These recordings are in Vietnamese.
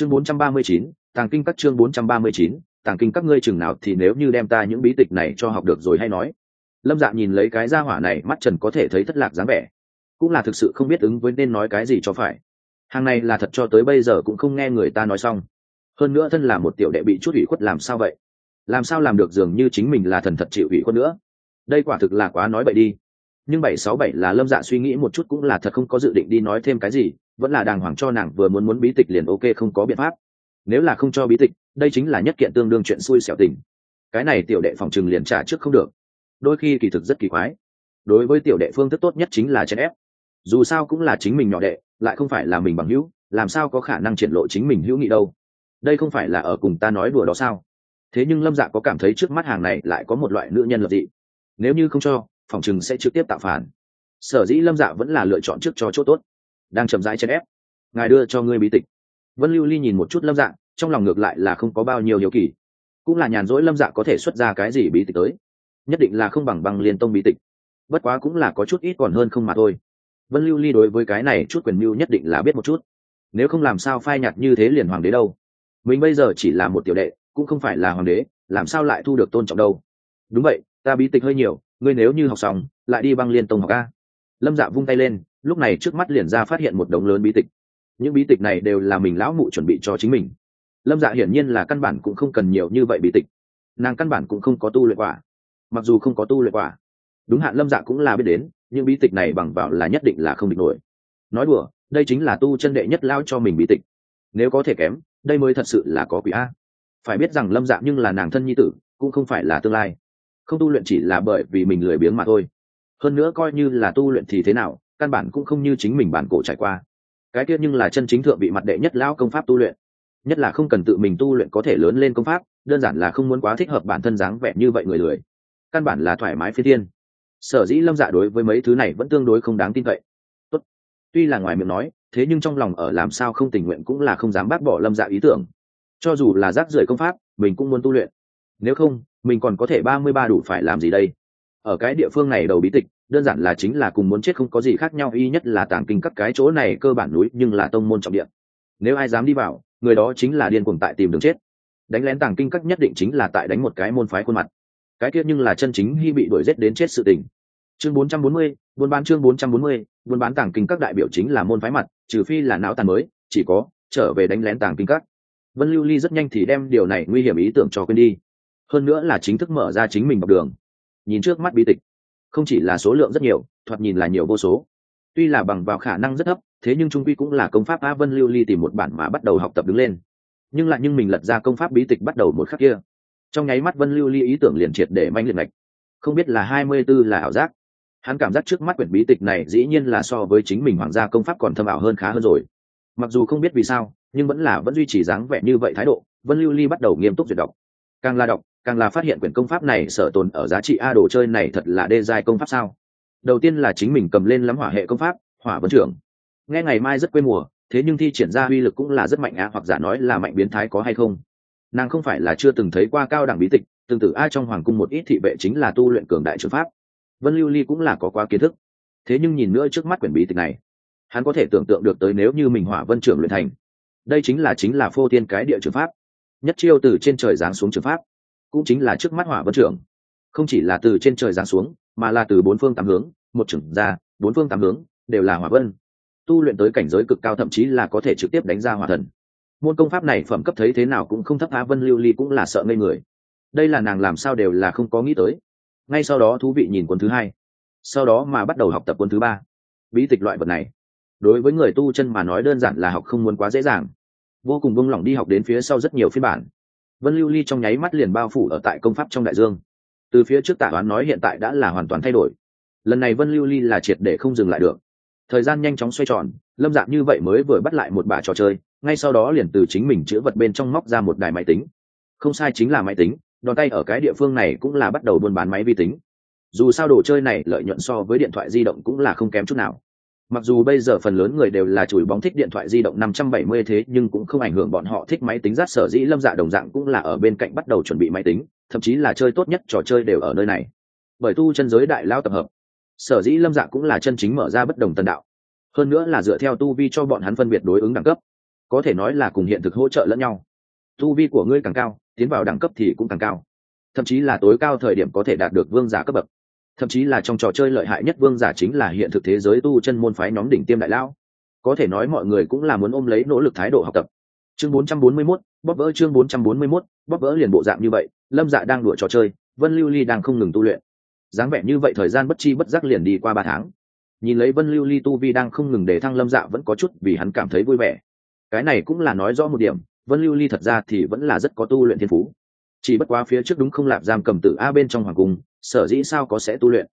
chương 439, tàng kinh các chương 439, tàng kinh các ngươi chừng nào thì nếu như đem ta những bí tịch này cho học được rồi hay nói. Lâm dạ nhìn lấy cái gia hỏa này mắt trần có thể thấy thất lạc dáng vẻ. Cũng là thực sự không biết ứng với nên nói cái gì cho phải. Hàng này là thật cho tới bây giờ cũng không nghe người ta nói xong. Hơn nữa thân là một tiểu đệ bị chút ủy khuất làm sao vậy? Làm sao làm được dường như chính mình là thần thật chịu ủy khuất nữa? Đây quả thực là quá nói bậy đi. Nhưng bảy sáu bảy là lâm dạ suy nghĩ một chút cũng là thật không có dự định đi nói thêm cái gì vẫn là đàng hoàng cho nàng vừa muốn muốn bí tịch liền ok, không có biện pháp. Nếu là không cho bí tịch, đây chính là nhất kiện tương đương chuyện xui xẻo tình. Cái này tiểu đệ phòng trừng liền trả trước không được. Đôi khi kỳ thực rất kỳ quái. Đối với tiểu đệ phương thức tốt nhất chính là chèn ép. Dù sao cũng là chính mình nhỏ đệ, lại không phải là mình bằng hữu, làm sao có khả năng triển lộ chính mình hữu nghị đâu? Đây không phải là ở cùng ta nói đùa đó sao? Thế nhưng lâm dạ có cảm thấy trước mắt hàng này lại có một loại nữ nhân lập dị. Nếu như không cho, phòng chừng sẽ trực tiếp tạo phản. Sở dĩ lâm dạ vẫn là lựa chọn trước cho chỗ tốt đang chậm rãi chèn ép. Ngài đưa cho ngươi bí tịch. Vân lưu ly nhìn một chút lâm dạ trong lòng ngược lại là không có bao nhiêu hiếu kỳ. Cũng là nhàn rỗi lâm dạ có thể xuất ra cái gì bí tịch tới. Nhất định là không bằng bằng liên tông bí tịch. Bất quá cũng là có chút ít còn hơn không mà thôi. Vân lưu ly đối với cái này chút quyền mưu nhất định là biết một chút. Nếu không làm sao phai nhạt như thế liền hoàng đế đâu. Mình bây giờ chỉ là một tiểu đệ, cũng không phải là hoàng đế, làm sao lại thu được tôn trọng đâu? Đúng vậy, ta bí tịch hơi nhiều, ngươi nếu như học xong, lại đi băng liên tông học a. Lâm dạ vung tay lên lúc này trước mắt liền ra phát hiện một đống lớn bí tịch. Những bí tịch này đều là mình lão mụ chuẩn bị cho chính mình. Lâm dạ hiển nhiên là căn bản cũng không cần nhiều như vậy bí tịch. Nàng căn bản cũng không có tu luyện quả. Mặc dù không có tu luyện quả, đúng hạn lâm dạ cũng là biết đến, những bí tịch này bằng vào là nhất định là không địch nổi. Nói đùa, đây chính là tu chân đệ nhất lao cho mình bí tịch. Nếu có thể kém, đây mới thật sự là có quỷ a. Phải biết rằng lâm dạ nhưng là nàng thân nhi tử, cũng không phải là tương lai. Không tu luyện chỉ là bởi vì mình lười biếng mà thôi. Hơn nữa coi như là tu luyện thì thế nào căn bản cũng không như chính mình bản cổ trải qua. Cái kia nhưng là chân chính thượng bị mặt đệ nhất lão công pháp tu luyện. Nhất là không cần tự mình tu luyện có thể lớn lên công pháp, đơn giản là không muốn quá thích hợp bản thân dáng vẻ như vậy người lười. Căn bản là thoải mái phi thiên. Sở dĩ lâm dạ đối với mấy thứ này vẫn tương đối không đáng tin cậy. Tốt. tuy là ngoài miệng nói, thế nhưng trong lòng ở làm sao không tình nguyện cũng là không dám bác bỏ lâm dạ ý tưởng. Cho dù là rác rưởi công pháp, mình cũng muốn tu luyện. Nếu không, mình còn có thể ba mươi ba đủ phải làm gì đây? Ở cái địa phương này đầu bí tịch đơn giản là chính là cùng muốn chết không có gì khác nhau y nhất là tàng kinh các cái chỗ này cơ bản núi nhưng là tông môn trọng điện nếu ai dám đi vào người đó chính là điên cuồng tại tìm đường chết. Đánh lén tàng kinh các nhất định chính là tại đánh một cái môn phái khuôn mặt. Cái kia nhưng là chân chính hy bị đuổi giết đến chết sự tình. Chương 440, buôn bán chương 440, buôn bán tàng kinh các đại biểu chính là môn phái mặt trừ phi là não tàn mới chỉ có trở về đánh lén tàng kinh các. Vân lưu ly rất nhanh thì đem điều này nguy hiểm ý tưởng cho quên đi. Hơn nữa là chính thức mở ra chính mình bọc đường. Nhìn trước mắt bi tịch không chỉ là số lượng rất nhiều, thoạt nhìn là nhiều vô số. Tuy là bằng vào khả năng rất thấp, thế nhưng trung quy cũng là công pháp a vân lưu ly tìm một bản mà bắt đầu học tập đứng lên. Nhưng lại nhưng mình lật ra công pháp bí tịch bắt đầu một khắc kia. Trong nháy mắt vân lưu ly ý tưởng liền triệt để manh liệt ngạch không biết là hai mươi b ố là ảo giác. Hắn cảm giác trước mắt quyển bí tịch này dĩ nhiên là so với chính mình hoàng gia công pháp còn thâm ảo hơn khá hơn rồi. Mặc dù không biết vì sao, nhưng vẫn là vẫn duy trì dáng vẻ như vậy thái độ, vân lưu ly bắt đầu nghiêm túc duyệt đọc càng là đọc, càng là phát hiện quyển công pháp này sở tồn ở giá trị a đồ chơi này thật là đê giai công pháp sao? Đầu tiên là chính mình cầm lên lắm hỏa hệ công pháp, hỏa vấn trưởng. Nghe ngày mai rất quê mùa, thế nhưng thi triển ra uy lực cũng là rất mạnh á, hoặc giả nói là mạnh biến thái có hay không? Nàng không phải là chưa từng thấy qua cao đẳng bí tịch, tương tự ai trong hoàng cung một ít thị vệ chính là tu luyện cường đại trường pháp. Vân lưu ly cũng là có quá kiến thức. Thế nhưng nhìn nữa trước mắt quyển bí tịch này, hắn có thể tưởng tượng được tới nếu như mình hỏa vân trưởng luyện thành, đây chính là chính là phô tiên cái địa trường pháp nhất chiêu từ trên trời giáng xuống trường pháp, cũng chính là trước mắt hỏa vân trưởng. Không chỉ là từ trên trời giáng xuống, mà là từ bốn phương tám hướng, một trưởng ra, bốn phương tám hướng, đều là hỏa vân. Tu luyện tới cảnh giới cực cao thậm chí là có thể trực tiếp đánh ra hỏa thần. Môn công pháp này phẩm cấp thấy thế nào cũng không thấp á vân lưu ly cũng là sợ ngây người. Đây là nàng làm sao đều là không có nghĩ tới. Ngay sau đó thú vị nhìn quân thứ hai. Sau đó mà bắt đầu học tập quân thứ ba. Bí tịch loại vật này. Đối với người tu chân mà nói đơn giản là học không muốn quá dễ dàng vô cùng buông lỏng đi học đến phía sau rất nhiều phiên bản. Vân lưu ly trong nháy mắt liền bao phủ ở tại công pháp trong đại dương. Từ phía trước tả toán nói hiện tại đã là hoàn toàn thay đổi. Lần này vân lưu ly là triệt để không dừng lại được. Thời gian nhanh chóng xoay tròn, lâm dạng như vậy mới vừa bắt lại một bà trò chơi, ngay sau đó liền từ chính mình chữa vật bên trong móc ra một đài máy tính. Không sai chính là máy tính, đòn tay ở cái địa phương này cũng là bắt đầu buôn bán máy vi tính. Dù sao đồ chơi này lợi nhuận so với điện thoại di động cũng là không kém chút nào mặc dù bây giờ phần lớn người đều là chùi bóng thích điện thoại di động 570 thế, nhưng cũng không ảnh hưởng bọn họ thích máy tính rát sở dĩ lâm dạ đồng dạng cũng là ở bên cạnh bắt đầu chuẩn bị máy tính, thậm chí là chơi tốt nhất trò chơi đều ở nơi này. Bởi tu chân giới đại lao tập hợp, sở dĩ lâm dạ cũng là chân chính mở ra bất đồng tân đạo. Hơn nữa là dựa theo tu vi cho bọn hắn phân biệt đối ứng đẳng cấp, có thể nói là cùng hiện thực hỗ trợ lẫn nhau. Tu vi của ngươi càng cao, tiến vào đẳng cấp thì cũng càng cao. Thậm chí là tối cao thời điểm có thể đạt được vương giả cấp bậc thậm chí là trong trò chơi lợi hại nhất vương giả chính là hiện thực thế giới tu chân môn phái nhóm đỉnh tiêm đại lão. Có thể nói mọi người cũng là muốn ôm lấy nỗ lực thái độ học tập. Chương 441, bóp vỡ chương 441, bóp vỡ liền bộ dạng như vậy lâm dạ đang đùa trò chơi vân lưu ly đang không ngừng tu luyện. Dáng vẻ như vậy thời gian bất chi bất giác liền đi qua ba tháng. Nhìn lấy vân lưu ly tu vi đang không ngừng để thăng lâm dạ vẫn có chút vì hắn cảm thấy vui vẻ. Cái này cũng là nói rõ một điểm vân lưu ly thật ra thì vẫn là rất có tu luyện thiên phú chỉ bất quá phía trước đúng không lạp giam cầm tử a bên trong hoàng cung, sở dĩ sao có sẽ tu luyện?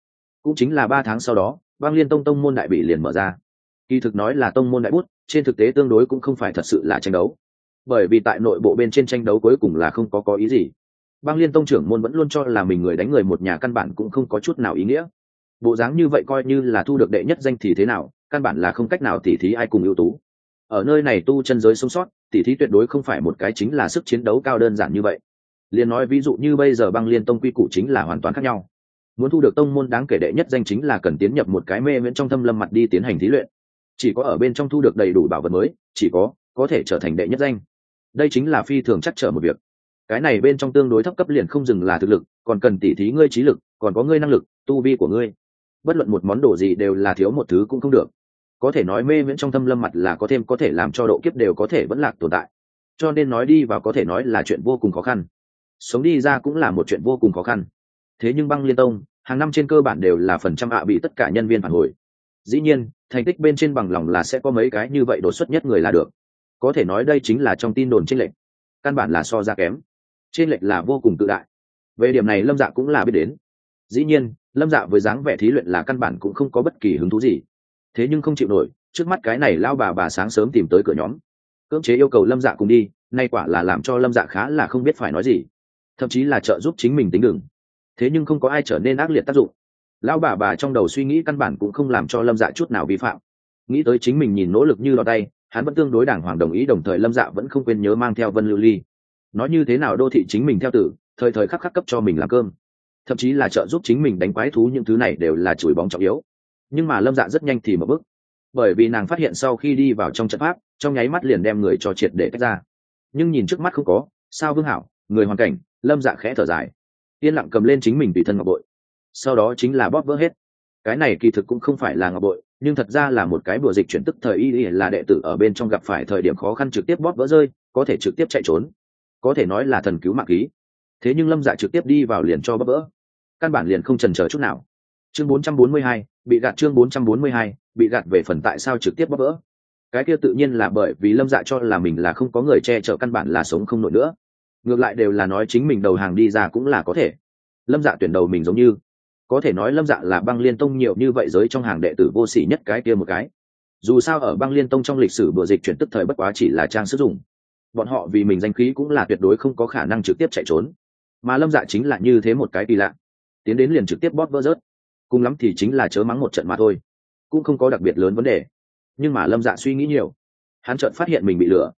Cũng chính là ba tháng sau đó, băng liên tông tông môn đại bị liền mở ra. Kỳ thực nói là tông môn đại bút, trên thực tế tương đối cũng không phải thật sự là tranh đấu. Bởi vì tại nội bộ bên trên tranh đấu cuối cùng là không có có ý gì. Băng liên tông trưởng môn vẫn luôn cho là mình người đánh người một nhà căn bản cũng không có chút nào ý nghĩa. Bộ dáng như vậy coi như là thu được đệ nhất danh thì thế nào, căn bản là không cách nào tỉ thí ai cùng ưu tú. Ở nơi này tu chân giới sống sót, tỉ thí tuyệt đối không phải một cái chính là sức chiến đấu cao đơn giản như vậy liền nói ví dụ như bây giờ băng liên tông quy củ chính là hoàn toàn khác nhau. Muốn thu được tông môn đáng kể đệ nhất danh chính là cần tiến nhập một cái mê miễn trong thâm lâm mặt đi tiến hành thí luyện. Chỉ có ở bên trong thu được đầy đủ bảo vật mới, chỉ có có thể trở thành đệ nhất danh. Đây chính là phi thường chắc trở một việc. Cái này bên trong tương đối thấp cấp liền không dừng là thực lực, còn cần tỉ thí ngươi trí lực, còn có ngươi năng lực, tu vi của ngươi. Bất luận một món đồ gì đều là thiếu một thứ cũng không được. Có thể nói mê miễn trong thâm lâm mặt là có thêm có thể làm cho độ kiếp đều có thể vẫn lạc tồn tại. Cho nên nói đi và có thể nói là chuyện vô cùng khó khăn sống đi ra cũng là một chuyện vô cùng khó khăn. Thế nhưng băng liên tông, hàng năm trên cơ bản đều là phần trăm ạ bị tất cả nhân viên phản hồi. Dĩ nhiên, thành tích bên trên bằng lòng là sẽ có mấy cái như vậy đột xuất nhất người là được. Có thể nói đây chính là trong tin đồn trên lệnh căn bản là so ra kém. Trên lệnh là vô cùng tự đại. Về điểm này lâm dạ cũng là biết đến. Dĩ nhiên, lâm dạ với dáng vẻ thí luyện là căn bản cũng không có bất kỳ hứng thú gì. Thế nhưng không chịu nổi, trước mắt cái này lao bà bà sáng sớm tìm tới cửa nhóm. Cưỡng chế yêu cầu lâm dạ cùng đi, nay quả là làm cho lâm dạ khá là không biết phải nói gì thậm chí là trợ giúp chính mình tính đường. Thế nhưng không có ai trở nên ác liệt tác dụng. Lão bà bà trong đầu suy nghĩ căn bản cũng không làm cho lâm dạ chút nào vi phạm. Nghĩ tới chính mình nhìn nỗ lực như lọt tay, hắn vẫn tương đối đảng hoàng đồng ý, đồng thời lâm dạ vẫn không quên nhớ mang theo vân lưu ly. Nói như thế nào đô thị chính mình theo tử, thời thời khắc khắc cấp cho mình làm cơm. Thậm chí là trợ giúp chính mình đánh quái thú những thứ này đều là chùi bóng trọng yếu. Nhưng mà lâm dạ rất nhanh thì một bước. bởi vì nàng phát hiện sau khi đi vào trong trận pháp, trong nháy mắt liền đem người cho triệt để tách ra. Nhưng nhìn trước mắt không có, sao vương hảo, người hoàn cảnh lâm dạ khẽ thở dài. Yên lặng cầm lên chính mình tùy thân ngọc bội. Sau đó chính là bóp vỡ hết. Cái này kỳ thực cũng không phải là ngọc bội nhưng thật ra là một cái bùa dịch chuyển tức thời y là đệ tử ở bên trong gặp phải thời điểm khó khăn trực tiếp bóp vỡ rơi có thể trực tiếp chạy trốn. Có thể nói là thần cứu mạng ký. Thế nhưng lâm dạ trực tiếp đi vào liền cho bóp vỡ. Căn bản liền không trần chờ chút nào. Chương 442, bị gạt chương 442, bị gạt về phần tại sao trực tiếp bóp vỡ. Cái kia tự nhiên là bởi vì lâm dạ cho là mình là không có người che chở căn bản là sống không nổi nữa ngược lại đều là nói chính mình đầu hàng đi ra cũng là có thể. Lâm dạ tuyển đầu mình giống như. Có thể nói lâm dạ là băng liên tông nhiều như vậy giới trong hàng đệ tử vô sỉ nhất cái kia một cái. Dù sao ở băng liên tông trong lịch sử bừa dịch chuyển tức thời bất quá chỉ là trang sử dụng. Bọn họ vì mình danh khí cũng là tuyệt đối không có khả năng trực tiếp chạy trốn. Mà lâm dạ chính là như thế một cái kỳ lạ. Tiến đến liền trực tiếp bóp vỡ rớt. Cùng lắm thì chính là chớ mắng một trận mà thôi. Cũng không có đặc biệt lớn vấn đề. Nhưng mà lâm dạ suy nghĩ nhiều. Hắn chợt phát hiện mình bị lừa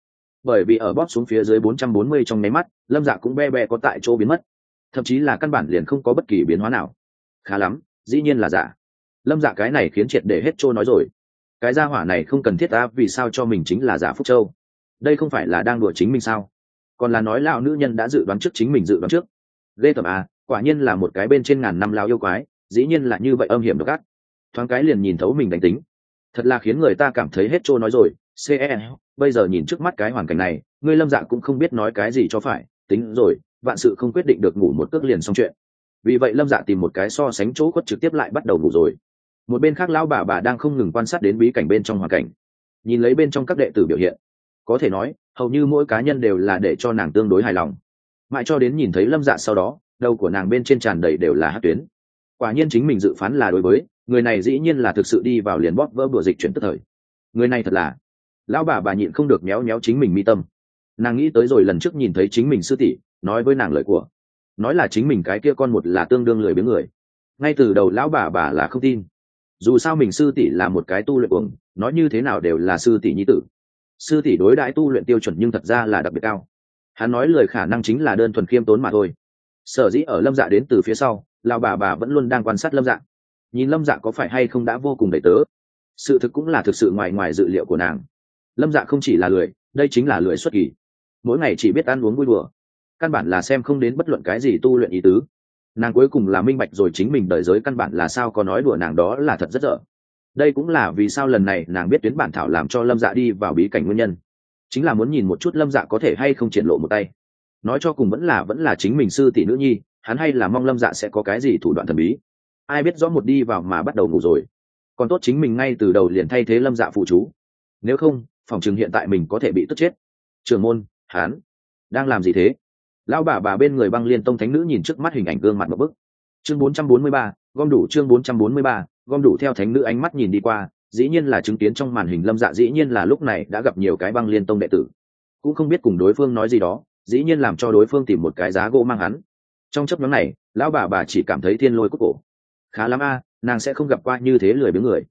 bởi vì ở bóp xuống phía dưới 440 trong nháy mắt, lâm dạ cũng be be có tại chỗ biến mất. Thậm chí là căn bản liền không có bất kỳ biến hóa nào. Khá lắm, dĩ nhiên là giả lâm dạ cái này khiến triệt để hết trôi nói rồi. Cái gia hỏa này không cần thiết ta vì sao cho mình chính là giả phúc châu? Đây không phải là đang đùa chính mình sao? Còn là nói lão nữ nhân đã dự đoán trước chính mình dự đoán trước. Lê Tầm à quả nhiên là một cái bên trên ngàn năm lao yêu quái, dĩ nhiên là như vậy âm hiểm độc ác. Thoáng cái liền nhìn thấu mình đánh tính. Thật là khiến người ta cảm thấy hết trôi nói rồi ce bây giờ nhìn trước mắt cái hoàn cảnh này, ngươi lâm dạ cũng không biết nói cái gì cho phải. Tính rồi, vạn sự không quyết định được ngủ một cước liền xong chuyện. Vì vậy lâm dạ tìm một cái so sánh chỗ khuất trực tiếp lại bắt đầu ngủ rồi. Một bên khác lão bà bà đang không ngừng quan sát đến bí cảnh bên trong hoàn cảnh. Nhìn lấy bên trong các đệ tử biểu hiện, có thể nói, hầu như mỗi cá nhân đều là để cho nàng tương đối hài lòng. Mãi cho đến nhìn thấy lâm dạ sau đó, đầu của nàng bên trên tràn đầy đều là hát tuyến. Quả nhiên chính mình dự phán là đối với, người này dĩ nhiên là thực sự đi vào liền bóp vỡ bùa dịch chuyển tức thời. Người này thật là lão bà bà nhịn không được méo méo chính mình mi tâm. Nàng nghĩ tới rồi lần trước nhìn thấy chính mình sư tỷ, nói với nàng lời của. Nói là chính mình cái kia con một là tương đương lười biếng người. Ngay từ đầu lão bà bà là không tin. Dù sao mình sư tỷ là một cái tu luyện uống nói như thế nào đều là sư tỷ nhi tử. Sư tỷ đối đãi tu luyện tiêu chuẩn nhưng thật ra là đặc biệt cao. Hắn nói lời khả năng chính là đơn thuần khiêm tốn mà thôi. Sở dĩ ở lâm dạ đến từ phía sau, lão bà bà vẫn luôn đang quan sát lâm dạ. Nhìn lâm dạ có phải hay không đã vô cùng đầy tớ. Sự thực cũng là thực sự ngoài ngoài dự liệu của nàng lâm dạ không chỉ là lười, đây chính là lười xuất kỳ. Mỗi ngày chỉ biết ăn uống vui đùa. Căn bản là xem không đến bất luận cái gì tu luyện ý tứ. Nàng cuối cùng là minh bạch rồi chính mình đời giới căn bản là sao có nói đùa nàng đó là thật rất dở. Đây cũng là vì sao lần này nàng biết tuyến bản thảo làm cho lâm dạ đi vào bí cảnh nguyên nhân. Chính là muốn nhìn một chút lâm dạ có thể hay không triển lộ một tay. Nói cho cùng vẫn là vẫn là chính mình sư tỷ nữ nhi, hắn hay là mong lâm dạ sẽ có cái gì thủ đoạn thần bí. Ai biết rõ một đi vào mà bắt đầu ngủ rồi. Còn tốt chính mình ngay từ đầu liền thay thế lâm dạ phụ chú. Nếu không phòng chừng hiện tại mình có thể bị tức chết. Trường môn hán đang làm gì thế? Lão bà bà bên người băng liên tông thánh nữ nhìn trước mắt hình ảnh gương mặt một bức. Chương 443, gom đủ chương 443, gom đủ theo thánh nữ ánh mắt nhìn đi qua dĩ nhiên là chứng kiến trong màn hình lâm dạ dĩ nhiên là lúc này đã gặp nhiều cái băng liên tông đệ tử. Cũng không biết cùng đối phương nói gì đó dĩ nhiên làm cho đối phương tìm một cái giá gỗ mang hắn. Trong chấp nhóm này lão bà bà chỉ cảm thấy thiên lôi cúc cổ. Khá lắm a nàng sẽ không gặp qua như thế lười biếng người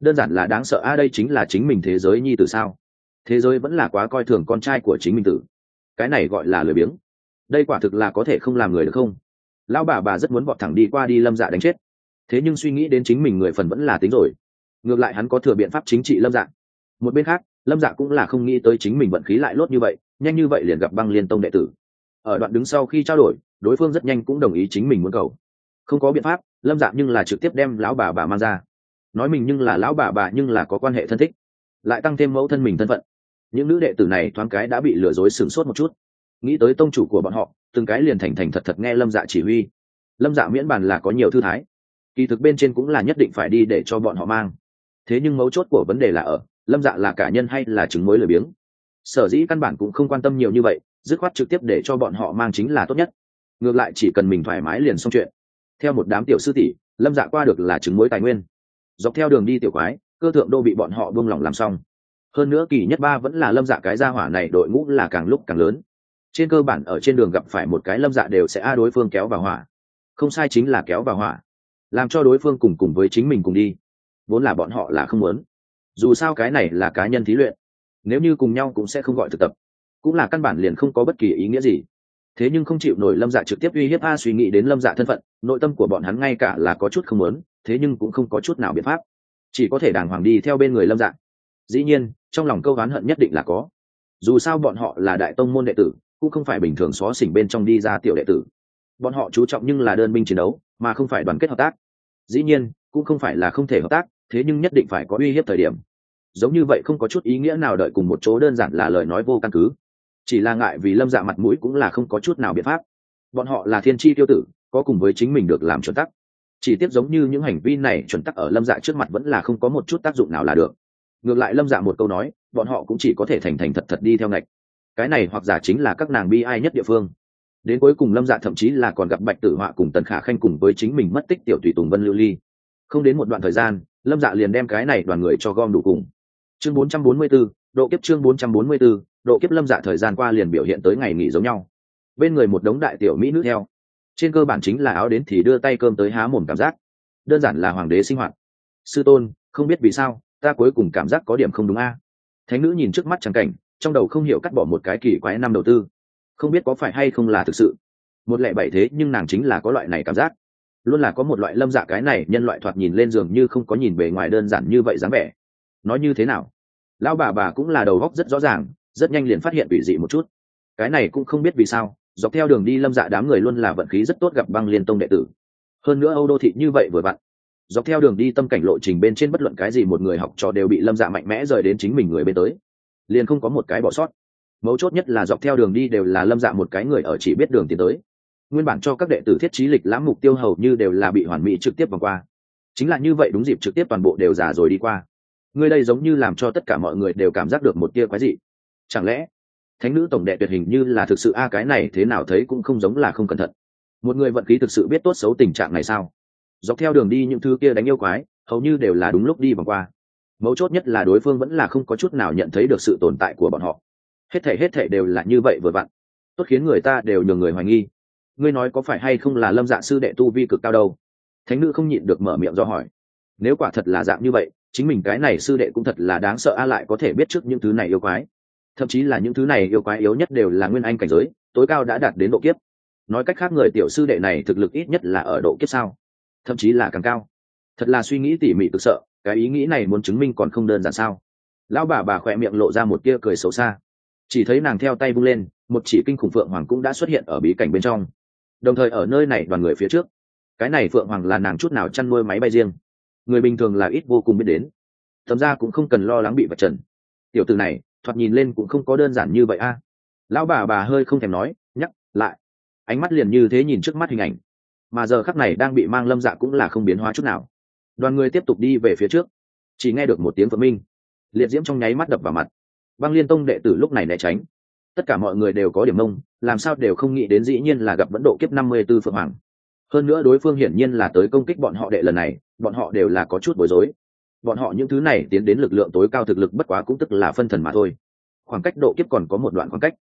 đơn giản là đáng sợ. A đây chính là chính mình thế giới nhi tử sao? Thế giới vẫn là quá coi thường con trai của chính mình tử. Cái này gọi là lười biếng. Đây quả thực là có thể không làm người được không? Lão bà bà rất muốn vọt thẳng đi qua đi lâm dạ đánh chết. Thế nhưng suy nghĩ đến chính mình người phần vẫn là tính rồi. Ngược lại hắn có thừa biện pháp chính trị lâm dạ. Một bên khác, lâm dạ cũng là không nghĩ tới chính mình vận khí lại lốt như vậy, nhanh như vậy liền gặp băng liên tông đệ tử. Ở đoạn đứng sau khi trao đổi, đối phương rất nhanh cũng đồng ý chính mình muốn cầu. Không có biện pháp, lâm dạ nhưng là trực tiếp đem lão bà bà mang ra nói mình nhưng là lão bà bà nhưng là có quan hệ thân thích, lại tăng thêm mẫu thân mình thân phận. Những nữ đệ tử này thoáng cái đã bị lừa dối sửng sốt một chút. Nghĩ tới tông chủ của bọn họ, từng cái liền thành thành thật thật nghe lâm dạ chỉ huy. Lâm dạ miễn bàn là có nhiều thư thái. Kỳ thực bên trên cũng là nhất định phải đi để cho bọn họ mang. Thế nhưng mấu chốt của vấn đề là ở, lâm dạ là cả nhân hay là chứng mới lười biếng? Sở dĩ căn bản cũng không quan tâm nhiều như vậy, dứt khoát trực tiếp để cho bọn họ mang chính là tốt nhất. Ngược lại chỉ cần mình thoải mái liền xong chuyện. Theo một đám tiểu sư tỷ, lâm dạ qua được là chứng mối tài nguyên dọc theo đường đi tiểu quái, cơ thượng đô bị bọn họ buông lỏng làm xong. Hơn nữa kỳ nhất ba vẫn là lâm dạ cái gia hỏa này đội ngũ là càng lúc càng lớn. Trên cơ bản ở trên đường gặp phải một cái lâm dạ đều sẽ a đối phương kéo vào hỏa. Không sai chính là kéo vào hỏa. Làm cho đối phương cùng cùng với chính mình cùng đi. Vốn là bọn họ là không muốn. Dù sao cái này là cá nhân thí luyện. Nếu như cùng nhau cũng sẽ không gọi thực tập. Cũng là căn bản liền không có bất kỳ ý nghĩa gì. Thế nhưng không chịu nổi lâm dạ trực tiếp uy hiếp a suy nghĩ đến lâm dạ thân phận, nội tâm của bọn hắn ngay cả là có chút không muốn thế nhưng cũng không có chút nào biện pháp. Chỉ có thể đàng hoàng đi theo bên người lâm Dạng. dĩ nhiên, trong lòng câu oán hận nhất định là có. Dù sao bọn họ là đại tông môn đệ tử, cũng không phải bình thường xó xỉnh bên trong đi ra tiểu đệ tử. Bọn họ chú trọng nhưng là đơn binh chiến đấu, mà không phải đoàn kết hợp tác. Dĩ nhiên, cũng không phải là không thể hợp tác, thế nhưng nhất định phải có uy hiếp thời điểm. Giống như vậy không có chút ý nghĩa nào đợi cùng một chỗ đơn giản là lời nói vô căn cứ. Chỉ là ngại vì lâm dạ mặt mũi cũng là không có chút nào biện pháp. Bọn họ là thiên tri tiêu tử, có cùng với chính mình được làm chuẩn tắc chỉ tiếp giống như những hành vi này chuẩn tắc ở lâm dạ trước mặt vẫn là không có một chút tác dụng nào là được. Ngược lại lâm dạ một câu nói bọn họ cũng chỉ có thể thành thành thật thật đi theo ngạch. Cái này hoặc giả chính là các nàng bi ai nhất địa phương. Đến cuối cùng lâm dạ thậm chí là còn gặp bạch tử họa cùng tần khả khanh cùng với chính mình mất tích tiểu tùy tùng vân lưu ly. Không đến một đoạn thời gian lâm dạ liền đem cái này đoàn người cho gom đủ cùng. Chương 444, độ kiếp chương 444, độ kiếp lâm dạ thời gian qua liền biểu hiện tới ngày nghỉ giống nhau. Bên người một đống đại tiểu mỹ nữ theo trên cơ bản chính là áo đến thì đưa tay cơm tới há mồm cảm giác. Đơn giản là hoàng đế sinh hoạt. Sư tôn, không biết vì sao, ta cuối cùng cảm giác có điểm không đúng a. Thánh nữ nhìn trước mắt trắng cảnh, trong đầu không hiểu cắt bỏ một cái kỳ quái năm đầu tư. Không biết có phải hay không là thực sự. Một lệ bảy thế nhưng nàng chính là có loại này cảm giác. Luôn là có một loại lâm dạ cái này, nhân loại thoạt nhìn lên giường như không có nhìn bề ngoài đơn giản như vậy dáng vẻ. Nói như thế nào? Lão bà bà cũng là đầu góc rất rõ ràng, rất nhanh liền phát hiện ủy dị một chút. Cái này cũng không biết vì sao dọc theo đường đi lâm dạ đám người luôn là vận khí rất tốt gặp băng liên tông đệ tử. Hơn nữa âu đô thị như vậy vừa vặn, dọc theo đường đi tâm cảnh lộ trình bên trên bất luận cái gì một người học trò đều bị lâm dạ mạnh mẽ rời đến chính mình người bên tới. Liền không có một cái bỏ sót. Mấu chốt nhất là dọc theo đường đi đều là lâm dạ một cái người ở chỉ biết đường tiến tới. Nguyên bản cho các đệ tử thiết trí lịch lãm mục tiêu hầu như đều là bị hoàn mỹ trực tiếp vòng qua. Chính là như vậy đúng dịp trực tiếp toàn bộ đều giả rồi đi qua. Người đây giống như làm cho tất cả mọi người đều cảm giác được một tia quái dị. Chẳng lẽ thánh nữ tổng đệ tuyệt hình như là thực sự a, cái này thế nào thấy cũng không giống là không cẩn thận. Một người vận khí thực sự biết tốt xấu tình trạng này sao? Dọc theo đường đi những thứ kia đánh yêu quái, hầu như đều là đúng lúc đi vòng qua. Mấu chốt nhất là đối phương vẫn là không có chút nào nhận thấy được sự tồn tại của bọn họ. Hết thể hết thể đều là như vậy vừa vặn. Tốt khiến người ta đều nhường người hoài nghi. Ngươi nói có phải hay không là lâm dạ sư đệ tu vi cực cao đâu? Thánh nữ không nhịn được mở miệng do hỏi. Nếu quả thật là dạng như vậy, chính mình cái này sư đệ cũng thật là đáng sợ a, lại có thể biết trước những thứ này yêu quái thậm chí là những thứ này yêu quái yếu nhất đều là nguyên anh cảnh giới, tối cao đã đạt đến độ kiếp. Nói cách khác người tiểu sư đệ này thực lực ít nhất là ở độ kiếp sao? Thậm chí là càng cao. Thật là suy nghĩ tỉ mỉ cực sợ, cái ý nghĩ này muốn chứng minh còn không đơn giản sao? Lão bà bà khỏe miệng lộ ra một tia cười xấu xa. Chỉ thấy nàng theo tay vung lên, một chỉ kinh khủng phượng hoàng cũng đã xuất hiện ở bí cảnh bên trong. Đồng thời ở nơi này đoàn người phía trước. Cái này phượng hoàng là nàng chút nào chăn nuôi máy bay riêng. Người bình thường là ít vô cùng biết đến. Tấm ra cũng không cần lo lắng bị vật trần. Tiểu từ này thoạt nhìn lên cũng không có đơn giản như vậy a. Lão bà bà hơi không thèm nói, nhắc lại. Ánh mắt liền như thế nhìn trước mắt hình ảnh. Mà giờ khắc này đang bị mang lâm dạ cũng là không biến hóa chút nào. Đoàn người tiếp tục đi về phía trước. Chỉ nghe được một tiếng phượng minh. Liệt diễm trong nháy mắt đập vào mặt. Băng liên tông đệ tử lúc này né tránh. Tất cả mọi người đều có điểm mông, làm sao đều không nghĩ đến dĩ nhiên là gặp vẫn độ kiếp năm mươi b ố phượng hoàng. Hơn nữa đối phương hiển nhiên là tới công kích bọn họ đệ lần này, bọn họ đều là có chút bối rối bọn họ những thứ này tiến đến lực lượng tối cao thực lực bất quá cũng tức là phân thần mà thôi. Khoảng cách độ kiếp còn có một đoạn khoảng cách.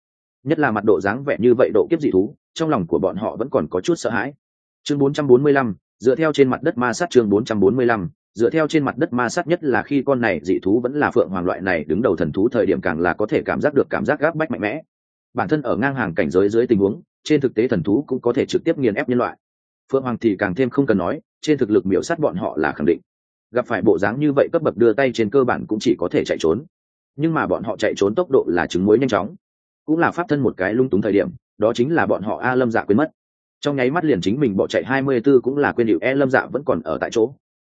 Nhất là mặt độ dáng vẻ như vậy độ kiếp dị thú trong lòng của bọn họ vẫn còn có chút sợ hãi. Chương 445, dựa theo trên mặt đất ma sát chương 445, dựa theo trên mặt đất ma sát nhất là khi con này dị thú vẫn là phượng hoàng loại này đứng đầu thần thú thời điểm càng là có thể cảm giác được cảm giác gáp bách mạnh mẽ. Bản thân ở ngang hàng cảnh giới dưới tình huống trên thực tế thần thú cũng có thể trực tiếp nghiền ép nhân loại. Phượng hoàng thì càng thêm không cần nói trên thực lực miểu sát bọn họ là khẳng định gặp phải bộ dáng như vậy cấp bậc đưa tay trên cơ bản cũng chỉ có thể chạy trốn. Nhưng mà bọn họ chạy trốn tốc độ là trứng muối nhanh chóng. Cũng là pháp thân một cái lung túng thời điểm, đó chính là bọn họ a lâm dạ quên mất. Trong nháy mắt liền chính mình bỏ chạy hai mươi 24 cũng là quên điệu e lâm dạ vẫn còn ở tại chỗ.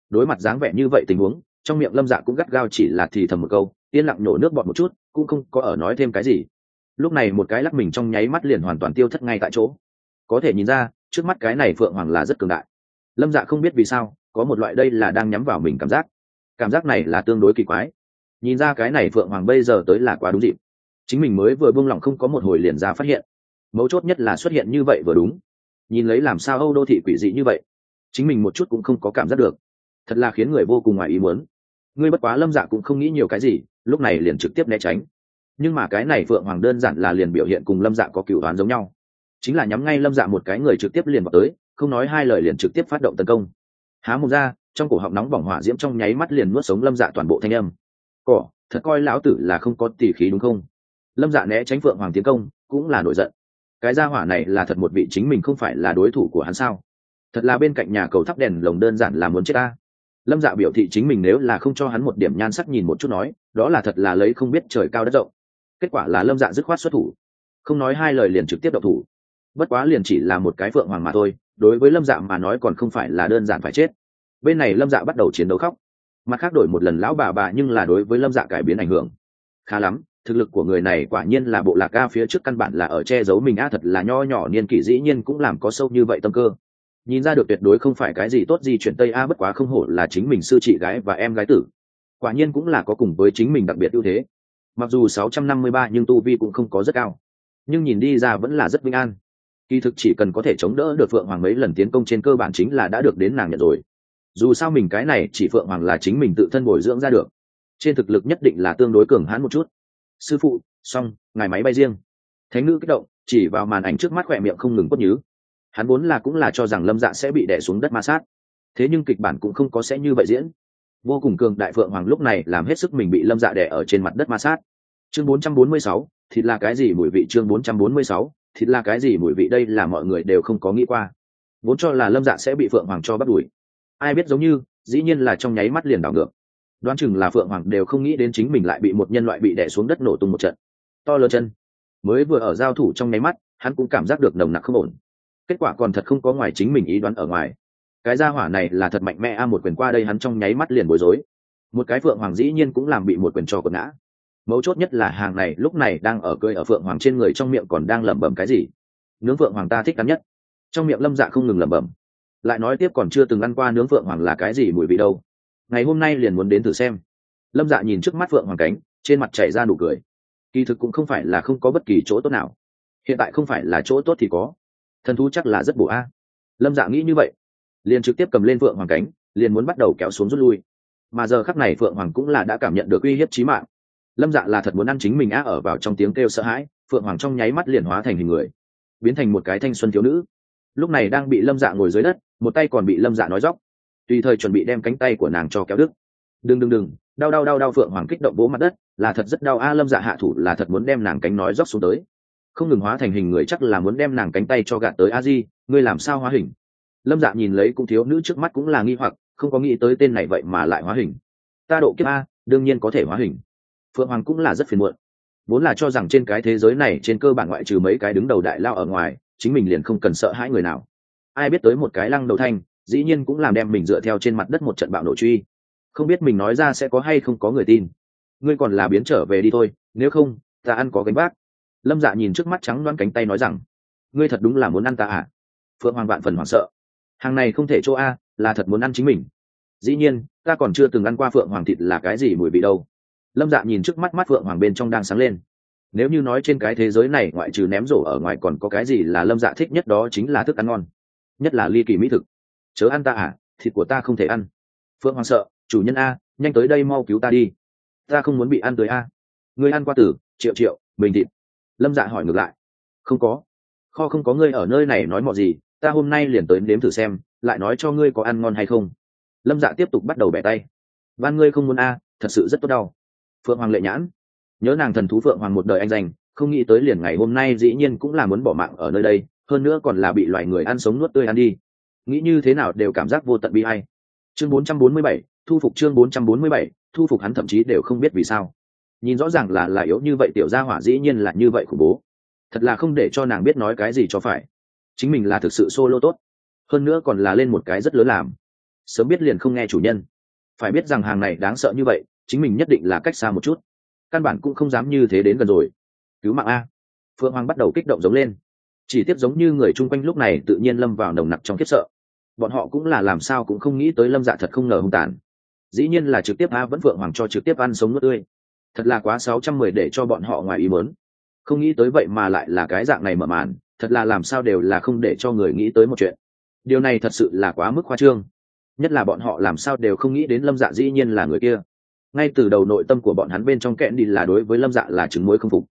Đối mặt dáng vẻ như vậy tình huống, trong miệng lâm dạ cũng gắt gao chỉ là thì thầm một câu, yên lặng nổ nước bọt một chút, cũng không có ở nói thêm cái gì. Lúc này một cái lắc mình trong nháy mắt liền hoàn toàn tiêu thất ngay tại chỗ. Có thể nhìn ra, trước mắt cái này phượng hoàng là rất cường đại. Lâm dạ không biết vì sao có một loại đây là đang nhắm vào mình cảm giác. Cảm giác này là tương đối kỳ quái. Nhìn ra cái này phượng hoàng bây giờ tới là quá đúng dịp. Chính mình mới vừa buông lỏng không có một hồi liền ra phát hiện. Mấu chốt nhất là xuất hiện như vậy vừa đúng. Nhìn lấy làm sao âu đô thị quỷ dị như vậy, chính mình một chút cũng không có cảm giác được. Thật là khiến người vô cùng ngoài ý muốn. Ngươi bất quá lâm dạ cũng không nghĩ nhiều cái gì, lúc này liền trực tiếp né tránh. Nhưng mà cái này phượng hoàng đơn giản là liền biểu hiện cùng lâm dạ có cựu đoán giống nhau. Chính là nhắm ngay lâm dạ một cái người trực tiếp liền vào tới, không nói hai lời liền trực tiếp phát động tấn công há một ra, trong cổ họng nóng bỏng hỏa diễm trong nháy mắt liền nuốt sống lâm dạ toàn bộ thanh âm. Cỏ, thật coi lão tử là không có tỉ khí đúng không? Lâm dạ né tránh phượng hoàng tiến công, cũng là nổi giận. Cái gia hỏa này là thật một vị chính mình không phải là đối thủ của hắn sao? Thật là bên cạnh nhà cầu thắp đèn lồng đơn giản là muốn chết ta. Lâm dạ biểu thị chính mình nếu là không cho hắn một điểm nhan sắc nhìn một chút nói, đó là thật là lấy không biết trời cao đất rộng. Kết quả là lâm dạ dứt khoát xuất thủ. Không nói hai lời liền trực tiếp độc thủ. Bất quá liền chỉ là một cái phượng hoàng mà thôi đối với lâm dạ mà nói còn không phải là đơn giản phải chết. Bên này lâm dạ bắt đầu chiến đấu khóc. Mặt khác đổi một lần lão bà bà nhưng là đối với lâm dạ cải biến ảnh hưởng. Khá lắm, thực lực của người này quả nhiên là bộ lạc ca phía trước căn bản là ở che giấu mình a thật là nho nhỏ niên kỷ dĩ nhiên cũng làm có sâu như vậy tâm cơ. Nhìn ra được tuyệt đối không phải cái gì tốt gì chuyện tây a bất quá không hổ là chính mình sư chị gái và em gái tử. Quả nhiên cũng là có cùng với chính mình đặc biệt ưu thế. Mặc dù 653 nhưng tu vi cũng không có rất cao. Nhưng nhìn đi ra vẫn là rất vinh an kỳ thực chỉ cần có thể chống đỡ được phượng hoàng mấy lần tiến công trên cơ bản chính là đã được đến nàng nhận rồi. Dù sao mình cái này chỉ phượng hoàng là chính mình tự thân bồi dưỡng ra được. Trên thực lực nhất định là tương đối cường hãn một chút. Sư phụ xong ngài máy bay riêng. Thánh nữ kích động chỉ vào màn ảnh trước mắt khỏe miệng không ngừng quất nhứ. Hắn vốn là cũng là cho rằng lâm dạ sẽ bị đẻ xuống đất ma sát. Thế nhưng kịch bản cũng không có sẽ như vậy diễn. Vô cùng cường đại phượng hoàng lúc này làm hết sức mình bị lâm dạ đẻ ở trên mặt đất ma sát. Chương 446, thịt là cái gì mùi vị? Chương 446, thịt là cái gì mùi vị đây là mọi người đều không có nghĩ qua. Vốn cho là lâm dạ sẽ bị phượng hoàng cho bắt đuổi. Ai biết giống như, dĩ nhiên là trong nháy mắt liền đảo ngược. Đoán chừng là phượng hoàng đều không nghĩ đến chính mình lại bị một nhân loại bị đẻ xuống đất nổ tung một trận. To lớn chân. Mới vừa ở giao thủ trong nháy mắt, hắn cũng cảm giác được nồng nặc không ổn. Kết quả còn thật không có ngoài chính mình ý đoán ở ngoài. Cái gia hỏa này là thật mạnh mẽ a, một quyền qua đây hắn trong nháy mắt liền bối rối. Một cái phượng hoàng dĩ nhiên cũng làm bị một quyền cho quần ngã mấu chốt nhất là hàng này lúc này đang ở cười ở phượng hoàng trên người trong miệng còn đang lẩm bẩm cái gì? Nướng phượng hoàng ta thích cắn nhất. Trong miệng lâm dạ không ngừng lẩm bẩm. Lại nói tiếp còn chưa từng ăn qua nướng phượng hoàng là cái gì mùi vị đâu. Ngày hôm nay liền muốn đến thử xem. Lâm dạ nhìn trước mắt phượng hoàng cánh, trên mặt chảy ra nụ cười. Kỳ thực cũng không phải là không có bất kỳ chỗ tốt nào. Hiện tại không phải là chỗ tốt thì có. Thần thú chắc là rất bổ a. Lâm dạ nghĩ như vậy. Liền trực tiếp cầm lên phượng hoàng cánh, liền muốn bắt đầu kéo xuống rút lui. Mà giờ khắc này phượng hoàng cũng là đã cảm nhận được uy hiếp trí mạng lâm dạ là thật muốn ăn chính mình á, ở vào trong tiếng kêu sợ hãi, phượng hoàng trong nháy mắt liền hóa thành hình người, biến thành một cái thanh xuân thiếu nữ. Lúc này đang bị lâm dạ ngồi dưới đất, một tay còn bị lâm dạ nói dóc. Tùy thời chuẩn bị đem cánh tay của nàng cho kéo đứt. Đừng đừng đừng, đau đau đau đau, phượng hoàng kích động bố mặt đất, là thật rất đau a lâm dạ hạ thủ là thật muốn đem nàng cánh nói dóc xuống tới. Không ngừng hóa thành hình người chắc là muốn đem nàng cánh tay cho gạt tới a di, ngươi làm sao hóa hình? Lâm dạ nhìn lấy cũng thiếu nữ trước mắt cũng là nghi hoặc, không có nghĩ tới tên này vậy mà lại hóa hình. Ta độ kiếp a, đương nhiên có thể hóa hình phượng hoàng cũng là rất phiền muộn. Vốn là cho rằng trên cái thế giới này, trên cơ bản ngoại trừ mấy cái đứng đầu đại lao ở ngoài, chính mình liền không cần sợ hãi người nào. Ai biết tới một cái lăng đầu thanh, dĩ nhiên cũng làm đem mình dựa theo trên mặt đất một trận bạo nổ truy. Không biết mình nói ra sẽ có hay không có người tin. Ngươi còn là biến trở về đi thôi, nếu không, ta ăn có gánh vác. Lâm dạ nhìn trước mắt trắng đoán cánh tay nói rằng, ngươi thật đúng là muốn ăn ta à? Phượng hoàng vạn phần hoảng sợ. Hàng này không thể chỗ a, là thật muốn ăn chính mình. Dĩ nhiên, ta còn chưa từng ăn qua phượng hoàng thịt là cái gì mùi vị đâu lâm dạ nhìn trước mắt mắt phượng hoàng bên trong đang sáng lên. Nếu như nói trên cái thế giới này ngoại trừ ném rổ ở ngoài còn có cái gì là lâm dạ thích nhất đó chính là thức ăn ngon. Nhất là ly kỳ mỹ thực. Chớ ăn ta à thịt của ta không thể ăn. Phượng hoàng sợ, chủ nhân a, nhanh tới đây mau cứu ta đi. Ta không muốn bị ăn tới a. Người ăn qua tử, triệu triệu, bình thịt lâm dạ hỏi ngược lại. Không có. Kho không có ngươi ở nơi này nói mọi gì, ta hôm nay liền tới nếm thử xem, lại nói cho ngươi có ăn ngon hay không. Lâm dạ tiếp tục bắt đầu bẻ tay. Van ngươi không muốn a, thật sự rất tốt đau phượng hoàng lệ nhãn. Nhớ nàng thần thú phượng hoàng một đời anh dành không nghĩ tới liền ngày hôm nay dĩ nhiên cũng là muốn bỏ mạng ở nơi đây hơn nữa còn là bị loài người ăn sống nuốt tươi ăn đi. Nghĩ như thế nào đều cảm giác vô tận bi hay chương 447, thu phục chương 447, thu phục hắn thậm chí đều không biết vì sao. Nhìn rõ ràng là là yếu như vậy tiểu gia hỏa dĩ nhiên là như vậy khủng bố. Thật là không để cho nàng biết nói cái gì cho phải. Chính mình là thực sự solo tốt. Hơn nữa còn là lên một cái rất lớn làm. Sớm biết liền không nghe chủ nhân. Phải biết rằng hàng này đáng sợ như vậy chính mình nhất định là cách xa một chút. Căn bản cũng không dám như thế đến gần rồi. Cứu mạng a. Phượng hoàng bắt đầu kích động giống lên. Chỉ tiếp giống như người chung quanh lúc này tự nhiên lâm vào nồng nặc trong khiếp sợ. Bọn họ cũng là làm sao cũng không nghĩ tới lâm dạ thật không ngờ hung tàn. Dĩ nhiên là trực tiếp a vẫn phượng hoàng cho trực tiếp ăn sống nước tươi. Thật là quá sáu trăm mười để cho bọn họ ngoài ý mớn không nghĩ tới vậy mà lại là cái dạng này mở màn, thật là làm sao đều là không để cho người nghĩ tới một chuyện. Điều này thật sự là quá mức khoa trương. Nhất là bọn họ làm sao đều không nghĩ đến lâm dạ dĩ nhiên là người kia ngay từ đầu nội tâm của bọn hắn bên trong kẽn đi là đối với lâm dạ là trứng muối không phục.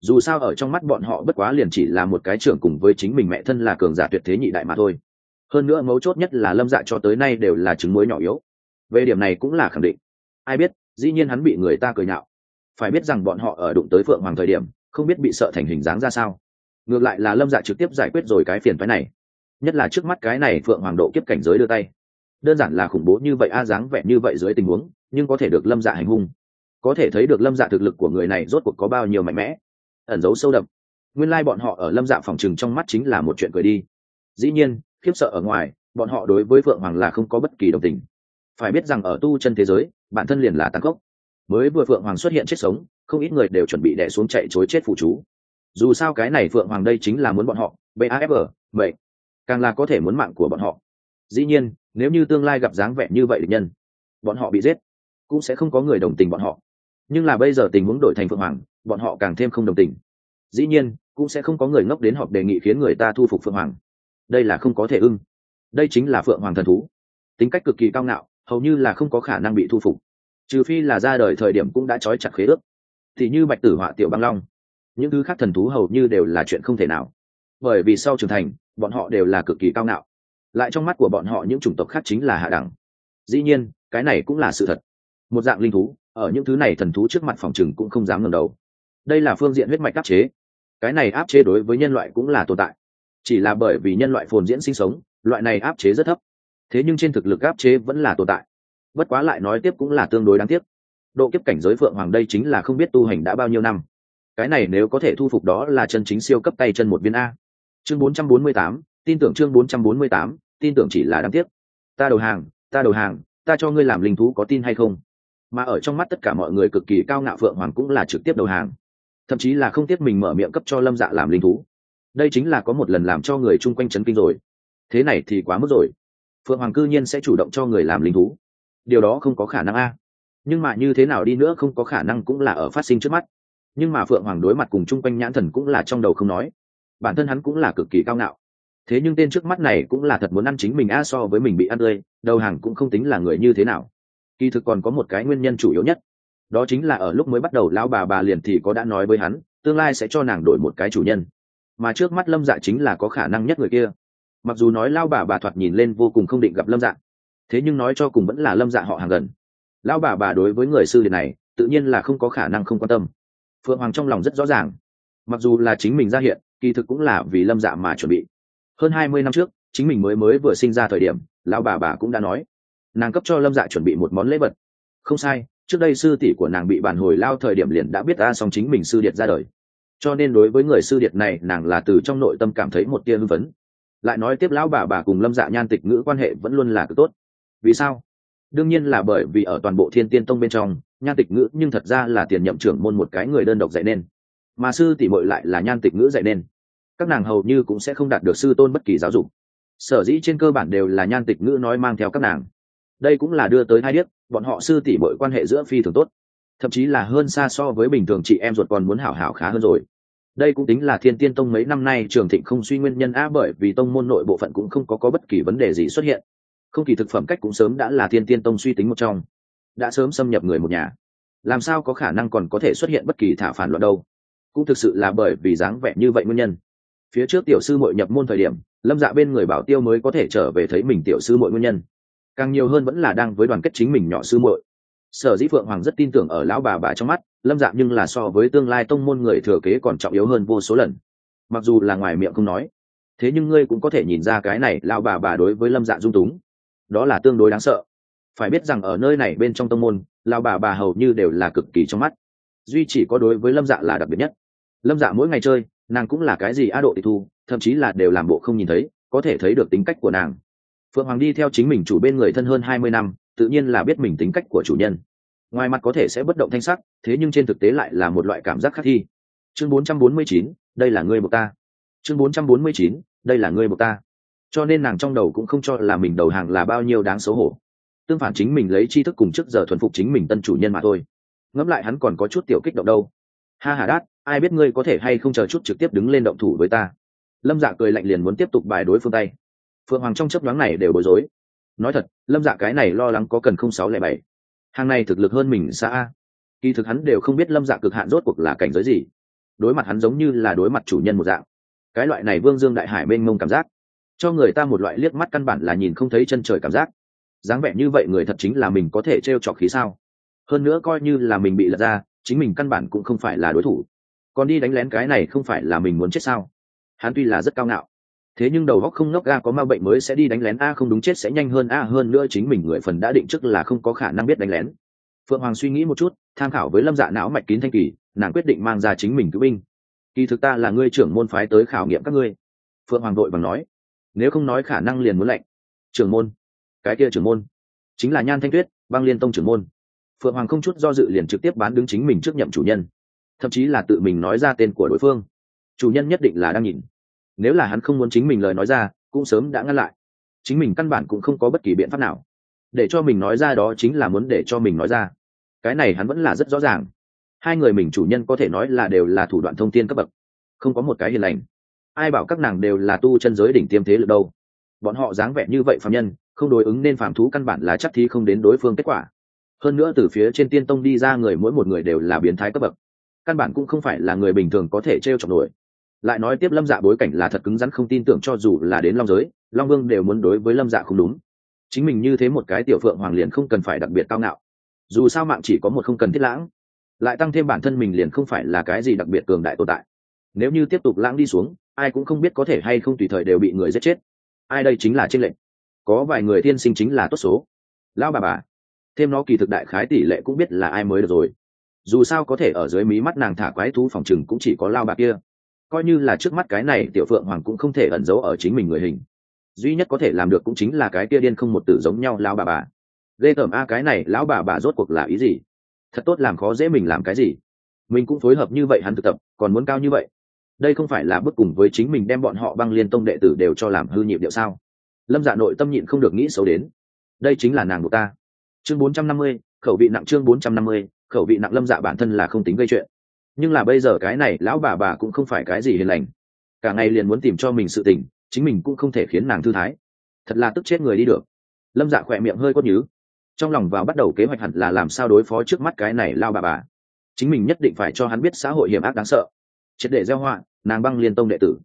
Dù sao ở trong mắt bọn họ bất quá liền chỉ là một cái trưởng cùng với chính mình mẹ thân là cường giả tuyệt thế nhị đại mà thôi. Hơn nữa mấu chốt nhất là lâm dạ cho tới nay đều là trứng muối nhỏ yếu. Về điểm này cũng là khẳng định. Ai biết, dĩ nhiên hắn bị người ta cười nhạo. Phải biết rằng bọn họ ở đụng tới phượng hoàng thời điểm, không biết bị sợ thành hình dáng ra sao. Ngược lại là lâm dạ trực tiếp giải quyết rồi cái phiền phái này. Nhất là trước mắt cái này phượng hoàng độ kiếp cảnh giới đưa tay. Đơn giản là khủng bố như vậy, a, dáng vẻ như vậy dưới tình huống nhưng có thể được lâm dạ hành hung. Có thể thấy được lâm dạ thực lực của người này rốt cuộc có bao nhiêu mạnh mẽ. Ẩn giấu sâu đậm. Nguyên lai、like、bọn họ ở lâm dạ phòng chừng trong mắt chính là một chuyện cười đi. Dĩ nhiên, khiếp sợ ở ngoài, bọn họ đối với phượng hoàng là không có bất kỳ đồng tình. Phải biết rằng ở tu chân thế giới, bản thân liền là tăng cốc mới vừa phượng hoàng xuất hiện chết sống, không ít người đều chuẩn bị đẻ xuống chạy chối chết phụ chú. Dù sao cái này phượng hoàng đây chính là muốn bọn họ bafg vậy, càng là có thể muốn mạng của bọn họ. Dĩ nhiên, nếu như tương lai gặp dáng vẻ như vậy địch nhân, bọn họ bị giết cũng sẽ không có người đồng tình bọn họ. Nhưng là bây giờ tình huống đổi thành phượng hoàng, bọn họ càng thêm không đồng tình. Dĩ nhiên, cũng sẽ không có người ngốc đến họp đề nghị khiến người ta thu phục phượng hoàng. Đây là không có thể ưng. Đây chính là phượng hoàng thần thú. Tính cách cực kỳ cao ngạo, hầu như là không có khả năng bị thu phục. Trừ phi là ra đời thời điểm cũng đã trói chặt khế ước. Thì như bạch tử họa, tiểu băng long, những thứ khác thần thú hầu như đều là chuyện không thể nào. Bởi vì sau trưởng thành, bọn họ đều là cực kỳ cao ngạo. Lại trong mắt của bọn họ những chủng tộc khác chính là hạ đẳng. Dĩ nhiên, cái này cũng là sự thật một dạng linh thú ở những thứ này thần thú trước mặt phòng chừng cũng không dám ngẩng đầu. Đây là phương diện huyết mạch áp chế. Cái này áp chế đối với nhân loại cũng là tồn tại. Chỉ là bởi vì nhân loại phồn diễn sinh sống loại này áp chế rất thấp. Thế nhưng trên thực lực áp chế vẫn là tồn tại. Bất quá lại nói tiếp cũng là tương đối đáng tiếc. Độ kiếp cảnh giới phượng hoàng đây chính là không biết tu hành đã bao nhiêu năm. Cái này nếu có thể thu phục đó là chân chính siêu cấp tay chân một viên a. Chương 448, tin tưởng chương 448, tin tưởng chỉ là đáng tiếc. Ta đầu hàng ta đầu hàng ta cho ngươi làm linh thú có tin hay không? Mà ở trong mắt tất cả mọi người cực kỳ cao ngạo phượng hoàng cũng là trực tiếp đầu hàng. Thậm chí là không tiếp mình mở miệng cấp cho lâm dạ làm linh thú. Đây chính là có một lần làm cho người chung quanh chấn kinh rồi. Thế này thì quá mức rồi. Phượng hoàng cư nhiên sẽ chủ động cho người làm linh thú. Điều đó không có khả năng a. Nhưng mà như thế nào đi nữa không có khả năng cũng là ở phát sinh trước mắt. Nhưng mà phượng hoàng đối mặt cùng chung quanh nhãn thần cũng là trong đầu không nói. Bản thân hắn cũng là cực kỳ cao ngạo. Thế nhưng tên trước mắt này cũng là thật muốn ăn chính mình a so với mình bị ăn tươi, đầu hàng cũng không tính là người như thế nào kỳ thực còn có một cái nguyên nhân chủ yếu nhất. Đó chính là ở lúc mới bắt đầu lão bà bà liền thì có đã nói với hắn, tương lai sẽ cho nàng đổi một cái chủ nhân. Mà trước mắt lâm dạ chính là có khả năng nhất người kia. Mặc dù nói lao bà bà thoạt nhìn lên vô cùng không định gặp lâm dạ thế nhưng nói cho cùng vẫn là lâm dạ họ hàng gần. Lao bà bà đối với người sư liền này, tự nhiên là không có khả năng không quan tâm. Phượng hoàng trong lòng rất rõ ràng. Mặc dù là chính mình ra hiện, kỳ thực cũng là vì lâm dạ mà chuẩn bị. Hơn hai mươi năm trước, chính mình mới mới vừa sinh ra thời điểm, lão bà bà cũng đã nói nàng cấp cho lâm dạ chuẩn bị một món lễ vật không sai trước đây sư tỷ của nàng bị bản hồi lao thời điểm liền đã biết ta song chính mình sư điệt ra đời cho nên đối với người sư điệt này nàng là từ trong nội tâm cảm thấy một tia hưng phấn lại nói tiếp lão bà bà cùng lâm dạ nhan tịch ngữ quan hệ vẫn luôn là cực tốt vì sao đương nhiên là bởi vì ở toàn bộ thiên tiên tông bên trong nhan tịch ngữ nhưng thật ra là tiền nhậm trưởng môn một cái người đơn độc dạy nên mà sư tỷ bội lại là nhan tịch ngữ dạy nên các nàng hầu như cũng sẽ không đạt được sư tôn bất kỳ giáo dục sở dĩ trên cơ bản đều là nhan tịch ngữ nói mang theo các nàng đây cũng là đưa tới hai điếc bọn họ sư tỷ mọi quan hệ giữa phi thường tốt. Thậm chí là hơn xa so với bình thường chị em ruột còn muốn hảo hảo khá hơn rồi. Đây cũng tính là thiên tiên tông mấy năm nay trường thịnh không suy nguyên nhân a bởi vì tông môn nội bộ phận cũng không có, có bất kỳ vấn đề gì xuất hiện. Không kỳ thực phẩm cách cũng sớm đã là thiên tiên tông suy tính một trong. Đã sớm xâm nhập người một nhà. Làm sao có khả năng còn có thể xuất hiện bất kỳ thả phản loạn đâu? Cũng thực sự là bởi vì dáng vẻ như vậy nguyên nhân. Phía trước tiểu sư mội nhập môn thời điểm lâm dạ bên người bảo tiêu mới có thể trở về thấy mình tiểu sư mội nguyên nhân càng nhiều hơn vẫn là đang với đoàn kết chính mình nhỏ sư muội. Sở dĩ phượng hoàng rất tin tưởng ở lão bà bà trong mắt, lâm dạ nhưng là so với tương lai tông môn người thừa kế còn trọng yếu hơn vô số lần. Mặc dù là ngoài miệng không nói, thế nhưng ngươi cũng có thể nhìn ra cái này lão bà bà đối với lâm dạ dung túng. Đó là tương đối đáng sợ. Phải biết rằng ở nơi này bên trong tông môn, lão bà bà hầu như đều là cực kỳ trong mắt. Duy chỉ có đối với lâm dạ là đặc biệt nhất. Lâm dạ mỗi ngày chơi, nàng cũng là cái gì á độ tịch thu, thậm chí là đều làm bộ không nhìn thấy, có thể thấy được tính cách của nàng phượng hoàng đi theo chính mình chủ bên người thân hơn hai mươi năm, tự nhiên là biết mình tính cách của chủ nhân. Ngoài mặt có thể sẽ bất động thanh sắc, thế nhưng trên thực tế lại là một loại cảm giác khắc thi. Chương bốn trăm bốn mươi chín, đây là ngươi một ta. Chương bốn trăm bốn mươi chín, đây là ngươi một ta. Cho nên nàng trong đầu cũng không cho là mình đầu hàng là bao nhiêu đáng xấu hổ. Tương phản chính mình lấy tri thức cùng trước giờ thuần phục chính mình tân chủ nhân mà thôi. Ngẫm lại hắn còn có chút tiểu kích động đâu. Ha hà đát, ai biết ngươi có thể hay không chờ chút trực tiếp đứng lên động thủ với ta. Lâm dạ cười lạnh liền muốn tiếp tục bài đối phương tay phượng hoàng trong chấp đoán này đều bối rối. Nói thật, lâm dạ cái này lo lắng có cần không sáu lẻ bảy. Hàng này thực lực hơn mình xa a. Kỳ thực hắn đều không biết lâm dạ cực hạn rốt cuộc là cảnh giới gì. Đối mặt hắn giống như là đối mặt chủ nhân một dạng. Cái loại này vương dương đại hải mênh mông cảm giác. Cho người ta một loại liếc mắt căn bản là nhìn không thấy chân trời cảm giác. Dáng vẻ như vậy người thật chính là mình có thể t r e o trọc khí sao? Hơn nữa coi như là mình bị lật ra, chính mình căn bản cũng không phải là đối thủ. Còn đi đánh lén cái này không phải là mình muốn chết sao? Hắn tuy là rất cao ngạo thế nhưng đầu góc không ngốc a có ma bệnh mới sẽ đi đánh lén a, không đúng chết sẽ nhanh hơn a, hơn nữa chính mình người phần đã định trước là không có khả năng biết đánh lén. Phượng hoàng suy nghĩ một chút, tham khảo với lâm dạ não mạch kín thanh kỳ, nàng quyết định mang ra chính mình cứu binh. Kỳ thực ta là ngươi trưởng môn phái tới khảo nghiệm các ngươi. Phượng hoàng đội bằng nói, nếu không nói khả năng liền muốn lệnh. Trưởng môn? Cái kia trưởng môn? Chính là nhan thanh tuyết, băng liên tông trưởng môn. Phượng hoàng không chút do dự liền trực tiếp bán đứng chính mình trước nhậm chủ nhân. Thậm chí là tự mình nói ra tên của đối phương. Chủ nhân nhất định là đang nhìn nếu là hắn không muốn chính mình lời nói ra, cũng sớm đã ngăn lại. Chính mình căn bản cũng không có bất kỳ biện pháp nào. Để cho mình nói ra đó chính là muốn để cho mình nói ra. Cái này hắn vẫn là rất rõ ràng. Hai người mình chủ nhân có thể nói là đều là thủ đoạn thông tin cấp bậc. Không có một cái hiền lành. Ai bảo các nàng đều là tu chân giới đỉnh tiêm thế lực đâu. Bọn họ dáng vẻ như vậy phạm nhân, không đối ứng nên phạm thú căn bản là chắc thi không đến đối phương kết quả. Hơn nữa từ phía trên tiên tông đi ra người mỗi một người đều là biến thái cấp bậc. Căn bản cũng không phải là người bình thường có thể t r e o chọc nổi lại nói tiếp lâm dạ bối cảnh là thật cứng rắn, không tin tưởng cho dù là đến long giới, long vương đều muốn đối với lâm dạ không đúng. Chính mình như thế một cái tiểu phượng hoàng liền không cần phải đặc biệt cao ngạo. Dù sao mạng chỉ có một không cần thiết lãng. Lại tăng thêm bản thân mình liền không phải là cái gì đặc biệt cường đại tồn tại. Nếu như tiếp tục lãng đi xuống, ai cũng không biết có thể hay không tùy thời đều bị người giết chết. Ai đây chính là tranh lệnh. Có vài người thiên sinh chính là tốt số. Lão bà bà, thêm nó kỳ thực đại khái tỷ lệ cũng biết là ai mới được rồi. Dù sao có thể ở dưới mí mắt nàng thả quái thú phòng chừng cũng chỉ có lao bà kia coi như là trước mắt cái này tiểu phượng hoàng cũng không thể ẩn giấu ở chính mình người hình. Duy nhất có thể làm được cũng chính là cái kia điên không một tử giống nhau lão bà bà. Ghê tởm a, cái này lão bà bà rốt cuộc là ý gì? Thật tốt làm khó dễ mình làm cái gì? Mình cũng phối hợp như vậy hắn thực tập, còn muốn cao như vậy? Đây không phải là bước cùng với chính mình đem bọn họ băng liên tông đệ tử đều cho làm hư nhịp điệu sao? Lâm dạ nội tâm nhịn không được nghĩ xấu đến. Đây chính là nàng của ta. Chương bốn trăm năm mươi, khẩu vị nặng chương bốn trăm năm mươi, khẩu vị nặng lâm dạ bản thân là không tính gây chuyện nhưng là bây giờ cái này lão bà bà cũng không phải cái gì hiền lành. Cả ngày liền muốn tìm cho mình sự tình, chính mình cũng không thể khiến nàng thư thái. Thật là tức chết người đi được. Lâm dạ khỏe miệng hơi cốt nhứ. Trong lòng vào bắt đầu kế hoạch hẳn là làm sao đối phó trước mắt cái này lao bà bà. Chính mình nhất định phải cho hắn biết xã hội hiểm ác đáng sợ. Triệt để gieo họa, nàng băng liên tông đệ tử.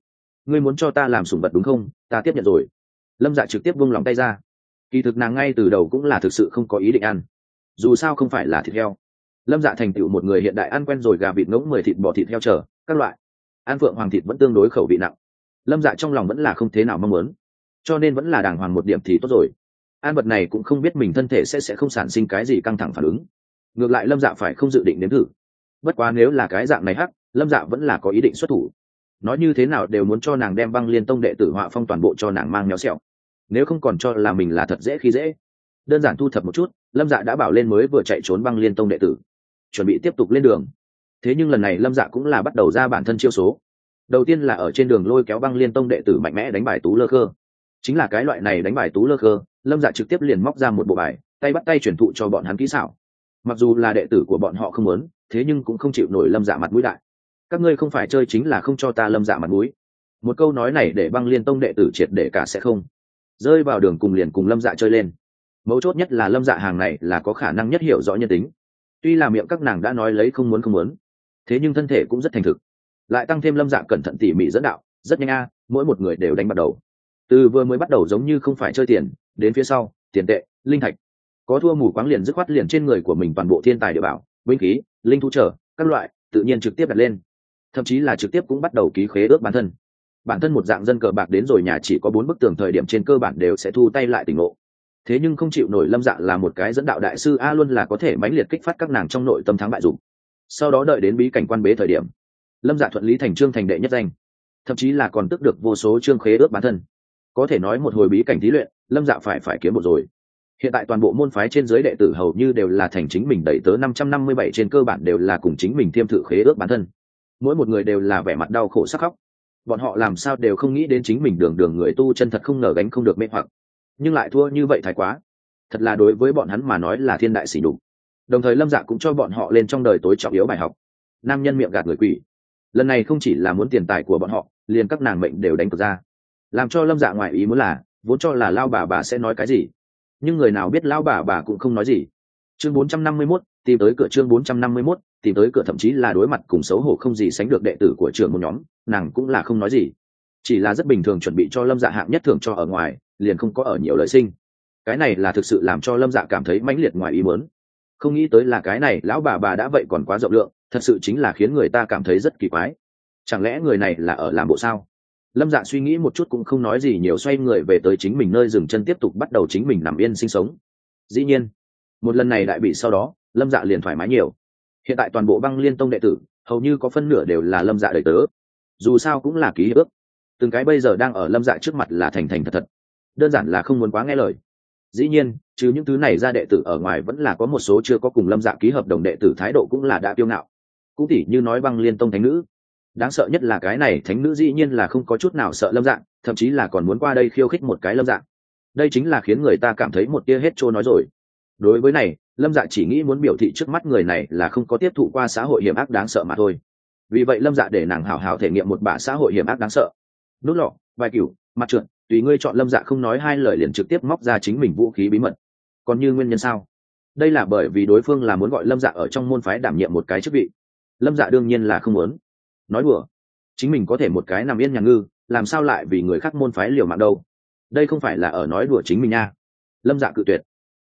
Ngươi muốn cho ta làm sủng vật đúng không? Ta tiếp nhận rồi. Lâm dạ trực tiếp vung lòng tay ra. Kỳ thực nàng ngay từ đầu cũng là thực sự không có ý định ăn. Dù sao không phải là thịt heo lâm dạ thành tựu một người hiện đại ăn quen rồi gà vịt ngỗng mười thịt bò thịt heo trở các loại. An phượng hoàng thịt vẫn tương đối khẩu vị nặng. Lâm dạ trong lòng vẫn là không thế nào mong muốn. Cho nên vẫn là đàng hoàng một điểm thì tốt rồi. An vật này cũng không biết mình thân thể sẽ sẽ không sản sinh cái gì căng thẳng phản ứng. Ngược lại lâm dạ phải không dự định đến thử. Bất quá nếu là cái dạng này hắc, lâm dạ vẫn là có ý định xuất thủ. Nói như thế nào đều muốn cho nàng đem băng liên tông đệ tử họa phong toàn bộ cho nàng mang nhéo xẹo. Nếu không còn cho là mình là thật dễ khi dễ. Đơn giản thu thập một chút, lâm dạ đã bảo lên mới vừa chạy trốn băng liên tông đệ tử chuẩn bị tiếp tục lên đường. Thế nhưng lần này lâm dạ cũng là bắt đầu ra bản thân chiêu số. Đầu tiên là ở trên đường lôi kéo băng liên tông đệ tử mạnh mẽ đánh bài tú lơ khơ. Chính là cái loại này đánh bài tú lơ khơ, lâm dạ trực tiếp liền móc ra một bộ bài, tay bắt tay chuyển thụ cho bọn hắn kỹ xảo. Mặc dù là đệ tử của bọn họ không muốn, thế nhưng cũng không chịu nổi lâm dạ mặt mũi đại. Các ngươi không phải chơi chính là không cho ta lâm dạ mặt mũi. Một câu nói này để băng liên tông đệ tử triệt để cả sẽ không. Rơi vào đường cùng liền cùng lâm dạ chơi lên. Mấu chốt nhất là lâm dạ hàng này là có khả năng nhất hiểu rõ nhân tính tuy là miệng các nàng đã nói lấy không muốn không muốn, thế nhưng thân thể cũng rất thành thực. Lại tăng thêm lâm dạ cẩn thận tỉ mỉ dẫn đạo, rất nhanh a, mỗi một người đều đánh bắt đầu. Từ vừa mới bắt đầu giống như không phải chơi tiền, đến phía sau, tiền tệ, linh thạch. Có thua mù quáng liền dứt khoát liền trên người của mình toàn bộ thiên tài địa bảo, binh khí, linh thu trở, các loại, tự nhiên trực tiếp đặt lên. Thậm chí là trực tiếp cũng bắt đầu ký khế ước bản thân. Bản thân một dạng dân cờ bạc đến rồi nhà chỉ có bốn bức tường thời điểm trên cơ bản đều sẽ thu tay lại tỉnh ngộ thế nhưng không chịu nổi lâm dạ là một cái dẫn đạo đại sư a luôn là có thể mãnh liệt kích phát các nàng trong nội tâm thắng bại dụng sau đó đợi đến bí cảnh quan bế thời điểm, lâm dạ thuận lý thành trương thành đệ nhất danh, thậm chí là còn tức được vô số trương khế ước bản thân. Có thể nói một hồi bí cảnh thí luyện, lâm dạ phải phải kiếm một rồi. Hiện tại toàn bộ môn phái trên giới đệ tử hầu như đều là thành chính mình đẩy tớ năm trăm năm mươi bảy trên cơ bản đều là cùng chính mình thiêm thử khế ước bản thân. Mỗi một người đều là vẻ mặt đau khổ sắc khóc. Bọn họ làm sao đều không nghĩ đến chính mình đường đường người tu chân thật không ngờ gánh không được mê hoặc nhưng lại thua như vậy thái quá. Thật là đối với bọn hắn mà nói là thiên đại sỉ đục đồng thời lâm dạ cũng cho bọn họ lên trong đời tối trọng yếu bài học. Nam nhân miệng gạt người quỷ. Lần này không chỉ là muốn tiền tài của bọn họ liền các nàng mệnh đều đánh cược ra. Làm cho lâm dạ ngoại ý muốn là vốn cho là lao bà bà sẽ nói cái gì. Nhưng người nào biết lao bà bà cũng không nói gì. Chương 451, tìm tới cửa chương 451, tìm tới cửa thậm chí là đối mặt cùng xấu hổ không gì sánh được đệ tử của trường một nhóm nàng cũng là không nói gì. Chỉ là rất bình thường chuẩn bị cho lâm dạ hạng nhất thường cho ở ngoài liền không có ở nhiều lợi sinh. Cái này là thực sự làm cho lâm dạ cảm thấy mãnh liệt ngoài ý muốn. Không nghĩ tới là cái này, lão bà bà đã vậy còn quá rộng lượng, thật sự chính là khiến người ta cảm thấy rất kỳ quái. Chẳng lẽ người này là ở làm bộ sao? Lâm dạ suy nghĩ một chút cũng không nói gì nhiều, xoay người về tới chính mình nơi dừng chân tiếp tục bắt đầu chính mình nằm yên sinh sống. Dĩ nhiên, một lần này đại bị sau đó, lâm dạ liền thoải mái nhiều. Hiện tại toàn bộ băng liên tông đệ tử, hầu như có phân nửa đều là lâm dạ đời tớ. Dù sao cũng là ký hiệp ước từng cái bây giờ đang ở lâm dạ trước mặt là thành thành thật thật đơn giản là không muốn quá nghe lời. Dĩ nhiên chứ những thứ này ra đệ tử ở ngoài vẫn là có một số chưa có cùng lâm dạ ký hợp đồng đệ tử thái độ cũng là đã tiêu ngạo. Cũng tỉ như nói băng liên tông thánh nữ. Đáng sợ nhất là cái này thánh nữ dĩ nhiên là không có chút nào sợ lâm dạng thậm chí là còn muốn qua đây khiêu khích một cái lâm dạng đây chính là khiến người ta cảm thấy một tia hết trôi nói rồi. Đối với này, lâm dạ chỉ nghĩ muốn biểu thị trước mắt người này là không có tiếp thụ qua xã hội hiểm ác đáng sợ mà thôi. Vì vậy lâm dạ để nàng hào hào thể nghiệm một bả xã hội hiểm ác đáng sợ. Nút lọ vai cửu mặt trượt tùy ngươi chọn lâm dạ không nói hai lời liền trực tiếp móc ra chính mình vũ khí bí mật. Còn như nguyên nhân sao? Đây là bởi vì đối phương là muốn gọi lâm dạ ở trong môn phái đảm nhiệm một cái chức vị. Lâm dạ đương nhiên là không muốn. Nói đùa, chính mình có thể một cái nằm yên nhà ngư, làm sao lại vì người khác môn phái liều mạng đâu? Đây không phải là ở nói đùa chính mình nha. Lâm dạ cự tuyệt.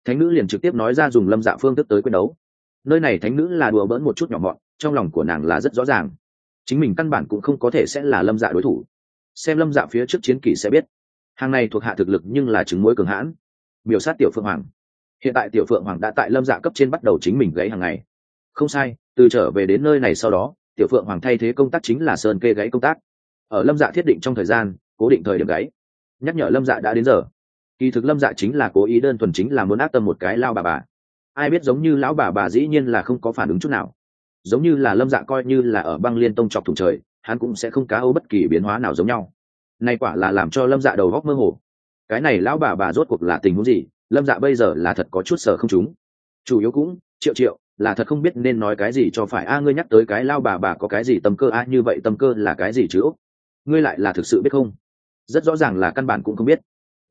Thánh nữ liền trực tiếp nói ra dùng lâm dạ phương thức tới quyết đấu. Nơi này thánh nữ là đùa bỡn một chút nhỏ mọn, trong lòng của nàng là rất rõ ràng. Chính mình căn bản cũng không có thể sẽ là lâm dạ đối thủ. Xem lâm dạ phía trước chiến kỷ sẽ biết hàng này thuộc hạ thực lực nhưng là chứng mối cường hãn. Biểu sát tiểu phượng hoàng. Hiện tại tiểu phượng hoàng đã tại lâm dạ cấp trên bắt đầu chính mình gãy hàng ngày. Không sai, từ trở về đến nơi này sau đó, tiểu phượng hoàng thay thế công tác chính là sơn kê gãy công tác. Ở lâm dạ thiết định trong thời gian, cố định thời điểm gãy. Nhắc nhở lâm dạ đã đến giờ. Kỳ thực lâm dạ chính là cố ý đơn thuần chính là muốn áp tâm một cái lao bà bà. Ai biết giống như lão bà bà dĩ nhiên là không có phản ứng chút nào. Giống như là lâm dạ coi như là ở băng liên tông chọc thủng trời, hắn cũng sẽ không cá âu bất kỳ biến hóa nào giống nhau nay quả là làm cho lâm dạ đầu góc mơ hồ. Cái này lão bà bà rốt cuộc là tình huống gì? Lâm dạ bây giờ là thật có chút sở không chúng. Chủ yếu cũng triệu triệu là thật không biết nên nói cái gì cho phải. A ngươi nhắc tới cái lao bà bà có cái gì tâm cơ? A như vậy tâm cơ là cái gì chứ? Ngươi lại là thực sự biết không? Rất rõ ràng là căn bản cũng không biết.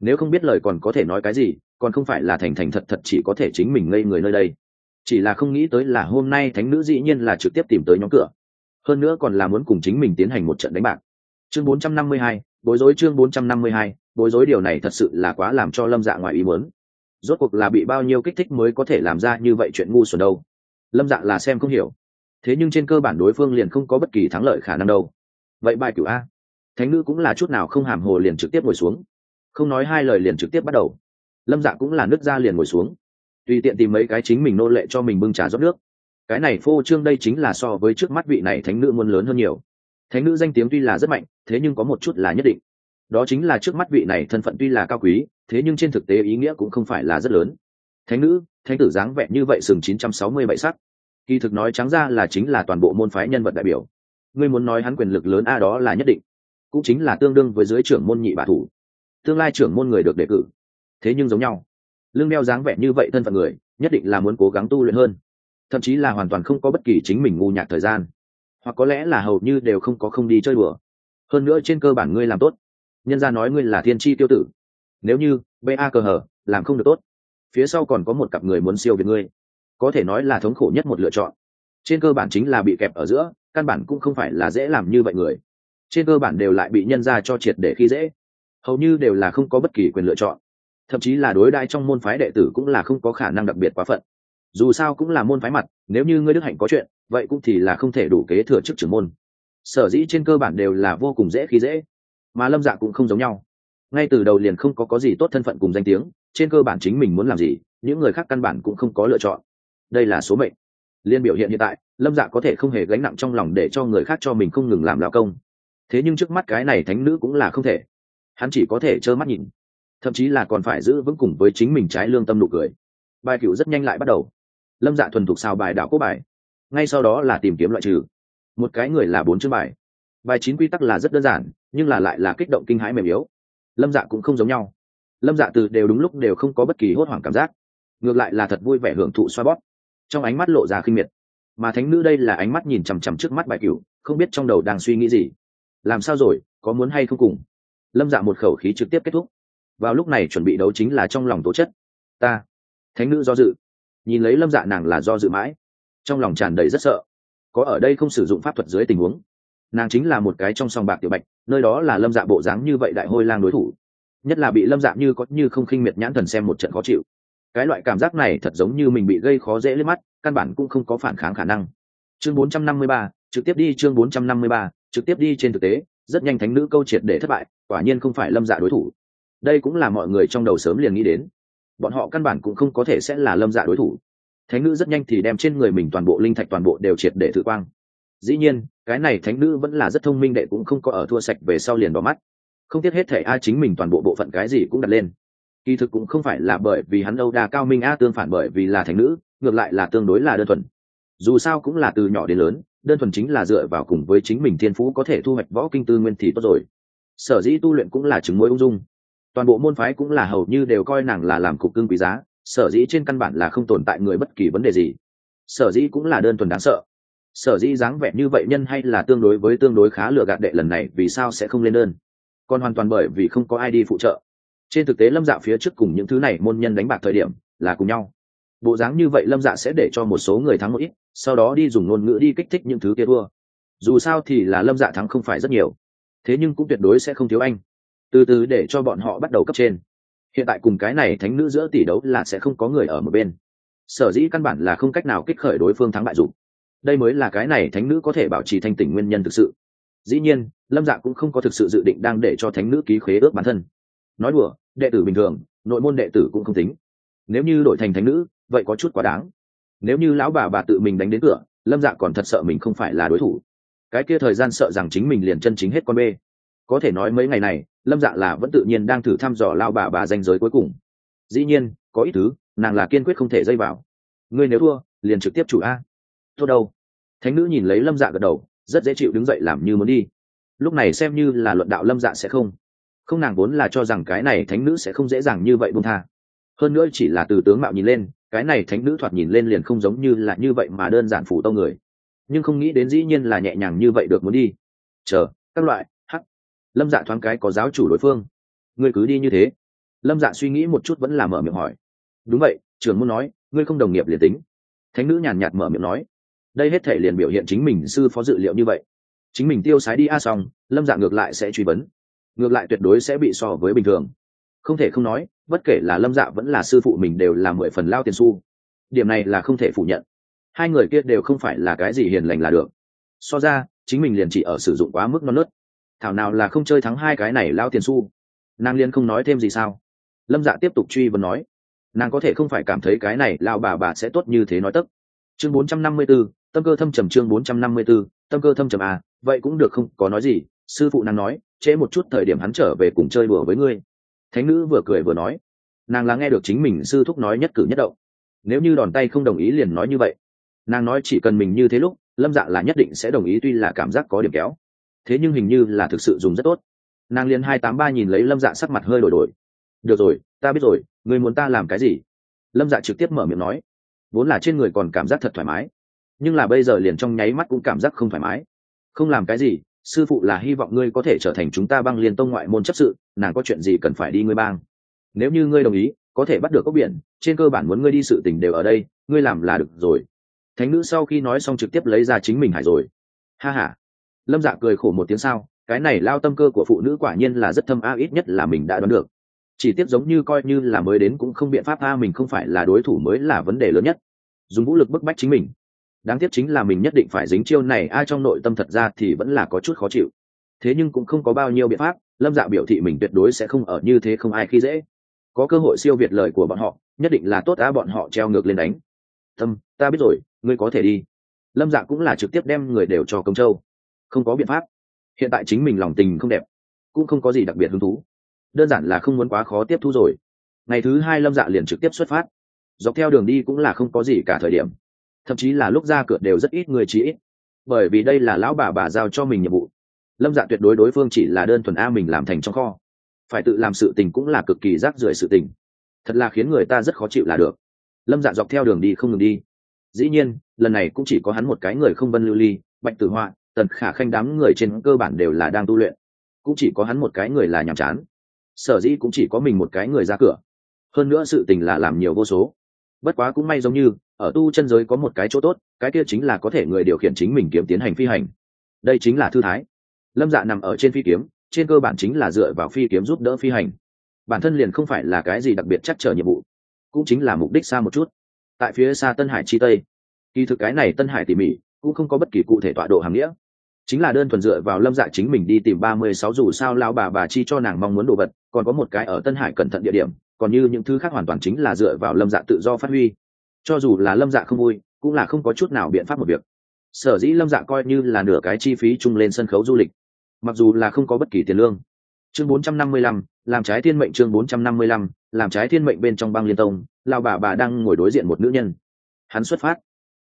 Nếu không biết lời còn có thể nói cái gì còn không phải là thành thành thật thật chỉ có thể chính mình ngây người nơi đây. Chỉ là không nghĩ tới là hôm nay thánh nữ dĩ nhiên là trực tiếp tìm tới nhóm cửa. Hơn nữa còn là muốn cùng chính mình tiến hành một trận đánh bạc. Chương 452, bối rối chương 452, bối rối điều này thật sự là quá làm cho lâm dạ ngoài ý muốn. Rốt cuộc là bị bao nhiêu kích thích mới có thể làm ra như vậy chuyện ngu xuẩn đâu? Lâm dạ là xem không hiểu. Thế nhưng trên cơ bản đối phương liền không có bất kỳ thắng lợi khả năng đâu. Vậy bài cửu a. Thánh nữ cũng là chút nào không hàm hồ liền trực tiếp ngồi xuống. Không nói hai lời liền trực tiếp bắt đầu. Lâm dạ cũng là nước ra liền ngồi xuống. Tùy tiện tìm mấy cái chính mình nô lệ cho mình bưng trà rót nước. Cái này phô trương đây chính là so với trước mắt vị này thánh nữ muôn lớn hơn nhiều thánh nữ danh tiếng tuy là rất mạnh, thế nhưng có một chút là nhất định. Đó chính là trước mắt vị này thân phận tuy là cao quý, thế nhưng trên thực tế ý nghĩa cũng không phải là rất lớn. Thánh nữ, thánh tử dáng vẻ như vậy sừng chín trăm sáu mươi bảy sắc. Kỳ thực nói trắng ra là chính là toàn bộ môn phái nhân vật đại biểu. Ngươi muốn nói hắn quyền lực lớn a đó là nhất định. Cũng chính là tương đương với dưới trưởng môn nhị bà thủ. Tương lai trưởng môn người được đề cử. Thế nhưng giống nhau. Lương đeo dáng vẻ như vậy thân phận người, nhất định là muốn cố gắng tu luyện hơn. Thậm chí là hoàn toàn không có bất kỳ chính mình ngu nhạc thời gian hoặc có lẽ là hầu như đều không có không đi chơi đùa. Hơn nữa trên cơ bản ngươi làm tốt. Nhân ra nói ngươi là thiên tri tiêu tử. Nếu như ba cờ hở làm không được tốt, phía sau còn có một cặp người muốn siêu việt ngươi. Có thể nói là thống khổ nhất một lựa chọn. Trên cơ bản chính là bị kẹp ở giữa, căn bản cũng không phải là dễ làm như vậy người. Trên cơ bản đều lại bị nhân ra cho triệt để khi dễ. Hầu như đều là không có bất kỳ quyền lựa chọn. Thậm chí là đối đai trong môn phái đệ tử cũng là không có khả năng đặc biệt quá phận dù sao cũng là môn phái mặt, nếu như ngươi đức hạnh có chuyện, vậy cũng thì là không thể đủ kế thừa chức trưởng môn. Sở dĩ trên cơ bản đều là vô cùng dễ khi dễ, mà lâm dạ cũng không giống nhau. Ngay từ đầu liền không có có gì tốt thân phận cùng danh tiếng, trên cơ bản chính mình muốn làm gì, những người khác căn bản cũng không có lựa chọn. Đây là số mệnh. Liên biểu hiện hiện tại, lâm dạ có thể không hề gánh nặng trong lòng để cho người khác cho mình không ngừng làm lao công. Thế nhưng trước mắt cái này thánh nữ cũng là không thể. Hắn chỉ có thể trơ mắt nhìn. Thậm chí là còn phải giữ vững cùng với chính mình trái lương tâm nụ cười. Bài cựu rất nhanh lại bắt đầu lâm dạ thuần thục xào bài đảo cốt bài. Ngay sau đó là tìm kiếm loại trừ. Một cái người là bốn chương bài. Bài chín quy tắc là rất đơn giản, nhưng là lại là kích động kinh hãi mềm yếu. Lâm dạ cũng không giống nhau. Lâm dạ từ đều đúng lúc đều không có bất kỳ hốt hoảng cảm giác. Ngược lại là thật vui vẻ hưởng thụ xoa bóp. Trong ánh mắt lộ ra khinh miệt. Mà thánh nữ đây là ánh mắt nhìn chằm chằm trước mắt bài cửu, không biết trong đầu đang suy nghĩ gì. Làm sao rồi, có muốn hay không cùng? Lâm dạ một khẩu khí trực tiếp kết thúc. Vào lúc này chuẩn bị đấu chính là trong lòng tố chất. Ta. Thánh nữ do dự nhìn lấy lâm dạ nàng là do dự mãi trong lòng tràn đầy rất sợ có ở đây không sử dụng pháp thuật dưới tình huống nàng chính là một cái trong sòng bạc tiểu bạch nơi đó là lâm dạ bộ dáng như vậy đại hôi lang đối thủ nhất là bị lâm dạ như có như không khinh miệt nhãn thần xem một trận khó chịu cái loại cảm giác này thật giống như mình bị gây khó dễ lên mắt căn bản cũng không có phản kháng khả năng chương 453, trực tiếp đi chương 453, trực tiếp đi trên thực tế rất nhanh thánh nữ câu triệt để thất bại quả nhiên không phải lâm dạ đối thủ đây cũng là mọi người trong đầu sớm liền nghĩ đến bọn họ căn bản cũng không có thể sẽ là lâm dạ đối thủ. Thánh nữ rất nhanh thì đem trên người mình toàn bộ linh thạch toàn bộ đều triệt để thử quang. Dĩ nhiên, cái này thánh nữ vẫn là rất thông minh đệ cũng không có ở thua sạch về sau liền bỏ mắt. Không tiếc hết thể a chính mình toàn bộ bộ phận cái gì cũng đặt lên. Kỳ thực cũng không phải là bởi vì hắn âu đa cao minh a tương phản bởi vì là thánh nữ, ngược lại là tương đối là đơn thuần. Dù sao cũng là từ nhỏ đến lớn, đơn thuần chính là dựa vào cùng với chính mình thiên phú có thể thu hoạch võ kinh tư nguyên thì tốt rồi. Sở dĩ tu luyện cũng là chứng mối ung dung toàn bộ môn phái cũng là hầu như đều coi nàng là làm cục cưng quý giá, sở dĩ trên căn bản là không tồn tại người bất kỳ vấn đề gì. Sở dĩ cũng là đơn thuần đáng sợ. Sở dĩ dáng vẻ như vậy nhân hay là tương đối với tương đối khá lựa gạt đệ lần này, vì sao sẽ không lên đơn? Còn hoàn toàn bởi vì không có ai đi phụ trợ. Trên thực tế lâm dạ phía trước cùng những thứ này môn nhân đánh bạc thời điểm là cùng nhau. Bộ dáng như vậy lâm dạ sẽ để cho một số người thắng một ít, sau đó đi dùng ngôn ngữ đi kích thích những thứ kia thua. Dù sao thì là lâm dạ thắng không phải rất nhiều. Thế nhưng cũng tuyệt đối sẽ không thiếu anh từ từ để cho bọn họ bắt đầu cấp trên. Hiện tại cùng cái này thánh nữ giữa tỷ đấu là sẽ không có người ở một bên. Sở dĩ căn bản là không cách nào kích khởi đối phương thắng bại dục. Đây mới là cái này thánh nữ có thể bảo trì thanh tỉnh nguyên nhân thực sự. Dĩ nhiên, lâm dạ cũng không có thực sự dự định đang để cho thánh nữ ký khế ước bản thân. Nói đùa, đệ tử bình thường, nội môn đệ tử cũng không tính. Nếu như đổi thành thánh nữ, vậy có chút quá đáng. Nếu như lão bà bà tự mình đánh đến cửa, lâm dạ còn thật sợ mình không phải là đối thủ. Cái kia thời gian sợ rằng chính mình liền chân chính hết con bê. Có thể nói mấy ngày này lâm dạ là vẫn tự nhiên đang thử thăm dò lao bà bà danh giới cuối cùng. Dĩ nhiên, có ít thứ, nàng là kiên quyết không thể dây vào. Ngươi nếu thua, liền trực tiếp chủ a. Thua đâu? Thánh nữ nhìn lấy lâm dạ gật đầu, rất dễ chịu đứng dậy làm như muốn đi. Lúc này xem như là luận đạo lâm dạ sẽ không. Không nàng vốn là cho rằng cái này thánh nữ sẽ không dễ dàng như vậy buông tha. Hơn nữa chỉ là từ tướng mạo nhìn lên, cái này thánh nữ thoạt nhìn lên liền không giống như là như vậy mà đơn giản phủ tâu người. Nhưng không nghĩ đến dĩ nhiên là nhẹ nhàng như vậy được muốn đi. Chờ, các loại lâm dạ thoáng cái có giáo chủ đối phương. Ngươi cứ đi như thế. Lâm dạ suy nghĩ một chút vẫn là mở miệng hỏi. Đúng vậy trường muốn nói, ngươi không đồng nghiệp liền tính. Thánh nữ nhàn nhạt mở miệng nói. Đây hết thể liền biểu hiện chính mình sư phó dự liệu như vậy. Chính mình tiêu sái đi a xong, lâm dạ ngược lại sẽ truy vấn. Ngược lại tuyệt đối sẽ bị so với bình thường. Không thể không nói, bất kể là lâm dạ vẫn là sư phụ mình đều là mười phần lao tiền su điểm này là không thể phủ nhận. Hai người kia đều không phải là cái gì hiền lành là được. So ra, chính mình liền chỉ ở sử dụng quá mức non nớt thảo nào là không chơi thắng hai cái này lao tiền su. Nàng liên không nói thêm gì sao? Lâm dạ tiếp tục truy vấn nói nàng có thể không phải cảm thấy cái này lao bà bà sẽ tốt như thế nói tức. Chương 454, tâm cơ thâm trầm chương 454, tâm cơ thâm trầm à vậy cũng được không có nói gì? Sư phụ nàng nói trễ một chút thời điểm hắn trở về cùng chơi đùa với ngươi. Thánh nữ vừa cười vừa nói nàng là nghe được chính mình sư thúc nói nhất cử nhất động. Nếu như đòn tay không đồng ý liền nói như vậy. Nàng nói chỉ cần mình như thế lúc lâm dạ là nhất định sẽ đồng ý tuy là cảm giác có điểm kéo thế nhưng hình như là thực sự dùng rất tốt. Nàng liền hai tám ba nhìn lấy lâm dạ sắc mặt hơi đổi đổi. Được rồi, ta biết rồi người muốn ta làm cái gì? Lâm dạ trực tiếp mở miệng nói. Vốn là trên người còn cảm giác thật thoải mái. Nhưng là bây giờ liền trong nháy mắt cũng cảm giác không thoải mái. Không làm cái gì, sư phụ là hy vọng ngươi có thể trở thành chúng ta băng liên tông ngoại môn chấp sự, nàng có chuyện gì cần phải đi ngươi bang. Nếu như ngươi đồng ý, có thể bắt được cốc biển, trên cơ bản muốn ngươi đi sự tình đều ở đây, ngươi làm là được rồi. Thánh nữ sau khi nói xong trực tiếp lấy ra chính mình hải rồi. Ha h a lâm dạ cười khổ một tiếng sao, cái này lao tâm cơ của phụ nữ quả nhiên là rất thâm a, ít nhất là mình đã đoán được. Chỉ tiếp giống như coi như là mới đến cũng không biện pháp a, mình không phải là đối thủ mới là vấn đề lớn nhất. Dùng vũ lực bức bách chính mình. Đáng tiếc chính là mình nhất định phải dính chiêu này ai trong nội tâm thật ra thì vẫn là có chút khó chịu. Thế nhưng cũng không có bao nhiêu biện pháp, lâm dạ biểu thị mình tuyệt đối sẽ không ở như thế không ai khi dễ. Có cơ hội siêu việt lời của bọn họ, nhất định là tốt á bọn họ treo ngược lên đánh. Tâm, ta biết rồi, ngươi có thể đi. Lâm dạ cũng là trực tiếp đem người đều cho công châu không có biện pháp. Hiện tại chính mình lòng tình không đẹp, cũng không có gì đặc biệt hứng thú. Đơn giản là không muốn quá khó tiếp thu rồi. Ngày thứ hai lâm dạ liền trực tiếp xuất phát. Dọc theo đường đi cũng là không có gì cả thời điểm. Thậm chí là lúc ra cửa đều rất ít người chỉ ít. Bởi vì đây là lão bà bà giao cho mình nhiệm vụ. Lâm dạ tuyệt đối đối phương chỉ là đơn thuần a mình làm thành trong kho. Phải tự làm sự tình cũng là cực kỳ rác rưởi sự tình. Thật là khiến người ta rất khó chịu là được. Lâm dạ dọc theo đường đi không ngừng đi. Dĩ nhiên, lần này cũng chỉ có hắn một cái người không vân lưu ly, bạch tử họa tần khả khanh đám người trên cơ bản đều là đang tu luyện. Cũng chỉ có hắn một cái người là nhàm chán. Sở dĩ cũng chỉ có mình một cái người ra cửa. Hơn nữa sự tình là làm nhiều vô số. Bất quá cũng may giống như, ở tu chân giới có một cái chỗ tốt, cái kia chính là có thể người điều khiển chính mình kiếm tiến hành phi hành. Đây chính là thư thái. Lâm dạ nằm ở trên phi kiếm, trên cơ bản chính là dựa vào phi kiếm giúp đỡ phi hành. Bản thân liền không phải là cái gì đặc biệt chắc trở nhiệm vụ, cũng chính là mục đích xa một chút. Tại phía xa tân hải chi tây, kỳ thực cái này tân hải tỉ mỉ, cũng không có bất kỳ cụ thể tọa độ hàng nghĩa chính là đơn thuần dựa vào lâm dạ chính mình đi tìm ba mươi sáu dù sao lao bà bà chi cho nàng mong muốn đồ vật còn có một cái ở tân hải cẩn thận địa điểm còn như những thứ khác hoàn toàn chính là dựa vào lâm dạ tự do phát huy. Cho dù là lâm dạ không vui cũng là không có chút nào biện pháp một việc. Sở dĩ lâm dạ coi như là nửa cái chi phí chung lên sân khấu du lịch mặc dù là không có bất kỳ tiền lương. Chương 455, làm trái thiên mệnh chương 455, làm trái thiên mệnh bên trong băng liên tông lao bà bà đang ngồi đối diện một nữ nhân. Hắn xuất phát.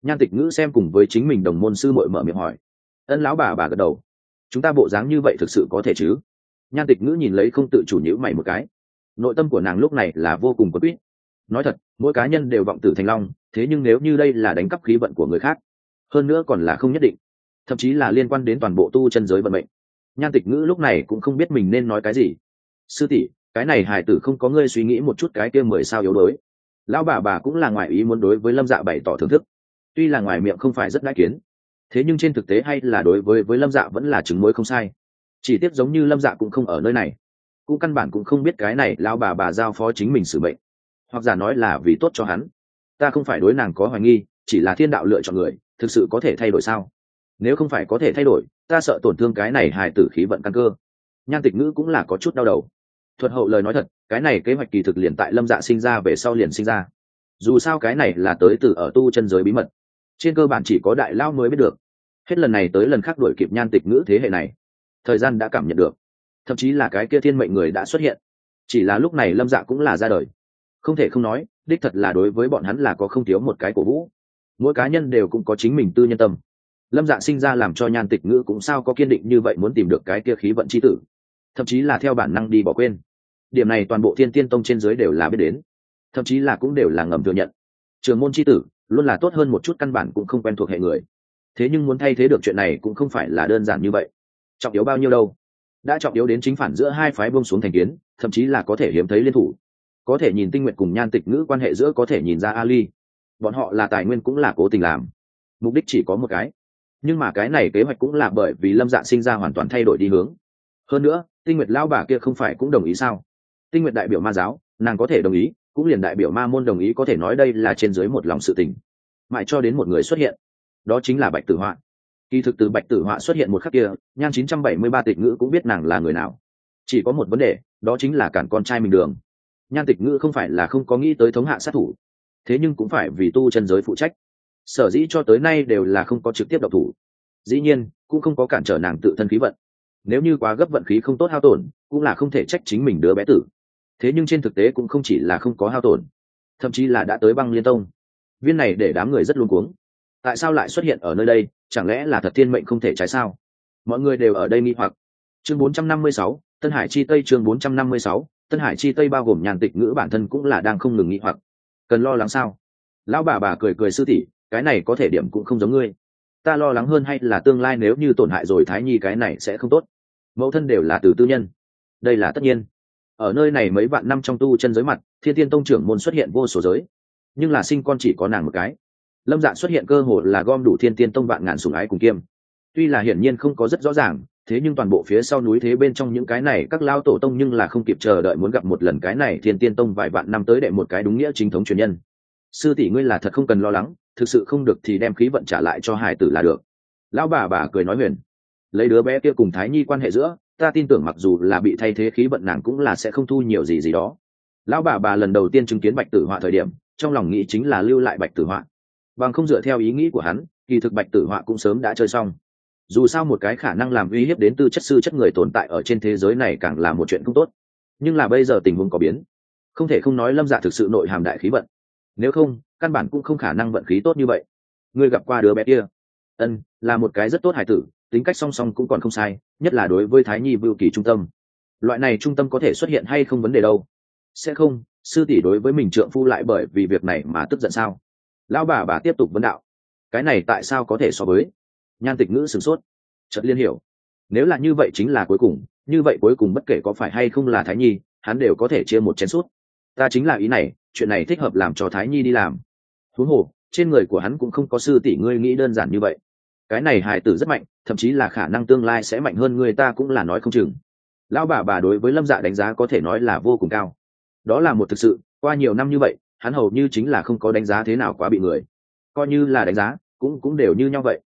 Nhan tịch ngữ xem cùng với chính mình đồng môn sư mội mở miệng hỏi ân lão bà bà gật đầu. Chúng ta bộ dáng như vậy thực sự có thể chứ? Nhan tịch ngữ nhìn lấy không tự chủ nhữ mày một cái. Nội tâm của nàng lúc này là vô cùng có quýt. Nói thật, mỗi cá nhân đều vọng tử thành long, thế nhưng nếu như đây là đánh cắp khí vận của người khác, hơn nữa còn là không nhất định, thậm chí là liên quan đến toàn bộ tu chân giới vận mệnh. Nhan tịch ngữ lúc này cũng không biết mình nên nói cái gì. Sư tỷ, cái này hải tử không có ngươi suy nghĩ một chút cái kia mười sao yếu đuối. Lão bà bà cũng là ngoài ý muốn đối với lâm dạ bày tỏ thưởng thức. Tuy là ngoài miệng không phải rất ngãi kiến thế nhưng trên thực tế hay là đối với với lâm dạ vẫn là chứng mối không sai. Chỉ tiếp giống như lâm dạ cũng không ở nơi này. Cũng căn bản cũng không biết cái này lão bà bà giao phó chính mình xử mệnh. Hoặc giả nói là vì tốt cho hắn. Ta không phải đối nàng có hoài nghi, chỉ là thiên đạo lựa chọn người, thực sự có thể thay đổi sao? Nếu không phải có thể thay đổi, ta sợ tổn thương cái này hài tử khí vận căn cơ. Nhan tịch ngữ cũng là có chút đau đầu. Thuật hậu lời nói thật, cái này kế hoạch kỳ thực liền tại lâm dạ sinh ra về sau liền sinh ra. Dù sao cái này là tới từ ở tu chân giới bí mật trên cơ bản chỉ có đại lao mới biết được. Hết lần này tới lần khác đuổi kịp nhan tịch ngữ thế hệ này, thời gian đã cảm nhận được. Thậm chí là cái kia thiên mệnh người đã xuất hiện. Chỉ là lúc này lâm dạ cũng là ra đời. Không thể không nói, đích thật là đối với bọn hắn là có không thiếu một cái cổ vũ. Mỗi cá nhân đều cũng có chính mình tư nhân tâm. Lâm dạ sinh ra làm cho nhan tịch ngữ cũng sao có kiên định như vậy muốn tìm được cái kia khí vận c h i tử. Thậm chí là theo bản năng đi bỏ quên. Điểm này toàn bộ thiên tiên tông trên dưới đều là biết đến. Thậm chí là cũng đều là ngầm thừa nhận. Trường môn c h i tử luôn là tốt hơn một chút căn bản cũng không quen thuộc hệ người. Thế nhưng muốn thay thế được chuyện này cũng không phải là đơn giản như vậy. Trọng yếu bao nhiêu đâu? Đã trọng yếu đến chính phản giữa hai phái bông xuống thành kiến, thậm chí là có thể hiếm thấy liên thủ. Có thể nhìn tinh nguyện cùng nhan tịch ngữ quan hệ giữa có thể nhìn ra ali. Bọn họ là tài nguyên cũng là cố tình làm. Mục đích chỉ có một cái. Nhưng mà cái này kế hoạch cũng là bởi vì lâm dạ sinh ra hoàn toàn thay đổi đi hướng. Hơn nữa, tinh nguyệt lao bà kia không phải cũng đồng ý sao? Tinh nguyệt đại biểu ma giáo, nàng có thể đồng ý cũng liền đại biểu ma môn đồng ý có thể nói đây là trên dưới một lòng sự tình. Mãi cho đến một người xuất hiện, đó chính là bạch tử họa. Kỳ thực từ bạch tử họa xuất hiện một khắc kia, nhan chín trăm bảy mươi ba tịch ngữ cũng biết nàng là người nào. Chỉ có một vấn đề, đó chính là cản con trai mình đường. Nhan tịch ngữ không phải là không có nghĩ tới thống hạ sát thủ, thế nhưng cũng phải vì tu chân giới phụ trách. Sở dĩ cho tới nay đều là không có trực tiếp độc thủ. Dĩ nhiên, cũng không có cản trở nàng tự thân khí vận. Nếu như quá gấp vận khí không tốt hao tổn, cũng là không thể trách chính mình đứa bé tử thế nhưng trên thực tế cũng không chỉ là không có hao tổn thậm chí là đã tới băng liên tông. Viên này để đám người rất luôn cuống. Tại sao lại xuất hiện ở nơi đây? Chẳng lẽ là thật thiên mệnh không thể trái sao? Mọi người đều ở đây nghi hoặc. Chương 456, tân hải chi tây chương 456, tân hải chi tây bao gồm nhàn tịch ngữ bản thân cũng là đang không ngừng nghi hoặc. Cần lo lắng sao? Lão bà bà cười cười sư tỷ cái này có thể điểm cũng không giống ngươi. Ta lo lắng hơn hay là tương lai nếu như tổn hại rồi thái nhi cái này sẽ không tốt? Mẫu thân đều là từ tư nhân. Đây là tất nhiên ở nơi này mấy vạn năm trong tu chân giới mặt, thiên tiên tông trưởng môn xuất hiện vô số giới. Nhưng là sinh con chỉ có nàng một cái. Lâm dạ xuất hiện cơ hội là gom đủ thiên tiên tông vạn ngàn sùng ái cùng kiêm. Tuy là hiển nhiên không có rất rõ ràng, thế nhưng toàn bộ phía sau núi thế bên trong những cái này các lao tổ tông nhưng là không kịp chờ đợi muốn gặp một lần cái này thiên tiên tông vài vạn năm tới đệ một cái đúng nghĩa chính thống truyền nhân. Sư tỷ ngươi là thật không cần lo lắng, thực sự không được thì đem khí vận trả lại cho hải tử là được. Lão bà bà cười nói huyền. Lấy đứa bé kia cùng thái nhi quan hệ giữa ta tin tưởng mặc dù là bị thay thế khí vận nàng cũng là sẽ không thu nhiều gì gì đó. Lão bà bà lần đầu tiên chứng kiến bạch tử họa thời điểm, trong lòng nghĩ chính là lưu lại bạch tử họa. Bằng không dựa theo ý nghĩ của hắn, kỳ thực bạch tử họa cũng sớm đã chơi xong. Dù sao một cái khả năng làm uy hiếp đến tư chất sư chất người tồn tại ở trên thế giới này càng là một chuyện không tốt. Nhưng là bây giờ tình huống có biến. Không thể không nói lâm dạ thực sự nội hàm đại khí vận. Nếu không, căn bản cũng không khả năng vận khí tốt như vậy. Ngươi gặp qua đứa bé kia. Ân, là một cái rất tốt hải tử tính cách song song cũng còn không sai, nhất là đối với thái nhi vưu kỳ trung tâm. Loại này trung tâm có thể xuất hiện hay không vấn đề đâu? Sẽ không, sư tỷ đối với mình trượng phu lại bởi vì việc này mà tức giận sao? Lão bà bà tiếp tục vấn đạo. Cái này tại sao có thể so với? Nhan tịch ngữ sửng sốt. Trận liên hiểu. Nếu là như vậy chính là cuối cùng, như vậy cuối cùng bất kể có phải hay không là thái nhi, hắn đều có thể chia một chén suốt ta chính là ý này, chuyện này thích hợp làm cho thái nhi đi làm. Thú hồ, trên người của hắn cũng không có sư tỷ ngươi nghĩ đơn giản như vậy. Cái này hài tử rất mạnh thậm chí là khả năng tương lai sẽ mạnh hơn người ta cũng là nói không chừng. Lão bà bà đối với lâm dạ đánh giá có thể nói là vô cùng cao. Đó là một thực sự, qua nhiều năm như vậy, hắn hầu như chính là không có đánh giá thế nào quá bị người. Coi như là đánh giá, cũng cũng đều như nhau vậy.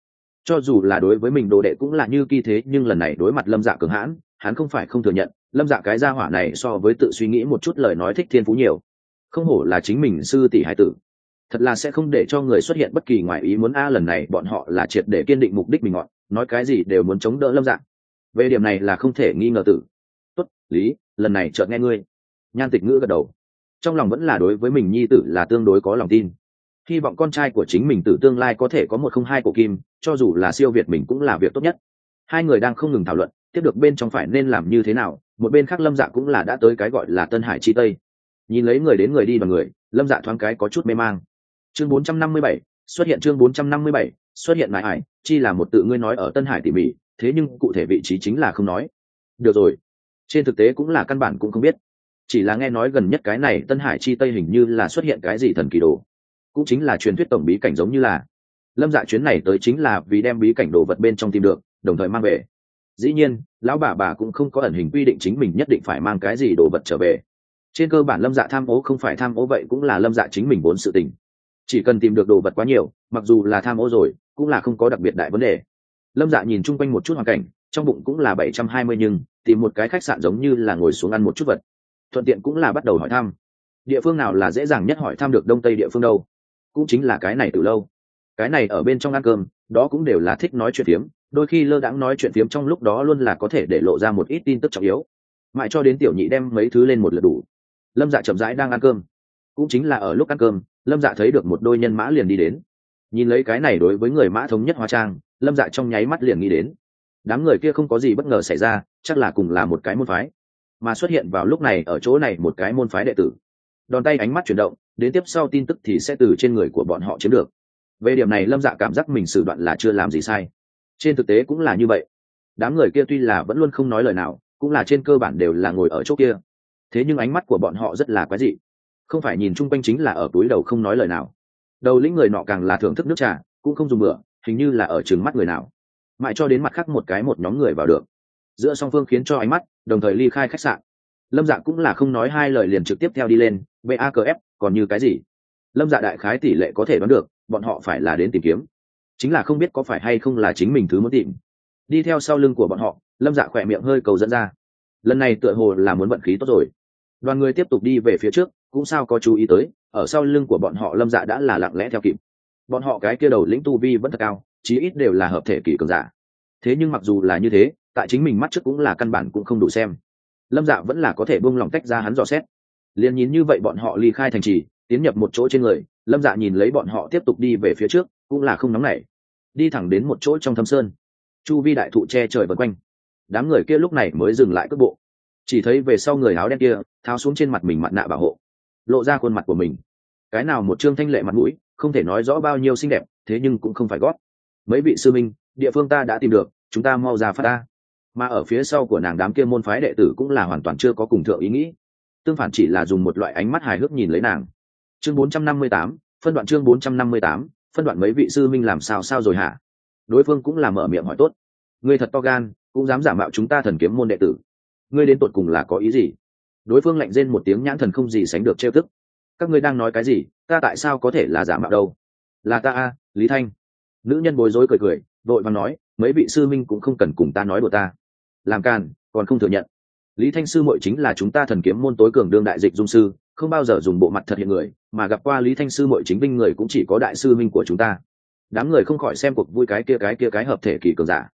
Cho dù là đối với mình đồ đệ cũng là như kỳ thế, nhưng lần này đối mặt lâm dạ cường hãn, hắn không phải không thừa nhận, lâm dạ cái gia hỏa này so với tự suy nghĩ một chút lời nói thích thiên phú nhiều. Không hổ là chính mình sư tỷ hải tử. Thật là sẽ không để cho người xuất hiện bất kỳ ngoài ý muốn, a, lần này bọn họ là triệt để kiên định mục đích mình ngọn nói cái gì đều muốn chống đỡ lâm dạng. Về điểm này là không thể nghi ngờ tử. Tốt lý lần này chợt nghe ngươi. Nhan tịch ngữ gật đầu. Trong lòng vẫn là đối với mình nhi tử là tương đối có lòng tin. Hy vọng con trai của chính mình tử tương lai có thể có một không hai cổ kim cho dù là siêu việt mình cũng là việc tốt nhất. Hai người đang không ngừng thảo luận tiếp được bên trong phải nên làm như thế nào một bên khác lâm dạ cũng là đã tới cái gọi là tân hải chi tây. Nhìn lấy người đến người đi và người lâm dạ thoáng cái có chút mê mang. Chương 457, xuất hiện chương 457, xuất hiện mãi hải chi là một tự ngươi nói ở tân hải tỉ mỉ, thế nhưng cụ thể vị trí chính là không nói. Được rồi, trên thực tế cũng là căn bản cũng không biết. Chỉ là nghe nói gần nhất cái này tân hải chi tây hình như là xuất hiện cái gì thần kỳ đồ. Cũng chính là truyền thuyết tổng bí cảnh giống như là. Lâm dạ chuyến này tới chính là vì đem bí cảnh đồ vật bên trong tìm được, đồng thời mang về. Dĩ nhiên, lão bà bà cũng không có ẩn hình quy định chính mình nhất định phải mang cái gì đồ vật trở về. Trên cơ bản lâm dạ tham ố không phải tham ố vậy cũng là lâm dạ chính mình vốn sự tình. Chỉ cần tìm được đồ vật quá nhiều, mặc dù là tham ô rồi cũng là không có đặc biệt đại vấn đề. Lâm dạ nhìn chung quanh một chút hoàn cảnh, trong bụng cũng là bảy trăm hai mươi nhưng tìm một cái khách sạn giống như là ngồi xuống ăn một chút vật. Thuận tiện cũng là bắt đầu hỏi thăm. Địa phương nào là dễ dàng nhất hỏi thăm được đông tây địa phương đâu? Cũng chính là cái này từ lâu. Cái này ở bên trong ăn cơm, đó cũng đều là thích nói chuyện phiếm, đôi khi lơ đãng nói chuyện phiếm trong lúc đó luôn là có thể để lộ ra một ít tin tức trọng yếu. Mãi cho đến tiểu nhị đem mấy thứ lên một lượt đủ. Lâm dạ chậm rãi đang ăn cơm. Cũng chính là ở lúc ăn cơm, lâm dạ thấy được một đôi nhân mã liền đi đến nhìn lấy cái này đối với người mã thống nhất hóa trang, lâm dạ trong nháy mắt liền nghĩ đến. Đám người kia không có gì bất ngờ xảy ra, chắc là cùng là một cái môn phái. Mà xuất hiện vào lúc này ở chỗ này một cái môn phái đệ tử. Đòn tay ánh mắt chuyển động, đến tiếp sau tin tức thì sẽ từ trên người của bọn họ chiếm được. Về điểm này lâm dạ cảm giác mình xử đoạn là chưa làm gì sai. Trên thực tế cũng là như vậy. Đám người kia tuy là vẫn luôn không nói lời nào, cũng là trên cơ bản đều là ngồi ở chỗ kia. Thế nhưng ánh mắt của bọn họ rất là quái dị. Không phải nhìn chung quanh chính là ở túi đầu không nói lời nào đầu lĩnh người nọ càng là thưởng thức nước trà, cũng không dùng bữa, hình như là ở trừng mắt người nào. Mãi cho đến mặt khác một cái một nhóm người vào được. Giữa song phương khiến cho ánh mắt, đồng thời ly khai khách sạn. Lâm dạ cũng là không nói hai lời liền trực tiếp theo đi lên vakf còn như cái gì? Lâm dạ đại khái tỷ lệ có thể đoán được, bọn họ phải là đến tìm kiếm. Chính là không biết có phải hay không là chính mình thứ muốn tìm. Đi theo sau lưng của bọn họ, lâm dạ khỏe miệng hơi cầu dẫn ra. Lần này tựa hồ là muốn vận khí tốt rồi. Đoàn người tiếp tục đi về phía trước cũng sao có chú ý tới, ở sau lưng của bọn họ lâm dạ đã là lặng lẽ theo kịp. Bọn họ cái kia đầu lĩnh tu vi vẫn thật cao, chí ít đều là hợp thể kỷ cường giả. Thế nhưng mặc dù là như thế, tại chính mình mắt trước cũng là căn bản cũng không đủ xem. Lâm dạ vẫn là có thể buông lòng tách ra hắn dò xét. Liền nhìn như vậy bọn họ ly khai thành trì, tiến nhập một chỗ trên người, lâm dạ nhìn lấy bọn họ tiếp tục đi về phía trước, cũng là không nóng nảy. Đi thẳng đến một chỗ trong thâm sơn. Chu vi đại thụ che trời vân quanh. Đám người kia lúc này mới dừng lại cước bộ. Chỉ thấy về sau người áo đen kia, tháo xuống trên mặt mình mặt nạ bảo hộ lộ ra khuôn mặt của mình. Cái nào một chương thanh lệ mặt mũi không thể nói rõ bao nhiêu xinh đẹp thế nhưng cũng không phải gót. Mấy vị sư minh địa phương ta đã tìm được chúng ta mau ra phát ta mà ở phía sau của nàng đám kia môn phái đệ tử cũng là hoàn toàn chưa có cùng thượng ý nghĩ. Tương phản chỉ là dùng một loại ánh mắt hài hước nhìn lấy nàng. Chương 458, phân đoạn chương 458, phân đoạn mấy vị sư minh làm sao sao rồi hả? Đối phương cũng là mở miệng hỏi tốt. Ngươi thật to gan cũng dám giả mạo chúng ta thần kiếm môn đệ tử. Ngươi đến tột cùng là có ý gì? Đối phương lạnh rên một tiếng nhãn thần không gì sánh được trêu tức. Các ngươi đang nói cái gì? Ta tại sao có thể là giả mạo đâu? Là ta a, lý thanh. Nữ nhân bối rối cười cười vội vàng nói, mấy vị sư minh cũng không cần cùng ta nói đùa ta. Làm càn, còn không thừa nhận. Lý thanh sư muội chính là chúng ta thần kiếm môn tối cường đương đại dịch dung sư, không bao giờ dùng bộ mặt thật hiện người, mà gặp qua lý thanh sư muội chính binh người cũng chỉ có đại sư minh của chúng ta. Đám người không khỏi xem cuộc vui cái kia cái kia cái hợp thể kỳ cường giả.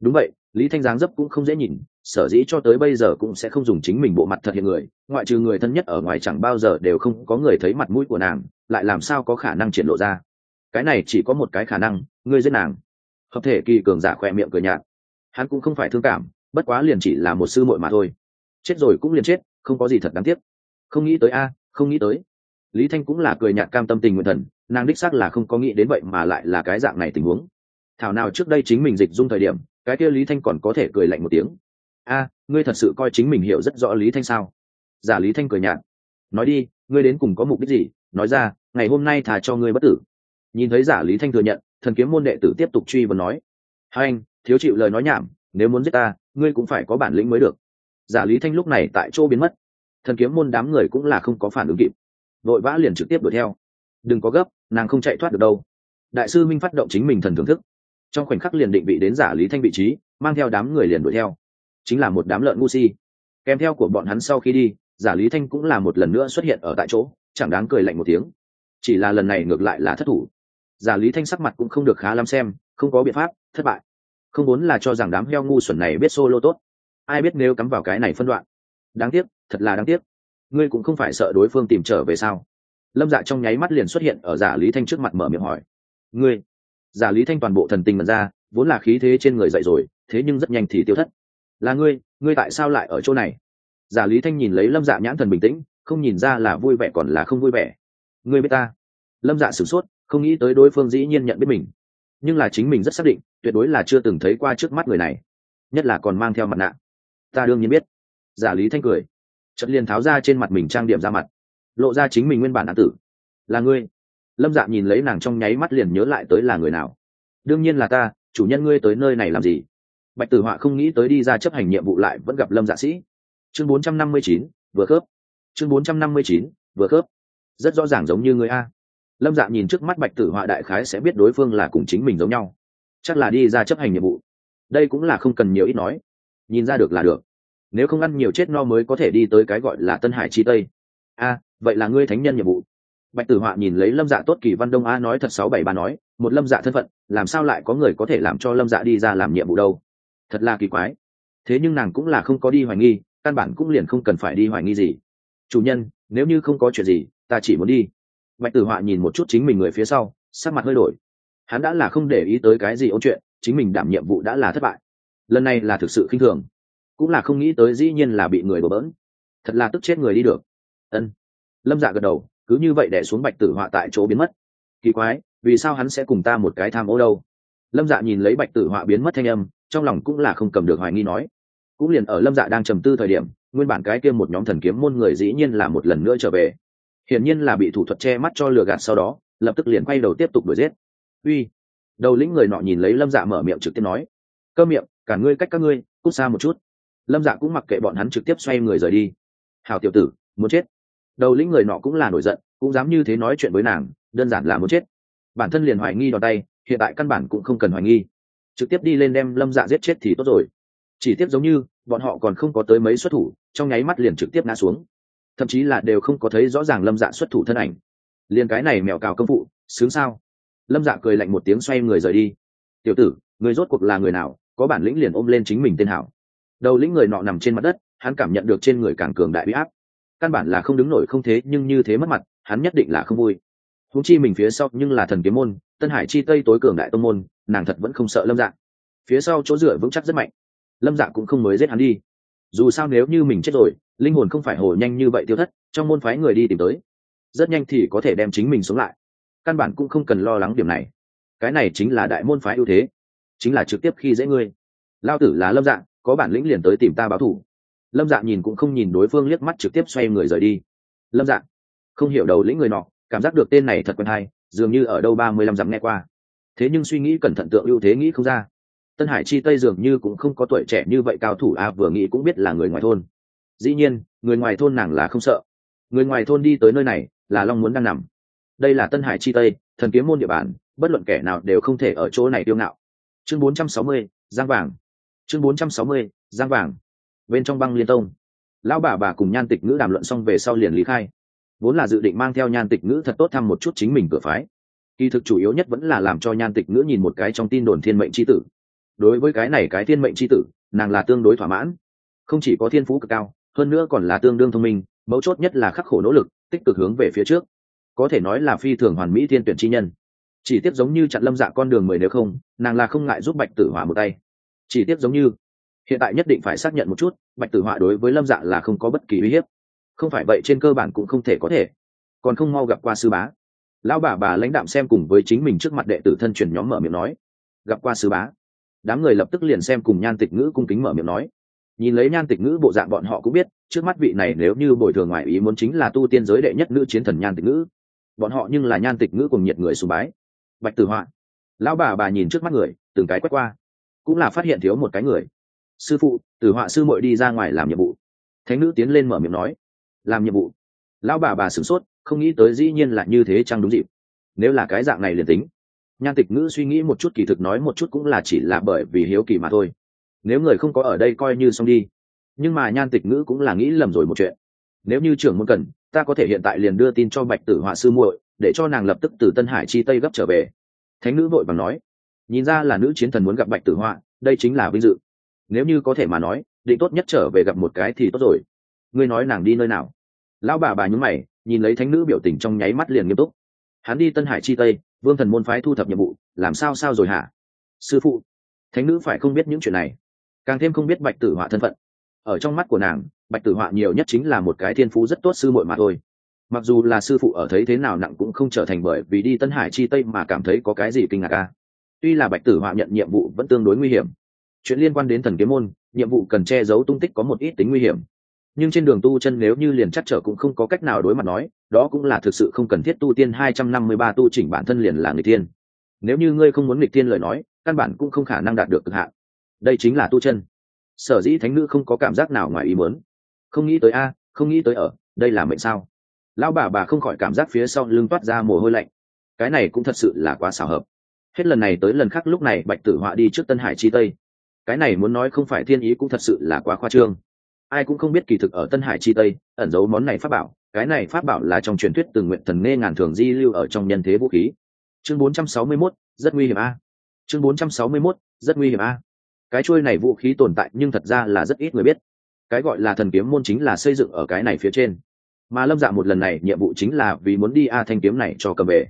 Đúng vậy lý thanh giáng dấp cũng không dễ nhìn, sở dĩ cho tới bây giờ cũng sẽ không dùng chính mình bộ mặt thật hiện người, ngoại trừ người thân nhất ở ngoài chẳng bao giờ đều không có người thấy mặt mũi của nàng, lại làm sao có khả năng triển lộ ra. Cái này chỉ có một cái khả năng, ngươi giết nàng. Hợp thể kỳ cường giả khỏe miệng cười nhạt. Hắn cũng không phải thương cảm, bất quá liền chỉ là một sư muội mà thôi. Chết rồi cũng liền chết, không có gì thật đáng tiếc. Không nghĩ tới a, không nghĩ tới. Lý thanh cũng là cười nhạt cam tâm tình nguyện thần, nàng đích xác là không có nghĩ đến vậy mà lại là cái dạng này tình huống. Thảo nào trước đây chính mình dịch dung thời điểm cái kia lý thanh còn có thể cười lạnh một tiếng. A, ngươi thật sự coi chính mình hiểu rất rõ lý thanh sao? Giả lý thanh cười nhạt. Nói đi, ngươi đến cùng có mục đích gì? Nói ra, ngày hôm nay thà cho ngươi bất tử. Nhìn thấy giả lý thanh thừa nhận, thần kiếm môn đệ tử tiếp tục truy vấn nói. Hai anh, thiếu chịu lời nói nhảm, nếu muốn giết ta, ngươi cũng phải có bản lĩnh mới được. Giả lý thanh lúc này tại chỗ biến mất. Thần kiếm môn đám người cũng là không có phản ứng kịp. Vội vã liền trực tiếp đuổi theo. Đừng có gấp, nàng không chạy thoát được đâu. Đại sư minh phát động chính mình thần thưởng thức trong khoảnh khắc liền định vị đến giả lý thanh vị trí, mang theo đám người liền đuổi theo. Chính là một đám lợn ngu si. Kèm theo của bọn hắn sau khi đi, giả lý thanh cũng là một lần nữa xuất hiện ở tại chỗ, chẳng đáng cười lạnh một tiếng. Chỉ là lần này ngược lại là thất thủ. Giả lý thanh sắc mặt cũng không được khá lắm xem, không có biện pháp, thất bại. Không muốn là cho rằng đám heo ngu xuẩn này biết solo tốt. Ai biết nếu cắm vào cái này phân đoạn. Đáng tiếc, thật là đáng tiếc. Ngươi cũng không phải sợ đối phương tìm trở về sao? Lâm dạ trong nháy mắt liền xuất hiện ở giả lý thanh trước mặt mở miệng hỏi. Ngươi giả lý thanh toàn bộ thần tình mật ra, vốn là khí thế trên người dậy rồi, thế nhưng rất nhanh thì tiêu thất. Là ngươi ngươi tại sao lại ở chỗ này? Giả lý thanh nhìn lấy lâm dạ nhãn thần bình tĩnh, không nhìn ra là vui vẻ còn là không vui vẻ. Ngươi biết ta? Lâm dạ sửng sốt, không nghĩ tới đối phương dĩ nhiên nhận biết mình. Nhưng là chính mình rất xác định, tuyệt đối là chưa từng thấy qua trước mắt người này. Nhất là còn mang theo mặt nạ. Ta đương nhiên biết. Giả lý thanh cười. Chất liền tháo ra trên mặt mình trang điểm ra mặt, lộ ra chính mình nguyên bản án tử. Là ngươi lâm dạ nhìn lấy nàng trong nháy mắt liền nhớ lại tới là người nào. Đương nhiên là ta chủ nhân ngươi tới nơi này làm gì? Bạch tử họa không nghĩ tới đi ra chấp hành nhiệm vụ lại vẫn gặp lâm dạ sĩ. Chương 459, vừa khớp. Chương 459, vừa khớp. Rất rõ ràng giống như người a. Lâm dạ nhìn trước mắt bạch tử họa đại khái sẽ biết đối phương là cùng chính mình giống nhau. Chắc là đi ra chấp hành nhiệm vụ. Đây cũng là không cần nhiều ít nói. Nhìn ra được là được. Nếu không ăn nhiều chết no mới có thể đi tới cái gọi là tân hải chi tây. A vậy là ngươi thánh nhân nhiệm vụ bạch tử họa nhìn lấy lâm dạ tốt kỳ văn đông a nói thật sáu bảy ba nói, một lâm dạ thân phận, làm sao lại có người có thể làm cho lâm dạ đi ra làm nhiệm vụ đâu? Thật là kỳ quái. Thế nhưng nàng cũng là không có đi hoài nghi, căn bản cũng liền không cần phải đi hoài nghi gì. Chủ nhân, nếu như không có chuyện gì, ta chỉ muốn đi. Bạch tử họa nhìn một chút chính mình người phía sau, sắc mặt hơi đổi. Hắn đã là không để ý tới cái gì ôn chuyện, chính mình đảm nhiệm vụ đã là thất bại. Lần này là thực sự khinh thường. Cũng là không nghĩ tới dĩ nhiên là bị người đổ bỡn. Thật là tức chết người đi được. Ân. Lâm dạ gật đầu cứ như vậy đẻ xuống bạch tử họa tại chỗ biến mất. Kỳ quái, vì sao hắn sẽ cùng ta một cái tham ô đâu? Lâm dạ nhìn lấy bạch tử họa biến mất thanh âm, trong lòng cũng là không cầm được hoài nghi nói. Cũng liền ở lâm dạ đang trầm tư thời điểm, nguyên bản cái kia một nhóm thần kiếm môn người dĩ nhiên là một lần nữa trở về. Hiển nhiên là bị thủ thuật che mắt cho lừa gạt sau đó, lập tức liền quay đầu tiếp tục đuổi giết. Uy. Đầu lĩnh người nọ nhìn lấy lâm dạ mở miệng trực tiếp nói. Cơ miệng, cả ngươi cách các ngươi, cút xa một chút. Lâm dạ cũng mặc kệ bọn hắn trực tiếp xoay người rời đi. Hào tiểu tử, muốn chết đầu lĩnh người nọ cũng là nổi giận, cũng dám như thế nói chuyện với nàng, đơn giản là muốn chết. Bản thân liền hoài nghi đòn tay, hiện tại căn bản cũng không cần hoài nghi. Trực tiếp đi lên đem lâm dạ giết chết thì tốt rồi. Chỉ tiếp giống như, bọn họ còn không có tới mấy xuất thủ, trong nháy mắt liền trực tiếp ngã xuống. Thậm chí là đều không có thấy rõ ràng lâm dạ xuất thủ thân ảnh. Liền cái này mèo cào công phụ sướng sao? Lâm dạ cười lạnh một tiếng xoay người rời đi. Tiểu tử người rốt cuộc là người nào, có bản lĩnh liền ôm lên chính mình tên hảo. Đầu lĩnh người nọ nằm trên mặt đất, hắn cảm nhận được trên người càng cường đại bị áp căn bản là không đứng nổi không thế nhưng như thế mất mặt hắn nhất định là không vui. Húng chi mình phía sau nhưng là thần kiếm môn tân hải chi tây tối cường đại tông môn nàng thật vẫn không sợ lâm dạng. phía sau chỗ dựa vững chắc rất mạnh. Lâm dạng cũng không mới giết hắn đi. Dù sao nếu như mình chết rồi linh hồn không phải hồi nhanh như vậy tiêu thất trong môn phái người đi tìm tới rất nhanh thì có thể đem chính mình sống lại. Căn bản cũng không cần lo lắng điểm này. Cái này chính là đại môn phái ưu thế chính là trực tiếp khi dễ ngươi. Lao tử là lâm dạng, có bản lĩnh liền tới tìm ta báo thủ lâm dạ nhìn cũng không nhìn đối phương liếc mắt trực tiếp xoay người rời đi. Lâm dạ không hiểu đầu lĩnh người nọ cảm giác được tên này thật quen hay dường như ở đâu ba mươi lăm dặm nghe qua. Thế nhưng suy nghĩ cẩn thận tượng ưu thế nghĩ không ra. Tân hải chi tây dường như cũng không có tuổi trẻ như vậy cao thủ a vừa nghĩ cũng biết là người ngoài thôn. Dĩ nhiên người ngoài thôn nàng là không sợ. Người ngoài thôn đi tới nơi này là long muốn đang nằm. Đây là tân hải chi tây thần kiếm môn địa bàn bất luận kẻ nào đều không thể ở chỗ này tiêu ngạo. Chương 460, giang vàng. Chương 460, giang vàng bên trong băng liên tông. Lão bà bà cùng nhan tịch ngữ đàm luận xong về sau liền lý khai. Vốn là dự định mang theo nhan tịch ngữ thật tốt thăm một chút chính mình cửa phái. Kỳ thực chủ yếu nhất vẫn là làm cho nhan tịch ngữ nhìn một cái trong tin đồn thiên mệnh c h i tử. Đối với cái này cái thiên mệnh c h i tử, nàng là tương đối thỏa mãn. Không chỉ có thiên phú cực cao, hơn nữa còn là tương đương thông minh, mấu chốt nhất là khắc khổ nỗ lực, tích cực hướng về phía trước. Có thể nói là phi thường hoàn mỹ thiên tuyển chi nhân. Chỉ tiếp giống như chặn lâm dạ con đường mười nếu không, nàng là không ngại giúp bạch tử hỏa một tay. Chỉ tiếp giống như hiện tại nhất định phải xác nhận một chút, bạch tử hỏa đối với lâm dạ là không có bất kỳ uy hiếp. Không phải vậy trên cơ bản cũng không thể có thể. Còn không mau gặp qua sư bá. Lão bà bà lãnh đạm xem cùng với chính mình trước mặt đệ tử thân truyền nhóm mở miệng nói. Gặp qua sư bá. Đám người lập tức liền xem cùng nhan tịch ngữ cung kính mở miệng nói. Nhìn lấy nhan tịch ngữ bộ dạng bọn họ cũng biết, trước mắt vị này nếu như bồi thường ngoại ý muốn chính là tu tiên giới đệ nhất nữ chiến thần nhan tịch ngữ. Bọn họ nhưng là nhan tịch ngữ cùng nhiệt người sùng bái. Bạch tử họa. Lão bà bà nhìn trước mắt người, từng cái quét qua. Cũng là phát hiện thiếu một cái người sư phụ, tử họa sư muội đi ra ngoài làm nhiệm vụ. Thánh nữ tiến lên mở miệng nói, làm nhiệm vụ? Lão bà bà sửng sốt, không nghĩ tới dĩ nhiên là như thế chăng đúng dịp. Nếu là cái dạng này liền tính. Nhan tịch ngữ suy nghĩ một chút kỳ thực nói một chút cũng là chỉ là bởi vì hiếu kỳ mà thôi. Nếu người không có ở đây coi như xong đi. Nhưng mà nhan tịch ngữ cũng là nghĩ lầm rồi một chuyện. Nếu như trưởng muốn cần, ta có thể hiện tại liền đưa tin cho bạch tử họa sư muội, để cho nàng lập tức từ tân hải chi tây gấp trở về. Thánh nữ vội bằng nói, nhìn ra là nữ chiến thần muốn gặp bạch tử họa, đây chính là vinh dự nếu như có thể mà nói, định tốt nhất trở về gặp một cái thì tốt rồi. Ngươi nói nàng đi nơi nào? Lão bà bà nhún mày, nhìn lấy thánh nữ biểu tình trong nháy mắt liền nghiêm túc. Hắn đi tân hải chi tây, vương thần môn phái thu thập nhiệm vụ, làm sao sao rồi hả? Sư phụ, thánh nữ phải không biết những chuyện này? Càng thêm không biết bạch tử họa thân phận. Ở trong mắt của nàng, bạch tử họa nhiều nhất chính là một cái thiên phú rất tốt sư muội mà thôi. Mặc dù là sư phụ ở thấy thế nào nặng cũng không trở thành bởi vì đi tân hải chi tây mà cảm thấy có cái gì kinh ngạc ca tuy là bạch tử họa nhận nhiệm vụ vẫn tương đối nguy hiểm chuyện liên quan đến thần kiếm môn, nhiệm vụ cần che giấu tung tích có một ít tính nguy hiểm. Nhưng trên đường tu chân nếu như liền chắc trở cũng không có cách nào đối mặt nói, đó cũng là thực sự không cần thiết tu tiên hai trăm năm mươi ba tu chỉnh bản thân liền là người tiên nếu như ngươi không muốn nghịch tiên lời nói, căn bản cũng không khả năng đạt được cực hạn. Đây chính là tu chân. Sở dĩ thánh nữ không có cảm giác nào ngoài ý muốn. Không nghĩ tới a, không nghĩ tới ở, đây là mệnh sao? Lão bà bà không khỏi cảm giác phía sau lưng toát ra mồ hôi lạnh. Cái này cũng thật sự là quá xảo hợp. Hết lần này tới lần khác lúc này bạch tử họa đi trước tân hải chi tây cái này muốn nói không phải thiên ý cũng thật sự là quá khoa trương. Ai cũng không biết kỳ thực ở tân hải chi tây ẩn giấu món này pháp bảo. Cái này pháp bảo là trong truyền thuyết từng nguyện thần nghe ngàn thường di lưu ở trong nhân thế vũ khí. Chương 461, rất nguy hiểm a. Chương 461, rất nguy hiểm a. Cái chuôi này vũ khí tồn tại nhưng thật ra là rất ít người biết. Cái gọi là thần kiếm môn chính là xây dựng ở cái này phía trên. Mà lâm dạ một lần này nhiệm vụ chính là vì muốn đi a thanh kiếm này cho cầm về.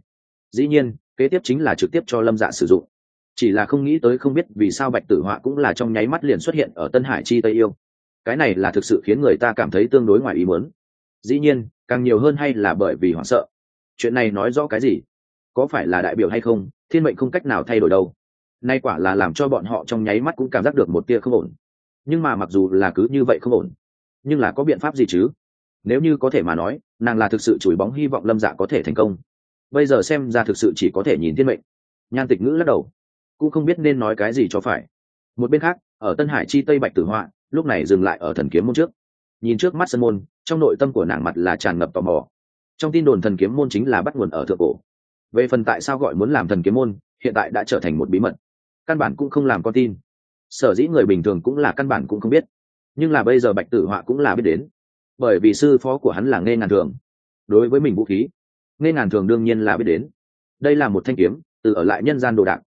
Dĩ nhiên kế tiếp chính là trực tiếp cho lâm dạ sử dụng chỉ là không nghĩ tới không biết vì sao bạch tử họa cũng là trong nháy mắt liền xuất hiện ở tân hải chi tây yêu. Cái này là thực sự khiến người ta cảm thấy tương đối ngoài ý muốn. Dĩ nhiên, càng nhiều hơn hay là bởi vì hoảng sợ. Chuyện này nói rõ cái gì? Có phải là đại biểu hay không, thiên mệnh không cách nào thay đổi đâu. Nay quả là làm cho bọn họ trong nháy mắt cũng cảm giác được một tia không ổn. Nhưng mà mặc dù là cứ như vậy không ổn, nhưng là có biện pháp gì chứ? Nếu như có thể mà nói, nàng là thực sự chùi bóng hy vọng lâm dạ có thể thành công. Bây giờ xem ra thực sự chỉ có thể nhìn thiên mệnh. Nhan tịch ngữ lắc đầu cũng không biết nên nói cái gì cho phải. Một bên khác, ở tân hải chi tây bạch tử họa, lúc này dừng lại ở thần kiếm môn trước. Nhìn trước mắt sân môn, trong nội tâm của nàng mặt là tràn ngập tò mò. Trong tin đồn thần kiếm môn chính là bắt nguồn ở thượng cổ. Về phần tại sao gọi muốn làm thần kiếm môn, hiện tại đã trở thành một bí mật. Căn bản cũng không làm con tin. Sở dĩ người bình thường cũng là căn bản cũng không biết. Nhưng là bây giờ bạch tử họa cũng là biết đến. Bởi vì sư phó của hắn là nghe ngàn thường. Đối với mình vũ khí nghe ngàn thường đương nhiên là biết đến. Đây là một thanh kiếm, từ ở lại nhân gian đồ đạc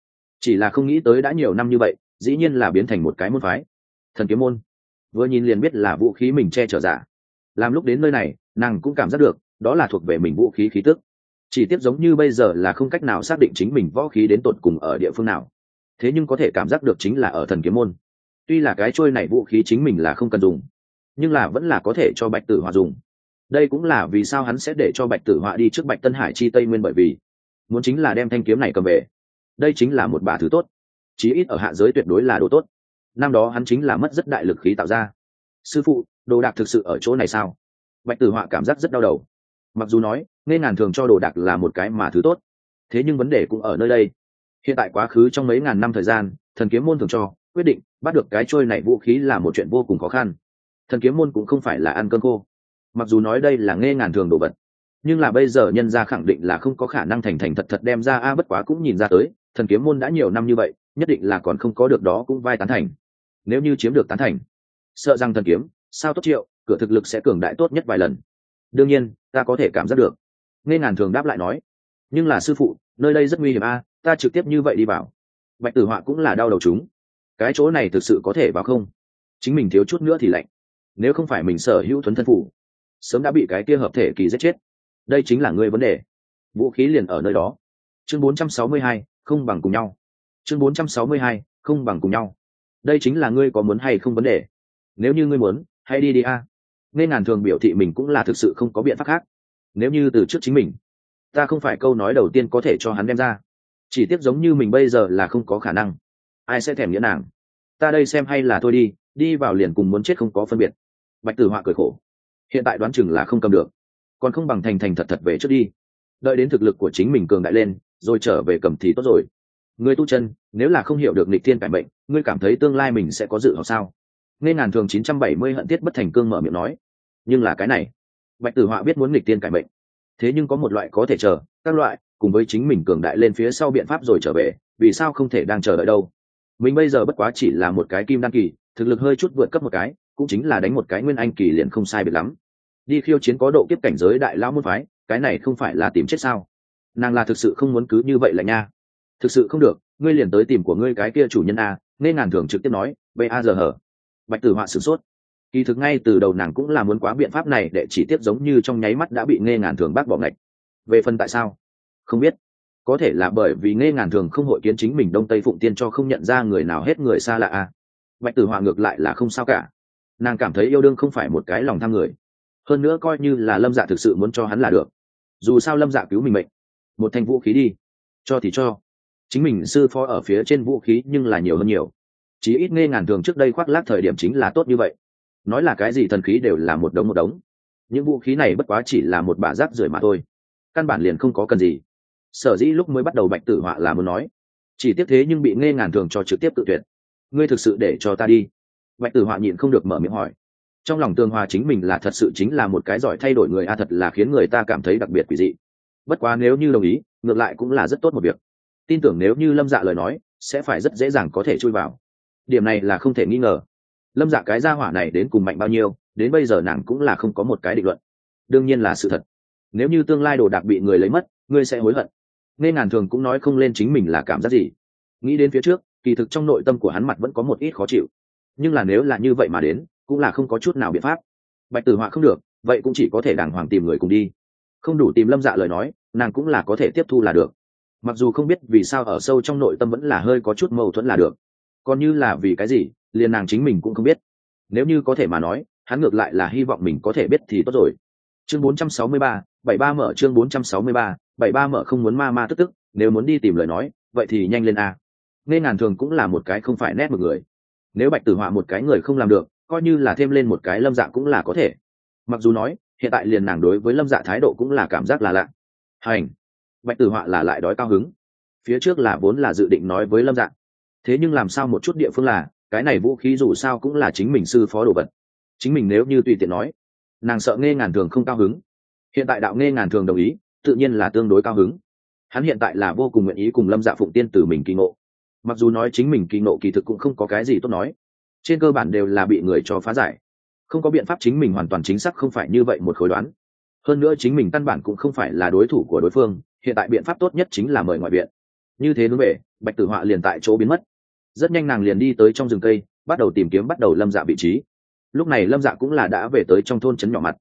chỉ là không nghĩ tới đã nhiều năm như vậy, dĩ nhiên là biến thành một cái môn phái. Thần kiếm môn. Vừa nhìn liền biết là vũ khí mình che chở giả. Làm lúc đến nơi này, nàng cũng cảm giác được, đó là thuộc về mình vũ khí khí tức. Chỉ tiếp giống như bây giờ là không cách nào xác định chính mình võ khí đến tột cùng ở địa phương nào. Thế nhưng có thể cảm giác được chính là ở thần kiếm môn. Tuy là cái trôi này vũ khí chính mình là không cần dùng, nhưng là vẫn là có thể cho bạch tử họa dùng. Đây cũng là vì sao hắn sẽ để cho bạch tử họa đi trước bạch tân hải chi tây nguyên bởi vì, muốn chính là đem thanh kiếm này cầm về đây chính là một bà thứ tốt. Chí ít ở hạ giới tuyệt đối là đồ tốt. Năm đó hắn chính là mất rất đại lực khí tạo ra. Sư phụ, đồ đạc thực sự ở chỗ này sao? Bạch tử họa cảm giác rất đau đầu. Mặc dù nói, nghe ngàn thường cho đồ đạc là một cái mà thứ tốt, thế nhưng vấn đề cũng ở nơi đây. Hiện tại quá khứ trong mấy ngàn năm thời gian, thần kiếm môn thường cho, quyết định, bắt được cái trôi này vũ khí là một chuyện vô cùng khó khăn. Thần kiếm môn cũng không phải là ăn cơm khô. Mặc dù nói đây là nghe ngàn thường đồ vật nhưng là bây giờ nhân gia khẳng định là không có khả năng thành thành thật thật đem ra a bất quá cũng nhìn ra tới, thần kiếm môn đã nhiều năm như vậy, nhất định là còn không có được đó cũng vai tán thành. Nếu như chiếm được tán thành, sợ rằng thần kiếm, sao tốt triệu, cửa thực lực sẽ cường đại tốt nhất vài lần. Đương nhiên, ta có thể cảm giác được. Nghe ngàn thường đáp lại nói, nhưng là sư phụ, nơi đây rất nguy hiểm a, ta trực tiếp như vậy đi vào. Bạch tử họa cũng là đau đầu chúng. Cái chỗ này thực sự có thể vào không? Chính mình thiếu chút nữa thì lạnh. Nếu không phải mình sở hữu thuấn thân phủ, sớm đã bị cái kia hợp thể kỳ giết chết đây chính là ngươi vấn đề. Vũ khí liền ở nơi đó. Chương 462, không bằng cùng nhau. Chương 462, không bằng cùng nhau. Đây chính là ngươi có muốn hay không vấn đề. Nếu như ngươi muốn hãy đi đi a. Nên ngàn thường biểu thị mình cũng là thực sự không có biện pháp khác. Nếu như từ trước chính mình ta không phải câu nói đầu tiên có thể cho hắn đem ra. Chỉ tiếc giống như mình bây giờ là không có khả năng. Ai sẽ thèm nghĩa nàng? Ta đây xem hay là thôi đi đi vào liền cùng muốn chết không có phân biệt. Bạch tử họa cười khổ. Hiện tại đoán chừng là không cầm được còn không bằng thành thành thật thật về trước đi. Đợi đến thực lực của chính mình cường đại lên rồi trở về cầm thì tốt rồi. Người tu chân nếu là không hiểu được nịch thiên cải mệnh, ngươi cảm thấy tương lai mình sẽ có dự học sao? Nên ngàn thường chín trăm bảy mươi hận tiết bất thành cương mở miệng nói. Nhưng là cái này bạch tử họa biết muốn nghịch tiên cải mệnh. Thế nhưng có một loại có thể chờ các loại cùng với chính mình cường đại lên phía sau biện pháp rồi trở về vì sao không thể đang chờ đợi đâu? Mình bây giờ bất quá chỉ là một cái kim đăng kỳ thực lực hơi chút vượt cấp một cái cũng chính là đánh một cái nguyên anh kỳ liền không sai biệt lắm đi khiêu chiến có độ kiếp cảnh giới đại lao môn phái, cái này không phải là tìm chết sao? Nàng là thực sự không muốn cứ như vậy là nha. Thực sự không được, ngươi liền tới tìm của ngươi cái kia chủ nhân a nên ngàn thường trực tiếp nói, b a giờ hở bạch tử họa sửng sốt. Kỳ thực ngay từ đầu nàng cũng là muốn quá biện pháp này để chỉ tiếp giống như trong nháy mắt đã bị nghe ngàn thường bác bỏ ngạch. Về phần tại sao? Không biết. Có thể là bởi vì nghe ngàn thường không hội kiến chính mình đông tây phụng tiên cho không nhận ra người nào hết người xa lạ a. bạch tử họa ngược lại là không sao cả. Nàng cảm thấy yêu đương không phải một cái lòng tham người hơn nữa coi như là lâm dạ thực sự muốn cho hắn là được. Dù sao lâm dạ cứu mình mệnh. Một thanh vũ khí đi. Cho thì cho. Chính mình sư phó ở phía trên vũ khí nhưng là nhiều hơn nhiều. Chí ít nghe ngàn thường trước đây khoác lác thời điểm chính là tốt như vậy. Nói là cái gì thần khí đều là một đống một đống. Những vũ khí này bất quá chỉ là một bả rác rưởi mà thôi. Căn bản liền không có cần gì. Sở dĩ lúc mới bắt đầu bạch tử họa là muốn nói. Chỉ tiếp thế nhưng bị nghe ngàn thường cho trực tiếp tự tuyệt. Ngươi thực sự để cho ta đi. Bạch tử họa nhịn không được mở miệng hỏi trong lòng tương hòa chính mình là thật sự chính là một cái giỏi thay đổi người a, thật là khiến người ta cảm thấy đặc biệt quỷ dị. Bất quá nếu như đồng ý, ngược lại cũng là rất tốt một việc. Tin tưởng nếu như lâm dạ lời nói, sẽ phải rất dễ dàng có thể chui vào. Điểm này là không thể nghi ngờ. Lâm dạ cái gia hỏa này đến cùng mạnh bao nhiêu, đến bây giờ nàng cũng là không có một cái định luận. Đương nhiên là sự thật. Nếu như tương lai đồ đạc bị người lấy mất, ngươi sẽ hối hận. Nên ngàn thường cũng nói không lên chính mình là cảm giác gì. Nghĩ đến phía trước, kỳ thực trong nội tâm của hắn mặt vẫn có một ít khó chịu. Nhưng là nếu là như vậy mà đến cũng là không có chút nào biện pháp. Bạch tử họa không được vậy cũng chỉ có thể đàng hoàng tìm người cùng đi. Không đủ tìm lâm dạ lời nói nàng cũng là có thể tiếp thu là được. Mặc dù không biết vì sao ở sâu trong nội tâm vẫn là hơi có chút mâu thuẫn là được. Còn như là vì cái gì liền nàng chính mình cũng không biết. Nếu như có thể mà nói hắn ngược lại là hy vọng mình có thể biết thì tốt rồi. Chương 463, 73 mở chương 463, 73 mở không muốn ma ma tức tức nếu muốn đi tìm lời nói vậy thì nhanh lên a. Nên ngàn thường cũng là một cái không phải nét một người. Nếu bạch tử họa một cái người không làm được coi như là thêm lên một cái lâm dạ cũng là có thể. Mặc dù nói, hiện tại liền nàng đối với lâm dạ thái độ cũng là cảm giác là lạ. Hành. Bạch tử họa là lại đói cao hứng. Phía trước là vốn là dự định nói với lâm dạ. Thế nhưng làm sao một chút địa phương là, cái này vũ khí dù sao cũng là chính mình sư phó đồ vật. Chính mình nếu như tùy tiện nói, nàng sợ nghe ngàn thường không cao hứng. Hiện tại đạo nghe ngàn thường đồng ý, tự nhiên là tương đối cao hứng. Hắn hiện tại là vô cùng nguyện ý cùng lâm dạ phụng tiên từ mình kỳ ngộ. Mặc dù nói chính mình kỳ ngộ kỳ thực cũng không có cái gì tốt nói trên cơ bản đều là bị người cho phá giải. Không có biện pháp chính mình hoàn toàn chính xác không phải như vậy một khối đoán. Hơn nữa chính mình căn bản cũng không phải là đối thủ của đối phương, hiện tại biện pháp tốt nhất chính là mời ngoại viện. Như thế đúng về bạch tử họa liền tại chỗ biến mất. Rất nhanh nàng liền đi tới trong rừng cây, bắt đầu tìm kiếm bắt đầu lâm dạ vị trí. Lúc này lâm dạ cũng là đã về tới trong thôn trấn nhỏ mặt.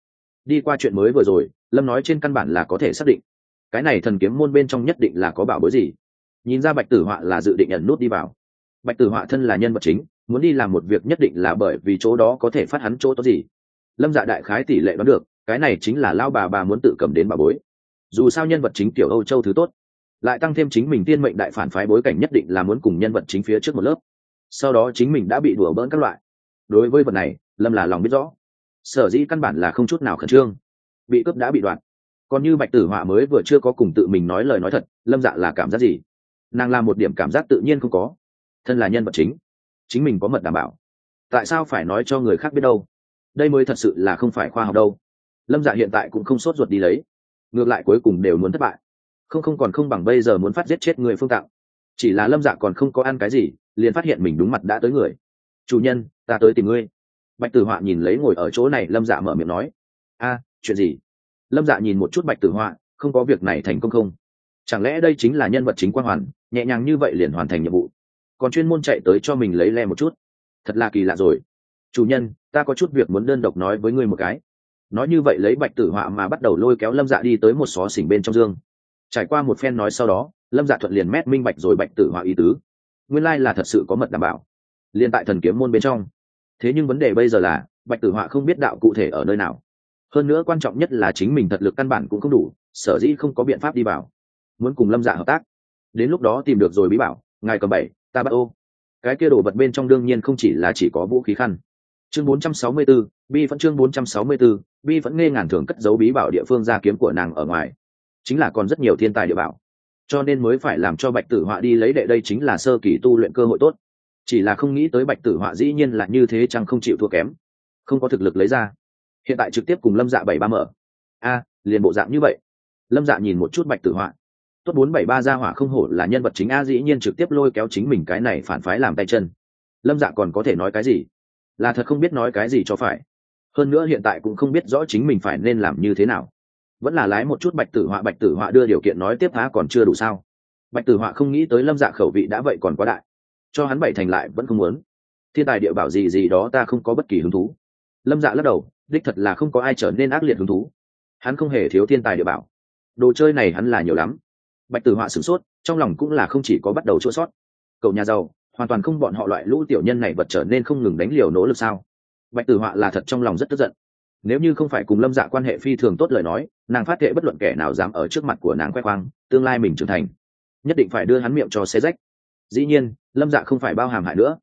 Đi qua chuyện mới vừa rồi, lâm nói trên căn bản là có thể xác định. Cái này thần kiếm môn bên trong nhất định là có bảo bối gì? Nhìn ra bạch tử họa là dự định ẩn nút đi vào. Bạch tử họa thân là nhân vật chính muốn đi làm một việc nhất định là bởi vì chỗ đó có thể phát hắn chỗ tốt gì. Lâm dạ đại khái tỷ lệ đoán được, cái này chính là lao bà bà muốn tự cầm đến bà bối. Dù sao nhân vật chính tiểu âu châu thứ tốt, lại tăng thêm chính mình tiên mệnh đại phản phái bối cảnh nhất định là muốn cùng nhân vật chính phía trước một lớp. Sau đó chính mình đã bị đùa bỡn các loại. Đối với vật này, lâm là lòng biết rõ. Sở dĩ căn bản là không chút nào khẩn trương. Bị cướp đã bị đoạn còn như bạch tử họa mới vừa chưa có cùng tự mình nói lời nói thật, lâm dạ là cảm giác gì? Nàng làm một điểm cảm giác tự nhiên không có. Thân là nhân vật chính chính mình có mật đảm bảo. Tại sao phải nói cho người khác biết đâu? Đây mới thật sự là không phải khoa học đâu. Lâm dạ hiện tại cũng không sốt ruột đi lấy. Ngược lại cuối cùng đều muốn thất bại. Không không còn không bằng bây giờ muốn phát giết chết người phương tạo chỉ là lâm dạ còn không có ăn cái gì, liền phát hiện mình đúng mặt đã tới người. Chủ nhân, ta tới tìm ngươi. Bạch tử họa nhìn lấy ngồi ở chỗ này, lâm dạ mở miệng nói. A, chuyện gì? Lâm dạ nhìn một chút bạch tử họa, không có việc này thành công không? Chẳng lẽ đây chính là nhân vật chính quang hoàn, nhẹ nhàng như vậy liền hoàn thành nhiệm vụ? Còn chuyên môn chạy tới cho mình lấy le một chút. Thật là kỳ lạ rồi. Chủ nhân, ta có chút việc muốn đơn độc nói với ngươi một cái. Nói như vậy lấy bạch tử họa mà bắt đầu lôi kéo lâm dạ đi tới một xó xỉnh bên trong dương. Trải qua một phen nói sau đó, lâm dạ thuận liền mét minh bạch rồi bạch tử họa ý tứ. Nguyên lai là thật sự có mật đảm bảo. Liền tại thần kiếm môn bên trong. Thế nhưng vấn đề bây giờ là, bạch tử họa không biết đạo cụ thể ở nơi nào. Hơn nữa quan trọng nhất là chính mình thật lực căn bản cũng không đủ, sở dĩ không có biện pháp đi vào. Muốn cùng lâm dạ hợp tác. Đến lúc đó tìm được rồi bí bảo, ngài cầm bảy ta bắt ô. Cái kia đồ vật bên trong đương nhiên không chỉ là chỉ có vũ khí khăn. Chương 464, bi vẫn chương 464, bi vẫn nghe ngàn thường cất giấu bí bảo địa phương ra kiếm của nàng ở ngoài. Chính là còn rất nhiều thiên tài địa bảo. Cho nên mới phải làm cho bạch tử họa đi lấy đệ đây chính là sơ kỳ tu luyện cơ hội tốt. Chỉ là không nghĩ tới bạch tử họa dĩ nhiên là như thế chăng không chịu thua kém. Không có thực lực lấy ra. Hiện tại trực tiếp cùng lâm dạ bảy ba mở. A liền bộ dạng như vậy. Lâm dạ nhìn một chút bạch tử họa tốt bốn bảy ba gia hỏa không hổ là nhân vật chính a dĩ nhiên trực tiếp lôi kéo chính mình cái này phản phái làm tay chân. Lâm dạ còn có thể nói cái gì? Là thật không biết nói cái gì cho phải. Hơn nữa hiện tại cũng không biết rõ chính mình phải nên làm như thế nào. Vẫn là lái một chút bạch tử họa, bạch tử họa đưa điều kiện nói tiếp phá còn chưa đủ sao? Bạch tử họa không nghĩ tới lâm dạ khẩu vị đã vậy còn quá đại. Cho hắn bảy thành lại vẫn không muốn. Thiên tài địa bảo gì gì đó ta không có bất kỳ hứng thú. Lâm dạ lắc đầu, đích thật là không có ai trở nên ác liệt hứng thú. Hắn không hề thiếu thiên tài địa bảo. Đồ chơi này hắn là nhiều lắm bạch tử họa sửng sốt, trong lòng cũng là không chỉ có bắt đầu chữa sót. Cậu nhà giàu, hoàn toàn không bọn họ loại lũ tiểu nhân này vật trở nên không ngừng đánh liều nỗ lực sao? Bạch tử họa là thật trong lòng rất tức giận. Nếu như không phải cùng lâm dạ quan hệ phi thường tốt lời nói, nàng phát thệ bất luận kẻ nào dám ở trước mặt của nàng khoe khoang, tương lai mình trưởng thành, nhất định phải đưa hắn miệng cho xe rách. Dĩ nhiên, lâm dạ không phải bao hàm hại nữa.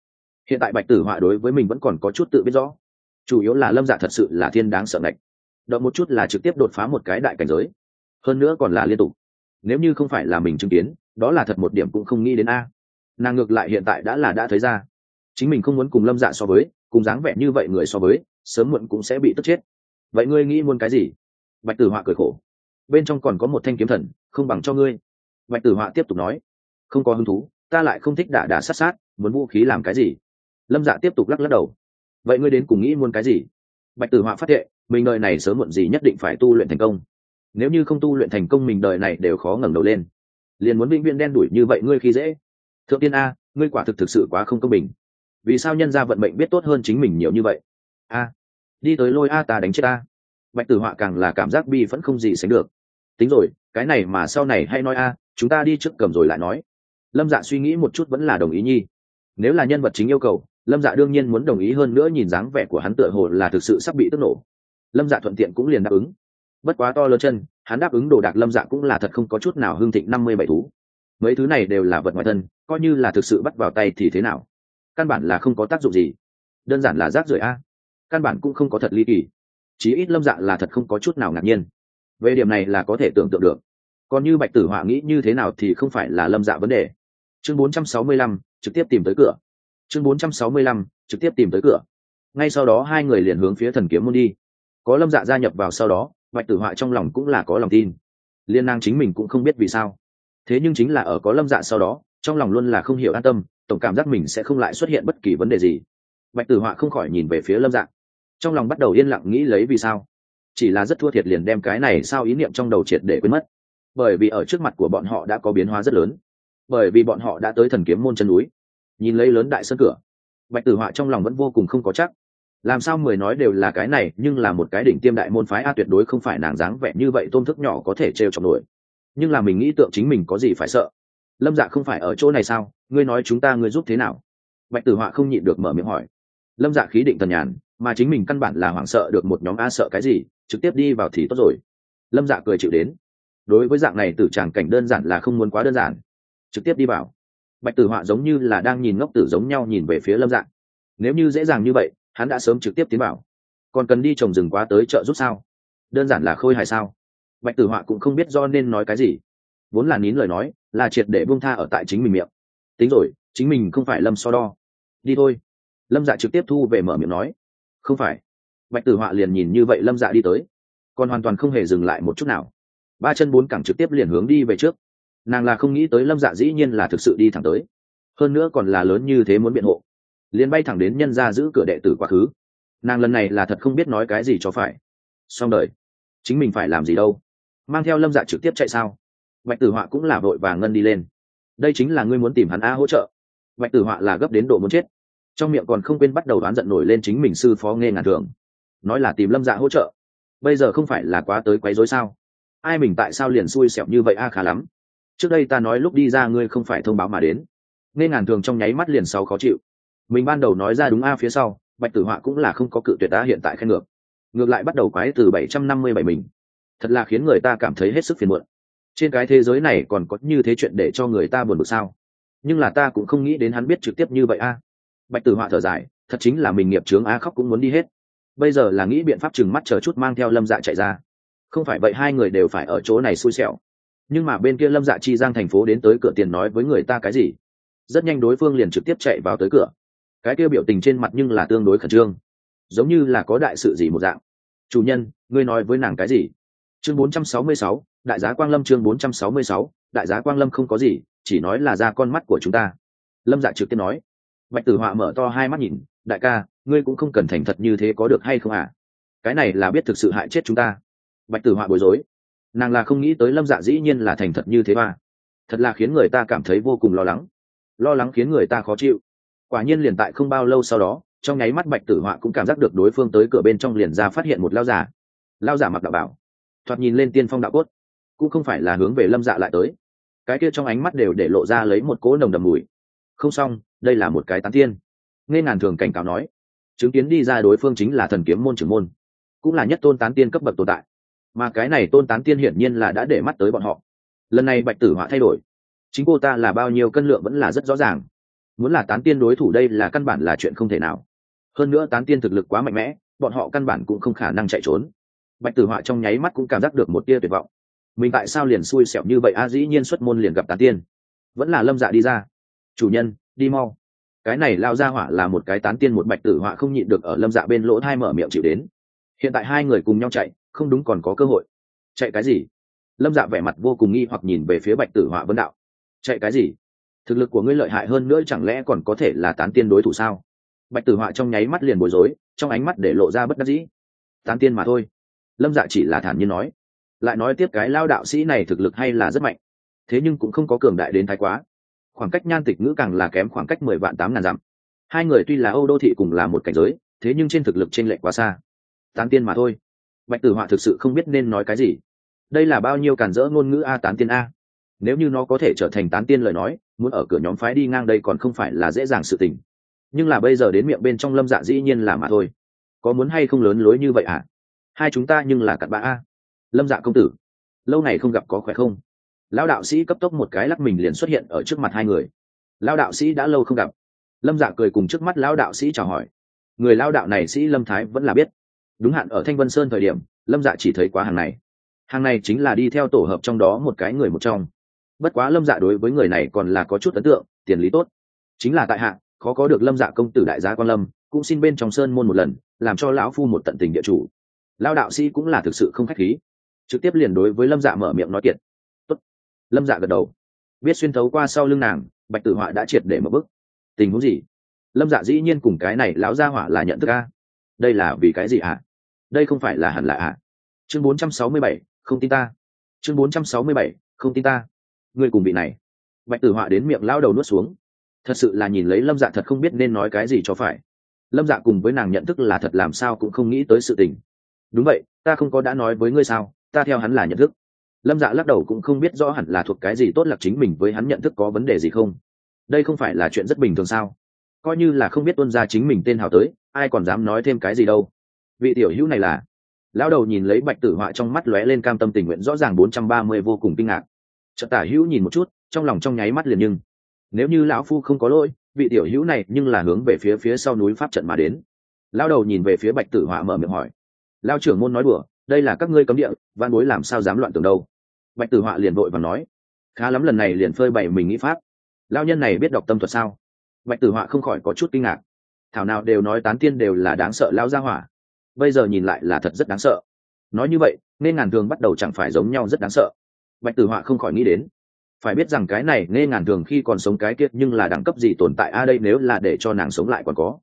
Hiện tại bạch tử họa đối với mình vẫn còn có chút tự biết rõ. Chủ yếu là lâm dạ thật sự là thiên đáng sợ ngạch. Đợi một chút là trực tiếp đột phá một cái đại cảnh giới. Hơn nữa còn là liên tục nếu như không phải là mình chứng kiến, đó là thật một điểm cũng không nghĩ đến a. Nàng ngược lại hiện tại đã là đã thấy ra. Chính mình không muốn cùng lâm dạ so với, cùng dáng vẻ như vậy người so với, sớm muộn cũng sẽ bị tức chết. Vậy ngươi nghĩ muốn cái gì? Bạch tử họa cười khổ. Bên trong còn có một thanh kiếm thần, không bằng cho ngươi. Bạch tử họa tiếp tục nói. Không có hứng thú, ta lại không thích đả đả sát sát, muốn vũ khí làm cái gì? Lâm dạ tiếp tục lắc lắc đầu. Vậy ngươi đến cùng nghĩ muốn cái gì? Bạch tử họa phát hiện, mình đời này sớm muộn gì nhất định phải tu luyện thành công nếu như không tu luyện thành công mình đời này đều khó ngẩng đầu lên. Liền muốn vĩnh viễn đen đuổi như vậy ngươi khi dễ. Thượng tiên a, ngươi quả thực thực sự quá không công bình. Vì sao nhân gia vận mệnh biết tốt hơn chính mình nhiều như vậy? A, đi tới lôi a ta đánh chết a. Bạch tử họa càng là cảm giác bi vẫn không gì sánh được. Tính rồi, cái này mà sau này hay nói a, chúng ta đi trước cầm rồi lại nói. Lâm dạ suy nghĩ một chút vẫn là đồng ý nhi. Nếu là nhân vật chính yêu cầu, lâm dạ đương nhiên muốn đồng ý hơn nữa nhìn dáng vẻ của hắn tựa hồ là thực sự sắp bị tức nổ. Lâm dạ thuận tiện cũng liền đáp ứng bất quá to lớn chân hắn đáp ứng đồ đạc lâm dạ cũng là thật không có chút nào hương thịnh năm mươi bảy thú. Mấy thứ này đều là vật ngoài thân coi như là thực sự bắt vào tay thì thế nào? Căn bản là không có tác dụng gì. Đơn giản là rác rưởi a. Căn bản cũng không có thật ly kỳ. Chí ít lâm dạ là thật không có chút nào ngạc nhiên. Về điểm này là có thể tưởng tượng được. Còn như bạch tử họa nghĩ như thế nào thì không phải là lâm dạ vấn đề. Chương 465, trực tiếp tìm tới cửa. Chương 465, trực tiếp tìm tới cửa. Ngay sau đó hai người liền hướng phía thần kiếm môn đi. Có lâm dạ gia nhập vào sau đó bạch tử họa trong lòng cũng là có lòng tin. Liên năng chính mình cũng không biết vì sao. Thế nhưng chính là ở có lâm dạ sau đó, trong lòng luôn là không hiểu an tâm, tổng cảm giác mình sẽ không lại xuất hiện bất kỳ vấn đề gì. Bạch tử họa không khỏi nhìn về phía lâm dạ. Trong lòng bắt đầu yên lặng nghĩ lấy vì sao. Chỉ là rất thua thiệt liền đem cái này sao ý niệm trong đầu triệt để quên mất. Bởi vì ở trước mặt của bọn họ đã có biến hóa rất lớn. Bởi vì bọn họ đã tới thần kiếm môn chân núi. Nhìn lấy lớn đại sân cửa, bạch tử họa trong lòng vẫn vô cùng không có chắc làm sao mười nói đều là cái này, nhưng là một cái đỉnh tiêm đại môn phái a tuyệt đối không phải nàng dáng vẻ như vậy tôn thức nhỏ có thể trêu chọc nổi. Nhưng là mình nghĩ tượng chính mình có gì phải sợ? Lâm dạ không phải ở chỗ này sao? Ngươi nói chúng ta ngươi giúp thế nào? Bạch tử họa không nhịn được mở miệng hỏi. Lâm dạ khí định tần nhàn, mà chính mình căn bản là hoảng sợ được một nhóm a sợ cái gì, trực tiếp đi vào thì tốt rồi. Lâm dạ cười chịu đến. Đối với dạng này tử tràng cảnh đơn giản là không muốn quá đơn giản. Trực tiếp đi vào. Bạch tử họa giống như là đang nhìn ngốc tử giống nhau nhìn về phía lâm dạ. Nếu như dễ dàng như vậy hắn đã sớm trực tiếp tiến bảo, còn cần đi trồng rừng quá tới chợ giúp sao? Đơn giản là khôi hài sao? Bạch tử họa cũng không biết do nên nói cái gì. Vốn là nín lời nói là triệt để buông tha ở tại chính mình miệng. Tính rồi chính mình không phải lâm so đo. Đi thôi. Lâm dạ trực tiếp thu về mở miệng nói. Không phải. Bạch tử họa liền nhìn như vậy lâm dạ đi tới. Còn hoàn toàn không hề dừng lại một chút nào. Ba chân bốn cẳng trực tiếp liền hướng đi về trước. Nàng là không nghĩ tới lâm dạ dĩ nhiên là thực sự đi thẳng tới. Hơn nữa còn là lớn như thế muốn biện hộ liền bay thẳng đến nhân ra giữ cửa đệ tử quá khứ. Nàng lần này là thật không biết nói cái gì cho phải. Xong đời, chính mình phải làm gì đâu? Mang theo lâm dạ trực tiếp chạy sao? Bạch tử họa cũng là vội và ngân đi lên. Đây chính là ngươi muốn tìm hắn a hỗ trợ. Bạch tử họa là gấp đến độ muốn chết. Trong miệng còn không quên bắt đầu đoán giận nổi lên chính mình sư phó nghe ngàn thường nói là tìm lâm dạ hỗ trợ. Bây giờ không phải là quá tới quấy rối sao? Ai mình tại sao liền xui xẻo như vậy a khá lắm. Trước đây ta nói lúc đi ra ngươi không phải thông báo mà đến. Nghe ngàn thường trong nháy mắt liền sau khó chịu mình ban đầu nói ra đúng a phía sau, bạch tử họa cũng là không có cự tuyệt ta hiện tại khen ngược. Ngược lại bắt đầu quái từ bảy trăm năm mươi bảy mình. Thật là khiến người ta cảm thấy hết sức phiền muộn. Trên cái thế giới này còn có như thế chuyện để cho người ta buồn bực sao? Nhưng là ta cũng không nghĩ đến hắn biết trực tiếp như vậy a. Bạch tử họa thở dài, thật chính là mình nghiệp trướng a khóc cũng muốn đi hết. Bây giờ là nghĩ biện pháp chừng mắt chờ chút mang theo lâm dạ chạy ra. Không phải vậy hai người đều phải ở chỗ này xui xẻo. Nhưng mà bên kia lâm dạ chi giang thành phố đến tới cửa tiền nói với người ta cái gì? Rất nhanh đối phương liền trực tiếp chạy vào tới cửa cái kia biểu tình trên mặt nhưng là tương đối khẩn trương giống như là có đại sự gì một dạng. Chủ nhân ngươi nói với nàng cái gì? Chương 466, đại giá quang lâm chương 466, đại giá quang lâm không có gì chỉ nói là ra con mắt của chúng ta. Lâm dạ trực tiếp nói. Bạch tử họa mở to hai mắt nhìn đại ca ngươi cũng không cần thành thật như thế có được hay không à cái này là biết thực sự hại chết chúng ta. Bạch tử họa bối rối. Nàng là không nghĩ tới lâm dạ dĩ nhiên là thành thật như thế mà, thật là khiến người ta cảm thấy vô cùng lo lắng. Lo lắng khiến người ta khó chịu quả nhiên liền tại không bao lâu sau đó, trong nháy mắt bạch tử họa cũng cảm giác được đối phương tới cửa bên trong liền ra phát hiện một lao giả. Lao giả mặc đạo bảo, thoạt nhìn lên tiên phong đạo cốt, cũng không phải là hướng về lâm dạ lại tới. Cái kia trong ánh mắt đều để lộ ra lấy một cỗ nồng đầm mùi. Không xong, đây là một cái tán tiên. Nghe ngàn thường cảnh cáo nói, chứng kiến đi ra đối phương chính là thần kiếm môn trưởng môn, cũng là nhất tôn tán tiên cấp bậc tồn tại. Mà cái này tôn tán tiên hiển nhiên là đã để mắt tới bọn họ. Lần này bạch tử họa thay đổi, chính cô ta là bao nhiêu cân lượng vẫn là rất rõ ràng muốn là tán tiên đối thủ đây là căn bản là chuyện không thể nào. Hơn nữa tán tiên thực lực quá mạnh mẽ, bọn họ căn bản cũng không khả năng chạy trốn. Bạch tử họa trong nháy mắt cũng cảm giác được một tia tuyệt vọng. Mình tại sao liền xui xẻo như vậy? A, dĩ nhiên xuất môn liền gặp tán tiên. Vẫn là lâm dạ đi ra. Chủ nhân, đi mau. Cái này lao ra hỏa là một cái tán tiên một bạch tử họa không nhịn được ở lâm dạ bên lỗ thai mở miệng chịu đến. Hiện tại hai người cùng nhau chạy, không đúng còn có cơ hội. Chạy cái gì? Lâm dạ vẻ mặt vô cùng nghi hoặc nhìn về phía bạch tử họa vân đạo. Chạy cái gì? Thực lực của ngươi lợi hại hơn nữa chẳng lẽ còn có thể là tán tiên đối thủ sao? Bạch tử họa trong nháy mắt liền bối rối, trong ánh mắt để lộ ra bất đắc dĩ. Tán tiên mà thôi. Lâm dạ chỉ là thản nhiên nói. Lại nói tiếp cái lao đạo sĩ này thực lực hay là rất mạnh. Thế nhưng cũng không có cường đại đến thái quá. Khoảng cách nhan tịch ngữ càng là kém khoảng cách mười vạn tám ngàn dặm. Hai người tuy là âu đô thị cùng là một cảnh giới, thế nhưng trên thực lực t r ê n lệch quá xa. Tán tiên mà thôi. Bạch tử họa thực sự không biết nên nói cái gì. Đây là bao nhiêu cản rỡ ngôn ngữ a tán tiên a? Nếu như nó có thể trở thành tán tiên lời nói muốn ở cửa nhóm phái đi ngang đây còn không phải là dễ dàng sự tình. Nhưng là bây giờ đến miệng bên trong lâm dạ dĩ nhiên là mà thôi. Có muốn hay không lớn lối như vậy à hai chúng ta nhưng là cặn bã a. Lâm dạ công tử, lâu này không gặp có khỏe không? Lão đạo sĩ cấp tốc một cái lắc mình liền xuất hiện ở trước mặt hai người. Lão đạo sĩ đã lâu không gặp. Lâm dạ cười cùng trước mắt lão đạo sĩ chào hỏi. Người lao đạo này sĩ lâm thái vẫn là biết. Đúng hạn ở thanh vân sơn thời điểm, lâm dạ chỉ thấy quá hàng này. Hàng này chính là đi theo tổ hợp trong đó một cái người một trong bất quá lâm dạ đối với người này còn là có chút ấn tượng tiền lý tốt. Chính là tại hạ khó có được lâm dạ công tử đại gia quan lâm cũng xin bên trong sơn môn một lần làm cho lão phu một tận tình địa chủ. Lao đạo sĩ cũng là thực sự không khách khí. Trực tiếp liền đối với lâm dạ mở miệng nói kiệt Tốt. lâm dạ gật đầu. Biết xuyên thấu qua sau lưng nàng bạch tử họa đã triệt để mở bức tình huống gì? Lâm dạ dĩ nhiên cùng cái này lão gia hỏa là nhận thức a. Đây là vì cái gì ạ? Đây không phải là hẳn là ạ. Chương 467, không tin ta. Chương 467, không tin ta ngươi cùng vị này. Bạch tử họa đến miệng lao đầu nuốt xuống. Thật sự là nhìn lấy lâm dạ thật không biết nên nói cái gì cho phải. Lâm dạ cùng với nàng nhận thức là thật làm sao cũng không nghĩ tới sự tình. Đúng vậy, ta không có đã nói với ngươi sao, ta theo hắn là nhận thức. Lâm dạ lắc đầu cũng không biết rõ hẳn là thuộc cái gì tốt lạc chính mình với hắn nhận thức có vấn đề gì không. Đây không phải là chuyện rất bình thường sao? Coi như là không biết tuân ra chính mình tên hào tới, ai còn dám nói thêm cái gì đâu. Vị tiểu hữu này là. Lão đầu nhìn lấy bạch tử họa trong mắt lóe lên cam tâm tình nguyện, rõ ràng bốn trăm ba mươi vô cùng kinh ngạc trận tả hữu nhìn một chút, trong lòng trong nháy mắt liền nhưng nếu như lão phu không có lỗi, vị tiểu hữu này nhưng là hướng về phía phía sau núi pháp trận mà đến. Lao đầu nhìn về phía bạch tử họa mở miệng hỏi. Lao trưởng môn nói đùa, đây là các ngươi cấm địa, văn bối làm sao dám loạn tưởng đâu. Bạch tử họa liền vội và nói. Khá lắm lần này liền phơi bày mình nghĩ pháp. Lao nhân này biết đọc tâm thuật sao? Bạch tử họa không khỏi có chút kinh ngạc. Thảo nào đều nói tán tiên đều là đáng sợ lao ra hỏa. Bây giờ nhìn lại là thật rất đáng sợ. Nói như vậy, nên ngàn thường bắt đầu chẳng phải giống nhau rất đáng sợ bạch tử họa không khỏi nghĩ đến. Phải biết rằng cái này nghe ngàn thường khi còn sống cái kiệt nhưng là đẳng cấp gì tồn tại a đây nếu là để cho nàng sống lại còn có.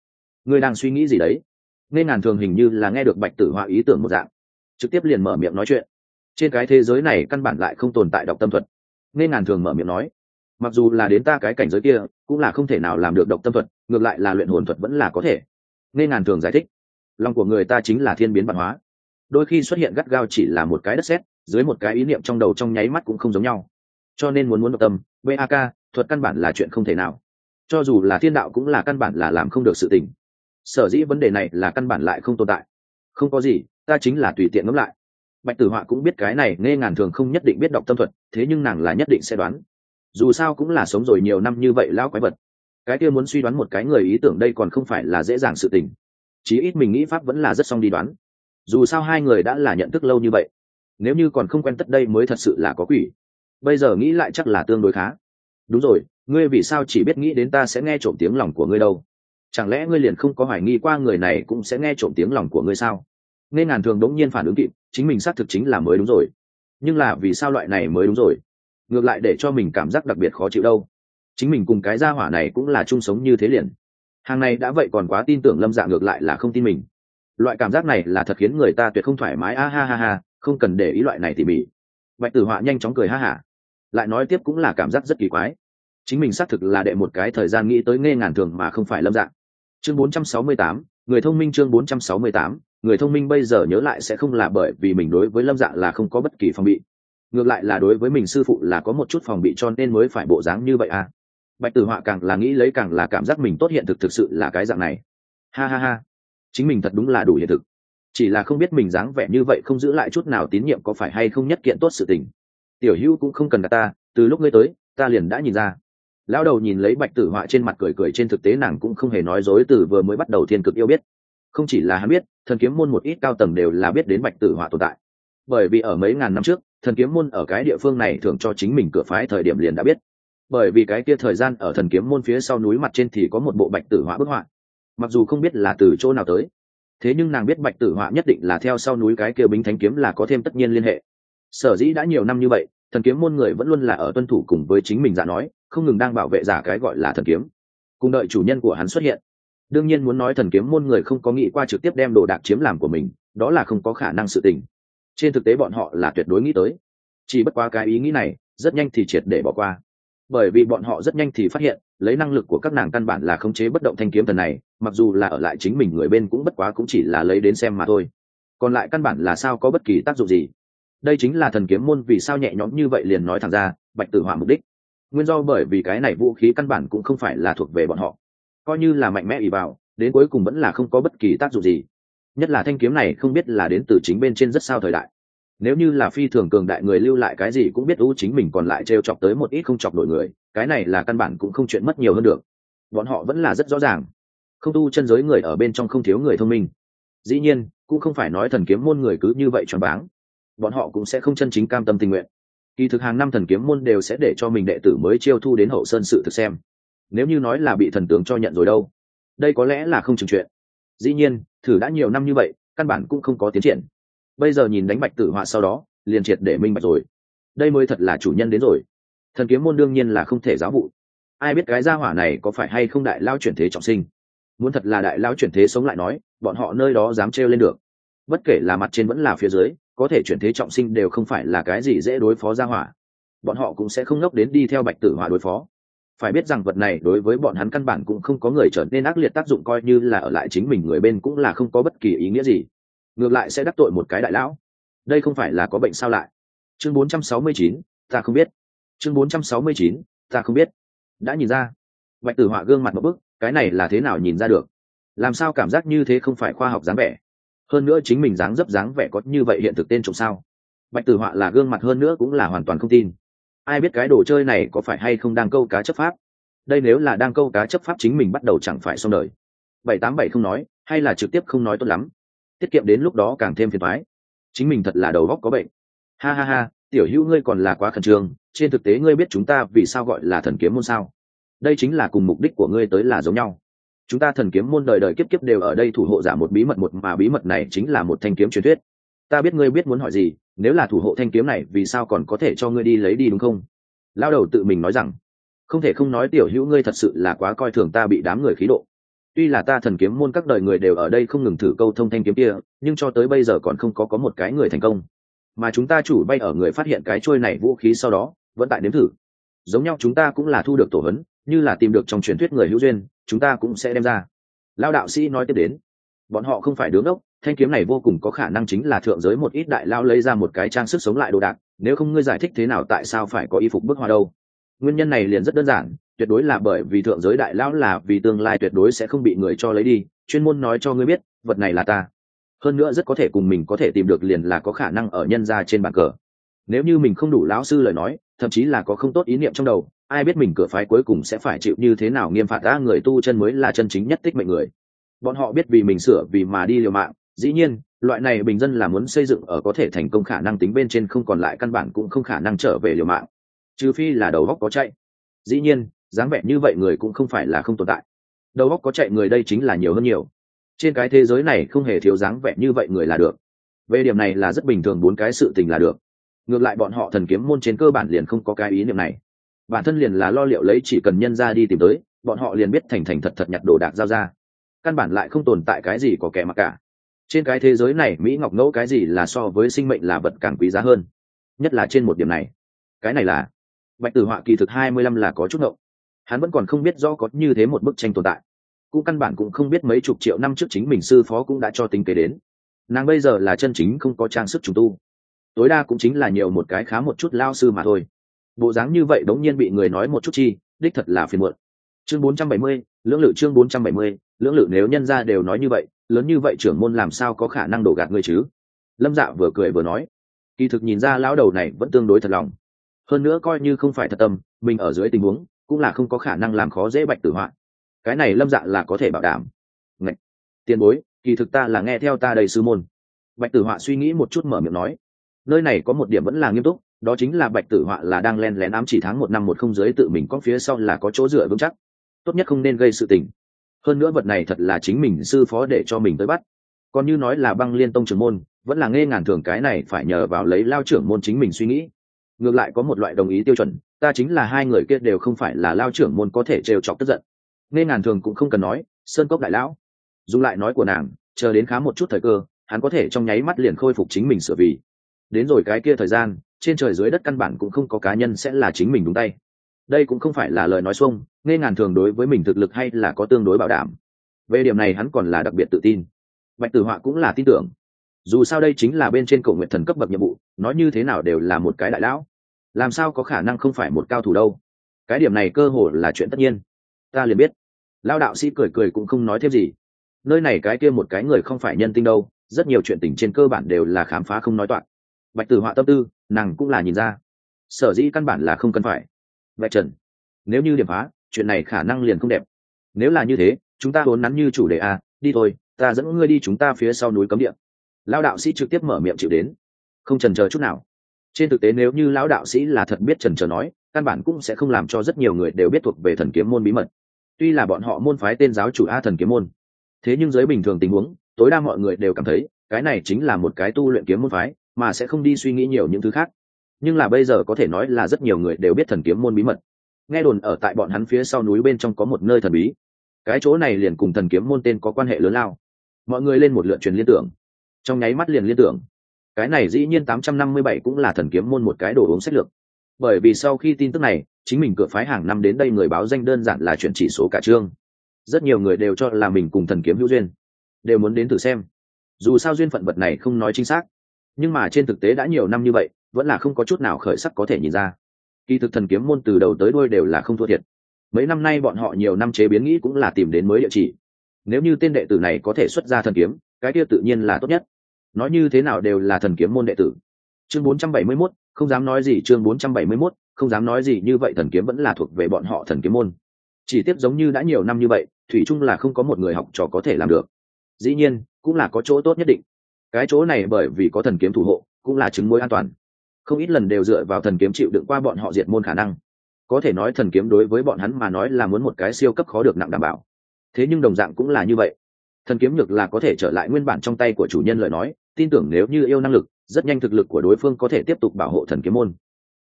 Ngươi đang suy nghĩ gì đấy? Nghe ngàn thường hình như là nghe được bạch tử họa ý tưởng một dạng. Trực tiếp liền mở miệng nói chuyện. Trên cái thế giới này căn bản lại không tồn tại độc tâm thuật. Nghe ngàn thường mở miệng nói. Mặc dù là đến ta cái cảnh giới kia, cũng là không thể nào làm được độc tâm thuật, ngược lại là luyện hồn thuật vẫn là có thể. Nghe ngàn thường giải thích. Lòng của người ta chính là thiên biến văn hóa. Đôi khi xuất hiện gắt gao chỉ là một cái đất sét dưới một cái ý niệm trong đầu trong nháy mắt cũng không giống nhau. Cho nên muốn muốn độc tâm BAK, thuật căn bản là chuyện không thể nào. Cho dù là thiên đạo cũng là căn bản là làm không được sự tình. Sở dĩ vấn đề này là căn bản lại không tồn tại. Không có gì ta chính là tùy tiện ngẫm lại. Bạch tử họa cũng biết cái này nghe ngàn thường không nhất định biết đọc tâm thuật thế nhưng nàng là nhất định sẽ đoán. Dù sao cũng là sống rồi nhiều năm như vậy lão quái vật. Cái kia muốn suy đoán một cái người ý tưởng đây còn không phải là dễ dàng sự tình. Chí ít mình nghĩ pháp vẫn là rất xong đi đoán. Dù sao hai người đã là nhận thức lâu như vậy nếu như còn không quen tất đây mới thật sự là có quỷ. Bây giờ nghĩ lại chắc là tương đối khá. Đúng rồi, ngươi vì sao chỉ biết nghĩ đến ta sẽ nghe trộm tiếng lòng của ngươi đâu? Chẳng lẽ ngươi liền không có hoài nghi qua người này cũng sẽ nghe trộm tiếng lòng của ngươi sao? Nên ngàn thường đống nhiên phản ứng kịp, chính mình xác thực chính là mới đúng rồi. Nhưng là vì sao loại này mới đúng rồi? Ngược lại để cho mình cảm giác đặc biệt khó chịu đâu. Chính mình cùng cái gia hỏa này cũng là chung sống như thế liền. Hàng này đã vậy còn quá tin tưởng lâm dạ ngược lại là không tin mình. Loại cảm giác này là thật khiến người ta tuyệt không thoải mái. A ha ha ha không cần để ý loại này tỉ mỉ. Bạch tử họa nhanh chóng cười ha hả. Lại nói tiếp cũng là cảm giác rất kỳ quái. Chính mình xác thực là đệ một cái thời gian nghĩ tới nghe ngàn thường mà không phải lâm dạng. Chương 468, người thông minh chương 468, người thông minh bây giờ nhớ lại sẽ không là bởi vì mình đối với lâm dạ là không có bất kỳ phòng bị. Ngược lại là đối với mình sư phụ là có một chút phòng bị cho nên mới phải bộ dáng như vậy à. Bạch tử họa càng là nghĩ lấy càng là cảm giác mình tốt hiện thực thực sự là cái dạng này. Ha ha ha. Chính mình thật đúng là đủ hiện thực chỉ là không biết mình dáng vẻ như vậy không giữ lại chút nào tín nhiệm có phải hay không nhất kiện tốt sự tình. Tiểu hữu cũng không cần cả ta, từ lúc ngươi tới, ta liền đã nhìn ra. Lão đầu nhìn lấy bạch tử họa trên mặt cười cười trên thực tế nàng cũng không hề nói dối từ vừa mới bắt đầu thiên cực yêu biết. Không chỉ là hắn biết, thần kiếm môn một ít cao tầng đều là biết đến bạch tử họa tồn tại. Bởi vì ở mấy ngàn năm trước, thần kiếm môn ở cái địa phương này thường cho chính mình cửa phái thời điểm liền đã biết. Bởi vì cái kia thời gian ở thần kiếm môn phía sau núi mặt trên thì có một bộ bạch tử họa bức họa. Mặc dù không biết là từ chỗ nào tới thế nhưng nàng biết bạch tử họa nhất định là theo sau núi cái kia bính thánh kiếm là có thêm tất nhiên liên hệ. Sở dĩ đã nhiều năm như vậy, thần kiếm môn người vẫn luôn là ở tuân thủ cùng với chính mình giả nói, không ngừng đang bảo vệ giả cái gọi là thần kiếm. Cùng đợi chủ nhân của hắn xuất hiện. Đương nhiên muốn nói thần kiếm môn người không có nghĩ qua trực tiếp đem đồ đạc chiếm làm của mình, đó là không có khả năng sự tình. Trên thực tế bọn họ là tuyệt đối nghĩ tới. Chỉ bất quá cái ý nghĩ này, rất nhanh thì triệt để bỏ qua. Bởi vì bọn họ rất nhanh thì phát hiện, lấy năng lực của các nàng căn bản là khống chế bất động thanh kiếm thần này mặc dù là ở lại chính mình người bên cũng bất quá cũng chỉ là lấy đến xem mà thôi. Còn lại căn bản là sao có bất kỳ tác dụng gì? Đây chính là thần kiếm môn vì sao nhẹ nhõm như vậy liền nói thẳng ra, bạch tử hỏa mục đích. Nguyên do bởi vì cái này vũ khí căn bản cũng không phải là thuộc về bọn họ. Coi như là mạnh mẽ ỉ vào, đến cuối cùng vẫn là không có bất kỳ tác dụng gì. Nhất là thanh kiếm này không biết là đến từ chính bên trên rất sao thời đại. Nếu như là phi thường cường đại người lưu lại cái gì cũng biết ưu chính mình còn lại t r e o chọc tới một ít không chọc nổi người, cái này là căn bản cũng không chuyện mất nhiều hơn được. Bọn họ vẫn là rất rõ ràng không tu chân giới người ở bên trong không thiếu người thông minh. Dĩ nhiên, cũng không phải nói thần kiếm môn người cứ như vậy choáng váng. Bọn họ cũng sẽ không chân chính cam tâm tình nguyện. Kỳ thực hàng năm thần kiếm môn đều sẽ để cho mình đệ tử mới chiêu thu đến hậu sơn sự thực xem. Nếu như nói là bị thần tướng cho nhận rồi đâu, đây có lẽ là không chừng chuyện. Dĩ nhiên, thử đã nhiều năm như vậy, căn bản cũng không có tiến triển. Bây giờ nhìn đánh bạch tử họa sau đó, liền triệt để minh bạch rồi. Đây mới thật là chủ nhân đến rồi. Thần kiếm môn đương nhiên là không thể giáo vụ. Ai biết cái gia hỏa này có phải hay không đại lao chuyển thế trọng sinh? Muốn thật là đại lão chuyển thế sống lại nói bọn họ nơi đó dám trêu lên được. Bất kể là mặt trên vẫn là phía dưới có thể chuyển thế trọng sinh đều không phải là cái gì dễ đối phó ra hỏa. Bọn họ cũng sẽ không ngốc đến đi theo bạch tử hỏa đối phó. Phải biết rằng vật này đối với bọn hắn căn bản cũng không có người trở nên ác liệt tác dụng coi như là ở lại chính mình người bên cũng là không có bất kỳ ý nghĩa gì. Ngược lại sẽ đắc tội một cái đại lão. Đây không phải là có bệnh sao lại. Chương 469, ta không biết. Chương 469, ta không biết. Đã nhìn ra. Bạch tử họa gương mặt một bức cái này là thế nào nhìn ra được? Làm sao cảm giác như thế không phải khoa học dáng vẻ? Hơn nữa chính mình dáng dấp dáng vẻ có như vậy hiện thực tên trộm sao? Bạch tử họa là gương mặt hơn nữa cũng là hoàn toàn không tin. Ai biết cái đồ chơi này có phải hay không đang câu cá chấp pháp? Đây nếu là đang câu cá chấp pháp chính mình bắt đầu chẳng phải xong đời. Bảy tám bảy không nói, hay là trực tiếp không nói tốt lắm. Tiết kiệm đến lúc đó càng thêm phiền thoái chính mình thật là đầu góc có bệnh. Ha ha ha, tiểu hữu ngươi còn là quá khẩn trương. Trên thực tế ngươi biết chúng ta vì sao gọi là thần kiếm môn sao? Đây chính là cùng mục đích của ngươi tới là giống nhau. Chúng ta thần kiếm môn đời đời kiếp kiếp đều ở đây thủ hộ giả một bí mật một mà bí mật này chính là một thanh kiếm truyền thuyết. Ta biết ngươi biết muốn hỏi gì, nếu là thủ hộ thanh kiếm này, vì sao còn có thể cho ngươi đi lấy đi đúng không? Lao đầu tự mình nói rằng, không thể không nói tiểu hữu ngươi thật sự là quá coi thường ta bị đám người khí độ. Tuy là ta thần kiếm môn các đời người đều ở đây không ngừng thử câu thông thanh kiếm kia, nhưng cho tới bây giờ còn không có có một cái người thành công. Mà chúng ta chủ bay ở người phát hiện cái trôi này vũ khí sau đó, vẫn tại nếm thử. Giống nhau chúng ta cũng là thu được tổ hấn như là tìm được trong truyền thuyết người hữu duyên, chúng ta cũng sẽ đem ra. Lao đạo sĩ nói tiếp đến, bọn họ không phải đứng ốc, thanh kiếm này vô cùng có khả năng chính là thượng giới một ít đại lao lấy ra một cái trang sức sống lại đồ đạc, nếu không ngươi giải thích thế nào tại sao phải có y phục bức hoa đâu. Nguyên nhân này liền rất đơn giản, tuyệt đối là bởi vì thượng giới đại lão là vì tương lai tuyệt đối sẽ không bị người cho lấy đi, chuyên môn nói cho ngươi biết, vật này là ta. Hơn nữa rất có thể cùng mình có thể tìm được liền là có khả năng ở nhân ra trên bàn cờ. Nếu như mình không đủ lão sư lời nói, thậm chí là có không tốt ý niệm trong đầu ai biết mình cửa phái cuối cùng sẽ phải chịu như thế nào nghiêm phạt đã, người tu chân mới là chân chính nhất tích mệnh người. Bọn họ biết vì mình sửa, vì mà đi liều mạng. Dĩ nhiên, loại này bình dân là muốn xây dựng ở có thể thành công khả năng tính bên trên không còn lại căn bản cũng không khả năng trở về liều mạng. Trừ phi là đầu góc có chạy. Dĩ nhiên, dáng vẻ như vậy người cũng không phải là không tồn tại. Đầu góc có chạy người đây chính là nhiều hơn nhiều. Trên cái thế giới này không hề thiếu dáng vẻ như vậy người là được. Về điểm này là rất bình thường, bốn cái sự tình là được. Ngược lại bọn họ thần kiếm môn trên cơ bản liền không có cái ý niệm này bản thân liền là lo liệu lấy chỉ cần nhân ra đi tìm tới, bọn họ liền biết thành thành thật thật nhặt đồ đạc giao ra. Căn bản lại không tồn tại cái gì có kẻ mặc cả. Trên cái thế giới này, mỹ ngọc ngẫu cái gì là so với sinh mệnh là vật càng quý giá hơn. Nhất là trên một điểm này. Cái này là, bạch tử họa kỳ thực hai mươi lăm là có chút ngậu hắn vẫn còn không biết rõ có như thế một bức tranh tồn tại. Cũng căn bản cũng không biết mấy chục triệu năm trước chính mình sư phó cũng đã cho tính kế đến. Nàng bây giờ là chân chính không có trang sức trùng tu. Tối đa cũng chính là nhiều một cái khá một chút lao sư mà thôi bộ dáng như vậy đống nhiên bị người nói một chút chi đích thật là phiền muộn. Chương 470, lưỡng lự chương 470, lưỡng lự nếu nhân ra đều nói như vậy lớn như vậy trưởng môn làm sao có khả năng đổ gạt ngươi chứ? Lâm dạ vừa cười vừa nói. Kỳ thực nhìn ra lão đầu này vẫn tương đối thật lòng. Hơn nữa coi như không phải thật tâm mình ở dưới tình huống cũng là không có khả năng làm khó dễ bạch tử hoạn. Cái này lâm dạ là có thể bảo đảm. Ngạch! tiền bối kỳ thực ta là nghe theo ta đầy sư môn. Bạch tử họa suy nghĩ một chút mở miệng nói. Nơi này có một điểm vẫn là nghiêm túc đó chính là bạch tử họa là đang len lén ám chỉ tháng một năm một không giới tự mình có phía sau là có chỗ dựa vững chắc. Tốt nhất không nên gây sự tình. Hơn nữa vật này thật là chính mình sư phó để cho mình tới bắt. Còn như nói là băng liên tông trưởng môn, vẫn là nghe ngàn thường cái này phải nhờ vào lấy lao trưởng môn chính mình suy nghĩ. Ngược lại có một loại đồng ý tiêu chuẩn, ta chính là hai người kia đều không phải là lao trưởng môn có thể trêu chọc tức giận. Nghe ngàn thường cũng không cần nói, sơn cốc đại lão. Dùng lại nói của nàng, chờ đến khá một chút thời cơ, hắn có thể trong nháy mắt liền khôi phục chính mình sửa vì. Đến rồi cái kia thời gian trên trời dưới đất căn bản cũng không có cá nhân sẽ là chính mình đúng tay. Đây cũng không phải là lời nói xuông, nghe ngàn thường đối với mình thực lực hay là có tương đối bảo đảm. Về điểm này hắn còn là đặc biệt tự tin. Bạch tử họa cũng là tin tưởng. Dù sao đây chính là bên trên cổ nguyện thần cấp bậc nhiệm vụ, nói như thế nào đều là một cái đại lão. Làm sao có khả năng không phải một cao thủ đâu? Cái điểm này cơ hồ là chuyện tất nhiên. Ta liền biết. Lao đạo sĩ cười cười cũng không nói thêm gì. Nơi này cái kia một cái người không phải nhân tinh đâu, rất nhiều chuyện tình trên cơ bản đều là khám phá không nói toạc bạch tử họa tâm tư nàng cũng là nhìn ra. Sở dĩ căn bản là không cần phải. Vạch trần nếu như điểm phá chuyện này khả năng liền không đẹp. Nếu là như thế chúng ta vốn nắn như chủ đề a à, đi thôi ta dẫn ngươi đi chúng ta phía sau núi cấm địa. Lao đạo sĩ trực tiếp mở miệng chịu đến. Không trần chờ chút nào. Trên thực tế nếu như lão đạo sĩ là thật biết trần trờ nói căn bản cũng sẽ không làm cho rất nhiều người đều biết thuộc về thần kiếm môn bí mật. Tuy là bọn họ môn phái tên giáo chủ a thần kiếm môn. Thế nhưng dưới bình thường tình huống tối đa mọi người đều cảm thấy cái này chính là một cái tu luyện kiếm môn phái mà sẽ không đi suy nghĩ nhiều những thứ khác. Nhưng là bây giờ có thể nói là rất nhiều người đều biết thần kiếm môn bí mật. Nghe đồn ở tại bọn hắn phía sau núi bên trong có một nơi thần bí. Cái chỗ này liền cùng thần kiếm môn tên có quan hệ lớn lao. Mọi người lên một lượt truyền liên tưởng. Trong nháy mắt liền liên tưởng. Cái này dĩ nhiên tám trăm năm mươi bảy cũng là thần kiếm môn một cái đồ uống sách lược. Bởi vì sau khi tin tức này, chính mình cửa phái hàng năm đến đây người báo danh đơn giản là chuyển chỉ số cả chương. Rất nhiều người đều cho là mình cùng thần kiếm hữu duyên. Đều muốn đến thử xem. Dù sao duyên phận vật này không nói chính xác nhưng mà trên thực tế đã nhiều năm như vậy vẫn là không có chút nào khởi sắc có thể nhìn ra. Kỳ thực thần kiếm môn từ đầu tới đuôi đều là không thua thiệt. Mấy năm nay bọn họ nhiều năm chế biến nghĩ cũng là tìm đến mới địa chỉ. Nếu như tên đệ tử này có thể xuất ra thần kiếm cái kia tự nhiên là tốt nhất. Nói như thế nào đều là thần kiếm môn đệ tử. Chương 471, không dám nói gì chương 471, không dám nói gì như vậy thần kiếm vẫn là thuộc về bọn họ thần kiếm môn. Chỉ tiếp giống như đã nhiều năm như vậy thủy chung là không có một người học trò có thể làm được. Dĩ nhiên cũng là có chỗ tốt nhất định cái chỗ này bởi vì có thần kiếm thủ hộ, cũng là chứng mối an toàn. Không ít lần đều dựa vào thần kiếm chịu đựng qua bọn họ diệt môn khả năng. Có thể nói thần kiếm đối với bọn hắn mà nói là muốn một cái siêu cấp khó được nặng đảm bảo. Thế nhưng đồng dạng cũng là như vậy. Thần kiếm nhược là có thể trở lại nguyên bản trong tay của chủ nhân lời nói, tin tưởng nếu như yêu năng lực, rất nhanh thực lực của đối phương có thể tiếp tục bảo hộ thần kiếm môn.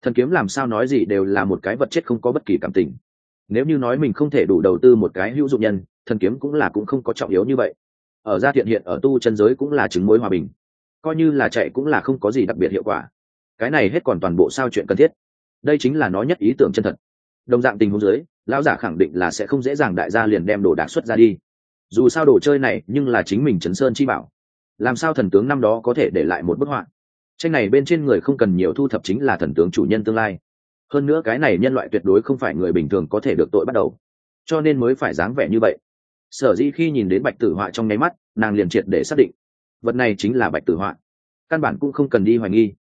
Thần kiếm làm sao nói gì đều là một cái vật chất không có bất kỳ cảm tình. Nếu như nói mình không thể đủ đầu tư một cái hữu dụng nhân, thần kiếm cũng là cũng không có trọng yếu như vậy ở gia thiện hiện ở tu chân giới cũng là chứng mối hòa bình. Coi như là chạy cũng là không có gì đặc biệt hiệu quả. Cái này hết còn toàn bộ sao chuyện cần thiết. Đây chính là nó nhất ý tưởng chân thật. Đồng dạng tình huống giới lão giả khẳng định là sẽ không dễ dàng đại gia liền đem đồ đạc xuất ra đi. Dù sao đồ chơi này nhưng là chính mình chấn sơn chi bảo. Làm sao thần tướng năm đó có thể để lại một bức họa? Tranh này bên trên người không cần nhiều thu thập chính là thần tướng chủ nhân tương lai. Hơn nữa cái này nhân loại tuyệt đối không phải người bình thường có thể được tội bắt đầu. Cho nên mới phải dáng vẻ như vậy sở dĩ khi nhìn đến bạch tử họa trong nháy mắt, nàng liền triệt để xác định, vật này chính là bạch tử họa. Căn bản cũng không cần đi hoài nghi.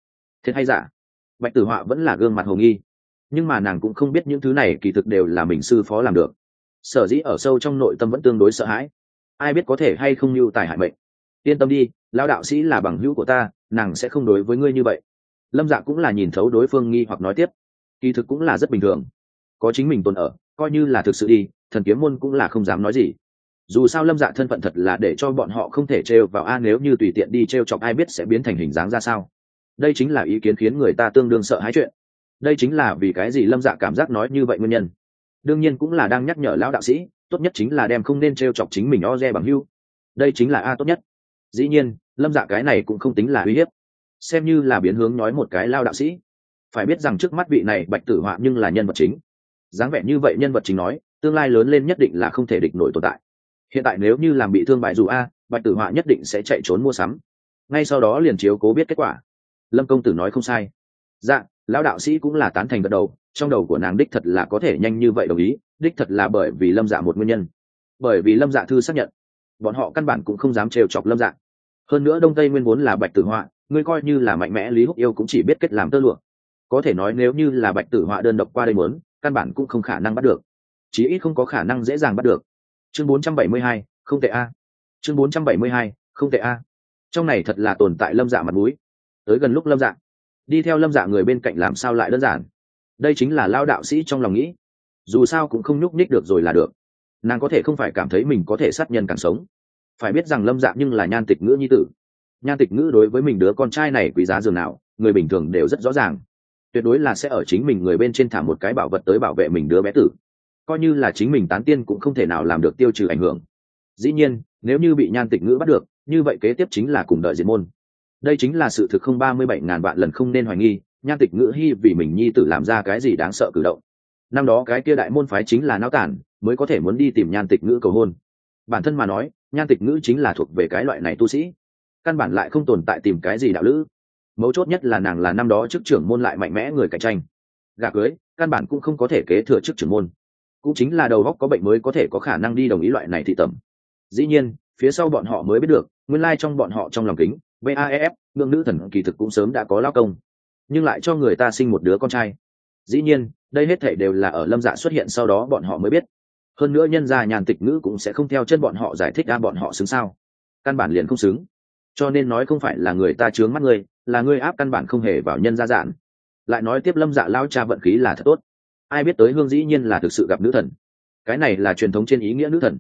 Thiệt hay giả? Bạch tử họa vẫn là gương mặt hồ nghi. Nhưng mà nàng cũng không biết những thứ này kỳ thực đều là mình sư phó làm được. Sở dĩ ở sâu trong nội tâm vẫn tương đối sợ hãi. Ai biết có thể hay không mưu tài hại mệnh. Yên tâm đi, lão đạo sĩ là bằng hữu của ta, nàng sẽ không đối với ngươi như vậy. Lâm dạ cũng là nhìn thấu đối phương nghi hoặc nói tiếp. Kỳ thực cũng là rất bình thường. Có chính mình tồn ở, coi như là thực sự đi, thần kiếm môn cũng là không dám nói gì dù sao lâm dạ thân phận thật là để cho bọn họ không thể trêu vào a, nếu như tùy tiện đi trêu chọc ai biết sẽ biến thành hình dáng ra sao. Đây chính là ý kiến khiến người ta tương đương sợ hãi chuyện. Đây chính là vì cái gì lâm dạ cảm giác nói như vậy nguyên nhân. Đương nhiên cũng là đang nhắc nhở lão đạo sĩ, tốt nhất chính là đem không nên t r e o chọc chính mình o re bằng hưu. Đây chính là a tốt nhất. Dĩ nhiên, lâm dạ cái này cũng không tính là uy hiếp. Xem như là biến hướng nói một cái lao đạo sĩ. Phải biết rằng trước mắt vị này bạch tử họa nhưng là nhân vật chính. Dáng vẻ như vậy nhân vật chính nói, tương lai lớn lên nhất định là không thể địch nổi tồn tại hiện tại nếu như làm bị thương bại dù a, bạch tử họa nhất định sẽ chạy trốn mua sắm. Ngay sau đó liền chiếu cố biết kết quả. Lâm công tử nói không sai. Dạ lão đạo sĩ cũng là tán thành gật đầu, trong đầu của nàng đích thật là có thể nhanh như vậy đồng ý, đích thật là bởi vì lâm dạ một nguyên nhân. Bởi vì lâm dạ thư xác nhận, bọn họ căn bản cũng không dám trêu chọc lâm dạ. Hơn nữa đông tây nguyên vốn là bạch tử họa, ngươi coi như là mạnh mẽ lý húc yêu cũng chỉ biết kết làm tơ lụa. Có thể nói nếu như là bạch tử họa đơn độc qua đây muốn, căn bản cũng không khả năng bắt được. Chí ít không có khả năng dễ dàng bắt được chương 472, không tệ a. Chương 472, không tệ a. Trong này thật là tồn tại lâm dạ mặt mũi. Tới gần lúc lâm dạ đi theo lâm dạ người bên cạnh làm sao lại đơn giản? Đây chính là lao đạo sĩ trong lòng nghĩ. Dù sao cũng không nhúc nhích được rồi là được. Nàng có thể không phải cảm thấy mình có thể sát nhân càng sống. Phải biết rằng lâm dạ nhưng là nhan tịch ngữ nhi tử. Nhan tịch ngữ đối với mình đứa con trai này quý giá dường nào người bình thường đều rất rõ ràng. Tuyệt đối là sẽ ở chính mình người bên trên thả một cái bảo vật tới bảo vệ mình đứa bé tử coi như là chính mình tán tiên cũng không thể nào làm được tiêu trừ ảnh hưởng. Dĩ nhiên, nếu như bị nhan tịch ngữ bắt được, như vậy kế tiếp chính là cùng đợi diệt môn. Đây chính là sự thực không ba mươi bảy ngàn vạn lần không nên hoài nghi, nhan tịch ngữ hy vì mình nhi tử làm ra cái gì đáng sợ cử động. Năm đó cái kia đại môn phái chính là náo tản, mới có thể muốn đi tìm nhan tịch ngữ cầu hôn. Bản thân mà nói, nhan tịch ngữ chính là thuộc về cái loại này tu sĩ. Căn bản lại không tồn tại tìm cái gì đạo lữ. Mấu chốt nhất là nàng là năm đó chức trưởng môn lại mạnh mẽ người cạnh tranh. Gà cưới, căn bản cũng không có thể kế thừa chức trưởng môn cũng chính là đầu góc có bệnh mới có thể có khả năng đi đồng ý loại này thị tẩm. Dĩ nhiên, phía sau bọn họ mới biết được, nguyên lai trong bọn họ trong lòng kính vaef ngưỡng nữ thần kỳ thực cũng sớm đã có lao công. Nhưng lại cho người ta sinh một đứa con trai. Dĩ nhiên, đây hết thể đều là ở lâm dạ xuất hiện sau đó bọn họ mới biết. Hơn nữa nhân gia nhàn tịch ngữ cũng sẽ không theo chân bọn họ giải thích ra bọn họ xứng sao. Căn bản liền không xứng. Cho nên nói không phải là người ta chướng mắt ngươi là ngươi áp căn bản không hề vào nhân gia dạn lại nói tiếp lâm dạ lao cha vận khí là thật tốt ai biết tới hương dĩ nhiên là thực sự gặp nữ thần. Cái này là truyền thống trên ý nghĩa nữ thần.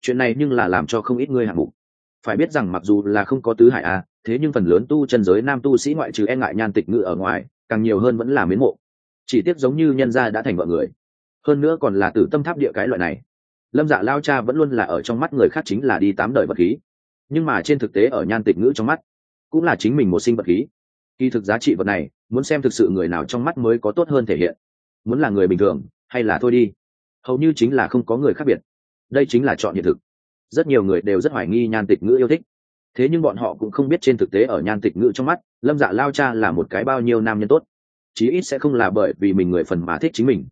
Chuyện này nhưng là làm cho không ít người hạng mục. Phải biết rằng mặc dù là không có tứ hải a, thế nhưng phần lớn tu chân giới nam tu sĩ ngoại trừ e ngại nhan tịch ngự ở ngoài, càng nhiều hơn vẫn là miến mộ. Chỉ tiếc giống như nhân gia đã thành vợ người. Hơn nữa còn là tử tâm tháp địa cái loại này. Lâm dạ lao cha vẫn luôn là ở trong mắt người khác chính là đi tám đời vật khí. Nhưng mà trên thực tế ở nhan tịch ngữ trong mắt, cũng là chính mình một sinh vật khí. Kỳ thực giá trị vật này, muốn xem thực sự người nào trong mắt mới có tốt hơn thể hiện muốn là người bình thường, hay là thôi đi. Hầu như chính là không có người khác biệt. Đây chính là chọn hiện thực. Rất nhiều người đều rất hoài nghi nhan tịch ngữ yêu thích. Thế nhưng bọn họ cũng không biết trên thực tế ở nhan tịch ngữ trong mắt, lâm dạ lao cha là một cái bao nhiêu nam nhân tốt. Chí ít sẽ không là bởi vì mình người phần mà thích chính mình.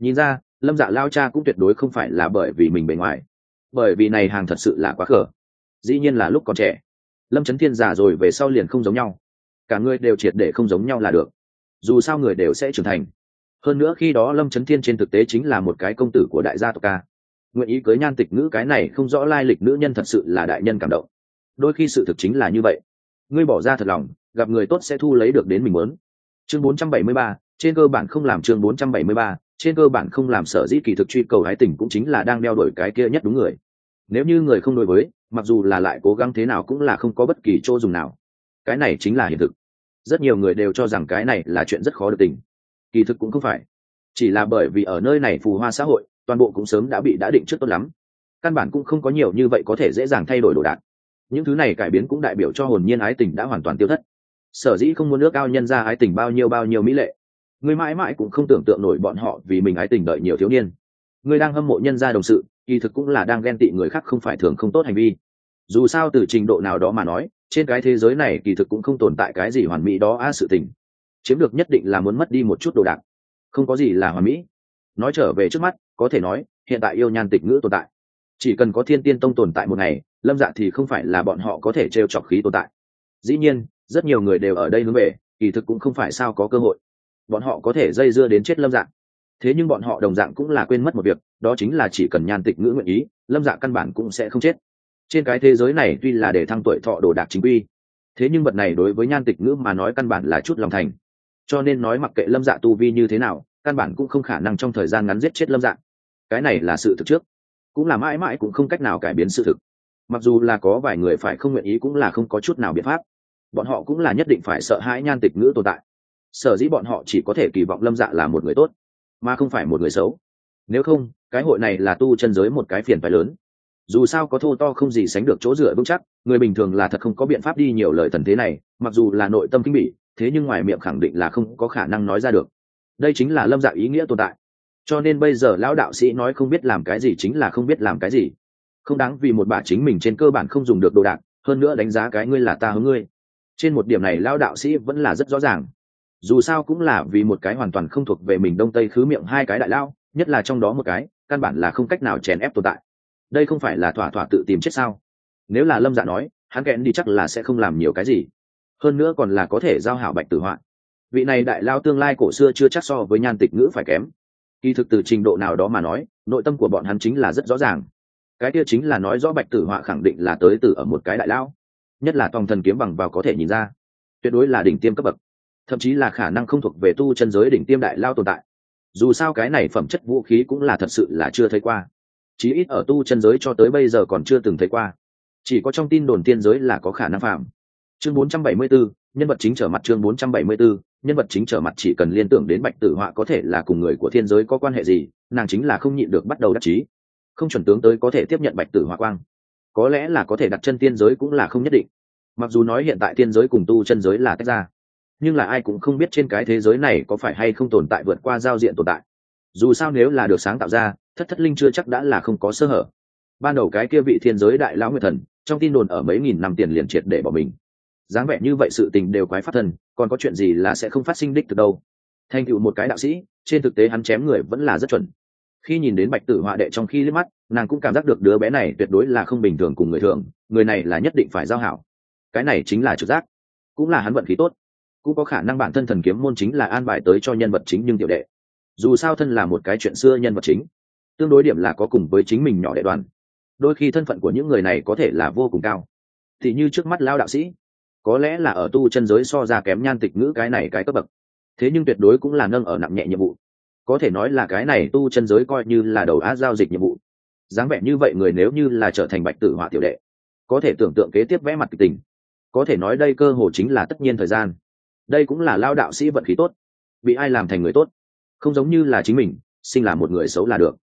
Nhìn ra, lâm dạ lao cha cũng tuyệt đối không phải là bởi vì mình bề ngoài. Bởi vì này hàng thật sự là quá khở dĩ nhiên là lúc còn trẻ. Lâm trấn thiên già rồi về sau liền không giống nhau. Cả người đều triệt để không giống nhau là được. Dù sao người đều sẽ trưởng thành hơn nữa khi đó lâm trấn thiên trên thực tế chính là một cái công tử của đại gia tộc ca. Nguyện ý cưới nhan tịch ngữ cái này không rõ lai lịch nữ nhân thật sự là đại nhân cảm động. Đôi khi sự thực chính là như vậy. Ngươi bỏ ra thật lòng gặp người tốt sẽ thu lấy được đến mình muốn. Chương 473, trên cơ bản không làm chương 473, trên cơ bản không làm sở dĩ kỳ thực truy cầu hái tình cũng chính là đang đeo đuổi cái kia nhất đúng người. Nếu như người không đối với mặc dù là lại cố gắng thế nào cũng là không có bất kỳ chỗ dùng nào. Cái này chính là hiện thực. Rất nhiều người đều cho rằng cái này là chuyện rất khó được tình kỳ thực cũng không phải. Chỉ là bởi vì ở nơi này phù hoa xã hội, toàn bộ cũng sớm đã bị đã định trước tốt lắm. Căn bản cũng không có nhiều như vậy có thể dễ dàng thay đổi đồ đạc. Những thứ này cải biến cũng đại biểu cho hồn nhiên ái tình đã hoàn toàn tiêu thất. Sở dĩ không muốn nước cao nhân ra ái tình bao nhiêu bao nhiêu mỹ lệ. Người mãi mãi cũng không tưởng tượng nổi bọn họ vì mình ái tình đợi nhiều thiếu niên. Người đang hâm mộ nhân gia đồng sự, kỳ thực cũng là đang ghen tị người khác không phải thường không tốt hành vi. Dù sao từ trình độ nào đó mà nói, trên cái thế giới này kỳ thực cũng không tồn tại cái gì hoàn mỹ đó a sự tình chiếm được nhất định là muốn mất đi một chút đồ đạc. Không có gì là hoàn mỹ. Nói trở về trước mắt, có thể nói, hiện tại yêu nhan tịch ngữ tồn tại. Chỉ cần có thiên tiên tông tồn tại một ngày, lâm dạ thì không phải là bọn họ có thể t r e o chọc khí tồn tại. Dĩ nhiên, rất nhiều người đều ở đây hướng về, kỳ thực cũng không phải sao có cơ hội. Bọn họ có thể dây dưa đến chết lâm dạng thế nhưng bọn họ đồng dạng cũng là quên mất một việc, đó chính là chỉ cần nhan tịch ngữ nguyện ý, lâm dạ căn bản cũng sẽ không chết. Trên cái thế giới này tuy là để thăng tuổi thọ đồ đạc chính quy, thế nhưng vật này đối với nhan tịch ngữ mà nói căn bản là chút lòng thành cho nên nói mặc kệ lâm dạ tu vi như thế nào, căn bản cũng không khả năng trong thời gian ngắn giết chết lâm dạ. Cái này là sự thực trước. Cũng là mãi mãi cũng không cách nào cải biến sự thực. Mặc dù là có vài người phải không nguyện ý cũng là không có chút nào biện pháp. Bọn họ cũng là nhất định phải sợ hãi nhan tịch ngữ tồn tại. Sở dĩ bọn họ chỉ có thể kỳ vọng lâm dạ là một người tốt, mà không phải một người xấu. Nếu không, cái hội này là tu chân giới một cái phiền phái lớn. Dù sao có thô to không gì sánh được chỗ dựa vững chắc, người bình thường là thật không có biện pháp đi nhiều lời thần thế này, mặc dù là nội tâm kinh bỉ thế nhưng ngoài miệng khẳng định là không có khả năng nói ra được. Đây chính là lâm dạ ý nghĩa tồn tại. Cho nên bây giờ lão đạo sĩ nói không biết làm cái gì chính là không biết làm cái gì. Không đáng vì một bà chính mình trên cơ bản không dùng được đồ đạc, hơn nữa đánh giá cái ngươi là ta hướng ngươi. Trên một điểm này lão đạo sĩ vẫn là rất rõ ràng. Dù sao cũng là vì một cái hoàn toàn không thuộc về mình đông tây khứ miệng hai cái đại lao nhất là trong đó một cái, căn bản là không cách nào chèn ép tồn tại. Đây không phải là thỏa thỏa tự tìm chết sao? Nếu là lâm dạ nói, hắn kẹn đi chắc là sẽ không làm nhiều cái gì hơn nữa còn là có thể giao hảo bạch tử hoạn. Vị này đại lao tương lai cổ xưa chưa chắc so với nhan tịch ngữ phải kém. Kỳ thực từ trình độ nào đó mà nói, nội tâm của bọn hắn chính là rất rõ ràng. Cái kia chính là nói rõ bạch tử họa khẳng định là tới từ ở một cái đại lao. Nhất là tòng thần kiếm bằng vào có thể nhìn ra, tuyệt đối là đỉnh tiêm cấp bậc. Thậm chí là khả năng không thuộc về tu chân giới đỉnh tiêm đại lao tồn tại. Dù sao cái này phẩm chất vũ khí cũng là thật sự là chưa thấy qua. Chí ít ở tu chân giới cho tới bây giờ còn chưa từng thấy qua. Chỉ có trong tin đồn tiên giới là có khả năng phạm chương 474, nhân vật chính trở mặt chương 474, nhân vật chính trở mặt chỉ cần liên tưởng đến bạch tử họa có thể là cùng người của thiên giới có quan hệ gì nàng chính là không nhịn được bắt đầu đắc chí. Không chuẩn tướng tới có thể tiếp nhận bạch tử họa quang. Có lẽ là có thể đặt chân tiên giới cũng là không nhất định. Mặc dù nói hiện tại tiên giới cùng tu chân giới là tách ra nhưng là ai cũng không biết trên cái thế giới này có phải hay không tồn tại vượt qua giao diện tồn tại. Dù sao nếu là được sáng tạo ra thất thất linh chưa chắc đã là không có sơ hở. Ban đầu cái kia vị thiên giới đại lão nguyệt thần trong tin đồn ở mấy nghìn năm tiền liền triệt để bỏ mình dáng vẻ như vậy sự tình đều quái phát thần còn có chuyện gì là sẽ không phát sinh đích từ đâu? Thành tựu một cái đạo sĩ, trên thực tế hắn chém người vẫn là rất chuẩn. Khi nhìn đến bạch tử họa đệ trong khi liếc mắt, nàng cũng cảm giác được đứa bé này tuyệt đối là không bình thường cùng người thường, người này là nhất định phải giao hảo. Cái này chính là trực giác. Cũng là hắn vận khí tốt. Cũng có khả năng bản thân thần kiếm môn chính là an bài tới cho nhân vật chính nhưng tiểu đệ. Dù sao thân là một cái chuyện xưa nhân vật chính, tương đối điểm là có cùng với chính mình nhỏ đệ đoàn. Đôi khi thân phận của những người này có thể là vô cùng cao. Thì như trước mắt lao đạo sĩ có lẽ là ở tu chân giới so ra kém nhan tịch ngữ cái này cái cấp bậc. Thế nhưng tuyệt đối cũng là nâng ở nặng nhẹ nhiệm vụ. Có thể nói là cái này tu chân giới coi như là đầu á giao dịch nhiệm vụ. Dáng vẻ như vậy người nếu như là trở thành bạch tử họa tiểu đệ, có thể tưởng tượng kế tiếp vẽ mặt kịch tình. Có thể nói đây cơ hồ chính là tất nhiên thời gian. Đây cũng là lao đạo sĩ vận khí tốt. Bị ai làm thành người tốt, không giống như là chính mình, sinh là một người xấu là được.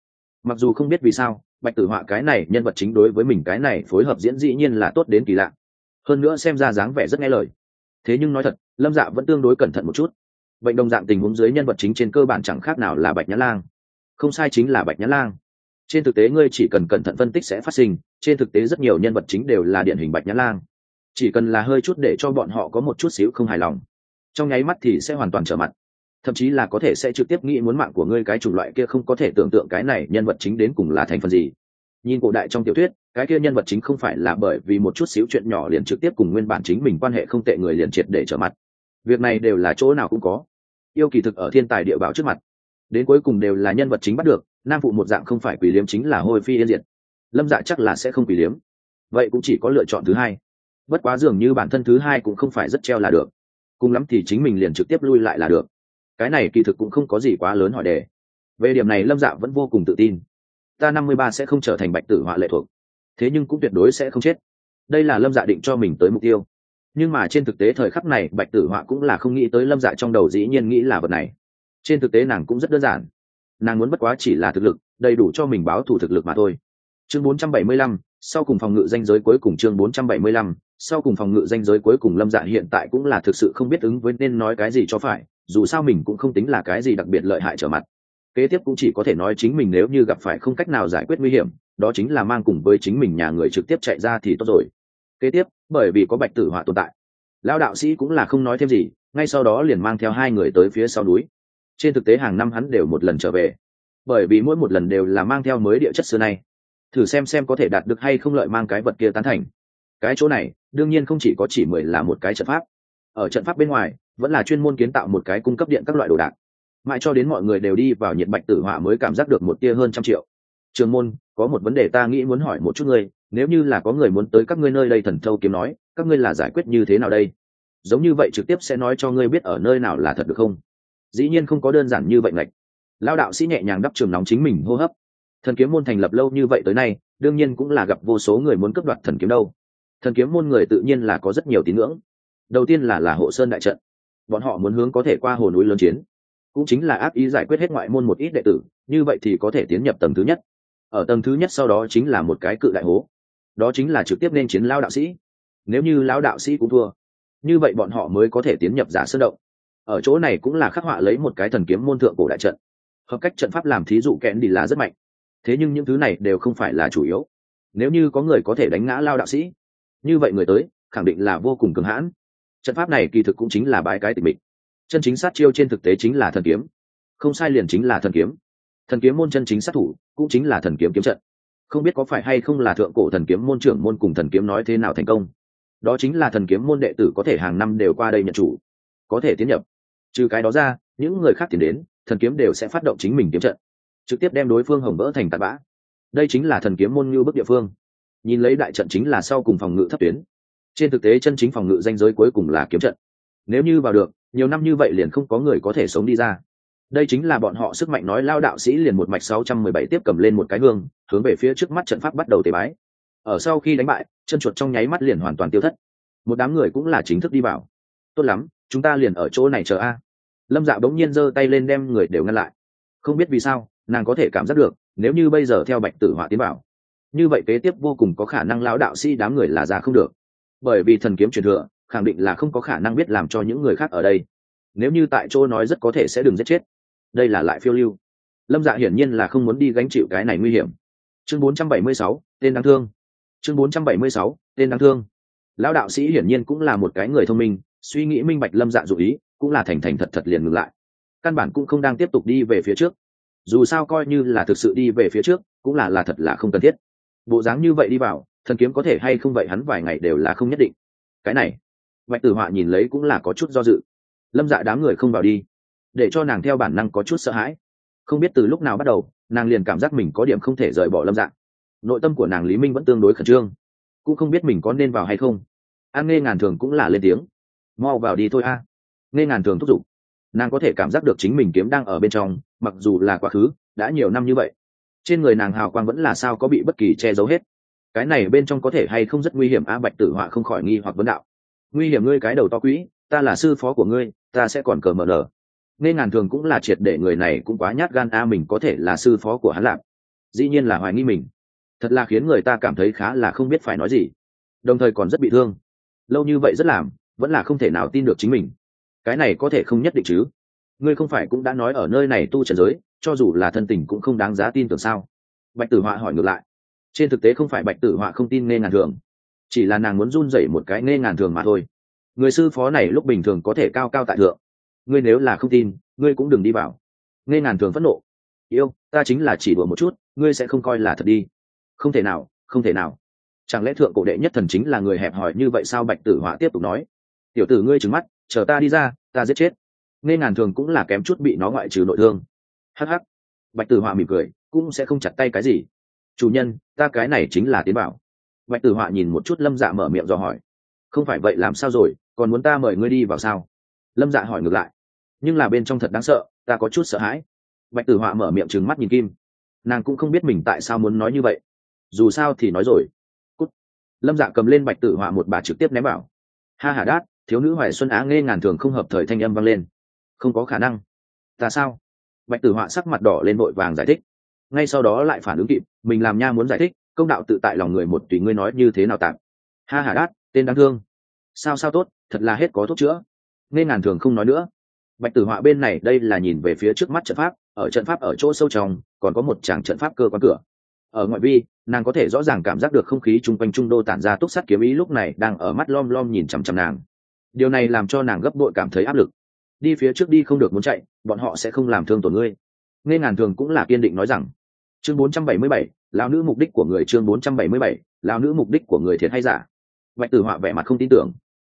Mặc dù không biết vì sao, bạch tử họa cái này nhân vật chính đối với mình cái này phối hợp diễn dĩ nhiên là tốt đến kỳ lạ hơn nữa xem ra dáng vẻ rất nghe lời. Thế nhưng nói thật, lâm dạ vẫn tương đối cẩn thận một chút. Bệnh đồng dạng tình huống dưới nhân vật chính trên cơ bản chẳng khác nào là bạch nhã lang. Không sai chính là bạch nhã lang. Trên thực tế ngươi chỉ cần cẩn thận phân tích sẽ phát sinh, trên thực tế rất nhiều nhân vật chính đều là điển hình bạch nhã lang. Chỉ cần là hơi chút để cho bọn họ có một chút xíu không hài lòng, trong nháy mắt thì sẽ hoàn toàn trở mặt. Thậm chí là có thể sẽ trực tiếp nghĩ muốn mạng của ngươi cái chủng loại kia không có thể tưởng tượng cái này nhân vật chính đến cùng là thành phần gì nhìn cổ đại trong tiểu thuyết, cái kia nhân vật chính không phải là bởi vì một chút xíu chuyện nhỏ liền trực tiếp cùng nguyên bản chính mình quan hệ không tệ người liền triệt để trở mặt. Việc này đều là chỗ nào cũng có. Yêu kỳ thực ở thiên tài địa bảo trước mặt. Đến cuối cùng đều là nhân vật chính bắt được, nam phụ một dạng không phải quỷ liếm chính là hôi phi yên diệt. Lâm dạ chắc là sẽ không quỷ liếm. Vậy cũng chỉ có lựa chọn thứ hai. Bất quá dường như bản thân thứ hai cũng không phải rất treo là được. Cùng lắm thì chính mình liền trực tiếp lui lại là được. Cái này kỳ thực cũng không có gì quá lớn hỏi đề. Về điểm này lâm dạ vẫn vô cùng tự tin ta năm mươi ba sẽ không trở thành bạch tử họa lệ thuộc. Thế nhưng cũng tuyệt đối sẽ không chết. Đây là lâm dạ định cho mình tới mục tiêu. Nhưng mà trên thực tế thời khắc này bạch tử họa cũng là không nghĩ tới lâm dạ trong đầu dĩ nhiên nghĩ là vật này. Trên thực tế nàng cũng rất đơn giản. Nàng muốn bất quá chỉ là thực lực đầy đủ cho mình báo thù thực lực mà thôi. Chương 475, sau cùng phòng ngự danh giới cuối cùng chương 475, sau cùng phòng ngự danh giới cuối cùng lâm dạ hiện tại cũng là thực sự không biết ứng với nên nói cái gì cho phải dù sao mình cũng không tính là cái gì đặc biệt lợi hại trở mặt kế tiếp cũng chỉ có thể nói chính mình nếu như gặp phải không cách nào giải quyết nguy hiểm, đó chính là mang cùng với chính mình nhà người trực tiếp chạy ra thì tốt rồi. Kế tiếp, bởi vì có bạch tử họa tồn tại. Lão đạo sĩ cũng là không nói thêm gì, ngay sau đó liền mang theo hai người tới phía sau núi. Trên thực tế hàng năm hắn đều một lần trở về. Bởi vì mỗi một lần đều là mang theo mới địa chất xưa nay. Thử xem xem có thể đạt được hay không lợi mang cái vật kia tán thành. Cái chỗ này, đương nhiên không chỉ có chỉ mười là một cái trận pháp. Ở trận pháp bên ngoài, vẫn là chuyên môn kiến tạo một cái cung cấp điện các loại đồ đạc mãi cho đến mọi người đều đi vào nhiệt bạch tử hỏa mới cảm giác được một tia hơn trăm triệu. Trường môn, có một vấn đề ta nghĩ muốn hỏi một chút ngươi, nếu như là có người muốn tới các ngươi nơi đây thần châu kiếm nói, các ngươi là giải quyết như thế nào đây? Giống như vậy trực tiếp sẽ nói cho ngươi biết ở nơi nào là thật được không? Dĩ nhiên không có đơn giản như vậy ngạch. Lao đạo sĩ nhẹ nhàng đắp trường nóng chính mình hô hấp. Thần kiếm môn thành lập lâu như vậy tới nay, đương nhiên cũng là gặp vô số người muốn cấp đoạt thần kiếm đâu. Thần kiếm môn người tự nhiên là có rất nhiều tín ngưỡng. Đầu tiên là là hộ sơn đại trận. Bọn họ muốn hướng có thể qua hồ núi lớn chiến cũng chính là áp ý giải quyết hết ngoại môn một ít đệ tử, như vậy thì có thể tiến nhập tầng thứ nhất. Ở tầng thứ nhất sau đó chính là một cái cự đại hố. Đó chính là trực tiếp nên chiến lao đạo sĩ. Nếu như lao đạo sĩ cũng thua, như vậy bọn họ mới có thể tiến nhập giả sơn động. Ở chỗ này cũng là khắc họa lấy một cái thần kiếm môn thượng cổ đại trận. Hợp cách trận pháp làm thí dụ kẽn đi là rất mạnh. Thế nhưng những thứ này đều không phải là chủ yếu. Nếu như có người có thể đánh ngã lao đạo sĩ, như vậy người tới, khẳng định là vô cùng cường hãn. Trận pháp này kỳ thực cũng chính là bãi cái tình mịch chân chính sát chiêu trên thực tế chính là thần kiếm. Không sai liền chính là thần kiếm. Thần kiếm môn chân chính sát thủ, cũng chính là thần kiếm kiếm trận. Không biết có phải hay không là thượng cổ thần kiếm môn trưởng môn cùng thần kiếm nói thế nào thành công. Đó chính là thần kiếm môn đệ tử có thể hàng năm đều qua đây nhận chủ. Có thể tiến nhập. Trừ cái đó ra, những người khác tiến đến, thần kiếm đều sẽ phát động chính mình kiếm trận. Trực tiếp đem đối phương hồng vỡ thành tạt bã. Đây chính là thần kiếm môn như bức địa phương. Nhìn lấy đại trận chính là sau cùng phòng ngự thấp tuyến. Trên thực tế chân chính phòng ngự danh giới cuối cùng là kiếm trận. Nếu như vào được nhiều năm như vậy liền không có người có thể sống đi ra. Đây chính là bọn họ sức mạnh nói lao đạo sĩ liền một mạch sáu trăm mười bảy tiếp cầm lên một cái hương hướng về phía trước mắt trận pháp bắt đầu tế bái. Ở sau khi đánh bại, chân chuột trong nháy mắt liền hoàn toàn tiêu thất. Một đám người cũng là chính thức đi vào. Tốt lắm, chúng ta liền ở chỗ này chờ a. Lâm dạ bỗng nhiên giơ tay lên đem người đều ngăn lại. Không biết vì sao, nàng có thể cảm giác được, nếu như bây giờ theo bạch tử họa tiến bảo như vậy kế tiếp vô cùng có khả năng lão đạo sĩ đám người là ra không được. Bởi vì thần kiếm truyền thừa khẳng định là không có khả năng biết làm cho những người khác ở đây. Nếu như tại chỗ nói rất có thể sẽ đừng giết chết. Đây là lại phiêu lưu. Lâm dạ hiển nhiên là không muốn đi gánh chịu cái này nguy hiểm. Chương 476, tên đáng thương. Chương 476, tên đáng thương. Lão đạo sĩ hiển nhiên cũng là một cái người thông minh suy nghĩ minh bạch lâm dạ dụ ý cũng là thành thành thật thật liền ngừng lại. Căn bản cũng không đang tiếp tục đi về phía trước. Dù sao coi như là thực sự đi về phía trước cũng là là thật là không cần thiết. Bộ dáng như vậy đi vào thần kiếm có thể hay không vậy hắn vài ngày đều là không nhất định. Cái này bạch tử họa nhìn lấy cũng là có chút do dự. Lâm dạ đám người không vào đi, để cho nàng theo bản năng có chút sợ hãi. Không biết từ lúc nào bắt đầu, nàng liền cảm giác mình có điểm không thể rời bỏ lâm dạ. Nội tâm của nàng lý minh vẫn tương đối khẩn trương, cũng không biết mình có nên vào hay không. An nghe ngàn thường cũng là lên tiếng. Mau vào đi thôi a. Nghe ngàn thường thúc giục. Nàng có thể cảm giác được chính mình kiếm đang ở bên trong, mặc dù là quá khứ, đã nhiều năm như vậy. Trên người nàng hào quang vẫn là sao có bị bất kỳ che giấu hết. Cái này bên trong có thể hay không rất nguy hiểm a, bạch tử họa không khỏi nghi hoặc vấn đạo nguy hiểm ngươi cái đầu to quỹ ta là sư phó của ngươi, ta sẽ còn cờ mờ nở. Nên ngàn thường cũng là triệt để người này cũng quá nhát gan a, mình có thể là sư phó của hắn lạp dĩ nhiên là hoài nghi mình. Thật là khiến người ta cảm thấy khá là không biết phải nói gì. Đồng thời còn rất bị thương. Lâu như vậy rất làm, vẫn là không thể nào tin được chính mình. Cái này có thể không nhất định chứ. Ngươi không phải cũng đã nói ở nơi này tu trần giới, cho dù là thân tình cũng không đáng giá tin tưởng sao? Bạch tử họa hỏi ngược lại. Trên thực tế không phải bạch tử họa không tin nên ngàn thường chỉ là nàng muốn run rẩy một cái nghe ngàn thường mà thôi. Người sư phó này lúc bình thường có thể cao cao tại thượng. Ngươi nếu là không tin ngươi cũng đừng đi vào. Nghe ngàn thường phẫn nộ. Yêu ta chính là chỉ đùa một chút ngươi sẽ không coi là thật đi. Không thể nào không thể nào. Chẳng lẽ thượng cổ đệ nhất thần chính là người hẹp hòi như vậy sao bạch tử họa tiếp tục nói. Tiểu tử ngươi trừng mắt chờ ta đi ra ta giết chết. Nghe ngàn thường cũng là kém chút bị nó ngoại trừ nội thương. Hắc hắc, bạch tử họa mỉm cười cũng sẽ không chặt tay cái gì. Chủ nhân ta cái này chính là tiến bảo bạch tử họa nhìn một chút lâm dạ mở miệng dò hỏi. Không phải vậy làm sao rồi, còn muốn ta mời ngươi đi vào sao? Lâm dạ hỏi ngược lại. Nhưng là bên trong thật đáng sợ, ta có chút sợ hãi. Bạch tử họa mở miệng trừng mắt nhìn kim. Nàng cũng không biết mình tại sao muốn nói như vậy. Dù sao thì nói rồi. Cút. lâm dạ cầm lên bạch tử họa một bà trực tiếp ném vào. Ha ha đát, thiếu nữ hoài xuân á nghe ngàn thường không hợp thời thanh âm vang lên. Không có khả năng. Ta sao? Bạch tử họa sắc mặt đỏ lên vội vàng giải thích. Ngay sau đó lại phản ứng kịp, mình làm nha muốn giải thích công đạo tự tại lòng người một tùy ngươi nói như thế nào tạm. Ha hà đát tên đáng thương. Sao sao tốt thật là hết có thuốc chữa. Nên ngàn thường không nói nữa. Bạch tử họa bên này đây là nhìn về phía trước mắt trận pháp ở trận pháp ở chỗ sâu trong còn có một tràng trận pháp cơ quan cửa. Ở ngoại vi nàng có thể rõ ràng cảm giác được không khí chung quanh trung đô tản ra túc sắt kiếm ý lúc này đang ở mắt lom lom nhìn chằm chằm nàng. Điều này làm cho nàng gấp bội cảm thấy áp lực. Đi phía trước đi không được muốn chạy bọn họ sẽ không làm thương tổn ngươi. Nên ngàn thường cũng là kiên định nói rằng. Chương 477, lao nữ mục đích của người chương 477, lao nữ mục đích của người thiệt hay giả? Bạch tử họa vẻ mặt không tin tưởng.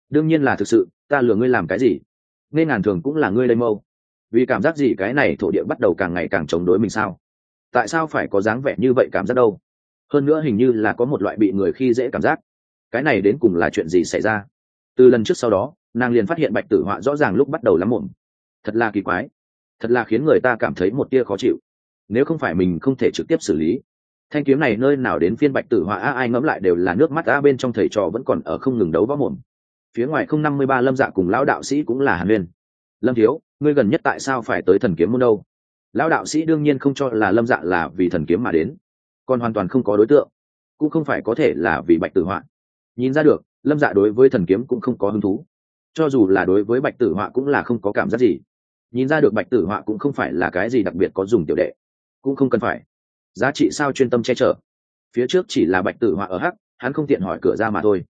Đương nhiên là thực sự ta lừa ngươi làm cái gì? Nên ngàn thường cũng là ngươi lây mâu. Vì cảm giác gì cái này thổ địa bắt đầu càng ngày càng chống đối mình sao? Tại sao phải có dáng vẻ như vậy cảm giác đâu? Hơn nữa hình như là có một loại bị người khi dễ cảm giác. Cái này đến cùng là chuyện gì xảy ra? Từ lần trước sau đó nàng liền phát hiện bạch tử họa rõ ràng lúc bắt đầu lắm muộn. Thật là kỳ quái. Thật là khiến người ta cảm thấy một tia khó chịu. Nếu không phải mình không thể trực tiếp xử lý thanh kiếm này nơi nào đến phiên bạch tử họa a ai ngẫm lại đều là nước mắt a bên trong thầy trò vẫn còn ở không ngừng đấu võ mồm. Phía ngoài không năm mươi ba lâm dạ cùng lão đạo sĩ cũng là hàn huyên. Lâm thiếu, ngươi gần nhất tại sao phải tới thần kiếm môn đâu? Lão đạo sĩ đương nhiên không cho là lâm dạ là vì thần kiếm mà đến. Còn hoàn toàn không có đối tượng. Cũng không phải có thể là vì bạch tử họa. Nhìn ra được, lâm dạ đối với thần kiếm cũng không có hứng thú. Cho dù là đối với bạch tử họa cũng là không có cảm giác gì. Nhìn ra được bạch tử họa cũng không phải là cái gì đặc biệt có dùng tiểu đệ. Cũng không cần phải giá trị sao chuyên tâm che chở. Phía trước chỉ là bạch tử họa ở hắc, hắn không tiện hỏi cửa ra mà thôi.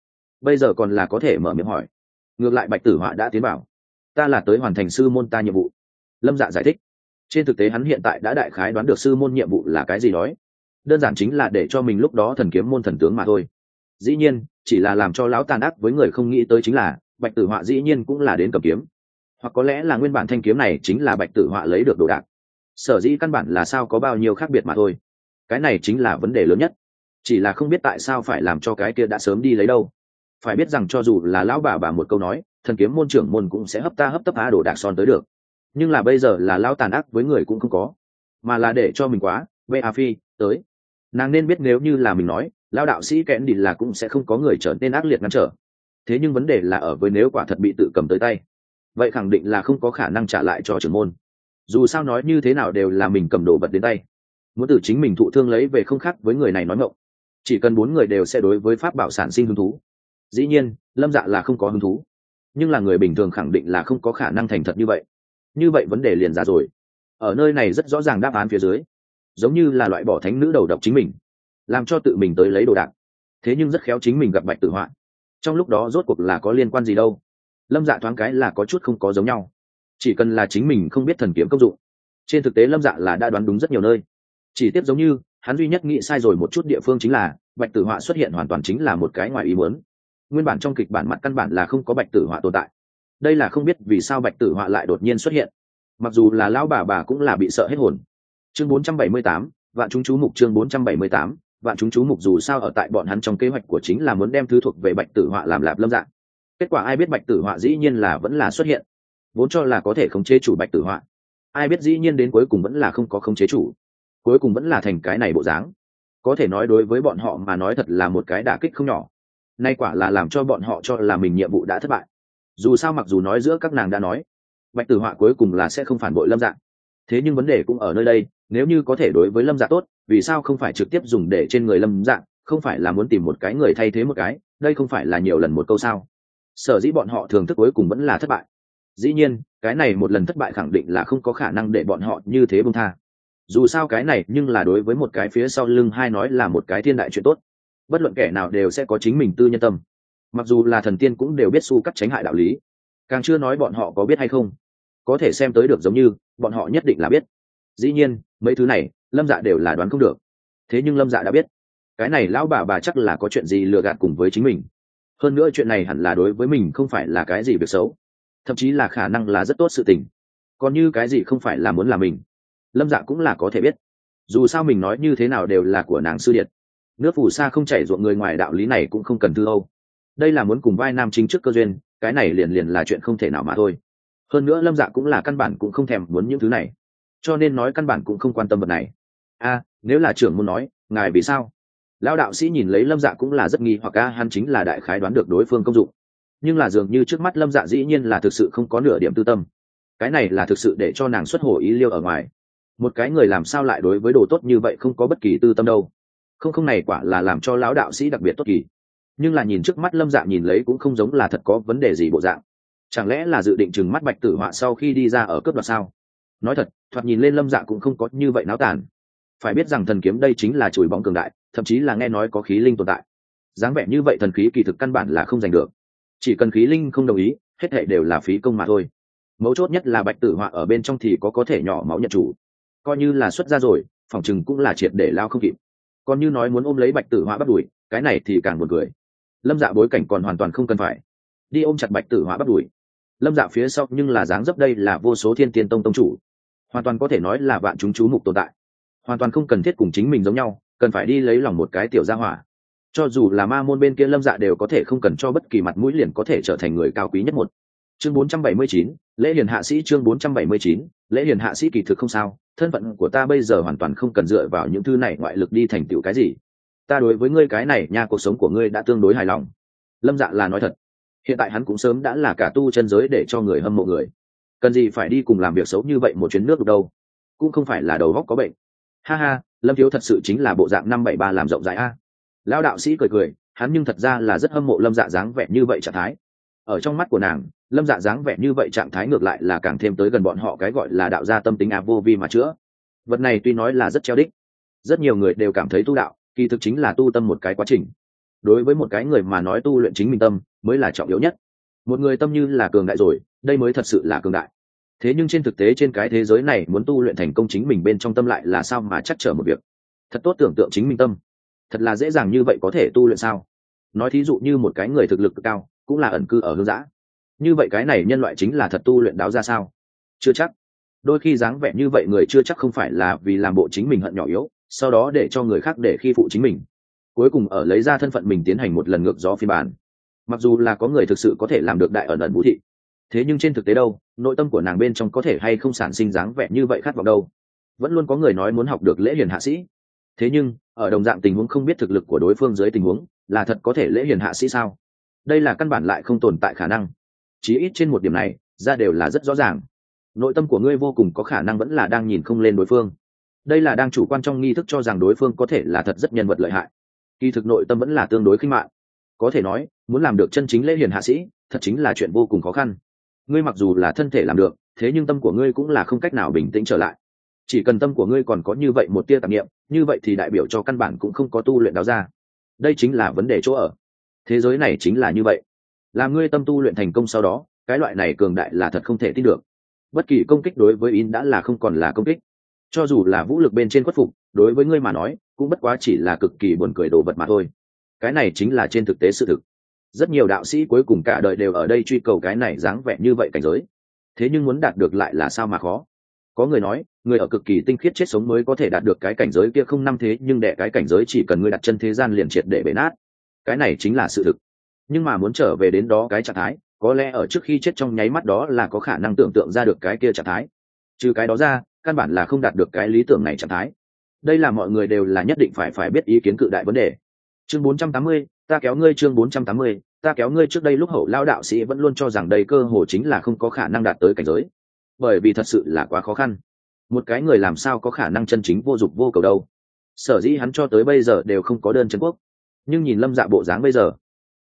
Bây giờ còn là có thể mở miệng hỏi. Ngược lại bạch tử họa đã tiến bảo ta là tới hoàn thành sư môn ta nhiệm vụ. Lâm dạ giải thích. Trên thực tế hắn hiện tại đã đại khái đoán được sư môn nhiệm vụ là cái gì đói. Đơn giản chính là để cho mình lúc đó thần kiếm môn thần tướng mà thôi. Dĩ nhiên, chỉ là làm cho lão tàn ác với người không nghĩ tới chính là, bạch tử họa dĩ nhiên cũng là đến cầm kiếm. Hoặc có lẽ là nguyên bản thanh kiếm này chính là bạch tử họa lấy được đồ đạc. Sở dĩ căn bản là sao có bao nhiêu khác biệt mà thôi cái này chính là vấn đề lớn nhất. Chỉ là không biết tại sao phải làm cho cái kia đã sớm đi lấy đâu. Phải biết rằng cho dù là lão bà bà một câu nói, thần kiếm môn trưởng môn cũng sẽ hấp ta hấp tấp á đồ đạc son tới được. Nhưng là bây giờ là lão tàn ác với người cũng không có, mà là để cho mình quá, bê a phi, tới. Nàng nên biết nếu như là mình nói lao đạo sĩ kẽn đi là cũng sẽ không có người trở nên ác liệt ngăn trở. Thế nhưng vấn đề là ở với nếu quả thật bị tự cầm tới tay, vậy khẳng định là không có khả năng trả lại cho trưởng môn. Dù sao nói như thế nào đều là mình cầm đồ vật đến tay muốn từ chính mình thụ thương lấy về không khác với người này nói ngộng. Chỉ cần bốn người đều sẽ đối với pháp bảo sản sinh hứng thú. Dĩ nhiên, lâm dạ là không có hứng thú. Nhưng là người bình thường khẳng định là không có khả năng thành thật như vậy. Như vậy vấn đề liền ra rồi. Ở nơi này rất rõ ràng đáp án phía dưới. Giống như là loại bỏ thánh nữ đầu độc chính mình. Làm cho tự mình tới lấy đồ đạc. Thế nhưng rất khéo chính mình gặp bạch tử hoạn. Trong lúc đó rốt cuộc là có liên quan gì đâu. Lâm dạ thoáng cái là có chút không có giống nhau. Chỉ cần là chính mình không biết thần kiếm công dụng. Trên thực tế lâm dạ là đã đoán đúng rất nhiều nơi chỉ tiếp giống như hắn duy nhất nghĩ sai rồi một chút địa phương chính là bạch tử họa xuất hiện hoàn toàn chính là một cái ngoài ý muốn. Nguyên bản trong kịch bản mặt căn bản là không có bạch tử họa tồn tại. Đây là không biết vì sao bạch tử họa lại đột nhiên xuất hiện. Mặc dù là lão bà bà cũng là bị sợ hết hồn. Chương 478, vạn chúng chú mục chương 478, vạn chúng chú mục dù sao ở tại bọn hắn trong kế hoạch của chính là muốn đem thứ thuộc về bạch tử họa làm lạp lâm dạng. Kết quả ai biết bạch tử họa dĩ nhiên là vẫn là xuất hiện. Vốn cho là có thể khống chế chủ bạch tử họa. Ai biết dĩ nhiên đến cuối cùng vẫn là không có khống chế chủ cuối cùng vẫn là thành cái này bộ dáng. Có thể nói đối với bọn họ mà nói thật là một cái đả kích không nhỏ. Nay quả là làm cho bọn họ cho là mình nhiệm vụ đã thất bại. Dù sao mặc dù nói giữa các nàng đã nói, bạch tử họa cuối cùng là sẽ không phản bội lâm dạng thế nhưng vấn đề cũng ở nơi đây, nếu như có thể đối với lâm dạ tốt, vì sao không phải trực tiếp dùng để trên người lâm dạ không phải là muốn tìm một cái người thay thế một cái, đây không phải là nhiều lần một câu sao? Sở dĩ bọn họ thường thức cuối cùng vẫn là thất bại. Dĩ nhiên, cái này một lần thất bại khẳng định là không có khả năng để bọn họ như thế bông tha dù sao cái này nhưng là đối với một cái phía sau lưng hai nói là một cái thiên đại chuyện tốt. Bất luận kẻ nào đều sẽ có chính mình tư nhân tâm. Mặc dù là thần tiên cũng đều biết su cắt tránh hại đạo lý. Càng chưa nói bọn họ có biết hay không, có thể xem tới được giống như bọn họ nhất định là biết. Dĩ nhiên, mấy thứ này, lâm dạ đều là đoán không được. Thế nhưng lâm dạ đã biết. Cái này lão bà bà chắc là có chuyện gì lừa gạt cùng với chính mình. Hơn nữa chuyện này hẳn là đối với mình không phải là cái gì việc xấu. Thậm chí là khả năng là rất tốt sự tình. Còn như cái gì không phải là muốn là mình lâm dạ cũng là có thể biết. Dù sao mình nói như thế nào đều là của nàng sư điện. Nước phù sa không chảy ruộng người ngoài đạo lý này cũng không cần thư âu. Đây là muốn cùng vai nam chính trước cơ duyên, cái này liền liền là chuyện không thể nào mà thôi. Hơn nữa lâm dạ cũng là căn bản cũng không thèm muốn những thứ này. Cho nên nói căn bản cũng không quan tâm vật này. A, nếu là trưởng muốn nói, ngài vì sao? Lão đạo sĩ nhìn lấy lâm dạ cũng là rất nghi hoặc, a, hắn chính là đại khái đoán được đối phương công dụng. Nhưng là dường như trước mắt lâm dạ dĩ nhiên là thực sự không có nửa điểm tư tâm. Cái này là thực sự để cho nàng xuất hồ ý liêu ở ngoài một cái người làm sao lại đối với đồ tốt như vậy không có bất kỳ tư tâm đâu. Không không này quả là làm cho lão đạo sĩ đặc biệt tốt kỳ. Nhưng là nhìn trước mắt lâm Dạng nhìn lấy cũng không giống là thật có vấn đề gì bộ dạng. Chẳng lẽ là dự định chừng mắt bạch tử họa sau khi đi ra ở cướp đoạt sao? Nói thật, thoạt nhìn lên lâm dạ cũng không có như vậy náo tàn. Phải biết rằng thần kiếm đây chính là chùi bóng cường đại, thậm chí là nghe nói có khí linh tồn tại. Dáng vẻ như vậy thần khí kỳ thực căn bản là không giành được. Chỉ cần khí linh không đồng ý, hết hệ đều là phí công mà thôi. Mấu chốt nhất là bạch tử họa ở bên trong thì có có thể nhỏ máu nhận chủ coi như là xuất ra rồi, phòng chừng cũng là triệt để lao không kịp. Còn như nói muốn ôm lấy bạch tử họa bắt đuổi, cái này thì càng buồn cười. Lâm dạ bối cảnh còn hoàn toàn không cần phải. Đi ôm chặt bạch tử họa bắt đuổi. Lâm dạ phía sau nhưng là dáng dấp đây là vô số thiên tiên tông tông chủ. Hoàn toàn có thể nói là bạn chúng chú mục tồn tại. Hoàn toàn không cần thiết cùng chính mình giống nhau, cần phải đi lấy lòng một cái tiểu gia hỏa. Cho dù là ma môn bên kia lâm dạ đều có thể không cần cho bất kỳ mặt mũi liền có thể trở thành người cao quý nhất một chương 479, lễ hiền hạ sĩ chương 479, lễ hiền hạ sĩ kỳ thực không sao thân phận của ta bây giờ hoàn toàn không cần dựa vào những thứ này ngoại lực đi thành tựu cái gì. Ta đối với ngươi cái này nha cuộc sống của ngươi đã tương đối hài lòng. Lâm dạ là nói thật. Hiện tại hắn cũng sớm đã là cả tu chân giới để cho người hâm mộ người. Cần gì phải đi cùng làm việc xấu như vậy một chuyến nước đâu? Cũng không phải là đầu góc có bệnh. Ha ha lâm thiếu thật sự chính là bộ dạng năm bảy ba làm rộng rãi a. Lão đạo sĩ cười cười hắn nhưng thật ra là rất hâm mộ lâm dạ dáng vẻ như vậy trạng thái. Ở trong mắt của nàng lâm dạ dáng vẻ như vậy trạng thái ngược lại là càng thêm tới gần bọn họ cái gọi là đạo gia tâm tính a vô vi mà chữa. Vật này tuy nói là rất treo đích, rất nhiều người đều cảm thấy tu đạo, kỳ thực chính là tu tâm một cái quá trình. Đối với một cái người mà nói tu luyện chính mình tâm, mới là trọng yếu nhất. Một người tâm như là cường đại rồi, đây mới thật sự là cường đại. Thế nhưng trên thực tế trên cái thế giới này muốn tu luyện thành công chính mình bên trong tâm lại là sao mà chắc trở một việc? Thật tốt tưởng tượng chính mình tâm. Thật là dễ dàng như vậy có thể tu luyện sao? Nói thí dụ như một cái người thực lực cao, cũng là ẩn cư ở hương giã như vậy cái này nhân loại chính là thật tu luyện đáo ra sao? Chưa chắc. Đôi khi dáng vẻ như vậy người chưa chắc không phải là vì làm bộ chính mình hận nhỏ yếu, sau đó để cho người khác để khi phụ chính mình. Cuối cùng ở lấy ra thân phận mình tiến hành một lần ngược gió phiên bản. Mặc dù là có người thực sự có thể làm được đại ẩn ẩn vũ thị, thế nhưng trên thực tế đâu, nội tâm của nàng bên trong có thể hay không sản sinh dáng vẻ như vậy khát vọng đâu? Vẫn luôn có người nói muốn học được lễ hiền hạ sĩ. Thế nhưng, ở đồng dạng tình huống không biết thực lực của đối phương dưới tình huống, là thật có thể lễ hiền hạ sĩ sao? Đây là căn bản lại không tồn tại khả năng chí ít trên một điểm này, ra đều là rất rõ ràng. Nội tâm của ngươi vô cùng có khả năng vẫn là đang nhìn không lên đối phương. Đây là đang chủ quan trong nghi thức cho rằng đối phương có thể là thật rất nhân vật lợi hại. Kỳ thực nội tâm vẫn là tương đối khinh mạng có thể nói, muốn làm được chân chính lễ hiền hạ sĩ, thật chính là chuyện vô cùng khó khăn. Ngươi mặc dù là thân thể làm được, thế nhưng tâm của ngươi cũng là không cách nào bình tĩnh trở lại. Chỉ cần tâm của ngươi còn có như vậy một tia tạp nghiệm như vậy thì đại biểu cho căn bản cũng không có tu luyện đáo ra. Đây chính là vấn đề chỗ ở. Thế giới này chính là như vậy làm ngươi tâm tu luyện thành công sau đó, cái loại này cường đại là thật không thể tin được. Bất kỳ công kích đối với in đã là không còn là công kích. Cho dù là vũ lực bên trên khuất phục, đối với ngươi mà nói, cũng bất quá chỉ là cực kỳ buồn cười đồ vật mà thôi. Cái này chính là trên thực tế sự thực. Rất nhiều đạo sĩ cuối cùng cả đời đều ở đây truy cầu cái này dáng vẻ như vậy cảnh giới. Thế nhưng muốn đạt được lại là sao mà khó? Có người nói, người ở cực kỳ tinh khiết chết sống mới có thể đạt được cái cảnh giới kia không năm thế, nhưng đệ cái cảnh giới chỉ cần ngươi đặt chân thế gian liền triệt để bể nát. Cái này chính là sự thực nhưng mà muốn trở về đến đó cái trạng thái có lẽ ở trước khi chết trong nháy mắt đó là có khả năng tưởng tượng ra được cái kia trạng thái. Trừ cái đó ra căn bản là không đạt được cái lý tưởng này trạng thái. Đây là mọi người đều là nhất định phải phải biết ý kiến cự đại vấn đề. Chương 480, ta kéo ngươi chương 480, ta kéo ngươi trước đây lúc hậu lao đạo sĩ vẫn luôn cho rằng đây cơ hồ chính là không có khả năng đạt tới cảnh giới. Bởi vì thật sự là quá khó khăn. Một cái người làm sao có khả năng chân chính vô dụng vô cầu đâu. Sở dĩ hắn cho tới bây giờ đều không có đơn chân quốc. Nhưng nhìn lâm dạ bộ dáng bây giờ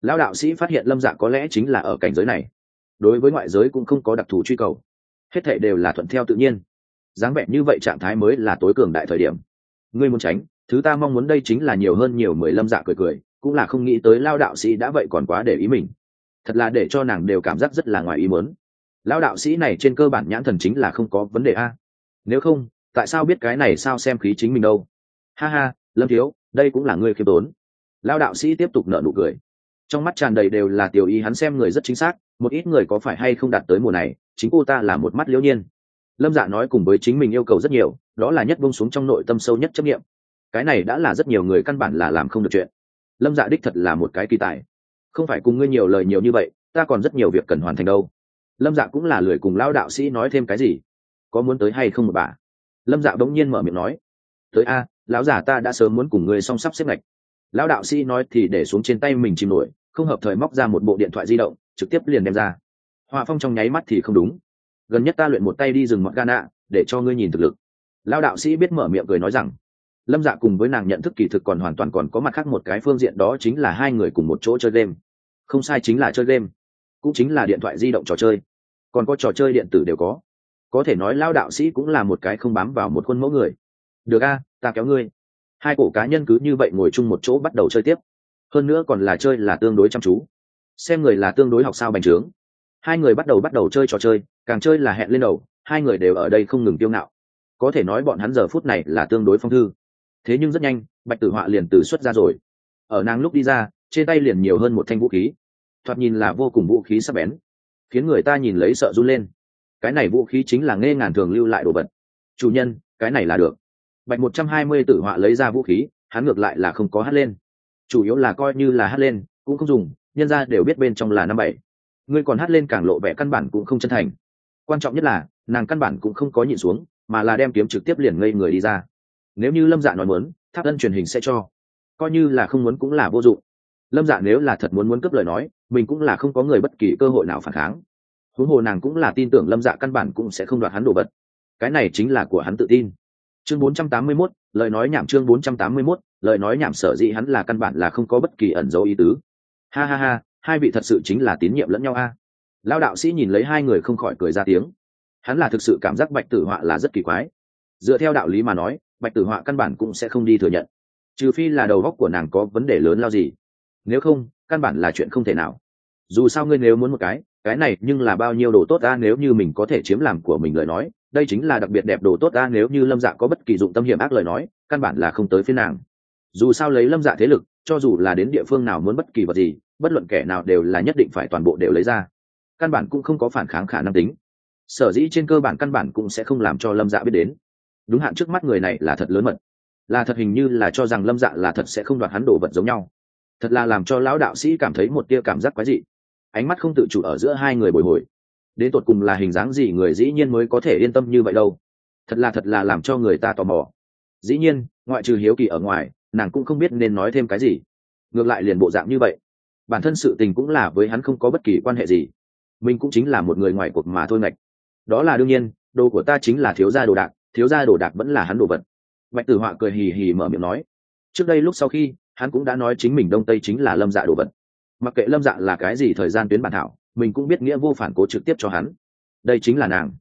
lão đạo sĩ phát hiện lâm dạ có lẽ chính là ở cảnh giới này. Đối với ngoại giới cũng không có đặc thù truy cầu. Hết thệ đều là thuận theo tự nhiên. Dáng vẻ như vậy trạng thái mới là tối cường đại thời điểm. Ngươi muốn tránh, thứ ta mong muốn đây chính là nhiều hơn nhiều mười lâm dạ cười cười, cũng là không nghĩ tới lao đạo sĩ đã vậy còn quá để ý mình. Thật là để cho nàng đều cảm giác rất là ngoài ý muốn. Lao đạo sĩ này trên cơ bản nhãn thần chính là không có vấn đề a. Nếu không, tại sao biết cái này sao xem khí chính mình đâu? Ha ha, lâm thiếu, đây cũng là ngươi khiêm tốn. Lao đạo sĩ tiếp tục nợ nụ cười trong mắt tràn đầy đều là tiểu ý hắn xem người rất chính xác, một ít người có phải hay không đạt tới mùa này, chính cô ta là một mắt liễu nhiên. Lâm dạ nói cùng với chính mình yêu cầu rất nhiều, đó là nhất bông xuống trong nội tâm sâu nhất chấp nghiệm cái này đã là rất nhiều người căn bản là làm không được chuyện. Lâm dạ đích thật là một cái kỳ tài. Không phải cùng ngươi nhiều lời nhiều như vậy, ta còn rất nhiều việc cần hoàn thành đâu. Lâm dạ cũng là lười cùng lao đạo sĩ nói thêm cái gì. Có muốn tới hay không một bà? Lâm dạ bỗng nhiên mở miệng nói. Tới a, lão giả ta đã sớm muốn cùng ngươi song sắp xếp ngạch lão đạo sĩ nói thì để xuống trên tay mình chìm nổi, không hợp thời móc ra một bộ điện thoại di động, trực tiếp liền đem ra. Họa phong trong nháy mắt thì không đúng. Gần nhất ta luyện một tay đi rừng mọt gana để cho ngươi nhìn thực lực. Lao đạo sĩ biết mở miệng cười nói rằng, lâm dạ cùng với nàng nhận thức kỳ thực còn hoàn toàn còn có mặt khác một cái phương diện đó chính là hai người cùng một chỗ chơi game. Không sai chính là chơi game, cũng chính là điện thoại di động trò chơi. Còn có trò chơi điện tử đều có. Có thể nói lao đạo sĩ cũng là một cái không bám vào một khuôn mẫu người. Được a, ta kéo ngươi hai cổ cá nhân cứ như vậy ngồi chung một chỗ bắt đầu chơi tiếp. Hơn nữa còn là chơi là tương đối chăm chú. Xem người là tương đối học sao bành trướng. Hai người bắt đầu bắt đầu chơi trò chơi, càng chơi là hẹn lên đầu, hai người đều ở đây không ngừng tiêu ngạo. Có thể nói bọn hắn giờ phút này là tương đối phong thư. Thế nhưng rất nhanh, bạch tử họa liền từ xuất ra rồi. Ở nàng lúc đi ra, trên tay liền nhiều hơn một thanh vũ khí. Thoạt nhìn là vô cùng vũ khí sắc bén. Khiến người ta nhìn lấy sợ run lên. Cái này vũ khí chính là nghe ngàn thường lưu lại đồ vật. Chủ nhân, cái này là được bạch một trăm hai mươi tử họa lấy ra vũ khí, hắn ngược lại là không có hát lên. Chủ yếu là coi như là hát lên, cũng không dùng, nhân ra đều biết bên trong là năm bảy. Ngươi còn hát lên càng lộ vẻ căn bản cũng không chân thành. Quan trọng nhất là, nàng căn bản cũng không có nhịn xuống, mà là đem kiếm trực tiếp liền ngây người đi ra. Nếu như lâm dạ nói muốn, tháp ân truyền hình sẽ cho. Coi như là không muốn cũng là vô dụng. Lâm dạ nếu là thật muốn muốn cướp lời nói, mình cũng là không có người bất kỳ cơ hội nào phản kháng. Huống hồ nàng cũng là tin tưởng lâm dạ căn bản cũng sẽ không đoạt hắn đồ vật. Cái này chính là của hắn tự tin chương 481, lời nói nhảm chương 481, lời nói nhảm sở dĩ hắn là căn bản là không có bất kỳ ẩn dấu ý tứ. Ha ha ha hai vị thật sự chính là tín nhiệm lẫn nhau a. À. lao đạo sĩ nhìn lấy hai người không khỏi cười ra tiếng. Hắn là thực sự cảm giác bạch tử họa là rất kỳ quái. Dựa theo đạo lý mà nói bạch tử họa căn bản cũng sẽ không đi thừa nhận. Trừ phi là đầu góc của nàng có vấn đề lớn lao gì. Nếu không căn bản là chuyện không thể nào. Dù sao ngươi nếu muốn một cái cái này nhưng là bao nhiêu đồ tốt ta nếu như mình có thể chiếm làm của mình lời nói đây chính là đặc biệt đẹp đồ tốt ta, nếu như lâm dạ có bất kỳ dụng tâm hiểm ác lời nói, căn bản là không tới phiên nàng. Dù sao lấy lâm dạ thế lực, cho dù là đến địa phương nào muốn bất kỳ vật gì, bất luận kẻ nào đều là nhất định phải toàn bộ đều lấy ra. Căn bản cũng không có phản kháng khả năng tính. Sở dĩ trên cơ bản căn bản cũng sẽ không làm cho lâm dạ biết đến. Đúng hạn trước mắt người này là thật lớn mật. Là thật hình như là cho rằng lâm dạ là thật sẽ không đoạt hắn đồ vật giống nhau. Thật là làm cho lão đạo sĩ cảm thấy một tia cảm giác quái dị. Ánh mắt không tự chủ ở giữa hai người bồi hồi đến tột cùng là hình dáng gì người dĩ nhiên mới có thể yên tâm như vậy đâu. Thật là thật là làm cho người ta tò mò. Dĩ nhiên, ngoại trừ hiếu kỳ ở ngoài, nàng cũng không biết nên nói thêm cái gì. Ngược lại liền bộ dạng như vậy. Bản thân sự tình cũng là với hắn không có bất kỳ quan hệ gì. Mình cũng chính là một người ngoài cuộc mà thôi ngạch. Đó là đương nhiên, đồ của ta chính là thiếu gia đồ đạc, thiếu gia đồ đạc vẫn là hắn đồ vật. Bạch tử họa cười hì hì mở miệng nói. Trước đây lúc sau khi, hắn cũng đã nói chính mình đông tây chính là lâm dạ đồ vật. Mặc kệ lâm dạ là cái gì thời gian tuyến bản thảo mình cũng biết nghĩa vô phản cố trực tiếp cho hắn. Đây chính là nàng.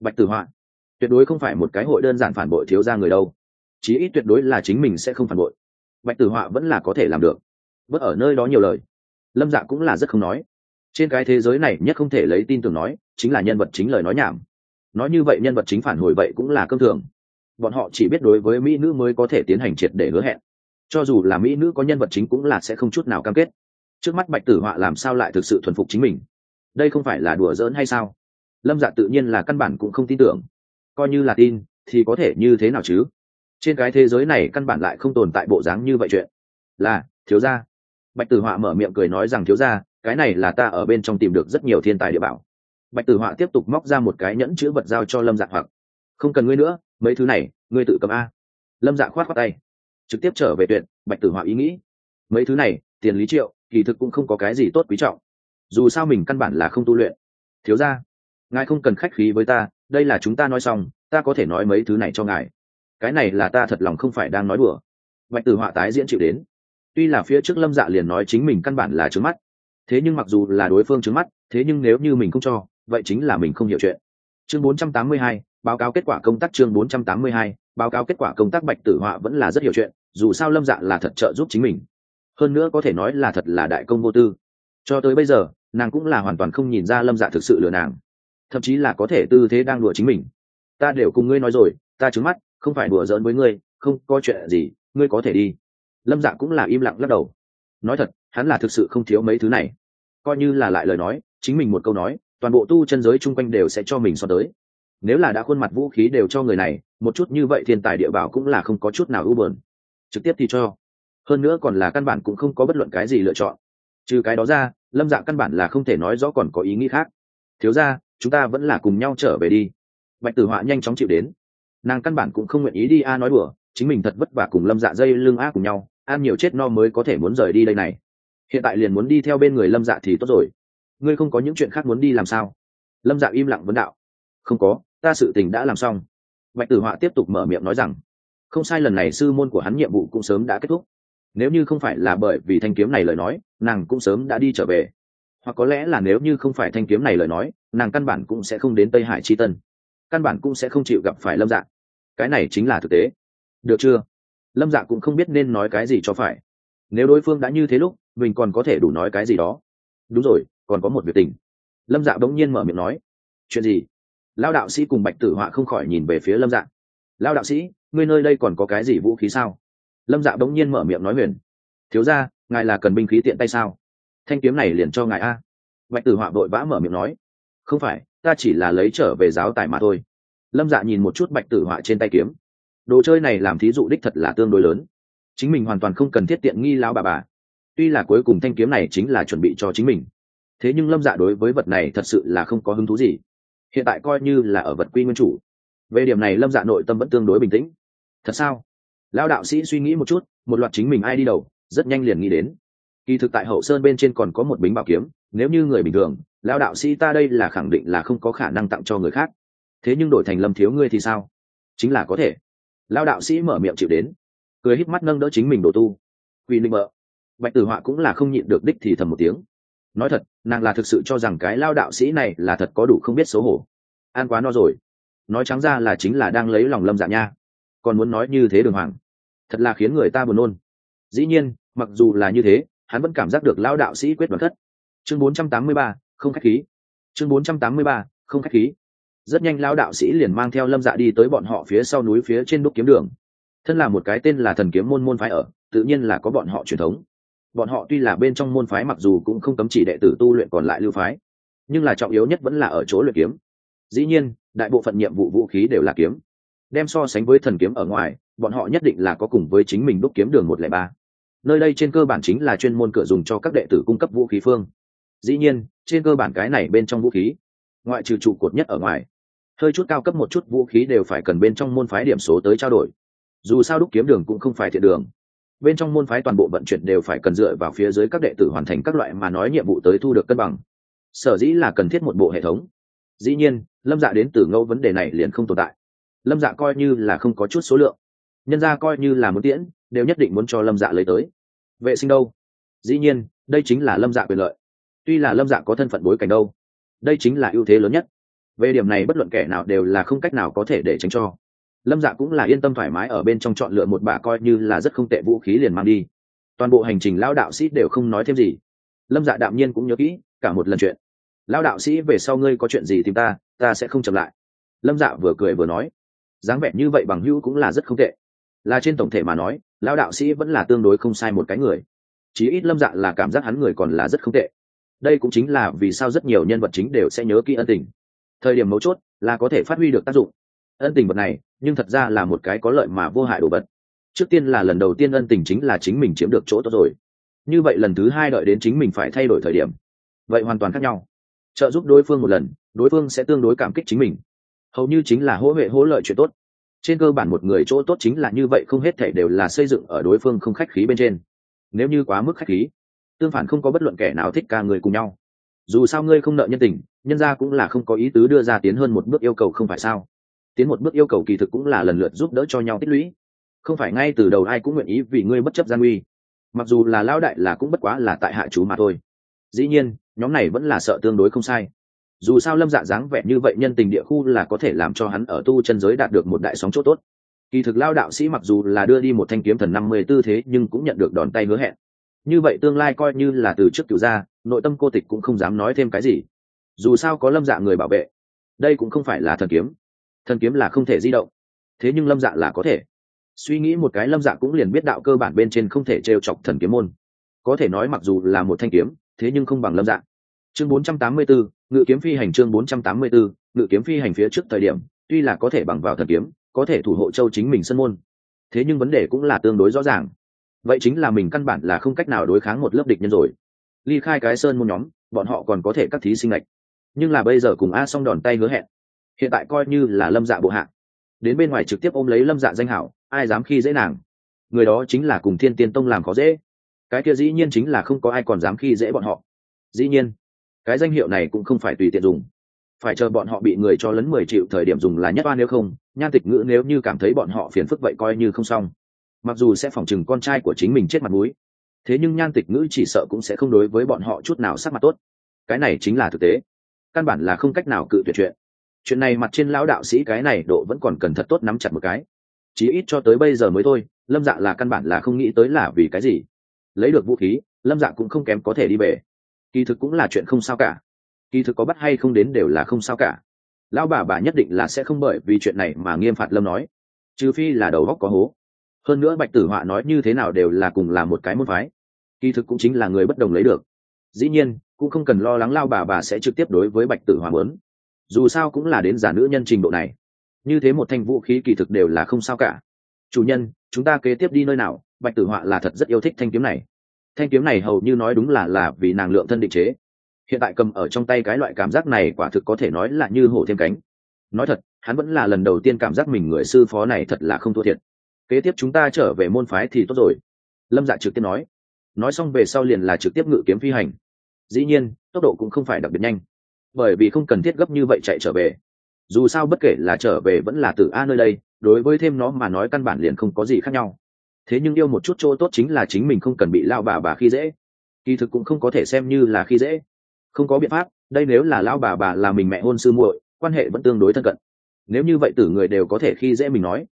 Bạch tử họa. Tuyệt đối không phải một cái hội đơn giản phản bội thiếu ra người đâu. Chí ít tuyệt đối là chính mình sẽ không phản bội. Bạch tử họa vẫn là có thể làm được. Bất ở nơi đó nhiều lời, lâm dạ cũng là rất không nói. Trên cái thế giới này nhất không thể lấy tin tưởng nói, chính là nhân vật chính lời nói nhảm. Nói như vậy nhân vật chính phản hồi vậy cũng là cơm thường. Bọn họ chỉ biết đối với mỹ nữ mới có thể tiến hành triệt để hứa hẹn. Cho dù là mỹ nữ có nhân vật chính cũng là sẽ không chút nào cam kết. Trước mắt bạch tử họa làm sao lại thực sự thuần phục chính mình? Đây không phải là đùa giỡn hay sao? Lâm dạ tự nhiên là căn bản cũng không tin tưởng. Coi như là tin, thì có thể như thế nào chứ? Trên cái thế giới này căn bản lại không tồn tại bộ dáng như vậy chuyện. Là, thiếu gia. Bạch tử họa mở miệng cười nói rằng, thiếu gia, cái này là ta ở bên trong tìm được rất nhiều thiên tài địa bảo. Bạch tử họa tiếp tục móc ra một cái nhẫn chữ vật giao cho lâm dạ hoặc, không cần ngươi nữa, mấy thứ này, ngươi tự cầm a. Lâm dạ khoát khoát tay, trực tiếp trở về tuyệt, bạch tử họa ý nghĩ, mấy thứ này, tiền lý triệu, kỳ thực cũng không có cái gì tốt quý trọng dù sao mình căn bản là không tu luyện. Thiếu ra ngài không cần khách khí với ta đây là chúng ta nói xong ta có thể nói mấy thứ này cho ngài. Cái này là ta thật lòng không phải đang nói đùa. Bạch tử họa tái diễn chịu đến. Tuy là phía trước lâm dạ liền nói chính mình căn bản là trướng mắt thế nhưng mặc dù là đối phương trướng mắt thế nhưng nếu như mình không cho vậy chính là mình không hiểu chuyện. Chương 482, báo cáo kết quả công tác chương 482, báo cáo kết quả công tác bạch tử họa vẫn là rất hiểu chuyện dù sao lâm dạ là thật trợ giúp chính mình. Hơn nữa có thể nói là thật là đại công vô tư. Cho tới bây giờ nàng cũng là hoàn toàn không nhìn ra lâm dạ thực sự lừa nàng. Thậm chí là có thể tư thế đang đùa chính mình. Ta đều cùng ngươi nói rồi, ta trứng mắt, không phải đùa giỡn với ngươi, không có chuyện gì, ngươi có thể đi. Lâm dạ cũng là im lặng lắc đầu. Nói thật, hắn là thực sự không thiếu mấy thứ này. Coi như là lại lời nói, chính mình một câu nói, toàn bộ tu chân giới chung quanh đều sẽ cho mình so tới. Nếu là đã khuôn mặt vũ khí đều cho người này, một chút như vậy thiên tài địa bảo cũng là không có chút nào ưu bờn trực tiếp thì cho. Hơn nữa còn là căn bản cũng không có bất luận cái gì lựa chọn trừ cái đó ra, lâm dạ căn bản là không thể nói rõ còn có ý nghĩ khác. Thiếu ra, chúng ta vẫn là cùng nhau trở về đi. Bạch tử họa nhanh chóng chịu đến. Nàng căn bản cũng không nguyện ý đi a nói đùa, chính mình thật vất vả cùng lâm dạ dây lưng a cùng nhau ăn nhiều chết no mới có thể muốn rời đi đây này. Hiện tại liền muốn đi theo bên người lâm dạ thì tốt rồi. Ngươi không có những chuyện khác muốn đi làm sao? Lâm dạ im lặng vấn đạo. Không có, ta sự tình đã làm xong. Bạch tử họa tiếp tục mở miệng nói rằng, không sai lần này sư môn của hắn nhiệm vụ cũng sớm đã kết thúc nếu như không phải là bởi vì thanh kiếm này lời nói, nàng cũng sớm đã đi trở về. Hoặc có lẽ là nếu như không phải thanh kiếm này lời nói, nàng căn bản cũng sẽ không đến tây hải c h i tân. Căn bản cũng sẽ không chịu gặp phải lâm dạ. Cái này chính là thực tế. Được chưa? Lâm dạ cũng không biết nên nói cái gì cho phải. Nếu đối phương đã như thế lúc, mình còn có thể đủ nói cái gì đó. Đúng rồi, còn có một việc tình. Lâm dạ bỗng nhiên mở miệng nói. Chuyện gì? Lao đạo sĩ cùng bạch tử họa không khỏi nhìn về phía lâm dạ. Lao đạo sĩ, ngươi nơi đây còn có cái gì vũ khí sao? Lâm dạ bỗng nhiên mở miệng nói huyền. Thiếu ra ngài là cần binh khí tiện tay sao? Thanh kiếm này liền cho ngài a. Bạch tử họa vội vã mở miệng nói. Không phải, ta chỉ là lấy trở về giáo tài mà thôi. Lâm dạ nhìn một chút bạch tử họa trên tay kiếm. Đồ chơi này làm thí dụ đích thật là tương đối lớn. Chính mình hoàn toàn không cần thiết tiện nghi lão bà bà. Tuy là cuối cùng thanh kiếm này chính là chuẩn bị cho chính mình. Thế nhưng lâm dạ đối với vật này thật sự là không có hứng thú gì. Hiện tại coi như là ở vật quy nguyên chủ. Về điểm này lâm dạ nội tâm vẫn tương đối bình tĩnh. Thật sao? Lao đạo sĩ suy nghĩ một chút, một loạt chính mình ai đi đầu, rất nhanh liền nghĩ đến. Kỳ thực tại hậu sơn bên trên còn có một bính bảo kiếm, nếu như người bình thường lao đạo sĩ ta đây là khẳng định là không có khả năng tặng cho người khác. Thế nhưng đổi thành lâm thiếu ngươi thì sao? Chính là có thể. Lao đạo sĩ mở miệng chịu đến, cười híp mắt nâng đỡ chính mình đồ tu. Quỳ linh mợ bạch tử họa cũng là không nhịn được đích thì thầm một tiếng. Nói thật, nàng là thực sự cho rằng cái lao đạo sĩ này là thật có đủ không biết xấu hổ. An quá no rồi. Nói trắng ra là chính là đang lấy lòng lâm dạ nha còn muốn nói như thế đường hoàng. Thật là khiến người ta buồn nôn. Dĩ nhiên mặc dù là như thế hắn vẫn cảm giác được lao đạo sĩ quyết đoán thất. Chương 483, không khách khí. Chương 483, không khách khí. Rất nhanh lao đạo sĩ liền mang theo lâm dạ đi tới bọn họ phía sau núi phía trên đúc kiếm đường. Thân là một cái tên là thần kiếm môn môn phái ở tự nhiên là có bọn họ truyền thống. Bọn họ tuy là bên trong môn phái mặc dù cũng không cấm chỉ đệ tử tu luyện còn lại lưu phái nhưng là trọng yếu nhất vẫn là ở chỗ luyện kiếm. Dĩ nhiên đại bộ phận nhiệm vụ vũ khí đều là kiếm đem so sánh với thần kiếm ở ngoài, bọn họ nhất định là có cùng với chính mình đúc kiếm đường một lẻ ba. Nơi đây trên cơ bản chính là chuyên môn cửa dùng cho các đệ tử cung cấp vũ khí phương. Dĩ nhiên, trên cơ bản cái này bên trong vũ khí, ngoại trừ trụ cột nhất ở ngoài, hơi chút cao cấp một chút vũ khí đều phải cần bên trong môn phái điểm số tới trao đổi. Dù sao đúc kiếm đường cũng không phải thiện đường. Bên trong môn phái toàn bộ vận chuyển đều phải cần dựa vào phía dưới các đệ tử hoàn thành các loại mà nói nhiệm vụ tới thu được cân bằng. Sở dĩ là cần thiết một bộ hệ thống. Dĩ nhiên, lâm dạ đến từ ngẫu vấn đề này liền không tồn tại lâm dạ coi như là không có chút số lượng. Nhân ra coi như là muốn tiễn, đều nhất định muốn cho lâm dạ lấy tới. Vệ sinh đâu? Dĩ nhiên, đây chính là lâm dạ quyền lợi. Tuy là lâm dạ có thân phận bối cảnh đâu, đây chính là ưu thế lớn nhất. Về điểm này bất luận kẻ nào đều là không cách nào có thể để tránh cho. Lâm dạ cũng là yên tâm thoải mái ở bên trong chọn lựa một bà coi như là rất không tệ vũ khí liền mang đi. Toàn bộ hành trình lão đạo sĩ đều không nói thêm gì. Lâm dạ đạm nhiên cũng nhớ kỹ, cả một lần chuyện. Lão đạo sĩ về sau ngươi có chuyện gì tìm ta ta sẽ không chậm lại. Lâm dạ vừa cười vừa nói dáng vẻ như vậy bằng hữu cũng là rất không tệ. Là trên tổng thể mà nói, lão đạo sĩ vẫn là tương đối không sai một cái người. Chí ít lâm dạ là cảm giác hắn người còn là rất không tệ. Đây cũng chính là vì sao rất nhiều nhân vật chính đều sẽ nhớ kỹ ân tình. Thời điểm mấu chốt là có thể phát huy được tác dụng. Ân tình vật này, nhưng thật ra là một cái có lợi mà vô hại đồ vật. Trước tiên là lần đầu tiên ân tình chính là chính mình chiếm được chỗ tốt rồi. Như vậy lần thứ hai đợi đến chính mình phải thay đổi thời điểm. Vậy hoàn toàn khác nhau. Trợ giúp đối phương một lần, đối phương sẽ tương đối cảm kích chính mình hầu như chính là hỗ huệ hỗ lợi chuyện tốt. Trên cơ bản một người chỗ tốt chính là như vậy, không hết thể đều là xây dựng ở đối phương không khách khí bên trên. Nếu như quá mức khách khí, tương phản không có bất luận kẻ nào thích ca người cùng nhau. Dù sao ngươi không nợ nhân tình, nhân ra cũng là không có ý tứ đưa ra tiến hơn một bước yêu cầu không phải sao? Tiến một bước yêu cầu kỳ thực cũng là lần lượt giúp đỡ cho nhau tích lũy. Không phải ngay từ đầu ai cũng nguyện ý vì ngươi bất chấp gian nguy. Mặc dù là lao đại là cũng bất quá là tại hạ chú mà thôi. Dĩ nhiên, nhóm này vẫn là sợ tương đối không sai dù sao lâm dạ dáng vẻ như vậy nhân tình địa khu là có thể làm cho hắn ở tu chân giới đạt được một đại sóng chỗ tốt. Kỳ thực lao đạo sĩ mặc dù là đưa đi một thanh kiếm thần năm mươi tư thế nhưng cũng nhận được đòn tay hứa hẹn. Như vậy tương lai coi như là từ trước cựu gia nội tâm cô tịch cũng không dám nói thêm cái gì. Dù sao có lâm dạ người bảo vệ đây cũng không phải là thần kiếm. Thần kiếm là không thể di động. Thế nhưng lâm dạ là có thể. Suy nghĩ một cái lâm dạ cũng liền biết đạo cơ bản bên trên không thể t r e o chọc thần kiếm môn. Có thể nói mặc dù là một thanh kiếm thế nhưng không bằng lâm dạ. Chương 484, ngự kiếm phi hành chương 484, ngự kiếm phi hành phía trước thời điểm tuy là có thể bằng vào thần kiếm có thể thủ hộ châu chính mình sân môn. Thế nhưng vấn đề cũng là tương đối rõ ràng. Vậy chính là mình căn bản là không cách nào đối kháng một lớp địch nhân rồi. Ly khai cái sơn môn nhóm bọn họ còn có thể các thí sinh lệch. Nhưng là bây giờ cùng a song đòn tay hứa hẹn. Hiện tại coi như là lâm dạ bộ hạ. Đến bên ngoài trực tiếp ôm lấy lâm dạ danh hảo ai dám khi dễ nàng? Người đó chính là cùng thiên tiên tông làm khó dễ. Cái kia dĩ nhiên chính là không có ai còn dám khi dễ bọn họ. Dĩ nhiên cái danh hiệu này cũng không phải tùy tiện dùng. Phải chờ bọn họ bị người cho lấn mười triệu thời điểm dùng là nhất oan nếu không, nhan tịch ngữ nếu như cảm thấy bọn họ phiền phức vậy coi như không xong. Mặc dù sẽ phỏng chừng con trai của chính mình chết mặt mũi, thế nhưng nhan tịch ngữ chỉ sợ cũng sẽ không đối với bọn họ chút nào sắc mặt tốt. Cái này chính là thực tế. Căn bản là không cách nào cự tuyệt chuyện. Chuyện này mặt trên lão đạo sĩ cái này độ vẫn còn cần thật tốt nắm chặt một cái. Chí ít cho tới bây giờ mới thôi, lâm dạ là căn bản là không nghĩ tới là vì cái gì. Lấy được vũ khí, lâm dạ cũng không kém có thể đi về kỳ thực cũng là chuyện không sao cả. Kỳ thực có bắt hay không đến đều là không sao cả. Lão bà bà nhất định là sẽ không bởi vì chuyện này mà nghiêm phạt lâm nói. Trừ phi là đầu góc có hố. Hơn nữa bạch tử họa nói như thế nào đều là cùng là một cái môn phái. Kỳ thực cũng chính là người bất đồng lấy được. Dĩ nhiên, cũng không cần lo lắng lao bà bà sẽ trực tiếp đối với bạch tử họa mớn dù sao cũng là đến giả nữ nhân trình độ này. Như thế một thanh vũ khí kỳ thực đều là không sao cả. Chủ nhân, chúng ta kế tiếp đi nơi nào? Bạch tử họa là thật rất yêu thích thanh kiếm này thanh kiếm này hầu như nói đúng là là vì nàng lượng thân định chế. Hiện tại cầm ở trong tay cái loại cảm giác này quả thực có thể nói là như hổ thêm cánh. Nói thật, hắn vẫn là lần đầu tiên cảm giác mình người sư phó này thật là không thua thiệt. Kế tiếp chúng ta trở về môn phái thì tốt rồi. Lâm dạ trực tiếp nói. Nói xong về sau liền là trực tiếp ngự kiếm phi hành. Dĩ nhiên, tốc độ cũng không phải đặc biệt nhanh. Bởi vì không cần thiết gấp như vậy chạy trở về. Dù sao bất kể là trở về vẫn là từ a nơi đây, đối với thêm nó mà nói căn bản liền không có gì khác nhau thế nhưng yêu một chút chỗ tốt chính là chính mình không cần bị lao bà bà khi dễ. Kỳ thực cũng không có thể xem như là khi dễ. Không có biện pháp, đây nếu là lao bà bà là mình mẹ hôn sư muội, quan hệ vẫn tương đối thân cận. Nếu như vậy tử người đều có thể khi dễ mình nói.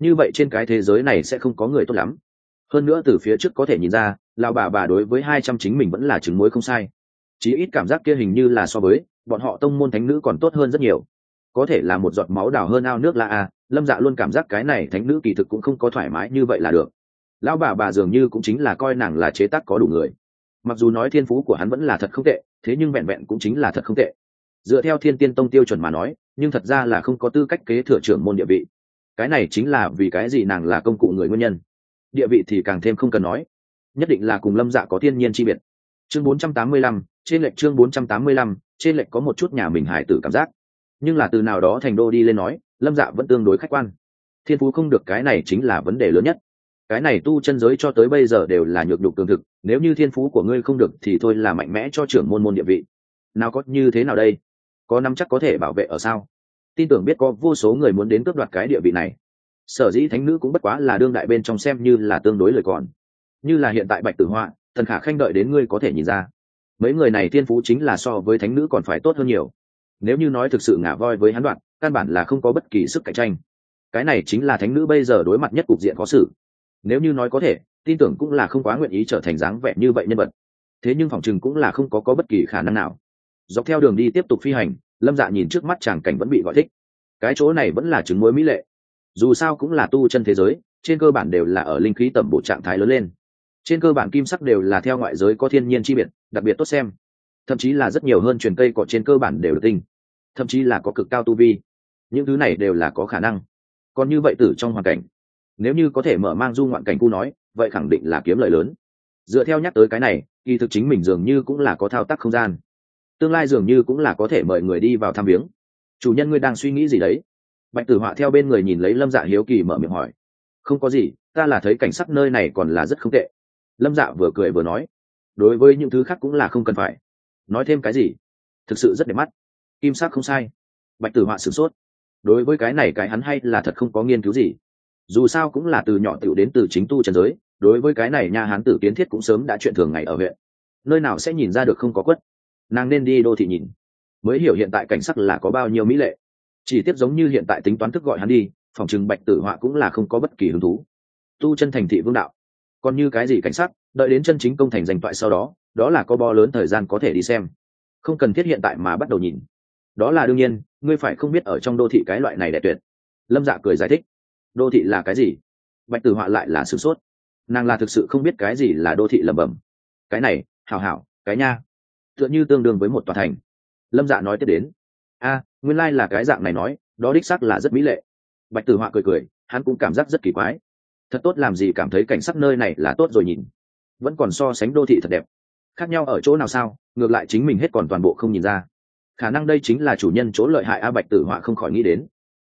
Như vậy trên cái thế giới này sẽ không có người tốt lắm. Hơn nữa từ phía trước có thể nhìn ra, lao bà bà đối với hai trăm chính mình vẫn là chứng mối không sai. Chí ít cảm giác kia hình như là so với, bọn họ tông môn thánh nữ còn tốt hơn rất nhiều. Có thể là một giọt máu đào hơn ao nước là a, lâm dạ luôn cảm giác cái này thánh nữ kỳ thực cũng không có thoải mái như vậy là được lão bà bà dường như cũng chính là coi nàng là chế tác có đủ người. Mặc dù nói thiên phú của hắn vẫn là thật không tệ thế nhưng vẹn vẹn cũng chính là thật không tệ. Dựa theo thiên tiên tông tiêu chuẩn mà nói nhưng thật ra là không có tư cách kế thừa trưởng môn địa vị. Cái này chính là vì cái gì nàng là công cụ người nguyên nhân. Địa vị thì càng thêm không cần nói. Nhất định là cùng lâm dạ có thiên nhiên chi biệt. Chương 485, trên lệch chương 485, trên lệch có một chút nhà mình hải tử cảm giác. Nhưng là từ nào đó thành đô đi lên nói lâm dạ vẫn tương đối khách quan. Thiên phú không được cái này chính là vấn đề lớn nhất cái này tu chân giới cho tới bây giờ đều là nhược đục tương thực, nếu như thiên phú của ngươi không được thì thôi là mạnh mẽ cho trưởng môn môn địa vị. Nào có như thế nào đây? Có nắm chắc có thể bảo vệ ở sao? Tin tưởng biết có vô số người muốn đến cướp đoạt cái địa vị này. Sở dĩ thánh nữ cũng bất quá là đương đại bên trong xem như là tương đối lời còn. Như là hiện tại bạch tử họa thần khả khanh đợi đến ngươi có thể nhìn ra. Mấy người này thiên phú chính là so với thánh nữ còn phải tốt hơn nhiều. Nếu như nói thực sự ngả voi với hắn đoạn, căn bản là không có bất kỳ sức cạnh tranh. Cái này chính là thánh nữ bây giờ đối mặt nhất cục diện khó xử nếu như nói có thể, tin tưởng cũng là không quá nguyện ý trở thành dáng vẻ như vậy nhân vật. Thế nhưng phòng chừng cũng là không có có bất kỳ khả năng nào. Dọc theo đường đi tiếp tục phi hành, lâm dạ nhìn trước mắt chàng cảnh vẫn bị gọi thích. Cái chỗ này vẫn là chứng mối mỹ lệ. Dù sao cũng là tu chân thế giới, trên cơ bản đều là ở linh khí tầm bộ trạng thái lớn lên. Trên cơ bản kim sắc đều là theo ngoại giới có thiên nhiên chi biệt, đặc biệt tốt xem. Thậm chí là rất nhiều hơn truyền cây cọ trên cơ bản đều được tinh. Thậm chí là có cực cao tu vi. Những thứ này đều là có khả năng. Còn như vậy tử trong hoàn cảnh nếu như có thể mở mang du ngoạn cảnh khu nói, vậy khẳng định là kiếm lợi lớn. Dựa theo nhắc tới cái này, kỳ thực chính mình dường như cũng là có thao tác không gian. Tương lai dường như cũng là có thể mời người đi vào thăm viếng. Chủ nhân ngươi đang suy nghĩ gì đấy? Bạch tử họa theo bên người nhìn lấy lâm dạ hiếu kỳ mở miệng hỏi. Không có gì, ta là thấy cảnh sắc nơi này còn là rất không tệ. Lâm dạ vừa cười vừa nói. Đối với những thứ khác cũng là không cần phải. Nói thêm cái gì? Thực sự rất đẹp mắt. Kim sắc không sai. Bạch tử họa sửng sốt. Đối với cái này cái hắn hay là thật không có nghiên cứu gì dù sao cũng là từ nhỏ tiểu đến từ chính tu trần giới, đối với cái này nha hán tử kiến thiết cũng sớm đã chuyện thường ngày ở huyện. Nơi nào sẽ nhìn ra được không có quất. Nàng nên đi đô thị nhìn. Mới hiểu hiện tại cảnh sắc là có bao nhiêu mỹ lệ. Chỉ tiếp giống như hiện tại tính toán thức gọi hắn đi, phòng trừng bạch tử họa cũng là không có bất kỳ hứng thú. Tu chân thành thị vương đạo. Còn như cái gì cảnh sắc, đợi đến chân chính công thành danh toại sau đó đó là có bo lớn thời gian có thể đi xem. Không cần thiết hiện tại mà bắt đầu nhìn. Đó là đương nhiên, ngươi phải không biết ở trong đô thị cái loại này đẹp tuyệt. Lâm dạ cười giải thích đô thị là cái gì? Bạch tử họa lại là sửng sốt. Nàng là thực sự không biết cái gì là đô thị lẩm bẩm. Cái này hảo hảo cái nha. Tựa như tương đương với một tòa thành. Lâm dạ nói tiếp đến. A nguyên lai、like、là cái dạng này nói đó đích sắc là rất mỹ lệ. Bạch tử họa cười cười hắn cũng cảm giác rất kỳ quái. Thật tốt làm gì cảm thấy cảnh sắc nơi này là tốt rồi nhìn. Vẫn còn so sánh đô thị thật đẹp. Khác nhau ở chỗ nào sao ngược lại chính mình hết còn toàn bộ không nhìn ra. Khả năng đây chính là chủ nhân chỗ lợi hại a bạch tử họa không khỏi nghĩ đến.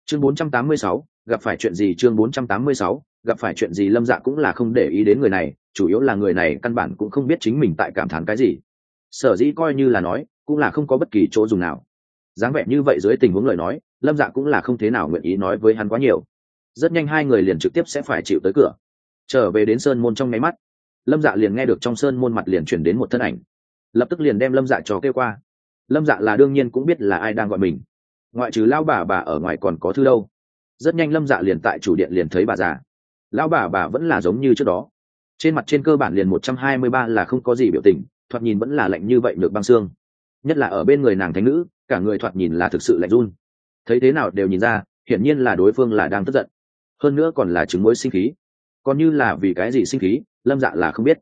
Chương 486, gặp phải chuyện gì chương 486, gặp phải chuyện gì lâm dạ cũng là không để ý đến người này chủ yếu là người này căn bản cũng không biết chính mình tại cảm thán cái gì. Sở dĩ coi như là nói cũng là không có bất kỳ chỗ dùng nào. Dáng vẻ như vậy dưới tình huống lời nói lâm dạ cũng là không thế nào nguyện ý nói với hắn quá nhiều. Rất nhanh hai người liền trực tiếp sẽ phải chịu tới cửa. Trở về đến sơn môn trong nháy mắt lâm dạ liền nghe được trong sơn môn mặt liền chuyển đến một thân ảnh. Lập tức liền đem lâm dạ cho kêu qua. Lâm dạ là đương nhiên cũng biết là ai đang gọi mình. Ngoại trừ lao bà bà ở ngoài còn có thư đâu rất nhanh lâm dạ liền tại chủ điện liền thấy bà già. Lão bà bà vẫn là giống như trước đó. Trên mặt trên cơ bản liền một trăm hai mươi ba là không có gì biểu tình, thoạt nhìn vẫn là lạnh như vậy được băng xương. Nhất là ở bên người nàng thánh nữ, cả người thoạt nhìn là thực sự lạnh run. Thấy thế nào đều nhìn ra, hiển nhiên là đối phương là đang tức giận. Hơn nữa còn là chứng mối sinh khí. Còn như là vì cái gì sinh khí, lâm dạ là không biết.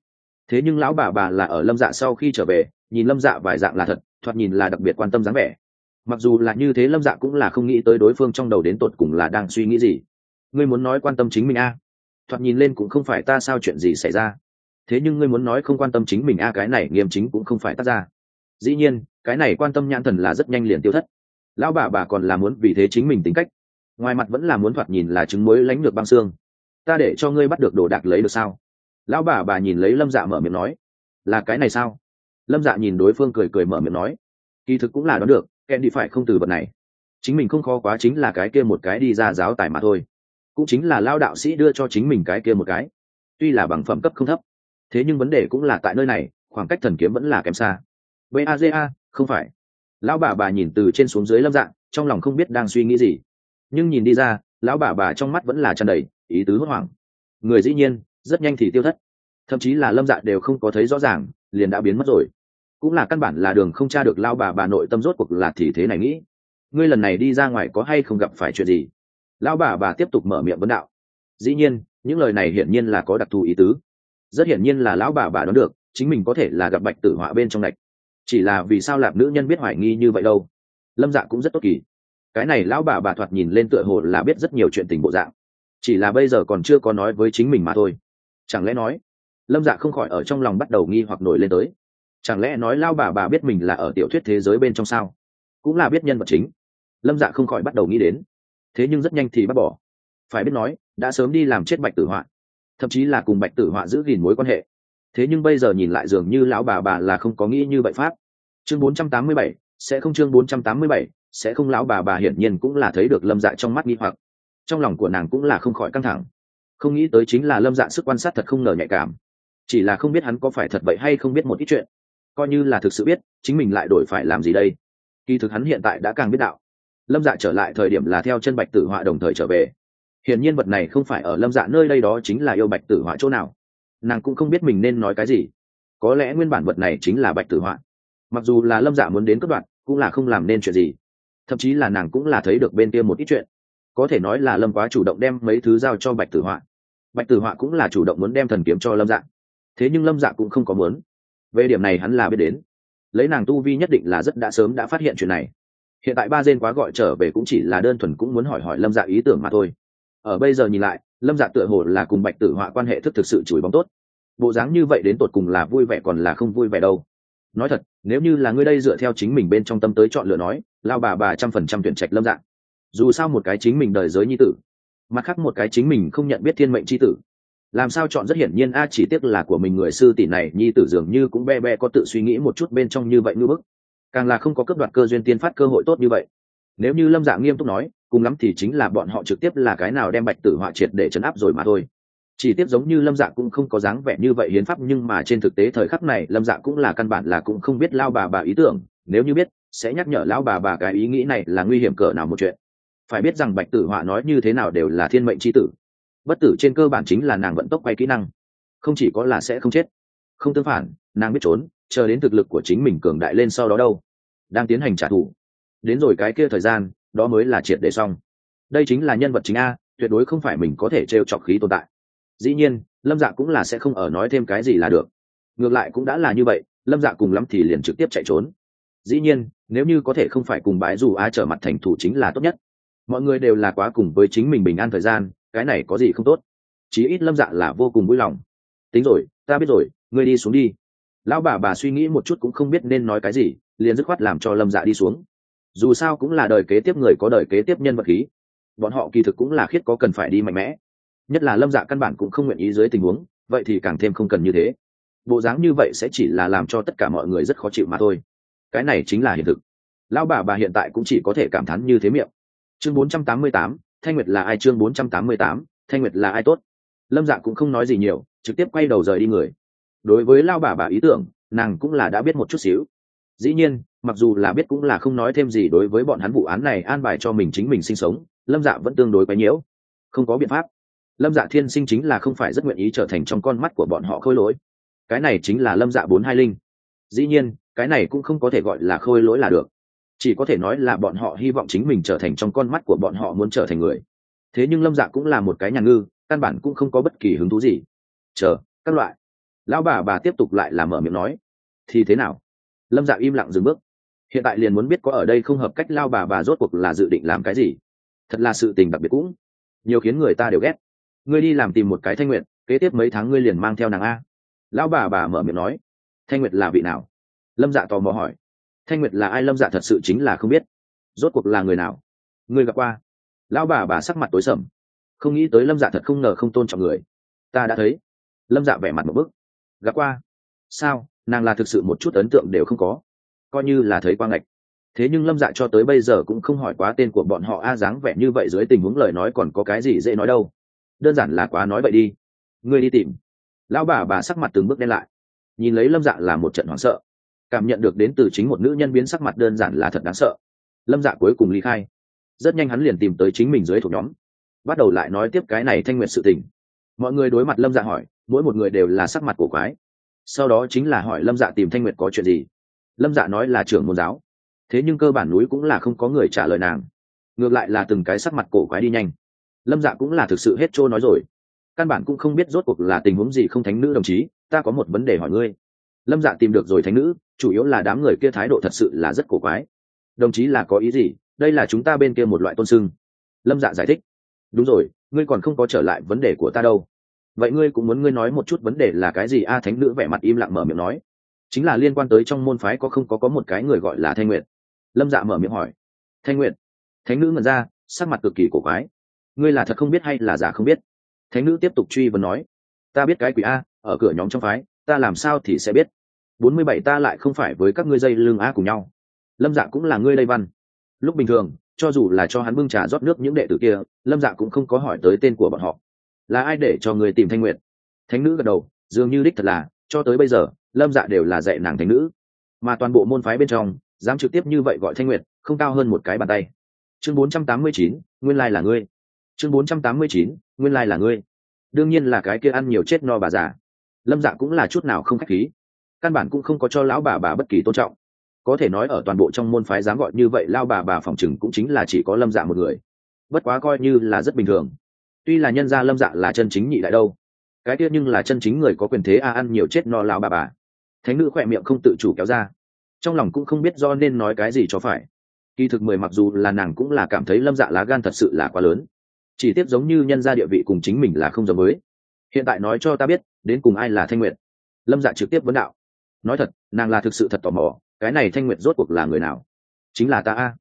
Thế nhưng lão bà bà là ở lâm dạ sau khi trở về, nhìn lâm dạ vài dạng là thật, thoạt nhìn là đặc biệt quan tâm dáng vẻ mặc dù là như thế lâm dạ cũng là không nghĩ tới đối phương trong đầu đến tột cùng là đang suy nghĩ gì. Ngươi muốn nói quan tâm chính mình a? À? thoạt nhìn lên cũng không phải ta sao chuyện gì xảy ra. Thế nhưng ngươi muốn nói không quan tâm chính mình a, cái này nghiêm chính cũng không phải tác ra. Dĩ nhiên, cái này quan tâm nhãn thần là rất nhanh liền tiêu thất. Lão bà bà còn là muốn vì thế chính mình tính cách. Ngoài mặt vẫn là muốn thoạt nhìn là chứng mới lánh được băng xương. Ta để cho ngươi bắt được đồ đạc lấy được sao? Lão bà bà nhìn lấy lâm dạ mở miệng nói. Là cái này sao? Lâm dạ nhìn đối phương cười cười mở miệng nói. Kỳ thực cũng là đoán được kèn đi phải không từ vật này? Chính mình không khó quá chính là cái kia một cái đi ra giáo tài mà thôi. Cũng chính là lao đạo sĩ đưa cho chính mình cái kia một cái. Tuy là bằng phẩm cấp không thấp, thế nhưng vấn đề cũng là tại nơi này, khoảng cách thần kiếm vẫn là kém xa. Baza không phải. Lão bà bà nhìn từ trên xuống dưới lâm dạng, trong lòng không biết đang suy nghĩ gì. Nhưng nhìn đi ra, lão bà bà trong mắt vẫn là tràn đầy ý tứ hốt hoảng. Người dĩ nhiên, rất nhanh thì tiêu thất. Thậm chí là lâm dạ đều không có thấy rõ ràng, liền đã biến mất rồi cũng là căn bản là đường không tra được lao bà bà nội tâm rốt cuộc là thì thế này nghĩ. Ngươi lần này đi ra ngoài có hay không gặp phải chuyện gì? Lão bà bà tiếp tục mở miệng vấn đạo. Dĩ nhiên, những lời này hiển nhiên là có đặc thù ý tứ. Rất hiển nhiên là lão bà bà đoán được, chính mình có thể là gặp bạch tử họa bên trong lạch chỉ là vì sao lạp nữ nhân biết hoài nghi như vậy đâu? Lâm dạ cũng rất tốt kỳ. Cái này lão bà bà thoạt nhìn lên tựa hồ là biết rất nhiều chuyện tình bộ dạng. Chỉ là bây giờ còn chưa có nói với chính mình mà thôi. Chẳng lẽ nói, lâm dạ không khỏi ở trong lòng bắt đầu nghi hoặc nổi lên tới chẳng lẽ nói lao bà bà biết mình là ở tiểu thuyết thế giới bên trong sao? Cũng là biết nhân vật chính. Lâm dạ không khỏi bắt đầu nghĩ đến. Thế nhưng rất nhanh thì bắt bỏ. Phải biết nói đã sớm đi làm chết bạch tử họa. Thậm chí là cùng bạch tử họa giữ gìn mối quan hệ. Thế nhưng bây giờ nhìn lại dường như lão bà bà là không có nghĩ như vậy pháp. Chương 487, sẽ không chương 487, sẽ không lão bà bà hiển nhiên cũng là thấy được lâm dạ trong mắt nghi hoặc. Trong lòng của nàng cũng là không khỏi căng thẳng. Không nghĩ tới chính là lâm dạ sức quan sát thật không ngờ nhạy cảm. Chỉ là không biết hắn có phải thật vậy hay không biết một ít chuyện coi như là thực sự biết chính mình lại đổi phải làm gì đây. Kỳ thực hắn hiện tại đã càng biết đạo. Lâm dạ trở lại thời điểm là theo chân bạch tử họa đồng thời trở về. Hiển nhiên vật này không phải ở lâm dạ nơi đây đó chính là yêu bạch tử họa chỗ nào. Nàng cũng không biết mình nên nói cái gì. Có lẽ nguyên bản vật này chính là bạch tử họa. Mặc dù là lâm dạ muốn đến cất đoạn, cũng là không làm nên chuyện gì. Thậm chí là nàng cũng là thấy được bên kia một ít chuyện. Có thể nói là lâm quá chủ động đem mấy thứ giao cho bạch tử họa. Bạch tử họa cũng là chủ động muốn đem thần kiếm cho lâm dạ. Thế nhưng lâm dạ cũng không có muốn về điểm này hắn là biết đến. Lấy nàng tu vi nhất định là rất đã sớm đã phát hiện chuyện này. Hiện tại ba dên quá gọi trở về cũng chỉ là đơn thuần cũng muốn hỏi hỏi lâm dạ ý tưởng mà thôi. Ở bây giờ nhìn lại, lâm dạ tựa hồ là cùng bạch tử họa quan hệ thức thực sự chùi bóng tốt. Bộ dáng như vậy đến tột cùng là vui vẻ còn là không vui vẻ đâu. Nói thật, nếu như là ngươi đây dựa theo chính mình bên trong tâm tới chọn lựa nói, lao bà bà trăm phần trăm tuyển trạch lâm dạng dù sao một cái chính mình đời giới nhi tử, mặt khác một cái chính mình không nhận biết thiên mệnh c h i tử làm sao chọn rất hiển nhiên, a, chỉ tiếc là của mình người sư tỷ này, nhi tử dường như cũng be be có tự suy nghĩ một chút bên trong như vậy ngư bức. Càng là không có cấp đoạt cơ duyên tiên phát cơ hội tốt như vậy. Nếu như lâm dạ nghiêm túc nói, cùng lắm thì chính là bọn họ trực tiếp là cái nào đem bạch tử họa triệt để chấn áp rồi mà thôi. Chỉ tiếp giống như lâm dạ cũng không có dáng vẻ như vậy hiến pháp, nhưng mà trên thực tế thời khắc này, lâm dạ cũng là căn bản là cũng không biết lao bà bà ý tưởng. Nếu như biết, sẽ nhắc nhở lão bà bà cái ý nghĩ này là nguy hiểm cỡ nào một chuyện. Phải biết rằng bạch tử họa nói như thế nào đều là thiên mệnh c h i tử bất tử trên cơ bản chính là nàng vận tốc quay kỹ năng. Không chỉ có là sẽ không chết, không tương phản, nàng biết trốn, chờ đến thực lực của chính mình cường đại lên sau đó đâu. Đang tiến hành trả thù. Đến rồi cái kia thời gian, đó mới là triệt để xong. Đây chính là nhân vật chính a, tuyệt đối không phải mình có thể t r e o chọc khí tồn tại. Dĩ nhiên, lâm dạ cũng là sẽ không ở nói thêm cái gì là được. Ngược lại cũng đã là như vậy, lâm dạ cùng lắm thì liền trực tiếp chạy trốn. Dĩ nhiên, nếu như có thể không phải cùng bãi dù ai trở mặt thành thủ chính là tốt nhất. Mọi người đều là quá cùng với chính mình bình an thời gian cái này có gì không tốt? Chí ít lâm dạ là vô cùng vui lòng. Tính rồi ta biết rồi ngươi đi xuống đi. Lão bà bà suy nghĩ một chút cũng không biết nên nói cái gì liền dứt khoát làm cho lâm dạ đi xuống. Dù sao cũng là đời kế tiếp người có đời kế tiếp nhân vật khí. Bọn họ kỳ thực cũng là khiết có cần phải đi mạnh mẽ. Nhất là lâm dạ căn bản cũng không nguyện ý dưới tình huống vậy thì càng thêm không cần như thế. Bộ dáng như vậy sẽ chỉ là làm cho tất cả mọi người rất khó chịu mà thôi. Cái này chính là hiện thực. Lão bà bà hiện tại cũng chỉ có thể cảm thán như thế miệng. Chương 488, thanh nguyệt là ai chương 488, thanh nguyệt là ai tốt? Lâm dạ cũng không nói gì nhiều trực tiếp quay đầu rời đi người. Đối với lao bà bà ý tưởng nàng cũng là đã biết một chút xíu. Dĩ nhiên mặc dù là biết cũng là không nói thêm gì đối với bọn hắn vụ án này an bài cho mình chính mình sinh sống lâm dạ vẫn tương đối quấy nhiễu. Không có biện pháp. Lâm dạ thiên sinh chính là không phải rất nguyện ý trở thành trong con mắt của bọn họ khôi lỗi. Cái này chính là lâm dạ bốn hai linh. Dĩ nhiên cái này cũng không có thể gọi là khôi lỗi là được chỉ có thể nói là bọn họ hy vọng chính mình trở thành trong con mắt của bọn họ muốn trở thành người. Thế nhưng lâm dạ cũng là một cái nhà ngư, căn bản cũng không có bất kỳ hứng thú gì. Chờ, các loại. Lão bà bà tiếp tục lại làm mở miệng nói. Thì thế nào? Lâm dạ im lặng dừng bước. Hiện tại liền muốn biết có ở đây không hợp cách lao bà bà rốt cuộc là dự định làm cái gì. Thật là sự tình đặc biệt cũng nhiều khiến người ta đều ghét. Ngươi đi làm tìm một cái thanh nguyện kế tiếp mấy tháng ngươi liền mang theo nàng a. Lão bà bà mở miệng nói. Thanh nguyệt là vị nào? Lâm dạ tò mò hỏi thanh nguyệt là ai, lâm dạ thật sự chính là không biết. Rốt cuộc là người nào? Người gặp qua? Lão bà bà sắc mặt tối sầm. Không nghĩ tới lâm dạ thật không ngờ không tôn trọng người. Ta đã thấy. Lâm dạ vẻ mặt một bức. Gặp qua? Sao? Nàng là thực sự một chút ấn tượng đều không có. Coi như là thấy quang ngạch. Thế nhưng lâm dạ cho tới bây giờ cũng không hỏi quá tên của bọn họ a dáng vẻ như vậy dưới tình huống lời nói còn có cái gì dễ nói đâu. Đơn giản là quá nói vậy đi. Ngươi đi tìm. Lão bà bà sắc mặt từng bước đen lại. Nhìn lấy lâm dạ là một trận hoảng sợ cảm nhận được đến từ chính một nữ nhân biến sắc mặt đơn giản là thật đáng sợ. Lâm dạ cuối cùng ly khai. Rất nhanh hắn liền tìm tới chính mình dưới thuộc nhóm. Bắt đầu lại nói tiếp cái này thanh nguyện sự tình. Mọi người đối mặt lâm dạ hỏi, mỗi một người đều là sắc mặt cổ quái. Sau đó chính là hỏi lâm dạ tìm thanh nguyệt có chuyện gì. Lâm dạ nói là trưởng môn giáo. Thế nhưng cơ bản núi cũng là không có người trả lời nàng. Ngược lại là từng cái sắc mặt cổ quái đi nhanh. Lâm dạ cũng là thực sự hết trôi nói rồi. Căn bản cũng không biết rốt cuộc là tình huống gì không thánh nữ đồng chí, ta có một vấn đề hỏi ngươi lâm dạ tìm được rồi thánh nữ, chủ yếu là đám người kia thái độ thật sự là rất cổ quái. Đồng chí là có ý gì? Đây là chúng ta bên kia một loại tôn sưng. Lâm dạ giải thích. Đúng rồi, ngươi còn không có trở lại vấn đề của ta đâu. Vậy ngươi cũng muốn ngươi nói một chút vấn đề là cái gì? A thánh nữ vẻ mặt im lặng mở miệng nói. Chính là liên quan tới trong môn phái có không có có một cái người gọi là thanh nguyện lâm dạ mở miệng hỏi. Thanh nguyện thánh nữ ngẩn ra, sắc mặt cực kỳ cổ quái. Ngươi là thật không biết hay là giả không biết? Thánh nữ tiếp tục truy vấn nói. Ta biết cái quỷ a, ở cửa nhóm trong phái, ta làm sao thì sẽ biết? Bốn mươi bảy ta lại không phải với các ngươi dây lưng a cùng nhau. Lâm dạ cũng là ngươi lây văn. Lúc bình thường cho dù là cho hắn bưng trà rót nước những đệ tử kia lâm dạ cũng không có hỏi tới tên của bọn họ. Là ai để cho người tìm thanh nguyệt? Thánh nữ gật đầu dường như đích thật là cho tới bây giờ lâm dạ đều là dạy nàng thánh nữ. Mà toàn bộ môn phái bên trong dám trực tiếp như vậy gọi thanh nguyệt không cao hơn một cái bàn tay. Chương 489, nguyên lai là ngươi. Chương 489, nguyên lai là ngươi. Đương nhiên là cái kia ăn nhiều chết no bà già. Lâm dạ cũng là chút nào không khách khí căn bản cũng không có cho lão bà bà bất kỳ tôn trọng. Có thể nói ở toàn bộ trong môn phái dám gọi như vậy lao bà bà phòng chừng cũng chính là chỉ có lâm dạ một người. Bất quá coi như là rất bình thường. Tuy là nhân gia lâm dạ là chân chính nhị đại đâu. Cái kia nhưng là chân chính người có quyền thế a ăn nhiều chết no lao bà bà. Thánh nữ khỏe miệng không tự chủ kéo ra. Trong lòng cũng không biết do nên nói cái gì cho phải. Kỳ thực mười mặc dù là nàng cũng là cảm thấy lâm dạ lá gan thật sự là quá lớn. Chỉ tiếp giống như nhân gia địa vị cùng chính mình là không giống với. Hiện tại nói cho ta biết, đến cùng ai là thanh nguyện lâm dạ trực tiếp vấn đạo nói thật, nàng là thực sự thật tò mò, cái này thanh nguyện rốt cuộc là người nào? Chính là ta a.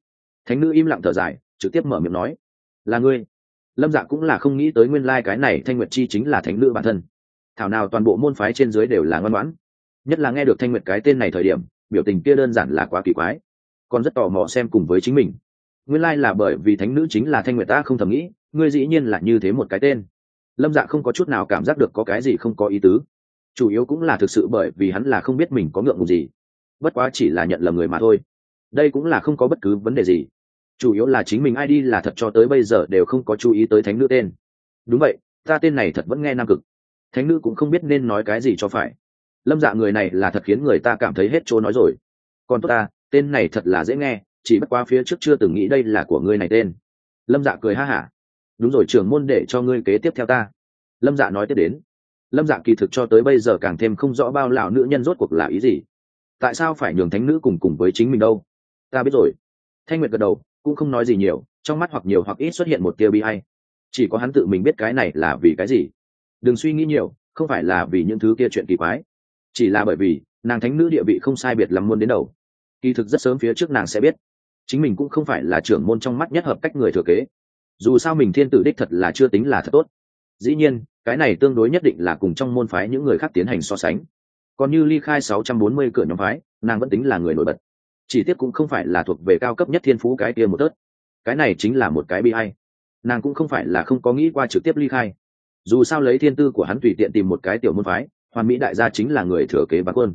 Thánh nữ im lặng thở dài, trực tiếp mở miệng nói. Là ngươi. Lâm dạ cũng là không nghĩ tới nguyên lai、like、cái này thanh nguyệt chi chính là thánh nữ bản thân. Thảo nào toàn bộ môn phái trên dưới đều là ngoan ngoãn. Nhất là nghe được thanh nguyệt cái tên này thời điểm, biểu tình kia đơn giản là quá kỳ quái. Còn rất tò mò xem cùng với chính mình. Nguyên lai là bởi vì thánh nữ chính là thanh nguyệt ta không thầm nghĩ, ngươi dĩ nhiên là như thế một cái tên. Lâm dạ không có chút nào cảm giác được có cái gì không có ý tứ chủ yếu cũng là thực sự bởi vì hắn là không biết mình có ngượng ngùng gì. Bất quá chỉ là nhận lầm người mà thôi. Đây cũng là không có bất cứ vấn đề gì. Chủ yếu là chính mình ai đi là thật cho tới bây giờ đều không có chú ý tới thánh nữ tên. Đúng vậy, ta tên này thật vẫn nghe nam cực. Thánh nữ cũng không biết nên nói cái gì cho phải. Lâm dạ người này là thật khiến người ta cảm thấy hết chỗ nói rồi. Còn tốt ta, tên này thật là dễ nghe, chỉ bất qua phía trước chưa từng nghĩ đây là của ngươi này tên. Lâm dạ cười ha hả. Đúng rồi, trưởng môn để cho ngươi kế tiếp theo ta. Lâm dạ nói tiếp đến lâm dạ kỳ thực cho tới bây giờ càng thêm không rõ bao lão nữ nhân rốt cuộc là ý gì. Tại sao phải nhường thánh nữ cùng cùng với chính mình đâu? Ta biết rồi. Thanh nguyệt gật đầu, cũng không nói gì nhiều, trong mắt hoặc nhiều hoặc ít xuất hiện một tia bi hay chỉ có hắn tự mình biết cái này là vì cái gì. Đừng suy nghĩ nhiều, không phải là vì những thứ kia chuyện kỳ quái. Chỉ là bởi vì, nàng thánh nữ địa vị không sai biệt lắm muốn đến đầu. Kỳ thực rất sớm phía trước nàng sẽ biết. Chính mình cũng không phải là trưởng môn trong mắt nhất hợp cách người thừa kế. Dù sao mình thiên tử đích thật là chưa tính là thật tốt dĩ nhiên, cái này tương đối nhất định là cùng trong môn phái những người khác tiến hành so sánh. Còn như ly khai 640 cửa nhóm phái, nàng vẫn tính là người nổi bật. Chỉ tiếc cũng không phải là thuộc về cao cấp nhất thiên phú cái kia một tớt. Cái này chính là một cái bi hay nàng cũng không phải là không có nghĩ qua trực tiếp ly khai. Dù sao lấy thiên tư của hắn tùy tiện tìm một cái tiểu môn phái, hoàn mỹ đại gia chính là người thừa kế bá quân.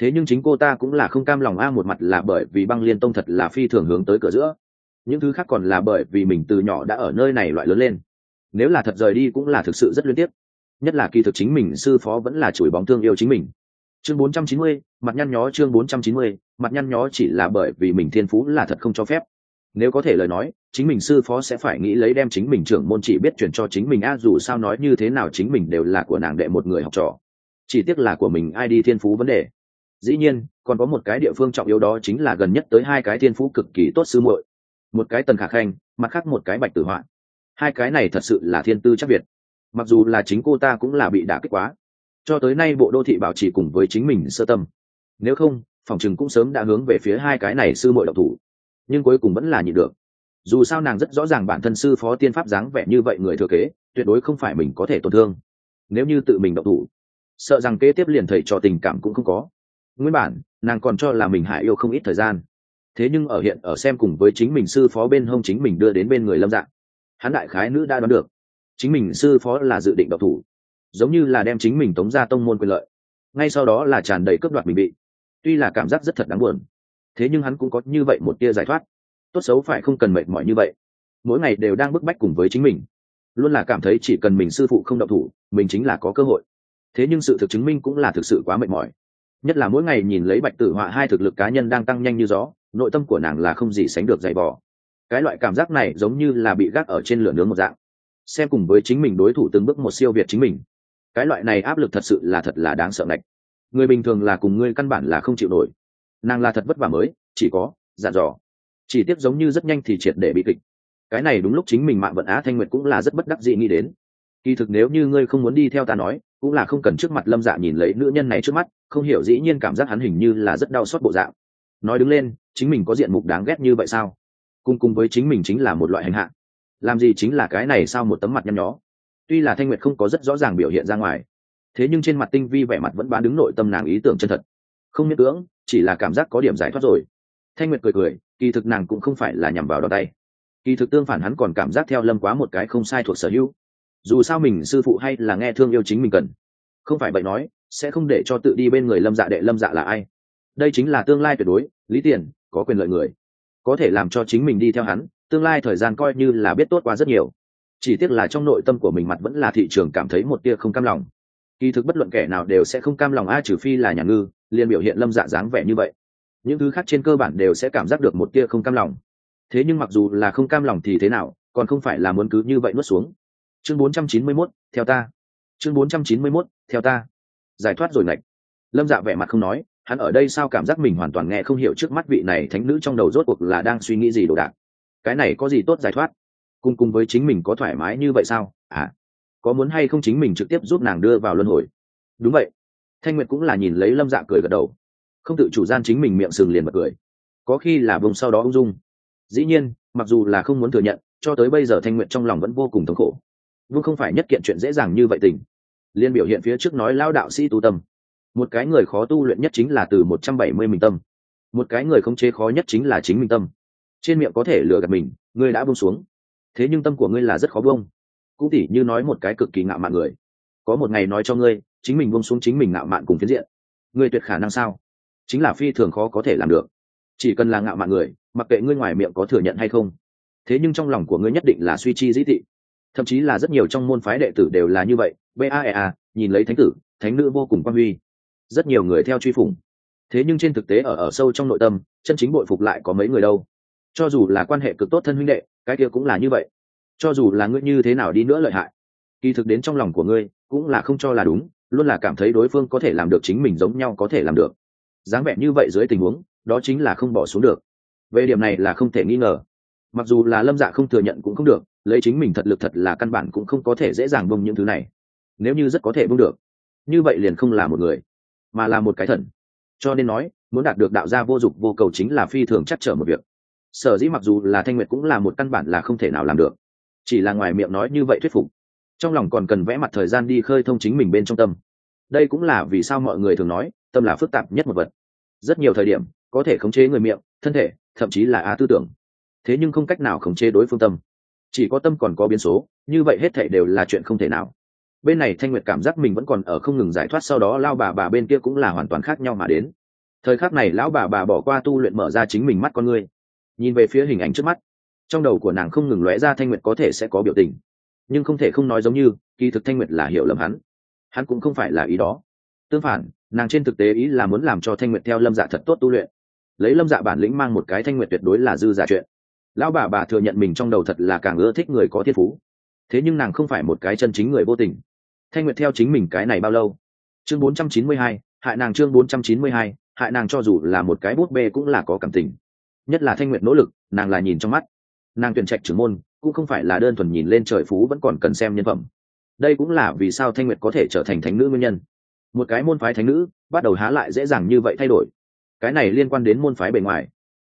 Thế nhưng chính cô ta cũng là không cam lòng a, một mặt là bởi vì băng liên tông thật là phi thường hướng tới cửa giữa. Những thứ khác còn là bởi vì mình từ nhỏ đã ở nơi này loại lớn lên nếu là thật rời đi cũng là thực sự rất liên tiếp nhất là kỳ thực chính mình sư phó vẫn là chùi bóng thương yêu chính mình. Chương 490, mặt nhăn nhó chương 490, mặt nhăn nhó chỉ là bởi vì mình thiên phú là thật không cho phép. Nếu có thể lời nói chính mình sư phó sẽ phải nghĩ lấy đem chính mình trưởng môn chỉ biết chuyển cho chính mình a dù sao nói như thế nào chính mình đều là của nàng đệ một người học trò. Chỉ tiếc là của mình ai đi thiên phú vấn đề. Dĩ nhiên còn có một cái địa phương trọng yếu đó chính là gần nhất tới hai cái thiên phú cực kỳ tốt sư muội. Một cái tần khả khanh mặt khác một cái bạch tử hoạn hai cái này thật sự là thiên tư chắc việt mặc dù là chính cô ta cũng là bị đả kích quá. Cho tới nay bộ đô thị bảo trì cùng với chính mình sơ tâm. Nếu không, phòng chừng cũng sớm đã hướng về phía hai cái này sư muội độc thủ. Nhưng cuối cùng vẫn là nhịn được. Dù sao nàng rất rõ ràng bản thân sư phó tiên pháp dáng vẻ như vậy người thừa kế, tuyệt đối không phải mình có thể tổn thương. Nếu như tự mình độc thủ, sợ rằng kế tiếp liền thầy trò tình cảm cũng không có. Nguyên bản, nàng còn cho là mình hại yêu không ít thời gian. Thế nhưng ở hiện, ở xem cùng với chính mình sư phó bên hông chính mình đưa đến bên người lâm dạng hắn đại khái nữ đã đoán được. Chính mình sư phó là dự định độc thủ, giống như là đem chính mình tống ra tông môn quyền lợi. Ngay sau đó là tràn đầy cướp đoạt mình bị. Tuy là cảm giác rất thật đáng buồn, thế nhưng hắn cũng có như vậy một tia giải thoát. Tốt xấu phải không cần mệt mỏi như vậy. Mỗi ngày đều đang bức bách cùng với chính mình. Luôn là cảm thấy chỉ cần mình sư phụ không động thủ, mình chính là có cơ hội. Thế nhưng sự thực chứng minh cũng là thực sự quá mệt mỏi. Nhất là mỗi ngày nhìn lấy bạch tử họa hai thực lực cá nhân đang tăng nhanh như gió, nội tâm của nàng là không gì sánh được dày vò cái loại cảm giác này giống như là bị gác ở trên lửa nướng một dạng. Xem cùng với chính mình đối thủ từng bước một siêu việt chính mình. Cái loại này áp lực thật sự là thật là đáng sợ ngạch. Người bình thường là cùng ngươi căn bản là không chịu nổi. Nàng là thật vất vả mới, chỉ có, dặn dò. Chỉ tiếp giống như rất nhanh thì triệt để bị kịch. Cái này đúng lúc chính mình mạng vận á thanh nguyệt cũng là rất bất đắc dị nghĩ đến. Kỳ thực nếu như ngươi không muốn đi theo ta nói, cũng là không cần trước mặt lâm dạ nhìn lấy nữ nhân này trước mắt, không hiểu dĩ nhiên cảm giác hắn hình như là rất đau xót bộ dạng. Nói đứng lên, chính mình có diện mục đáng ghét như vậy sao? Cùng cùng với chính mình chính là một loại hành hạ. Làm gì chính là cái này sao một tấm mặt nhăn nhó? Tuy là thanh nguyệt không có rất rõ ràng biểu hiện ra ngoài, thế nhưng trên mặt tinh vi vẻ mặt vẫn bán đứng nội tâm nàng ý tưởng chân thật. Không miễn cưỡng, chỉ là cảm giác có điểm giải thoát rồi. Thanh nguyệt cười cười, kỳ thực nàng cũng không phải là nhằm vào đòn tay. Kỳ thực tương phản hắn còn cảm giác theo lâm quá một cái không sai thuộc sở hữu. Dù sao mình sư phụ hay là nghe thương yêu chính mình cần. Không phải vậy nói, sẽ không để cho tự đi bên người lâm dạ đệ lâm dạ là ai. Đây chính là tương lai tuyệt đối, lý tiền, có quyền lợi người có thể làm cho chính mình đi theo hắn tương lai thời gian coi như là biết tốt quá rất nhiều. Chỉ tiếc là trong nội tâm của mình mặt vẫn là thị trường cảm thấy một tia không cam lòng. Kỳ thực bất luận kẻ nào đều sẽ không cam lòng a trừ phi là nhà ngư liền biểu hiện lâm dạ dáng vẻ như vậy. Những thứ khác trên cơ bản đều sẽ cảm giác được một tia không cam lòng. Thế nhưng mặc dù là không cam lòng thì thế nào còn không phải là muốn cứ như vậy nuốt xuống. Chương 491, theo ta. Chương 491, theo ta. Giải thoát rồi ngạch. Lâm dạ vẻ mặt không nói hắn ở đây sao cảm giác mình hoàn toàn nghe không hiểu trước mắt vị này thánh nữ trong đầu rốt cuộc là đang suy nghĩ gì đồ đạc? Cái này có gì tốt giải thoát? Cùng cùng với chính mình có thoải mái như vậy sao? À có muốn hay không chính mình trực tiếp giúp nàng đưa vào luân hồi? Đúng vậy. Thanh nguyệt cũng là nhìn lấy lâm dạ cười gật đầu. Không tự chủ gian chính mình miệng sừng liền bật cười. Có khi là vùng sau đó ung dung. Dĩ nhiên, mặc dù là không muốn thừa nhận, cho tới bây giờ thanh nguyệt trong lòng vẫn vô cùng thống khổ. Vương không phải nhất kiện chuyện dễ dàng như vậy tình. Liên biểu hiện phía trước nói lao đạo sĩ tu tâm một cái người khó tu luyện nhất chính là từ một trăm bảy mươi mình tâm. Một cái người không chế khó nhất chính là chính mình tâm. Trên miệng có thể lừa gạt mình, ngươi đã buông xuống. Thế nhưng tâm của ngươi là rất khó buông. Cũng tỉ như nói một cái cực kỳ ngạo mạn người. Có một ngày nói cho ngươi, chính mình buông xuống chính mình ngạo mạn cùng phiến diện. Ngươi tuyệt khả năng sao? Chính là phi thường khó có thể làm được. Chỉ cần là ngạo mạn người, mặc kệ ngươi ngoài miệng có thừa nhận hay không, thế nhưng trong lòng của ngươi nhất định là suy chi dĩ thị thậm chí là rất nhiều trong môn phái đệ tử đều là như vậy. Baea nhìn lấy thánh tử, thánh nữ vô cùng quan huy rất nhiều người theo truy phủng. Thế nhưng trên thực tế ở ở sâu trong nội tâm, chân chính bội phục lại có mấy người đâu. Cho dù là quan hệ cực tốt thân huynh đệ, cái kia cũng là như vậy. Cho dù là ngươi như thế nào đi nữa lợi hại, kỳ thực đến trong lòng của ngươi, cũng là không cho là đúng, luôn là cảm thấy đối phương có thể làm được chính mình giống nhau có thể làm được. Dáng vẻ như vậy dưới tình huống, đó chính là không bỏ xuống được. Về điểm này là không thể nghi ngờ. Mặc dù là lâm dạ không thừa nhận cũng không được, lấy chính mình thật lực thật là căn bản cũng không có thể dễ dàng bông những thứ này. Nếu như rất có thể bông được, như vậy liền không là một người mà là một cái thần. Cho nên nói, muốn đạt được đạo gia vô dụng vô cầu chính là phi thường chắc trở một việc. Sở dĩ mặc dù là thanh nguyệt cũng là một căn bản là không thể nào làm được. Chỉ là ngoài miệng nói như vậy thuyết phục. Trong lòng còn cần vẽ mặt thời gian đi khơi thông chính mình bên trong tâm. Đây cũng là vì sao mọi người thường nói, tâm là phức tạp nhất một vật. Rất nhiều thời điểm, có thể khống chế người miệng, thân thể, thậm chí là á tư tưởng. Thế nhưng không cách nào khống chế đối phương tâm. Chỉ có tâm còn có biến số, như vậy hết thể đều là chuyện không thể nào bên này thanh nguyệt cảm giác mình vẫn còn ở không ngừng giải thoát, sau đó lao bà bà bên kia cũng là hoàn toàn khác nhau mà đến. Thời khắc này lão bà bà bỏ qua tu luyện mở ra chính mình mắt con ngươi nhìn về phía hình ảnh trước mắt, trong đầu của nàng không ngừng lóe ra thanh nguyệt có thể sẽ có biểu tình. Nhưng không thể không nói giống như, kỳ thực thanh nguyệt là hiểu lầm hắn. Hắn cũng không phải là ý đó. Tương phản, nàng trên thực tế ý là muốn làm cho thanh nguyệt theo lâm dạ thật tốt tu luyện. Lấy lâm dạ bản lĩnh mang một cái thanh nguyệt tuyệt đối là dư giả chuyện. Lão bà bà thừa nhận mình trong đầu thật là càng ưa thích người có thiên phú thế nhưng nàng không phải một cái chân chính người vô tình. Thanh nguyệt theo chính mình cái này bao lâu? Chương 492, hại nàng chương 492, hại nàng cho dù là một cái bút bê cũng là có cảm tình. Nhất là thanh nguyệt nỗ lực nàng là nhìn trong mắt. Nàng tuyển trạch trưởng môn cũng không phải là đơn thuần nhìn lên trời phú vẫn còn cần xem nhân phẩm. Đây cũng là vì sao thanh nguyệt có thể trở thành thánh nữ nguyên nhân. Một cái môn phái thánh nữ bắt đầu há lại dễ dàng như vậy thay đổi. Cái này liên quan đến môn phái bề ngoài.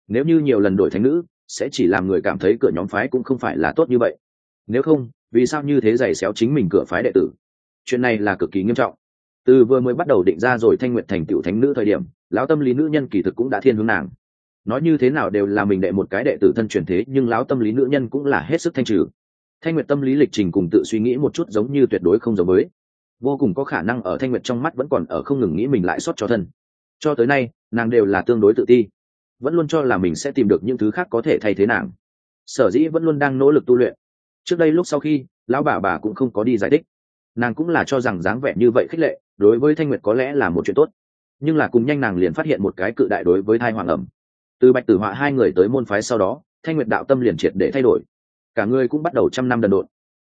Nếu như nhiều lần đổi thánh nữ sẽ chỉ làm người cảm thấy cửa nhóm phái cũng không phải là tốt như vậy. Nếu không vì sao như thế giày xéo chính mình cửa phái đệ tử? Chuyện này là cực kỳ nghiêm trọng. Từ vừa mới bắt đầu định ra rồi thanh nguyện thành tựu thánh nữ thời điểm, lão tâm lý nữ nhân kỳ thực cũng đã thiên hướng nàng. Nói như thế nào đều là mình đệ một cái đệ tử thân truyền thế, nhưng lão tâm lý nữ nhân cũng là hết sức thanh trừ. Thanh nguyệt tâm lý lịch trình cùng tự suy nghĩ một chút giống như tuyệt đối không giống với. Vô cùng có khả năng ở thanh nguyệt trong mắt vẫn còn ở không ngừng nghĩ mình lại sót cho thân. Cho tới nay, nàng đều là tương đối tự ti. Vẫn luôn cho là mình sẽ tìm được những thứ khác có thể thay thế nàng. Sở dĩ vẫn luôn đang nỗ lực tu luyện trước đây lúc sau khi, lão bà bà cũng không có đi giải thích. Nàng cũng là cho rằng dáng vẻ như vậy khích lệ, đối với thanh nguyệt có lẽ là một chuyện tốt. Nhưng là cùng nhanh nàng liền phát hiện một cái cự đại đối với thai hoàng ẩm. Từ bạch tử họa hai người tới môn phái sau đó, thanh nguyệt đạo tâm liền triệt để thay đổi. Cả người cũng bắt đầu trăm năm đần độn.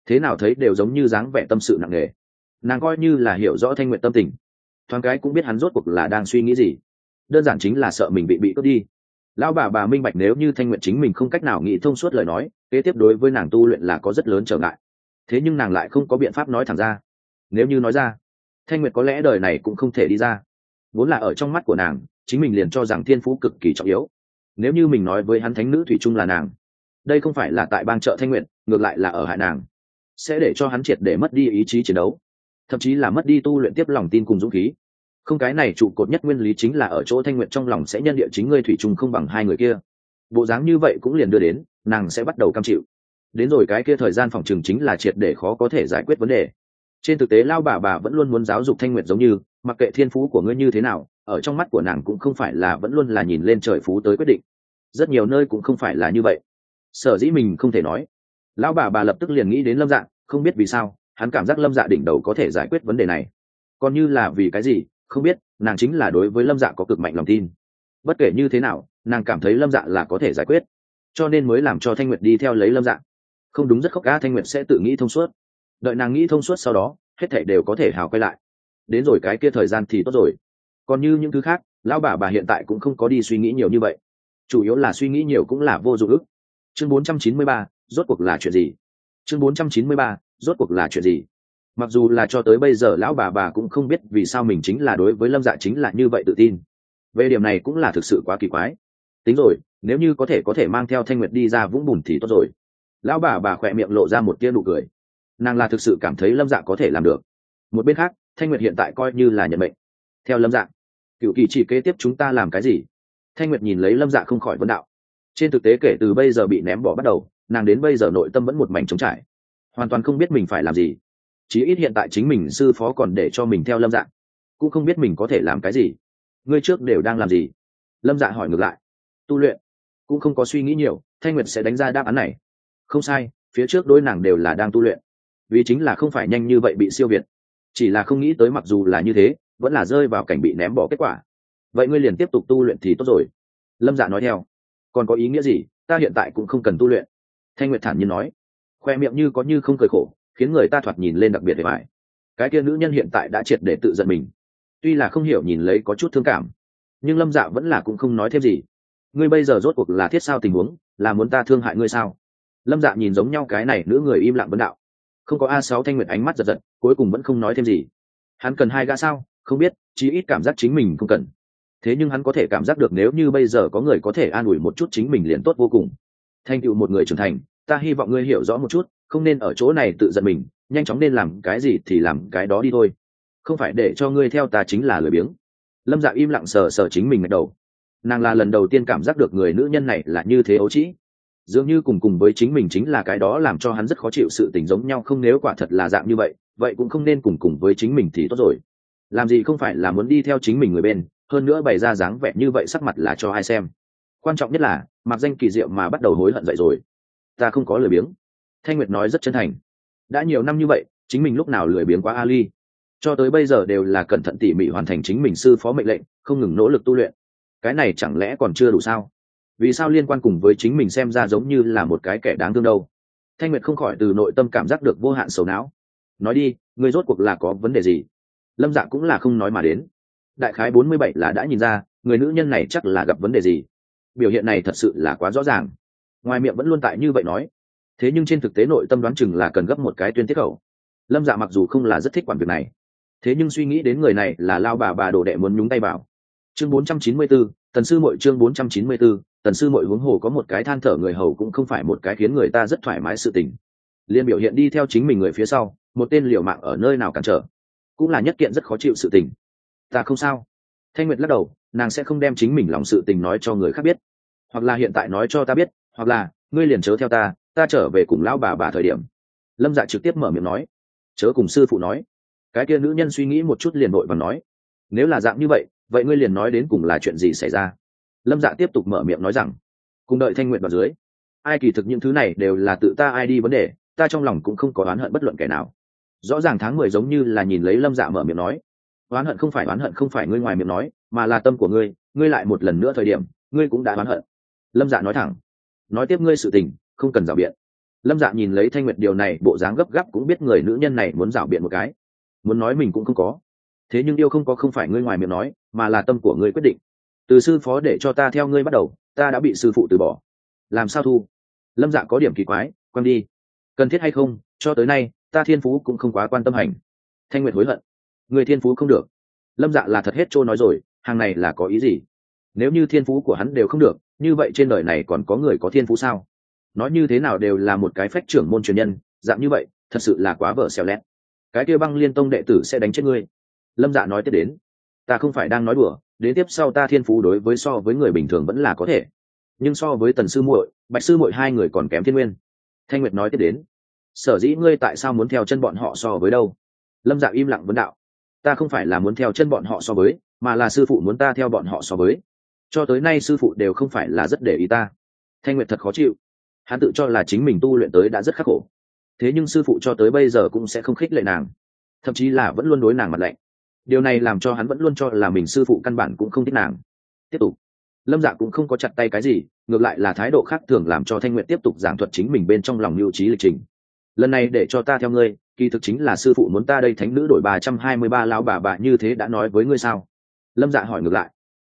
Thế nào thấy đều giống như dáng vẻ tâm sự nặng nề. Nàng coi như là hiểu rõ thanh nguyệt tâm tình. Thoáng cái cũng biết hắn rốt cuộc là đang suy nghĩ gì. Đơn giản chính là sợ mình bị bị cướp đi. Lão bà bà minh bạch nếu như thanh nguyện chính mình không cách nào nghĩ thông suốt lời nói kế tiếp đối với nàng tu luyện là có rất lớn trở ngại. Thế nhưng nàng lại không có biện pháp nói thẳng ra. Nếu như nói ra, thanh nguyệt có lẽ đời này cũng không thể đi ra. Vốn là ở trong mắt của nàng, chính mình liền cho rằng thiên phú cực kỳ trọng yếu. Nếu như mình nói với hắn thánh nữ thủy trung là nàng, đây không phải là tại bang chợ thanh nguyện ngược lại là ở hại nàng, sẽ để cho hắn triệt để mất đi ý chí chiến đấu, thậm chí là mất đi tu luyện tiếp lòng tin cùng dũng khí. Không, cái này trụ cột nhất nguyên lý chính là ở chỗ thanh nguyện trong lòng sẽ nhân địa chính ngươi thủy chung không bằng hai người kia. Bộ dáng như vậy cũng liền đưa đến nàng sẽ bắt đầu cam chịu. Đến rồi cái kia thời gian phòng trường chính là triệt để khó có thể giải quyết vấn đề. Trên thực tế lao bà bà vẫn luôn muốn giáo dục thanh nguyện giống như, mặc kệ thiên phú của ngươi như thế nào, ở trong mắt của nàng cũng không phải là vẫn luôn là nhìn lên trời phú tới quyết định. Rất nhiều nơi cũng không phải là như vậy. Sở dĩ mình không thể nói. Lão bà bà lập tức liền nghĩ đến lâm dạ không biết vì sao, hắn cảm giác lâm dạ đỉnh đầu có thể giải quyết vấn đề này. Còn như là vì cái gì, không biết, nàng chính là đối với lâm dạ có cực mạnh lòng tin. Bất kể như thế nào, nàng cảm thấy lâm dạ là có thể giải quyết cho nên mới làm cho thanh nguyệt đi theo lấy lâm Dạng, không đúng rất khóc ca thanh nguyệt sẽ tự nghĩ thông suốt. Đợi nàng nghĩ thông suốt sau đó hết thảy đều có thể hào quay lại. Đến rồi cái kia thời gian thì tốt rồi. Còn như những thứ khác lão bà bà hiện tại cũng không có đi suy nghĩ nhiều như vậy. Chủ yếu là suy nghĩ nhiều cũng là vô dụng ức. Chương 493, rốt cuộc là chuyện gì? Chương 493, rốt cuộc là chuyện gì? Mặc dù là cho tới bây giờ lão bà bà cũng không biết vì sao mình chính là đối với lâm dạ chính là như vậy tự tin. Về điểm này cũng là thực sự quá kỳ quái. Tính rồi nếu như có thể có thể mang theo thanh nguyệt đi ra vũng bùn thì tốt rồi. Lão bà bà khỏe miệng lộ ra một tia nụ cười. Nàng là thực sự cảm thấy lâm dạ có thể làm được. Một bên khác, thanh nguyệt hiện tại coi như là nhận mệnh. Theo lâm dạ cựu kỳ chỉ kế tiếp chúng ta làm cái gì? Thanh nguyệt nhìn lấy lâm dạ không khỏi vấn đạo. Trên thực tế kể từ bây giờ bị ném bỏ bắt đầu, nàng đến bây giờ nội tâm vẫn một mảnh trống trải. Hoàn toàn không biết mình phải làm gì. Chí ít hiện tại chính mình sư phó còn để cho mình theo lâm dạng cũng không biết mình có thể làm cái gì. Ngươi trước đều đang làm gì? Lâm dạ hỏi ngược lại. Tu luyện cũng không có suy nghĩ nhiều, thanh nguyệt sẽ đánh ra đáp án này. Không sai, phía trước đôi nàng đều là đang tu luyện. Vì chính là không phải nhanh như vậy bị siêu việt. Chỉ là không nghĩ tới mặc dù là như thế, vẫn là rơi vào cảnh bị ném bỏ kết quả. Vậy ngươi liền tiếp tục tu luyện thì tốt rồi. Lâm dạ nói theo. Còn có ý nghĩa gì? Ta hiện tại cũng không cần tu luyện. Thanh nguyệt thản nhiên nói. Khoe miệng như có như không cười khổ, khiến người ta thoạt nhìn lên đặc biệt để mãi cái kia nữ nhân hiện tại đã triệt để tự giận mình. Tuy là không hiểu nhìn lấy có chút thương cảm, nhưng lâm dạ vẫn là cũng không nói thêm gì ngươi bây giờ rốt cuộc là thiết sao tình huống, là muốn ta thương hại ngươi sao? Lâm dạ nhìn giống nhau cái này nữ người im lặng vấn đạo. Không có a sáu thanh nguyệt ánh mắt giật giật, cuối cùng vẫn không nói thêm gì. Hắn cần hai gã sao? Không biết, chí ít cảm giác chính mình không cần. Thế nhưng hắn có thể cảm giác được nếu như bây giờ có người có thể an ủi một chút chính mình liền tốt vô cùng. Thành tựu một người trưởng thành, ta hy vọng ngươi hiểu rõ một chút, không nên ở chỗ này tự giận mình, nhanh chóng nên làm cái gì thì làm cái đó đi thôi. Không phải để cho ngươi theo ta chính là lười biếng. Lâm dạ im lặng sờ sờ chính mình ngạch đầu nàng là lần đầu tiên cảm giác được người nữ nhân này là như thế ấu trĩ. Dường như cùng cùng với chính mình chính là cái đó làm cho hắn rất khó chịu sự tình giống nhau, không nếu quả thật là dạng như vậy vậy cũng không nên cùng cùng với chính mình thì tốt rồi. Làm gì không phải là muốn đi theo chính mình người bên, hơn nữa bày ra dáng vẻ như vậy sắc mặt là cho ai xem. Quan trọng nhất là, mặc danh kỳ diệu mà bắt đầu hối hận dậy rồi. Ta không có lười biếng. Thanh nguyệt nói rất chân thành. Đã nhiều năm như vậy, chính mình lúc nào lười biếng quá ali? Cho tới bây giờ đều là cẩn thận tỉ mỉ hoàn thành chính mình sư phó mệnh lệnh, không ngừng nỗ lực tu luyện cái này chẳng lẽ còn chưa đủ sao? Vì sao liên quan cùng với chính mình xem ra giống như là một cái kẻ đáng thương đâu? Thanh nguyệt không khỏi từ nội tâm cảm giác được vô hạn sầu não. Nói đi người rốt cuộc là có vấn đề gì? Lâm dạ cũng là không nói mà đến. Đại khái bốn mươi bảy là đã nhìn ra, người nữ nhân này chắc là gặp vấn đề gì. Biểu hiện này thật sự là quá rõ ràng. Ngoài miệng vẫn luôn tại như vậy nói. Thế nhưng trên thực tế nội tâm đoán chừng là cần gấp một cái tuyên tiết khẩu. Lâm dạ mặc dù không là rất thích quản việc này, thế nhưng suy nghĩ đến người này là lao bà bà đồ đệ muốn nhúng tay vào chương 494, tần sư mội chương 494, tần sư mội huống hồ có một cái than thở người hầu cũng không phải một cái khiến người ta rất thoải mái sự tình. Liên biểu hiện đi theo chính mình người phía sau một tên liều mạng ở nơi nào cản trở. Cũng là nhất kiện rất khó chịu sự tình. Ta không sao. Thanh nguyệt lắc đầu nàng sẽ không đem chính mình lòng sự tình nói cho người khác biết. Hoặc là hiện tại nói cho ta biết hoặc là ngươi liền chớ theo ta ta trở về cùng lão bà bà thời điểm. Lâm dạ trực tiếp mở miệng nói. Chớ cùng sư phụ nói. Cái kia nữ nhân suy nghĩ một chút liền đội và nói. Nếu là dạng như vậy vậy ngươi liền nói đến cùng là chuyện gì xảy ra? Lâm dạ tiếp tục mở miệng nói rằng, cùng đợi thanh nguyện vào dưới, ai kỳ thực những thứ này đều là tự ta ai đi vấn đề, ta trong lòng cũng không có oán hận bất luận kẻ nào. Rõ ràng tháng mười giống như là nhìn lấy lâm dạ mở miệng nói, oán hận không phải oán hận không phải ngươi ngoài miệng nói, mà là tâm của ngươi ngươi lại một lần nữa thời điểm, ngươi cũng đã oán hận. Lâm dạ nói thẳng, nói tiếp ngươi sự tình, không cần rào biện. Lâm dạ nhìn lấy thanh nguyệt điều này, bộ dáng gấp gáp cũng biết người nữ nhân này muốn rào biện một cái. Muốn nói mình cũng không có thế nhưng yêu không có không phải ngươi ngoài miệng nói, mà là tâm của ngươi quyết định. Từ sư phó để cho ta theo ngươi bắt đầu, ta đã bị sư phụ từ bỏ. Làm sao thu? Lâm dạ có điểm kỳ quái, quăng đi. Cần thiết hay không, cho tới nay, ta thiên phú cũng không quá quan tâm hành. Thanh nguyệt hối hận. Người thiên phú không được. Lâm dạ là thật hết trôi nói rồi, hàng này là có ý gì? Nếu như thiên phú của hắn đều không được, như vậy trên đời này còn có người có thiên phú sao? Nói như thế nào đều là một cái phách trưởng môn truyền nhân, dạng như vậy, thật sự là quá vở xèo lét cái kia băng liên tông đệ tử sẽ đánh chết ngươi lâm dạ nói tiếp đến, ta không phải đang nói đùa, đến tiếp sau ta thiên phú đối với so với người bình thường vẫn là có thể. Nhưng so với tần sư muội, bạch sư muội hai người còn kém thiên nguyên. Thanh nguyệt nói tiếp đến, sở dĩ ngươi tại sao muốn theo chân bọn họ so với đâu? Lâm dạ im lặng vấn đạo, ta không phải là muốn theo chân bọn họ so với, mà là sư phụ muốn ta theo bọn họ so với. Cho tới nay sư phụ đều không phải là rất để ý ta. Thanh nguyệt thật khó chịu, hắn tự cho là chính mình tu luyện tới đã rất khắc khổ. Thế nhưng sư phụ cho tới bây giờ cũng sẽ không khích lệ nàng, thậm chí là vẫn luôn đối nàng mặt lạnh điều này làm cho hắn vẫn luôn cho là mình sư phụ căn bản cũng không thích nàng. Tiếp tục. Lâm dạ cũng không có chặt tay cái gì, ngược lại là thái độ khác thường làm cho thanh nguyện tiếp tục giảng thuật chính mình bên trong lòng mưu trí lịch trình. Lần này để cho ta theo ngươi, kỳ thực chính là sư phụ muốn ta đây thánh nữ đổi ba trăm hai mươi ba lao bà bà như thế đã nói với ngươi sao? Lâm dạ hỏi ngược lại.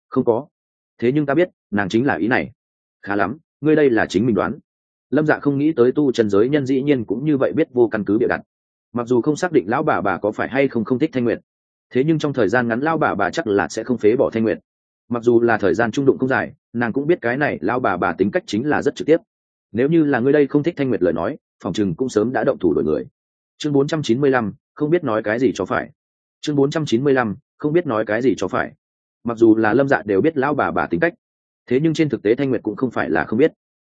Không có. Thế nhưng ta biết, nàng chính là ý này. Khá lắm, ngươi đây là chính mình đoán. Lâm dạ không nghĩ tới tu trần giới nhân dĩ nhiên cũng như vậy biết vô căn cứ bịa đặt. Mặc dù không xác định lão bà bà có phải hay không không thích thanh nguyện thế nhưng trong thời gian ngắn lao bà bà chắc là sẽ không phế bỏ thanh nguyệt. mặc dù là thời gian trung đụng không dài nàng cũng biết cái này lao bà bà tính cách chính là rất trực tiếp. Nếu như là ngươi đây không thích thanh nguyệt lời nói phòng chừng cũng sớm đã động thủ đổi người. Chương 495, không biết nói cái gì cho phải. Chương 495, không biết nói cái gì cho phải. Mặc dù là lâm dạ đều biết lão bà bà tính cách thế nhưng trên thực tế thanh nguyệt cũng không phải là không biết.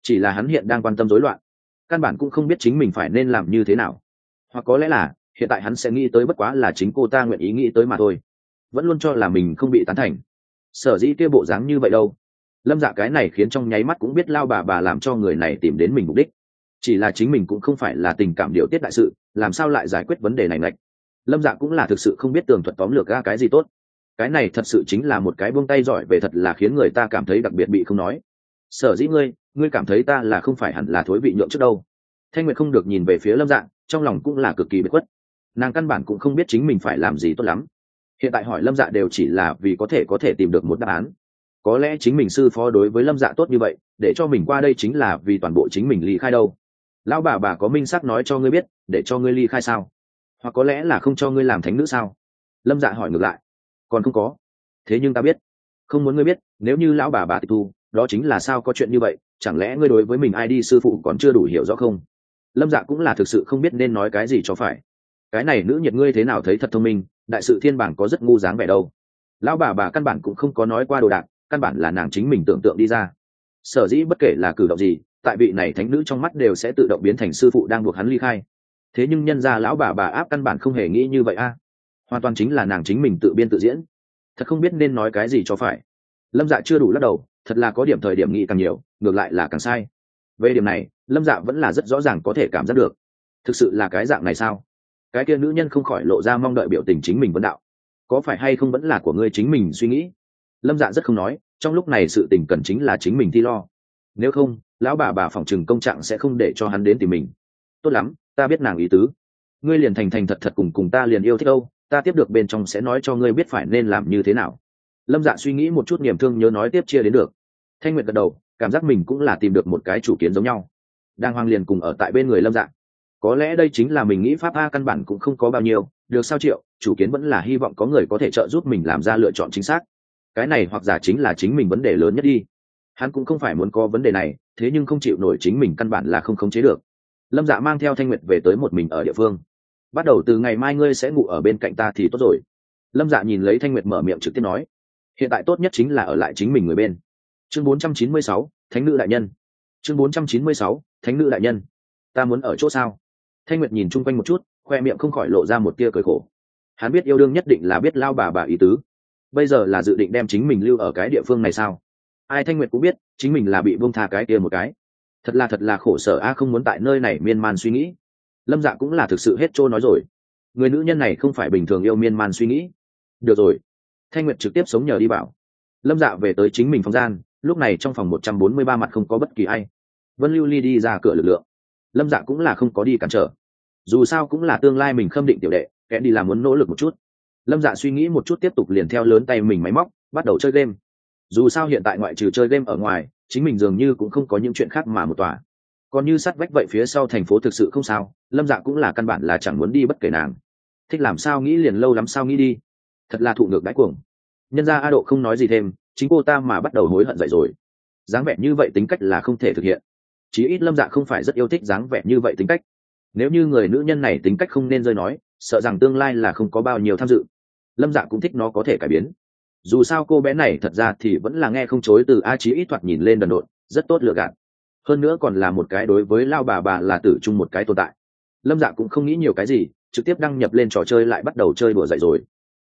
Chỉ là hắn hiện đang quan tâm rối loạn. Căn bản cũng không biết chính mình phải nên làm như thế nào. Hoặc có lẽ là hiện tại hắn sẽ nghĩ tới bất quá là chính cô ta nguyện ý nghĩ tới mà thôi. Vẫn luôn cho là mình không bị tán thành. Sở dĩ kia bộ dáng như vậy đâu? Lâm dạ cái này khiến trong nháy mắt cũng biết lao bà bà làm cho người này tìm đến mình mục đích. Chỉ là chính mình cũng không phải là tình cảm điều tiết đại sự, làm sao lại giải quyết vấn đề này ngạch? Lâm dạ cũng là thực sự không biết tường thuật tóm lược ra cái gì tốt. Cái này thật sự chính là một cái buông tay giỏi về thật là khiến người ta cảm thấy đặc biệt bị không nói. Sở dĩ ngươi ngươi cảm thấy ta là không phải hẳn là thối vị nhượng trước đâu. Thanh nguyệt không được nhìn về phía lâm dạng trong lòng cũng là cực kỳ bất khuất nàng căn bản cũng không biết chính mình phải làm gì tốt lắm. Hiện tại hỏi lâm dạ đều chỉ là vì có thể có thể tìm được một đáp án. Có lẽ chính mình sư phó đối với lâm dạ tốt như vậy, để cho mình qua đây chính là vì toàn bộ chính mình ly khai đâu. Lão bà bà có minh xác nói cho ngươi biết, để cho ngươi ly khai sao? Hoặc có lẽ là không cho ngươi làm thánh nữ sao? Lâm dạ hỏi ngược lại. Còn không có. Thế nhưng ta biết. Không muốn ngươi biết, nếu như lão bà bà tịch thu, đó chính là sao có chuyện như vậy, chẳng lẽ ngươi đối với mình ai đi sư phụ còn chưa đủ hiểu rõ không? Lâm dạ cũng là thực sự không biết nên nói cái gì cho phải cái này nữ nhiệt ngươi thế nào thấy thật thông minh, đại sự thiên bảng có rất ngu dáng vẻ đâu. Lão bà bà căn bản cũng không có nói qua đồ đạc, căn bản là nàng chính mình tưởng tượng đi ra. Sở dĩ bất kể là cử động gì, tại vị này thánh nữ trong mắt đều sẽ tự động biến thành sư phụ đang buộc hắn ly khai. Thế nhưng nhân ra lão bà bà áp căn bản không hề nghĩ như vậy a. Hoàn toàn chính là nàng chính mình tự biên tự diễn. Thật không biết nên nói cái gì cho phải. Lâm dạ chưa đủ lắc đầu, thật là có điểm thời điểm nghĩ càng nhiều, ngược lại là càng sai. Về điểm này, lâm dạ vẫn là rất rõ ràng có thể cảm giác được. Thực sự là cái dạng này sao? Cái kia nữ nhân không khỏi lộ ra mong đợi biểu tình chính mình vấn đạo. Có phải hay không vẫn là của ngươi chính mình suy nghĩ? Lâm dạ rất không nói, trong lúc này sự tình cần chính là chính mình thi lo. Nếu không, lão bà bà phòng trừng công trạng sẽ không để cho hắn đến tìm mình. Tốt lắm, ta biết nàng ý tứ. Ngươi liền thành thành thật thật cùng cùng ta liền yêu thích đâu, ta tiếp được bên trong sẽ nói cho ngươi biết phải nên làm như thế nào. Lâm dạ suy nghĩ một chút niềm thương nhớ nói tiếp chia đến được. Thanh nguyệt gật đầu, cảm giác mình cũng là tìm được một cái chủ kiến giống nhau. Đang hoang liền cùng ở tại bên người lâm dạ có lẽ đây chính là mình nghĩ pháp a căn bản cũng không có bao nhiêu được sao triệu? Chủ kiến vẫn là hy vọng có người có thể trợ giúp mình làm ra lựa chọn chính xác. Cái này hoặc giả chính là chính mình vấn đề lớn nhất đi. Hắn cũng không phải muốn có vấn đề này thế nhưng không chịu nổi chính mình căn bản là không khống chế được. Lâm dạ mang theo thanh nguyệt về tới một mình ở địa phương. Bắt đầu từ ngày mai ngươi sẽ ngủ ở bên cạnh ta thì tốt rồi. Lâm dạ nhìn lấy thanh nguyệt mở miệng trực tiếp nói. Hiện tại tốt nhất chính là ở lại chính mình người bên. Chương 496, thánh nữ đại nhân. Chương 496, thánh nữ đại nhân. Ta muốn ở chỗ sao? Thanh nguyệt nhìn chung quanh một chút, khoe miệng không khỏi lộ ra một tia cười khổ. Hắn biết yêu đương nhất định là biết lao bà bà ý tứ. Bây giờ là dự định đem chính mình lưu ở cái địa phương này sao? Ai thanh nguyệt cũng biết, chính mình là bị buông tha cái kia một cái. Thật là thật là khổ sở a, không muốn tại nơi này miên man suy nghĩ. Lâm dạ cũng là thực sự hết trôi nói rồi. Người nữ nhân này không phải bình thường yêu miên man suy nghĩ. Được rồi. Thanh nguyệt trực tiếp sống nhờ đi bảo lâm dạ về tới chính mình phòng gian, lúc này trong phòng một trăm bốn mươi ba mặt không có bất kỳ ai. Vân lưu ly đi ra cửa lực lượng lâm dạ cũng là không có đi cản trở. Dù sao cũng là tương lai mình khâm định tiểu đệ, kẻ đi làm muốn nỗ lực một chút. Lâm dạ suy nghĩ một chút tiếp tục liền theo lớn tay mình máy móc, bắt đầu chơi game. Dù sao hiện tại ngoại trừ chơi game ở ngoài, chính mình dường như cũng không có những chuyện khác mà một tòa. Còn như sắt vách vậy phía sau thành phố thực sự không sao, lâm dạ cũng là căn bản là chẳng muốn đi bất kể nàng. Thích làm sao nghĩ liền lâu lắm sao nghĩ đi. Thật là thụ ngược đáy cuồng. Nhân ra a độ không nói gì thêm, chính cô ta mà bắt đầu hối hận dậy rồi. Dáng vẻ như vậy tính cách là không thể thực hiện chí ít lâm dạ không phải rất yêu thích dáng vẻ như vậy tính cách. Nếu như người nữ nhân này tính cách không nên rơi nói, sợ rằng tương lai là không có bao nhiêu tham dự. Lâm dạ cũng thích nó có thể cải biến. Dù sao cô bé này thật ra thì vẫn là nghe không chối từ a chí ít thoạt nhìn lên đần độn, rất tốt lựa gạt. Hơn nữa còn là một cái đối với lao bà bà là tử chung một cái tồn tại. Lâm dạ cũng không nghĩ nhiều cái gì, trực tiếp đăng nhập lên trò chơi lại bắt đầu chơi đùa dậy rồi.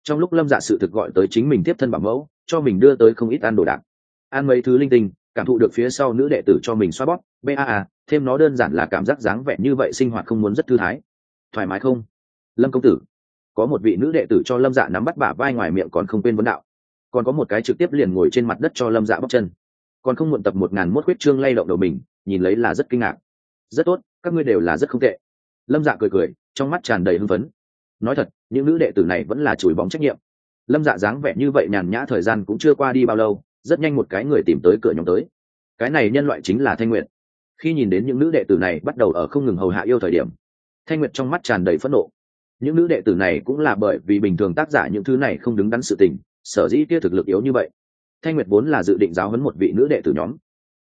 Trong lúc lâm dạ sự thực gọi tới chính mình tiếp thân bảo mẫu, cho mình đưa tới không ít ăn đồ đạc. Ăn mấy thứ linh tinh cảm thụ được phía sau nữ đệ tử cho mình xoa bóp ba thêm nó đơn giản là cảm giác dáng vẻ như vậy sinh hoạt không muốn rất thư thái. Thoải mái không? Lâm công tử, có một vị nữ đệ tử cho lâm dạ nắm bắt bả vai ngoài miệng còn không quên vấn đạo. Còn có một cái trực tiếp liền ngồi trên mặt đất cho lâm dạ bóc chân. Còn không muộn tập một ngàn mốt huyết trương lay động đầu mình, nhìn lấy là rất kinh ngạc. Rất tốt, các ngươi đều là rất không tệ. Lâm dạ cười cười, trong mắt tràn đầy hưng phấn. Nói thật, những nữ đệ tử này vẫn là chùi bóng trách nhiệm. Lâm dạ dáng vẻ như vậy nhàn nhã thời gian cũng chưa qua đi bao lâu rất nhanh một cái người tìm tới cửa nhóm tới. Cái này nhân loại chính là thanh nguyện khi nhìn đến những nữ đệ tử này bắt đầu ở không ngừng hầu hạ yêu thời điểm, thanh nguyệt trong mắt tràn đầy phẫn nộ. Những nữ đệ tử này cũng là bởi vì bình thường tác giả những thứ này không đứng đắn sự tình, sở dĩ kia thực lực yếu như vậy. Thanh nguyệt vốn là dự định giáo huấn một vị nữ đệ tử nhóm,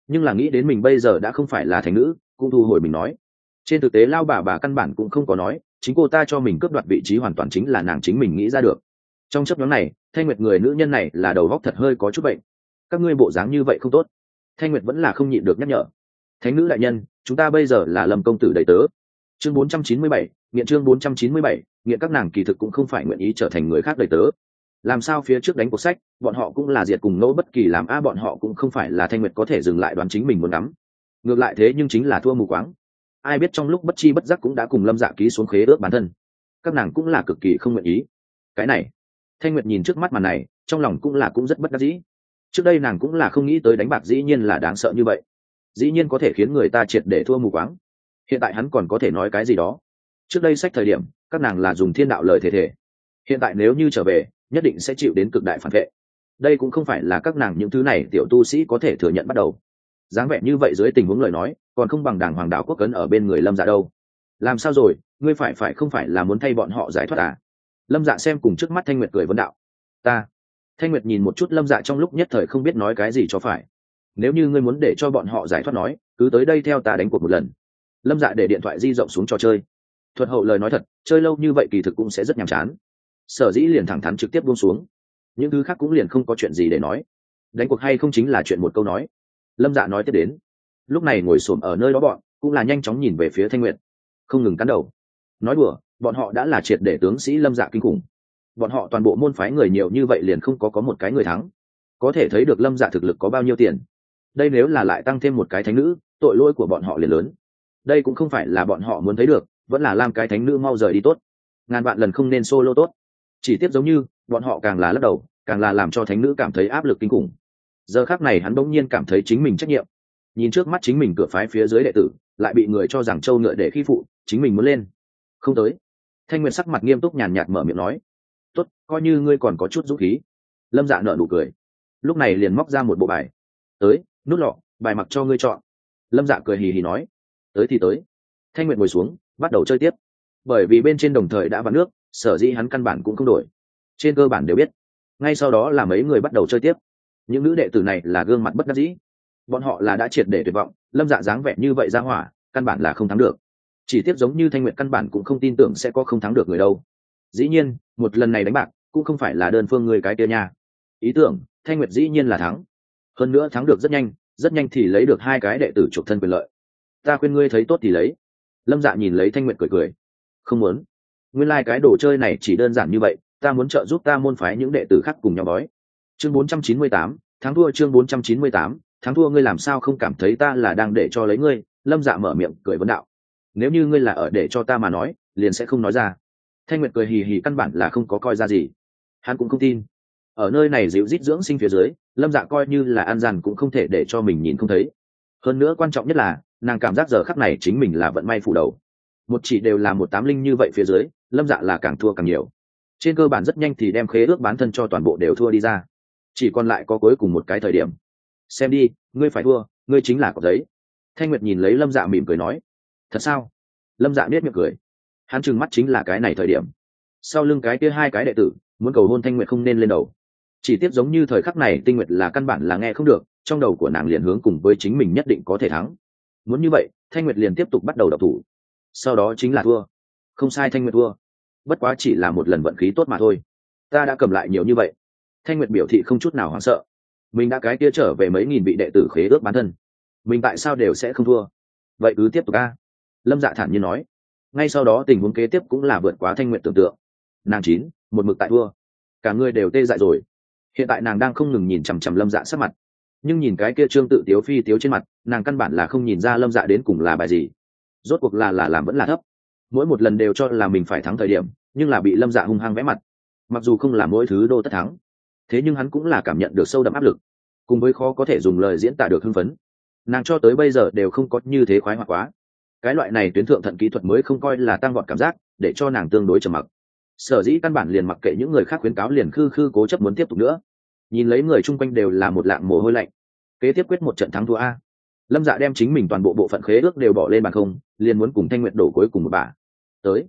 nhưng là nghĩ đến mình bây giờ đã không phải là thành nữ, cũng thu hồi mình nói. Trên thực tế lao bà bà căn bản cũng không có nói, chính cô ta cho mình cướp đoạt vị trí hoàn toàn chính là nàng chính mình nghĩ ra được. Trong chấp nhóm này, thanh nguyệt người nữ nhân này là đầu góc thật hơi có chút bệnh các ngươi bộ dáng như vậy không tốt. Thanh nguyệt vẫn là không nhịn được nhắc nhở. Thánh nữ đại nhân chúng ta bây giờ là lâm công tử đầy tớ. Chương 497, nghiện chương 497, nghiện các nàng kỳ thực cũng không phải nguyện ý trở thành người khác đầy tớ. Làm sao phía trước đánh cuộc sách bọn họ cũng là diệt cùng nỗ bất kỳ làm a bọn họ cũng không phải là thanh nguyệt có thể dừng lại đoán chính mình muốn ngắm. Ngược lại thế nhưng chính là thua mù quáng. Ai biết trong lúc bất chi bất giác cũng đã cùng lâm dạ ký xuống khế ước bản thân. Các nàng cũng là cực kỳ không nguyện ý. Cái này thanh nguyệt nhìn trước mắt màn này trong lòng cũng là cũng rất bất đắc dĩ trước đây nàng cũng là không nghĩ tới đánh bạc dĩ nhiên là đáng sợ như vậy. Dĩ nhiên có thể khiến người ta triệt để thua mù quáng. Hiện tại hắn còn có thể nói cái gì đó. Trước đây sách thời điểm, các nàng là dùng thiên đạo lời thể thể hiện tại nếu như trở về, nhất định sẽ chịu đến cực đại phản vệ. Đây cũng không phải là các nàng những thứ này tiểu tu sĩ có thể thừa nhận bắt đầu. Dáng vẻ như vậy dưới tình huống lời nói, còn không bằng đảng hoàng đạo quốc cấn ở bên người lâm dạ đâu. Làm sao rồi, ngươi phải phải không phải là muốn thay bọn họ giải thoát à? Lâm dạ xem cùng trước mắt thanh nguyệt cười vấn đạo. Ta thanh nguyệt nhìn một chút lâm dạ trong lúc nhất thời không biết nói cái gì cho phải. Nếu như ngươi muốn để cho bọn họ giải thoát nói, cứ tới đây theo ta đánh cuộc một lần. Lâm dạ để điện thoại di rộng xuống trò chơi. Thuật hậu lời nói thật, chơi lâu như vậy kỳ thực cũng sẽ rất nhàm chán. Sở dĩ liền thẳng thắn trực tiếp buông xuống. Những thứ khác cũng liền không có chuyện gì để nói. Đánh cuộc hay không chính là chuyện một câu nói. Lâm dạ nói tiếp đến. Lúc này ngồi xổm ở nơi đó bọn, cũng là nhanh chóng nhìn về phía thanh nguyệt. Không ngừng cắn đầu. Nói đùa, bọn họ đã là triệt để tướng sĩ lâm dạ kinh khủng bọn họ toàn bộ môn phái người nhiều như vậy liền không có có một cái người thắng. Có thể thấy được lâm dạ thực lực có bao nhiêu tiền. Đây nếu là lại tăng thêm một cái thánh nữ, tội lỗi của bọn họ liền lớn. Đây cũng không phải là bọn họ muốn thấy được, vẫn là làm cái thánh nữ mau rời đi tốt. Ngàn vạn lần không nên solo tốt. Chỉ tiếp giống như, bọn họ càng là lắc đầu, càng là làm cho thánh nữ cảm thấy áp lực kinh khủng. Giờ khác này hắn bỗng nhiên cảm thấy chính mình trách nhiệm. Nhìn trước mắt chính mình cửa phái phía dưới đệ tử, lại bị người cho rằng châu ngựa để khi phụ, chính mình muốn lên. Không tới. Thanh nguyệt sắc mặt nghiêm túc nhàn nhạt mở miệng nói tốt, coi như ngươi còn có chút dũng khí. Lâm dạ nợ nụ cười. Lúc này liền móc ra một bộ bài. Tới, nút lọ, bài mặc cho ngươi chọn. Lâm dạ cười hì hì nói. Tới thì tới. Thanh nguyện ngồi xuống, bắt đầu chơi tiếp. Bởi vì bên trên đồng thời đã vắn nước, sở dĩ hắn căn bản cũng không đổi. Trên cơ bản đều biết. Ngay sau đó là mấy người bắt đầu chơi tiếp. Những nữ đệ tử này là gương mặt bất đắc dĩ. Bọn họ là đã triệt để tuyệt vọng, lâm dạ dáng vẻ như vậy ra hỏa, căn bản là không thắng được. Chỉ tiếp giống như thanh nguyện căn bản cũng không tin tưởng sẽ có không thắng được người đâu dĩ nhiên, một lần này đánh bạc cũng không phải là đơn phương người cái kia nha. Ý tưởng, thanh nguyệt dĩ nhiên là thắng. Hơn nữa thắng được rất nhanh rất nhanh thì lấy được hai cái đệ tử chuộc thân quyền lợi. Ta khuyên ngươi thấy tốt thì lấy. Lâm dạ nhìn lấy thanh nguyệt cười cười. Không muốn. Nguyên lai、like、cái đồ chơi này chỉ đơn giản như vậy, ta muốn trợ giúp ta môn phái những đệ tử khác cùng nhau bói. Chương bốn trăm chín mươi tám tháng thua chương bốn trăm chín mươi tám tháng thua ngươi làm sao không cảm thấy ta là đang để cho lấy ngươi? Lâm dạ mở miệng cười vấn đạo. Nếu như ngươi là ở để cho ta mà nói, liền sẽ không nói ra thanh nguyệt cười hì hì căn bản là không có coi ra gì. Hắn cũng không tin. Ở nơi này dịu rít dưỡng sinh phía dưới, lâm dạ coi như là an dàn cũng không thể để cho mình nhìn không thấy. Hơn nữa quan trọng nhất là, nàng cảm giác giờ khắc này chính mình là vận may phủ đầu. Một chỉ đều là một tám linh như vậy phía dưới, lâm dạ là càng thua càng nhiều. Trên cơ bản rất nhanh thì đem khế ước bán thân cho toàn bộ đều thua đi ra. Chỉ còn lại có cuối cùng một cái thời điểm. Xem đi, ngươi phải thua, ngươi chính là cọc giấy. Thanh nguyệt nhìn lấy lâm dạ mỉm cười nói. Thật sao? Lâm dạ biết miệng cười hắn trừng mắt chính là cái này thời điểm. Sau lưng cái kia hai cái đệ tử, muốn cầu hôn thanh nguyệt không nên lên đầu. Chỉ tiếp giống như thời khắc này tinh nguyệt là căn bản là nghe không được, trong đầu của nàng liền hướng cùng với chính mình nhất định có thể thắng. Muốn như vậy, thanh nguyệt liền tiếp tục bắt đầu đập thủ. Sau đó chính là thua. Không sai thanh nguyệt thua. Bất quá chỉ là một lần vận khí tốt mà thôi. Ta đã cầm lại nhiều như vậy. Thanh nguyệt biểu thị không chút nào hoảng sợ. Mình đã cái kia trở về mấy nghìn vị đệ tử khế ước bán thân. Mình tại sao đều sẽ không thua? Vậy cứ tiếp tục ca lâm dạ thản nhiên nói ngay sau đó tình huống kế tiếp cũng là vượt quá thanh nguyện tưởng tượng. Nàng chín, một mực tại thua. Cả người đều tê dại rồi. Hiện tại nàng đang không ngừng nhìn chằm chằm lâm dạ sắc mặt. Nhưng nhìn cái kia trương tự tiếu phi tiếu trên mặt, nàng căn bản là không nhìn ra lâm dạ đến cùng là bài gì. Rốt cuộc là là làm vẫn là thấp. Mỗi một lần đều cho là mình phải thắng thời điểm, nhưng là bị lâm dạ hung hăng vẽ mặt. Mặc dù không là mỗi thứ đô tất thắng, thế nhưng hắn cũng là cảm nhận được sâu đậm áp lực, cùng với khó có thể dùng lời diễn tả được hưng phấn. Nàng cho tới bây giờ đều không có như thế khoái hoặc quá cái loại này tuyến thượng thận kỹ thuật mới không coi là tăng vọt cảm giác, để cho nàng tương đối trầm mặc. Sở dĩ căn bản liền mặc kệ những người khác khuyến cáo liền khư khư cố chấp muốn tiếp tục nữa. Nhìn lấy người chung quanh đều là một lạng mồ hôi lạnh. Kế tiếp quyết một trận thắng thua a. Lâm dạ đem chính mình toàn bộ bộ phận khế ước đều bỏ lên bàn không, liền muốn cùng thanh nguyệt đổ cuối cùng một bà tới.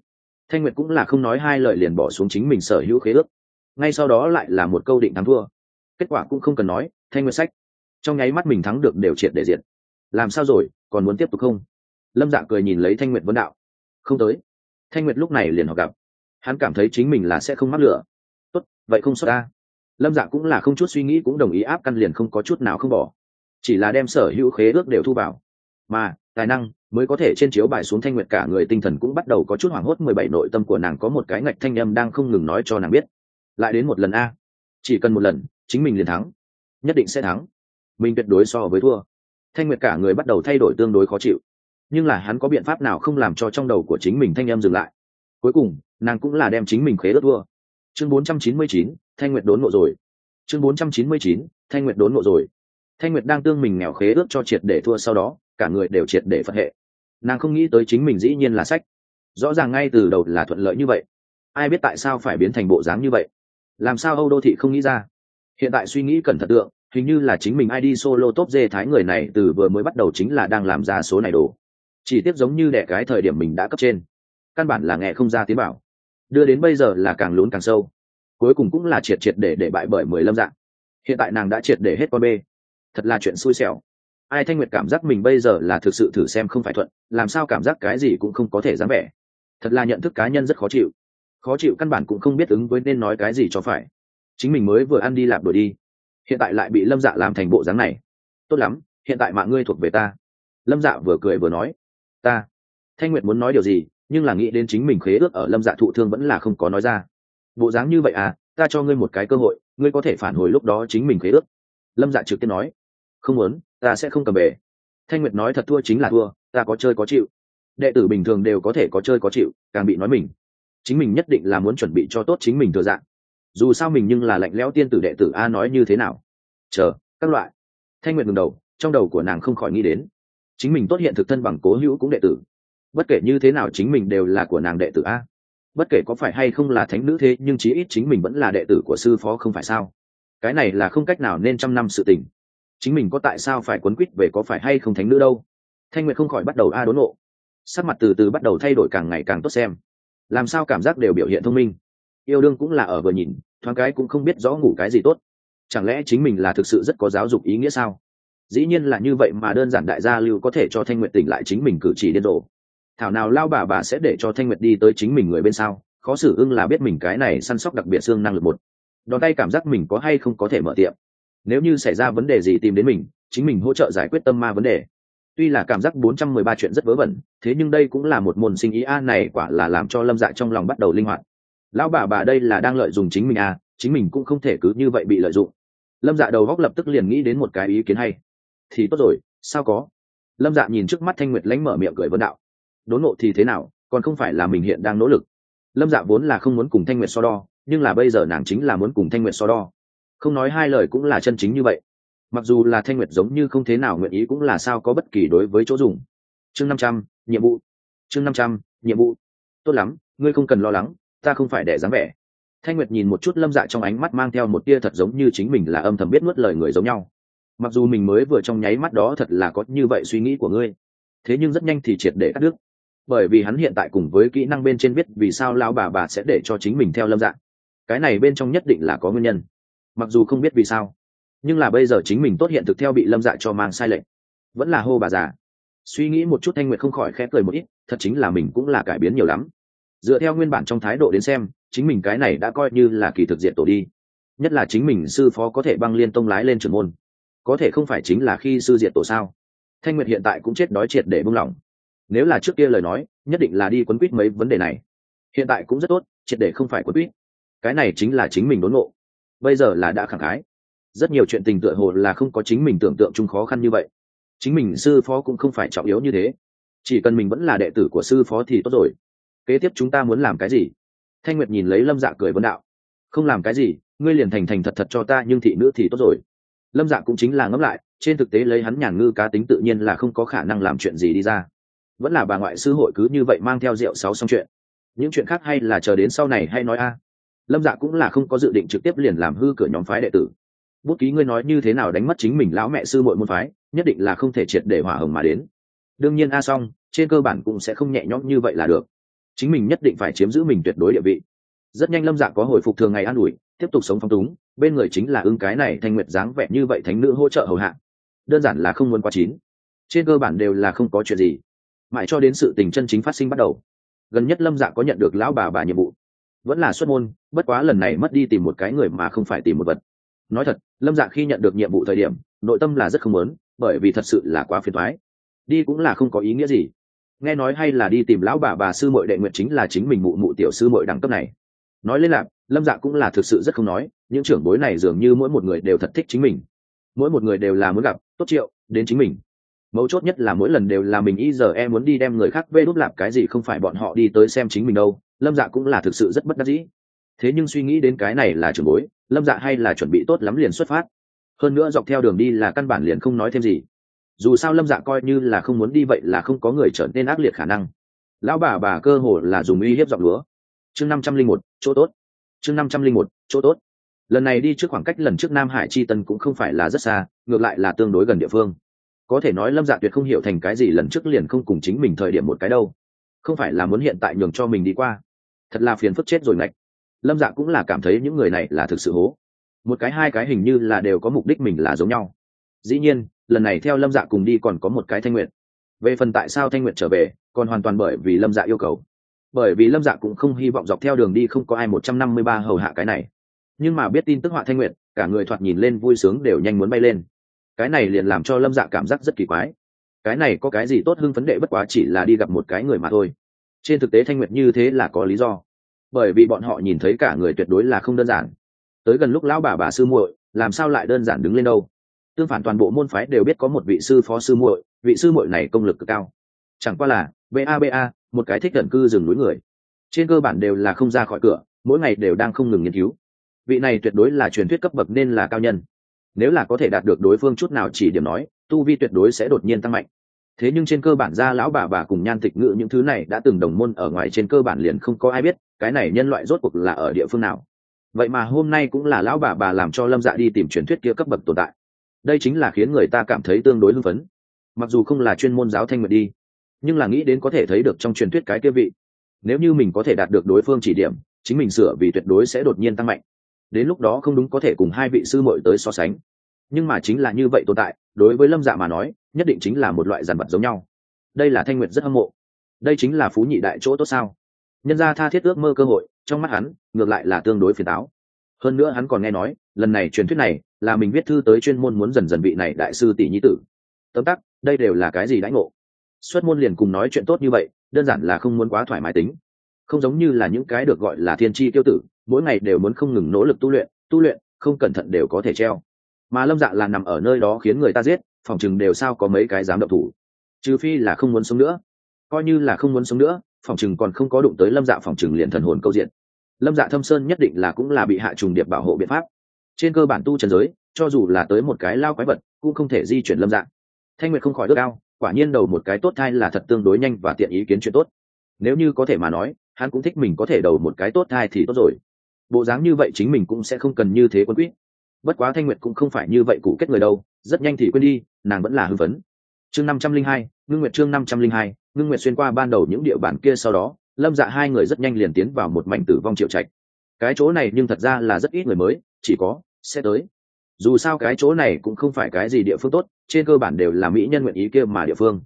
Thanh nguyệt cũng là không nói hai lời liền bỏ xuống chính mình sở hữu khế ước. Ngay sau đó lại là một câu định thắng thua. Kết quả cũng không cần nói, thanh nguyệt sách. Trong nháy mắt mình thắng được đều triệt để diệt. Làm sao rồi, còn muốn tiếp tục không? Lâm dạ cười nhìn lấy thanh nguyệt vân đạo. Không tới. Thanh nguyệt lúc này liền họ gặp. Hắn cảm thấy chính mình là sẽ không mắc lửa. Tốt, vậy không xuất ta. Lâm dạ cũng là không chút suy nghĩ cũng đồng ý áp căn liền không có chút nào không bỏ. Chỉ là đem sở hữu khế ước đều thu vào. Mà, tài năng mới có thể trên chiếu bài xuống thanh nguyệt cả người tinh thần cũng bắt đầu có chút hoảng hốt. Mười bảy nội tâm của nàng có một cái ngạch thanh âm đang không ngừng nói cho nàng biết. Lại đến một lần a. Chỉ cần một lần, chính mình liền thắng. Nhất định sẽ thắng. Mình tuyệt đối so với thua. Thanh nguyệt cả người bắt đầu thay đổi tương đối khó chịu nhưng là hắn có biện pháp nào không làm cho trong đầu của chính mình thanh em dừng lại? Cuối cùng nàng cũng là đem chính mình khế ước thua chương 499, thanh nguyệt đốn nộ rồi. Chương 499, thanh nguyệt đốn nộ rồi. Thanh nguyệt đang tương mình nghèo khế ước cho triệt để thua sau đó cả người đều triệt để phật hệ. Nàng không nghĩ tới chính mình dĩ nhiên là sách. Rõ ràng ngay từ đầu là thuận lợi như vậy. Ai biết tại sao phải biến thành bộ dáng như vậy? Làm sao âu đô thị không nghĩ ra? Hiện tại suy nghĩ cẩn thận tượng hình như là chính mình ai đi solo top dê thái người này từ vừa mới bắt đầu chính là đang làm ra số này đồ chỉ tiếp giống như đẻ cái thời điểm mình đã cấp trên. Căn bản là nghe không ra tiến bảo. Đưa đến bây giờ là càng lún càng sâu. Cuối cùng cũng là triệt triệt để để bại bởi mười lâm dạng. Hiện tại nàng đã triệt để hết con bê. Thật là chuyện xui xẻo. Ai thanh nguyệt cảm giác mình bây giờ là thực sự thử xem không phải thuận, làm sao cảm giác cái gì cũng không có thể dám vẻ. Thật là nhận thức cá nhân rất khó chịu. Khó chịu căn bản cũng không biết ứng với nên nói cái gì cho phải. Chính mình mới vừa ăn đi lạp đổi đi. Hiện tại lại bị lâm dạ làm thành bộ dáng này. Tốt lắm, hiện tại mạng ngươi thuộc về ta. Lâm dạ vừa cười vừa nói ta. Thanh nguyệt muốn nói điều gì, nhưng là nghĩ đến chính mình khế ước ở lâm dạ thụ thương vẫn là không có nói ra. Bộ dáng như vậy à ta cho ngươi một cái cơ hội, ngươi có thể phản hồi lúc đó chính mình khế ước. Lâm dạ trực tiếp nói. Không muốn, ta sẽ không cầm bể thanh nguyệt nói thật thua chính là thua, ta có chơi có chịu. Đệ tử bình thường đều có thể có chơi có chịu, càng bị nói mình. Chính mình nhất định là muốn chuẩn bị cho tốt chính mình thừa dạng. Dù sao mình nhưng là lạnh lẽo tiên tử đệ tử a nói như thế nào. Chờ, các loại. Thanh nguyệt ngừng đầu, trong đầu của nàng không khỏi nghĩ đến chính mình tốt hiện thực thân bằng cố hữu cũng đệ tử. Bất kể như thế nào chính mình đều là của nàng đệ tử a. Bất kể có phải hay không là thánh nữ thế, nhưng chí ít chính mình vẫn là đệ tử của sư phó không phải sao? Cái này là không cách nào nên trăm năm sự tình. Chính mình có tại sao phải quấn quýt về có phải hay không thánh nữ đâu? Thanh nguyệt không khỏi bắt đầu a đốn nộ. Sắc mặt từ từ bắt đầu thay đổi càng ngày càng tốt xem. Làm sao cảm giác đều biểu hiện thông minh? Yêu đương cũng là ở vừa nhìn, thoáng cái cũng không biết rõ ngủ cái gì tốt. Chẳng lẽ chính mình là thực sự rất có giáo dục ý nghĩa sao? Dĩ nhiên là như vậy mà đơn giản đại gia lưu có thể cho thanh nguyệt tỉnh lại chính mình cử chỉ điên rồ. Thảo nào lao bà bà sẽ để cho thanh nguyệt đi tới chính mình người bên sau, khó xử ưng là biết mình cái này săn sóc đặc biệt xương năng lực một. Đòn tay cảm giác mình có hay không có thể mở tiệm. Nếu như xảy ra vấn đề gì tìm đến mình, chính mình hỗ trợ giải quyết tâm ma vấn đề. Tuy là cảm giác 413 chuyện rất vớ vẩn, thế nhưng đây cũng là một môn sinh ý a, này quả là làm cho lâm dạ trong lòng bắt đầu linh hoạt. Lão bà bà đây là đang lợi dụng chính mình a, chính mình cũng không thể cứ như vậy bị lợi dụng. Lâm dạ đầu góc lập tức liền nghĩ đến một cái ý kiến hay thì tốt rồi, sao có? Lâm dạ nhìn trước mắt thanh nguyệt lánh mở miệng cười vấn đạo. Đốn ngộ thì thế nào, còn không phải là mình hiện đang nỗ lực. Lâm dạ vốn là không muốn cùng thanh nguyệt so đo, nhưng là bây giờ nàng chính là muốn cùng thanh nguyệt so đo. Không nói hai lời cũng là chân chính như vậy. Mặc dù là thanh nguyệt giống như không thế nào nguyện ý cũng là sao có bất kỳ đối với chỗ dùng. Chương năm trăm, nhiệm vụ. Chương năm trăm, nhiệm vụ. Tốt lắm, ngươi không cần lo lắng, ta không phải để dáng vẻ. Thanh nguyệt nhìn một chút lâm dạ trong ánh mắt mang theo một tia thật giống như chính mình là âm thầm biết nuốt lời người giống nhau mặc dù mình mới vừa trong nháy mắt đó thật là có như vậy suy nghĩ của ngươi, thế nhưng rất nhanh thì triệt để cắt đứt. Bởi vì hắn hiện tại cùng với kỹ năng bên trên biết vì sao lão bà bà sẽ để cho chính mình theo lâm dạng. Cái này bên trong nhất định là có nguyên nhân. Mặc dù không biết vì sao, nhưng là bây giờ chính mình tốt hiện thực theo bị lâm dạ cho mang sai lệch. Vẫn là hô bà già. Suy nghĩ một chút thanh nguyện không khỏi khẽ cười một ít, thật chính là mình cũng là cải biến nhiều lắm. Dựa theo nguyên bản trong thái độ đến xem, chính mình cái này đã coi như là kỳ thực diện tổ đi. Nhất là chính mình sư phó có thể băng liên tông lái lên trường môn có thể không phải chính là khi sư diệt tổ sao? Thanh nguyệt hiện tại cũng chết đói triệt để buông lỏng. Nếu là trước kia lời nói, nhất định là đi quấn quýt mấy vấn đề này. Hiện tại cũng rất tốt, triệt để không phải quấn quýt. Cái này chính là chính mình đốn ngộ. Bây giờ là đã khẳng khái. Rất nhiều chuyện tình tựa hồ là không có chính mình tưởng tượng chung khó khăn như vậy. Chính mình sư phó cũng không phải trọng yếu như thế. Chỉ cần mình vẫn là đệ tử của sư phó thì tốt rồi. Kế tiếp chúng ta muốn làm cái gì? Thanh nguyệt nhìn lấy lâm dạ cười vấn đạo. Không làm cái gì, ngươi liền thành thành thật thật cho ta, nhưng thị nữ thì tốt rồi lâm dạ cũng chính là ngẫm lại, trên thực tế lấy hắn nhàn ngư cá tính tự nhiên là không có khả năng làm chuyện gì đi ra. Vẫn là bà ngoại sư hội cứ như vậy mang theo rượu sáu xong chuyện. Những chuyện khác hay là chờ đến sau này hay nói a. Lâm dạ cũng là không có dự định trực tiếp liền làm hư cửa nhóm phái đệ tử. Bút ký ngươi nói như thế nào đánh mất chính mình lão mẹ sư muội môn phái, nhất định là không thể triệt để hỏa hồng mà đến. Đương nhiên a xong, trên cơ bản cũng sẽ không nhẹ nhõm như vậy là được. Chính mình nhất định phải chiếm giữ mình tuyệt đối địa vị rất nhanh lâm dạ có hồi phục thường ngày an ủi, tiếp tục sống phong túng, bên người chính là ưng cái này thanh nguyệt dáng vẻ như vậy thánh nữ hỗ trợ hầu hạ. Đơn giản là không muốn quá chín. Trên cơ bản đều là không có chuyện gì. Mãi cho đến sự tình chân chính phát sinh bắt đầu. Gần nhất lâm dạ có nhận được lão bà bà nhiệm vụ. Vẫn là xuất môn, bất quá lần này mất đi tìm một cái người mà không phải tìm một vật. Nói thật, lâm dạ khi nhận được nhiệm vụ thời điểm, nội tâm là rất không lớn bởi vì thật sự là quá phiền thoái đi cũng là không có ý nghĩa gì. Nghe nói hay là đi tìm lão bà bà sư mội đệ nguyện chính là chính mình mụ mụ tiểu sư mội đẳng cấp này nói lên lạc lâm dạ cũng là thực sự rất không nói, những trưởng bối này dường như mỗi một người đều thật thích chính mình. Mỗi một người đều là muốn gặp, tốt triệu, đến chính mình. Mấu chốt nhất là mỗi lần đều là mình y giờ em muốn đi đem người khác vê đút lạp cái gì không phải bọn họ đi tới xem chính mình đâu, lâm dạ cũng là thực sự rất bất đắc dĩ. Thế nhưng suy nghĩ đến cái này là trưởng bối, lâm dạ hay là chuẩn bị tốt lắm liền xuất phát. Hơn nữa dọc theo đường đi là căn bản liền không nói thêm gì. Dù sao lâm dạ coi như là không muốn đi vậy là không có người trở nên ác liệt khả năng. Lão bà bà cơ hồ là dùng uy hiếp giọng lúa. Chương năm trăm linh một chỗ tốt. Chương năm trăm linh một, chỗ tốt. Lần này đi trước khoảng cách lần trước nam hải chi tân cũng không phải là rất xa, ngược lại là tương đối gần địa phương. Có thể nói lâm dạ tuyệt không hiểu thành cái gì lần trước liền không cùng chính mình thời điểm một cái đâu. Không phải là muốn hiện tại nhường cho mình đi qua. Thật là phiền phức chết rồi ngạch. Lâm dạ cũng là cảm thấy những người này là thực sự hố. Một cái hai cái hình như là đều có mục đích mình là giống nhau. Dĩ nhiên, lần này theo lâm dạ cùng đi còn có một cái thanh nguyện về phần tại sao thanh nguyện trở về, còn hoàn toàn bởi vì lâm dạ yêu cầu bởi vì lâm dạ cũng không hy vọng dọc theo đường đi không có ai một trăm năm mươi ba hầu hạ cái này. Nhưng mà biết tin tức họa thanh nguyện cả người thoạt nhìn lên vui sướng đều nhanh muốn bay lên. Cái này liền làm cho lâm dạ cảm giác rất kỳ quái. Cái này có cái gì tốt hưng phấn đệ bất quá chỉ là đi gặp một cái người mà thôi. Trên thực tế thanh nguyệt như thế là có lý do. Bởi vì bọn họ nhìn thấy cả người tuyệt đối là không đơn giản. Tới gần lúc lão bà bà sư muội, làm sao lại đơn giản đứng lên đâu? Tương phản toàn bộ môn phái đều biết có một vị sư phó sư muội, vị sư muội này công lực cực cao. Chẳng qua là ba ba một cái thích cận cư rừng núi người. Trên cơ bản đều là không ra khỏi cửa, mỗi ngày đều đang không ngừng nghiên cứu. Vị này tuyệt đối là truyền thuyết cấp bậc nên là cao nhân. Nếu là có thể đạt được đối phương chút nào chỉ điểm nói, tu vi tuyệt đối sẽ đột nhiên tăng mạnh. Thế nhưng trên cơ bản ra lão bà bà cùng nhan tịch ngự những thứ này đã từng đồng môn ở ngoài trên cơ bản liền không có ai biết, cái này nhân loại rốt cuộc là ở địa phương nào. Vậy mà hôm nay cũng là lão bà bà làm cho lâm dạ đi tìm truyền thuyết kia cấp bậc tồn tại. Đây chính là khiến người ta cảm thấy tương đối hưng phấn. Mặc dù không là chuyên môn giáo thanh nguyệt đi nhưng là nghĩ đến có thể thấy được trong truyền thuyết cái kia vị. Nếu như mình có thể đạt được đối phương chỉ điểm, chính mình sửa vì tuyệt đối sẽ đột nhiên tăng mạnh. Đến lúc đó không đúng có thể cùng hai vị sư muội tới so sánh. Nhưng mà chính là như vậy tồn tại, đối với lâm dạ mà nói, nhất định chính là một loại giàn vật giống nhau. Đây là thanh nguyện rất hâm mộ. Đây chính là phú nhị đại chỗ tốt sao? Nhân ra tha thiết ước mơ cơ hội, trong mắt hắn, ngược lại là tương đối phiền táo hơn nữa hắn còn nghe nói, lần này truyền thuyết này, là mình viết thư tới chuyên môn muốn dần dần vị này đại sư tỷ nhi tử. Tấm tắc đây đều là cái gì đãi ngộ? Xuất môn liền cùng nói chuyện tốt như vậy, đơn giản là không muốn quá thoải mái tính. Không giống như là những cái được gọi là thiên tri tiêu tử, mỗi ngày đều muốn không ngừng nỗ lực tu luyện tu luyện, không cẩn thận đều có thể treo. Mà lâm dạ là nằm ở nơi đó khiến người ta giết, phòng chừng đều sao có mấy cái dám động thủ. Trừ phi là không muốn sống nữa. Coi như là không muốn sống nữa, phòng chừng còn không có đụng tới lâm dạ phòng chừng liền thần hồn câu diện. Lâm dạ thâm sơn nhất định là cũng là bị hạ trùng điệp bảo hộ biện pháp. Trên cơ bản tu trần giới, cho dù là tới một cái lao quái vật, cũng không thể di chuyển lâm dạ. Thanh nguyệt không khỏi ước ao quả nhiên đầu một cái tốt thai là thật tương đối nhanh và tiện ý kiến chuyện tốt. Nếu như có thể mà nói, hắn cũng thích mình có thể đầu một cái tốt thai thì tốt rồi. Bộ dáng như vậy chính mình cũng sẽ không cần như thế quân quýt. Bất quá thanh nguyệt cũng không phải như vậy cụ kết người đâu, rất nhanh thì quên đi, nàng vẫn là hưng phấn. Chương năm trăm linh hai, ngưng nguyệt chương năm trăm linh hai, ngưng nguyệt xuyên qua ban đầu những địa bản kia sau đó, lâm dạ hai người rất nhanh liền tiến vào một mảnh tử vong triệu trạch. Cái chỗ này nhưng thật ra là rất ít người mới, chỉ có, sẽ tới dù sao cái chỗ này cũng không phải cái gì địa phương tốt, trên cơ bản đều là mỹ nhân nguyện ý kia mà địa phương.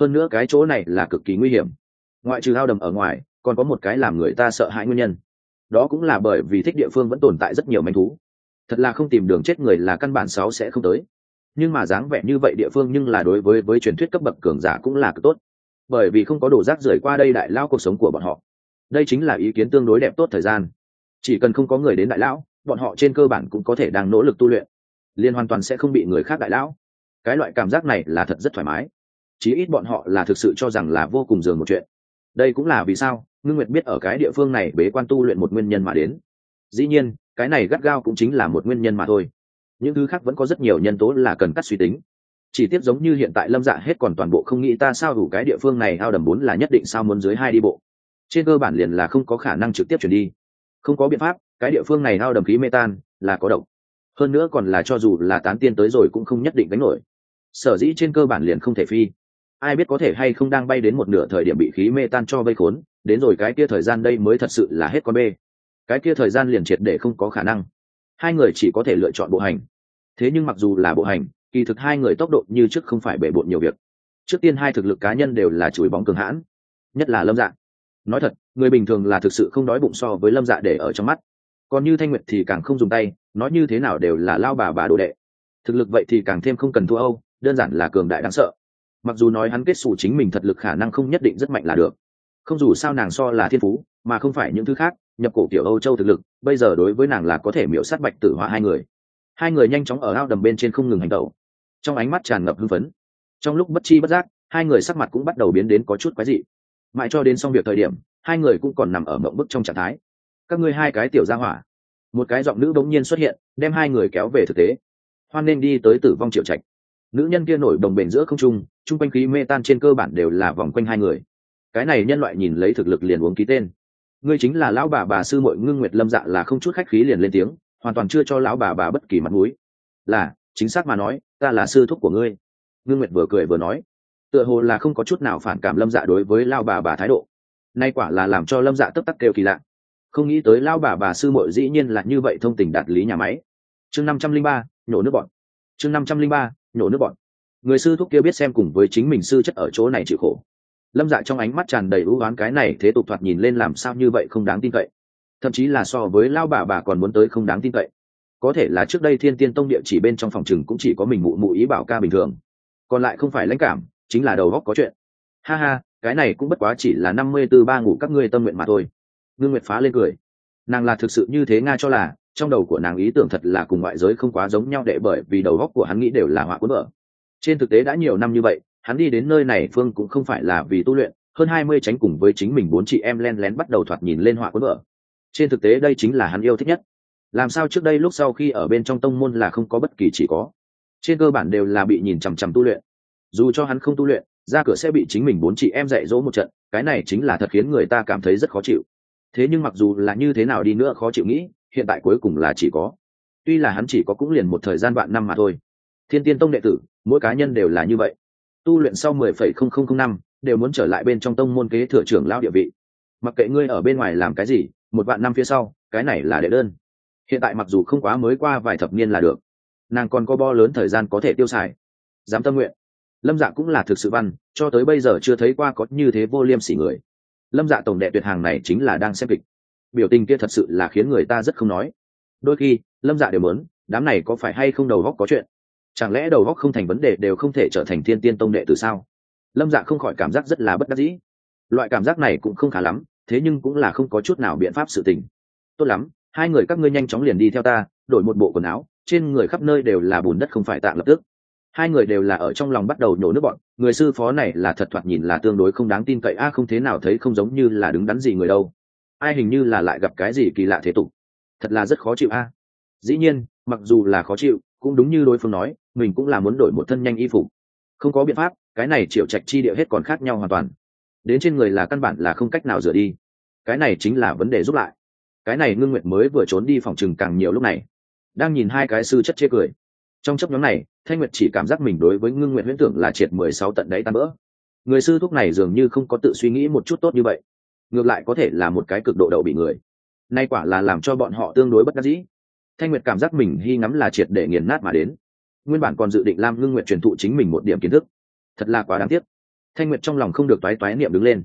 Hơn nữa cái chỗ này là cực kỳ nguy hiểm. Ngoại trừ hao đầm ở ngoài, còn có một cái làm người ta sợ hãi nguyên nhân. Đó cũng là bởi vì thích địa phương vẫn tồn tại rất nhiều manh thú. Thật là không tìm đường chết người là căn bản sáu sẽ không tới. Nhưng mà dáng vẻ như vậy địa phương nhưng là đối với với truyền thuyết cấp bậc cường giả cũng là cực tốt. Bởi vì không có đồ rác rưởi qua đây đại lao cuộc sống của bọn họ. Đây chính là ý kiến tương đối đẹp tốt thời gian. Chỉ cần không có người đến đại lão, bọn họ trên cơ bản cũng có thể đang nỗ lực tu luyện liên hoàn toàn sẽ không bị người khác đại lão. Cái loại cảm giác này là thật rất thoải mái. Chí ít bọn họ là thực sự cho rằng là vô cùng dường một chuyện. Đây cũng là vì sao, ngưng nguyệt biết ở cái địa phương này bế quan tu luyện một nguyên nhân mà đến. Dĩ nhiên, cái này gắt gao cũng chính là một nguyên nhân mà thôi. Những thứ khác vẫn có rất nhiều nhân tố là cần cắt suy tính. Chỉ tiếp giống như hiện tại lâm dạ hết còn toàn bộ không nghĩ ta sao đủ cái địa phương này, ao đầm bốn là nhất định sao muốn dưới hai đi bộ. Trên cơ bản liền là không có khả năng trực tiếp chuyển đi. Không có biện pháp, cái địa phương này ao đầm khí mê tan, là có độc hơn nữa còn là cho dù là tán tiên tới rồi cũng không nhất định đánh nổi. Sở dĩ trên cơ bản liền không thể phi. Ai biết có thể hay không đang bay đến một nửa thời điểm bị khí mê tan cho vây khốn, đến rồi cái kia thời gian đây mới thật sự là hết con bê. Cái kia thời gian liền triệt để không có khả năng. Hai người chỉ có thể lựa chọn bộ hành. Thế nhưng mặc dù là bộ hành, kỳ thực hai người tốc độ như trước không phải bể bộn nhiều việc. Trước tiên hai thực lực cá nhân đều là chùi bóng cường hãn, nhất là lâm dạ. Nói thật, người bình thường là thực sự không đói bụng so với lâm dạ để ở trong mắt còn như thanh nguyệt thì càng không dùng tay, nói như thế nào đều là lao bà bà đồ đệ. Thực lực vậy thì càng thêm không cần thua âu, đơn giản là cường đại đáng sợ. Mặc dù nói hắn kết xù chính mình thật lực khả năng không nhất định rất mạnh là được. Không dù sao nàng so là thiên phú, mà không phải những thứ khác, nhập cổ tiểu âu châu thực lực, bây giờ đối với nàng là có thể miễu sát bạch tử hỏa hai người. Hai người nhanh chóng ở ao đầm bên trên không ngừng hành tẩu. Trong ánh mắt tràn ngập hưng phấn. Trong lúc bất chi bất giác, hai người sắc mặt cũng bắt đầu biến đến có chút quái dị. Mãi cho đến xong việc thời điểm, hai người cũng còn nằm ở mộng bức trong trạng thái các ngươi hai cái tiểu gia hỏa. Một cái giọng nữ bỗng nhiên xuất hiện, đem hai người kéo về thực tế. Hoan nên đi tới tử vong triệu trạch. Nữ nhân kia nổi đồng bền giữa không trung, chung quanh khí mê tan trên cơ bản đều là vòng quanh hai người. Cái này nhân loại nhìn lấy thực lực liền uống ký tên. Ngươi chính là lão bà bà sư mội ngưng nguyệt lâm dạ là không chút khách khí liền lên tiếng, hoàn toàn chưa cho lão bà bà bất kỳ mặt mũi. Là, chính xác mà nói, ta là sư thúc của ngươi. Ngưng nguyệt vừa cười vừa nói. Tựa hồ là không có chút nào phản cảm lâm dạ đối với lao bà bà thái độ. Nay quả là làm cho lâm dạ tấp tắc kêu kỳ lạ không nghĩ tới lao bà bà sư mội dĩ nhiên là như vậy thông tình đạt lý nhà máy. Chương năm trăm linh ba, nhổ nước bọn. Chương năm trăm linh ba, nhổ nước bọn. Người sư thúc kia biết xem cùng với chính mình sư chất ở chỗ này chịu khổ. Lâm dạ trong ánh mắt tràn đầy ưu oán cái này thế tục thoạt nhìn lên làm sao như vậy không đáng tin cậy. Thậm chí là so với lao bà bà còn muốn tới không đáng tin cậy. Có thể là trước đây thiên tiên tông địa chỉ bên trong phòng chừng cũng chỉ có mình mụ mụ ý bảo ca bình thường. Còn lại không phải lãnh cảm, chính là đầu góc có chuyện. Ha ha, cái này cũng bất quá chỉ là năm mươi tư ba ngủ các ngươi tâm nguyện mà thôi ngưng nguyệt phá lên cười. Nàng là thực sự như thế nga cho là, trong đầu của nàng ý tưởng thật là cùng ngoại giới không quá giống nhau đệ bởi vì đầu góc của hắn nghĩ đều là họa cuốn vợ trên thực tế đã nhiều năm như vậy, hắn đi đến nơi này phương cũng không phải là vì tu luyện, hơn hai mươi tránh cùng với chính mình bốn chị em len lén bắt đầu thoạt nhìn lên họa cuốn vợ trên thực tế đây chính là hắn yêu thích nhất. Làm sao trước đây lúc sau khi ở bên trong tông môn là không có bất kỳ chỉ có. Trên cơ bản đều là bị nhìn chằm chằm tu luyện. Dù cho hắn không tu luyện, ra cửa sẽ bị chính mình bốn chị em dạy dỗ một trận, cái này chính là thật khiến người ta cảm thấy rất khó chịu thế nhưng mặc dù là như thế nào đi nữa khó chịu nghĩ, hiện tại cuối cùng là chỉ có. Tuy là hắn chỉ có cũng liền một thời gian vạn năm mà thôi. Thiên tiên tông đệ tử, mỗi cá nhân đều là như vậy. Tu luyện sau mười phẩy không không không năm, đều muốn trở lại bên trong tông môn kế thừa trưởng lao địa vị. Mặc kệ ngươi ở bên ngoài làm cái gì, một vạn năm phía sau, cái này là đệ đơn. Hiện tại mặc dù không quá mới qua vài thập niên là được. Nàng còn có bo lớn thời gian có thể tiêu xài. Dám tâm nguyện. Lâm dạ cũng là thực sự văn, cho tới bây giờ chưa thấy qua có như thế vô liêm sỉ người lâm dạ tổng đệ tuyệt hàng này chính là đang xem kịch. Biểu tình kia thật sự là khiến người ta rất không nói. Đôi khi, lâm dạ đều mớn đám này có phải hay không đầu góc có chuyện? Chẳng lẽ đầu góc không thành vấn đề đều không thể trở thành thiên tiên tông đệ từ sao? Lâm dạ không khỏi cảm giác rất là bất đắc dĩ. Loại cảm giác này cũng không khá lắm, thế nhưng cũng là không có chút nào biện pháp sự tình. Tốt lắm, hai người các ngươi nhanh chóng liền đi theo ta, đổi một bộ quần áo, trên người khắp nơi đều là bùn đất không phải tạng lập tức hai người đều là ở trong lòng bắt đầu nhổ nước bọn. Người sư phó này là thật thoạt nhìn là tương đối không đáng tin cậy, a, không thế nào thấy không giống như là đứng đắn gì người đâu. Ai hình như là lại gặp cái gì kỳ lạ thế tục. Thật là rất khó chịu, a. Dĩ nhiên, mặc dù là khó chịu, cũng đúng như đối phương nói, mình cũng là muốn đổi một thân nhanh y phục. Không có biện pháp, cái này triệu trạch chi địa hết còn khác nhau hoàn toàn. Đến trên người là căn bản là không cách nào rửa đi. Cái này chính là vấn đề giúp lại. Cái này ngưng nguyệt mới vừa trốn đi phòng chừng càng nhiều lúc này. Đang nhìn hai cái sư chất chê cười trong chấp nhóm này, thanh nguyệt chỉ cảm giác mình đối với ngưng nguyện huyễn tưởng là triệt mười sáu tận đấy tan bỡ người sư thúc này dường như không có tự suy nghĩ một chút tốt như vậy. Ngược lại có thể là một cái cực độ đậu bị người. Nay quả là làm cho bọn họ tương đối bất đắc dĩ. Thanh nguyệt cảm giác mình hy ngắm là triệt để nghiền nát mà đến. Nguyên bản còn dự định lam ngưng nguyện truyền thụ chính mình một điểm kiến thức. Thật là quá đáng tiếc. Thanh nguyệt trong lòng không được toái toái niệm đứng lên.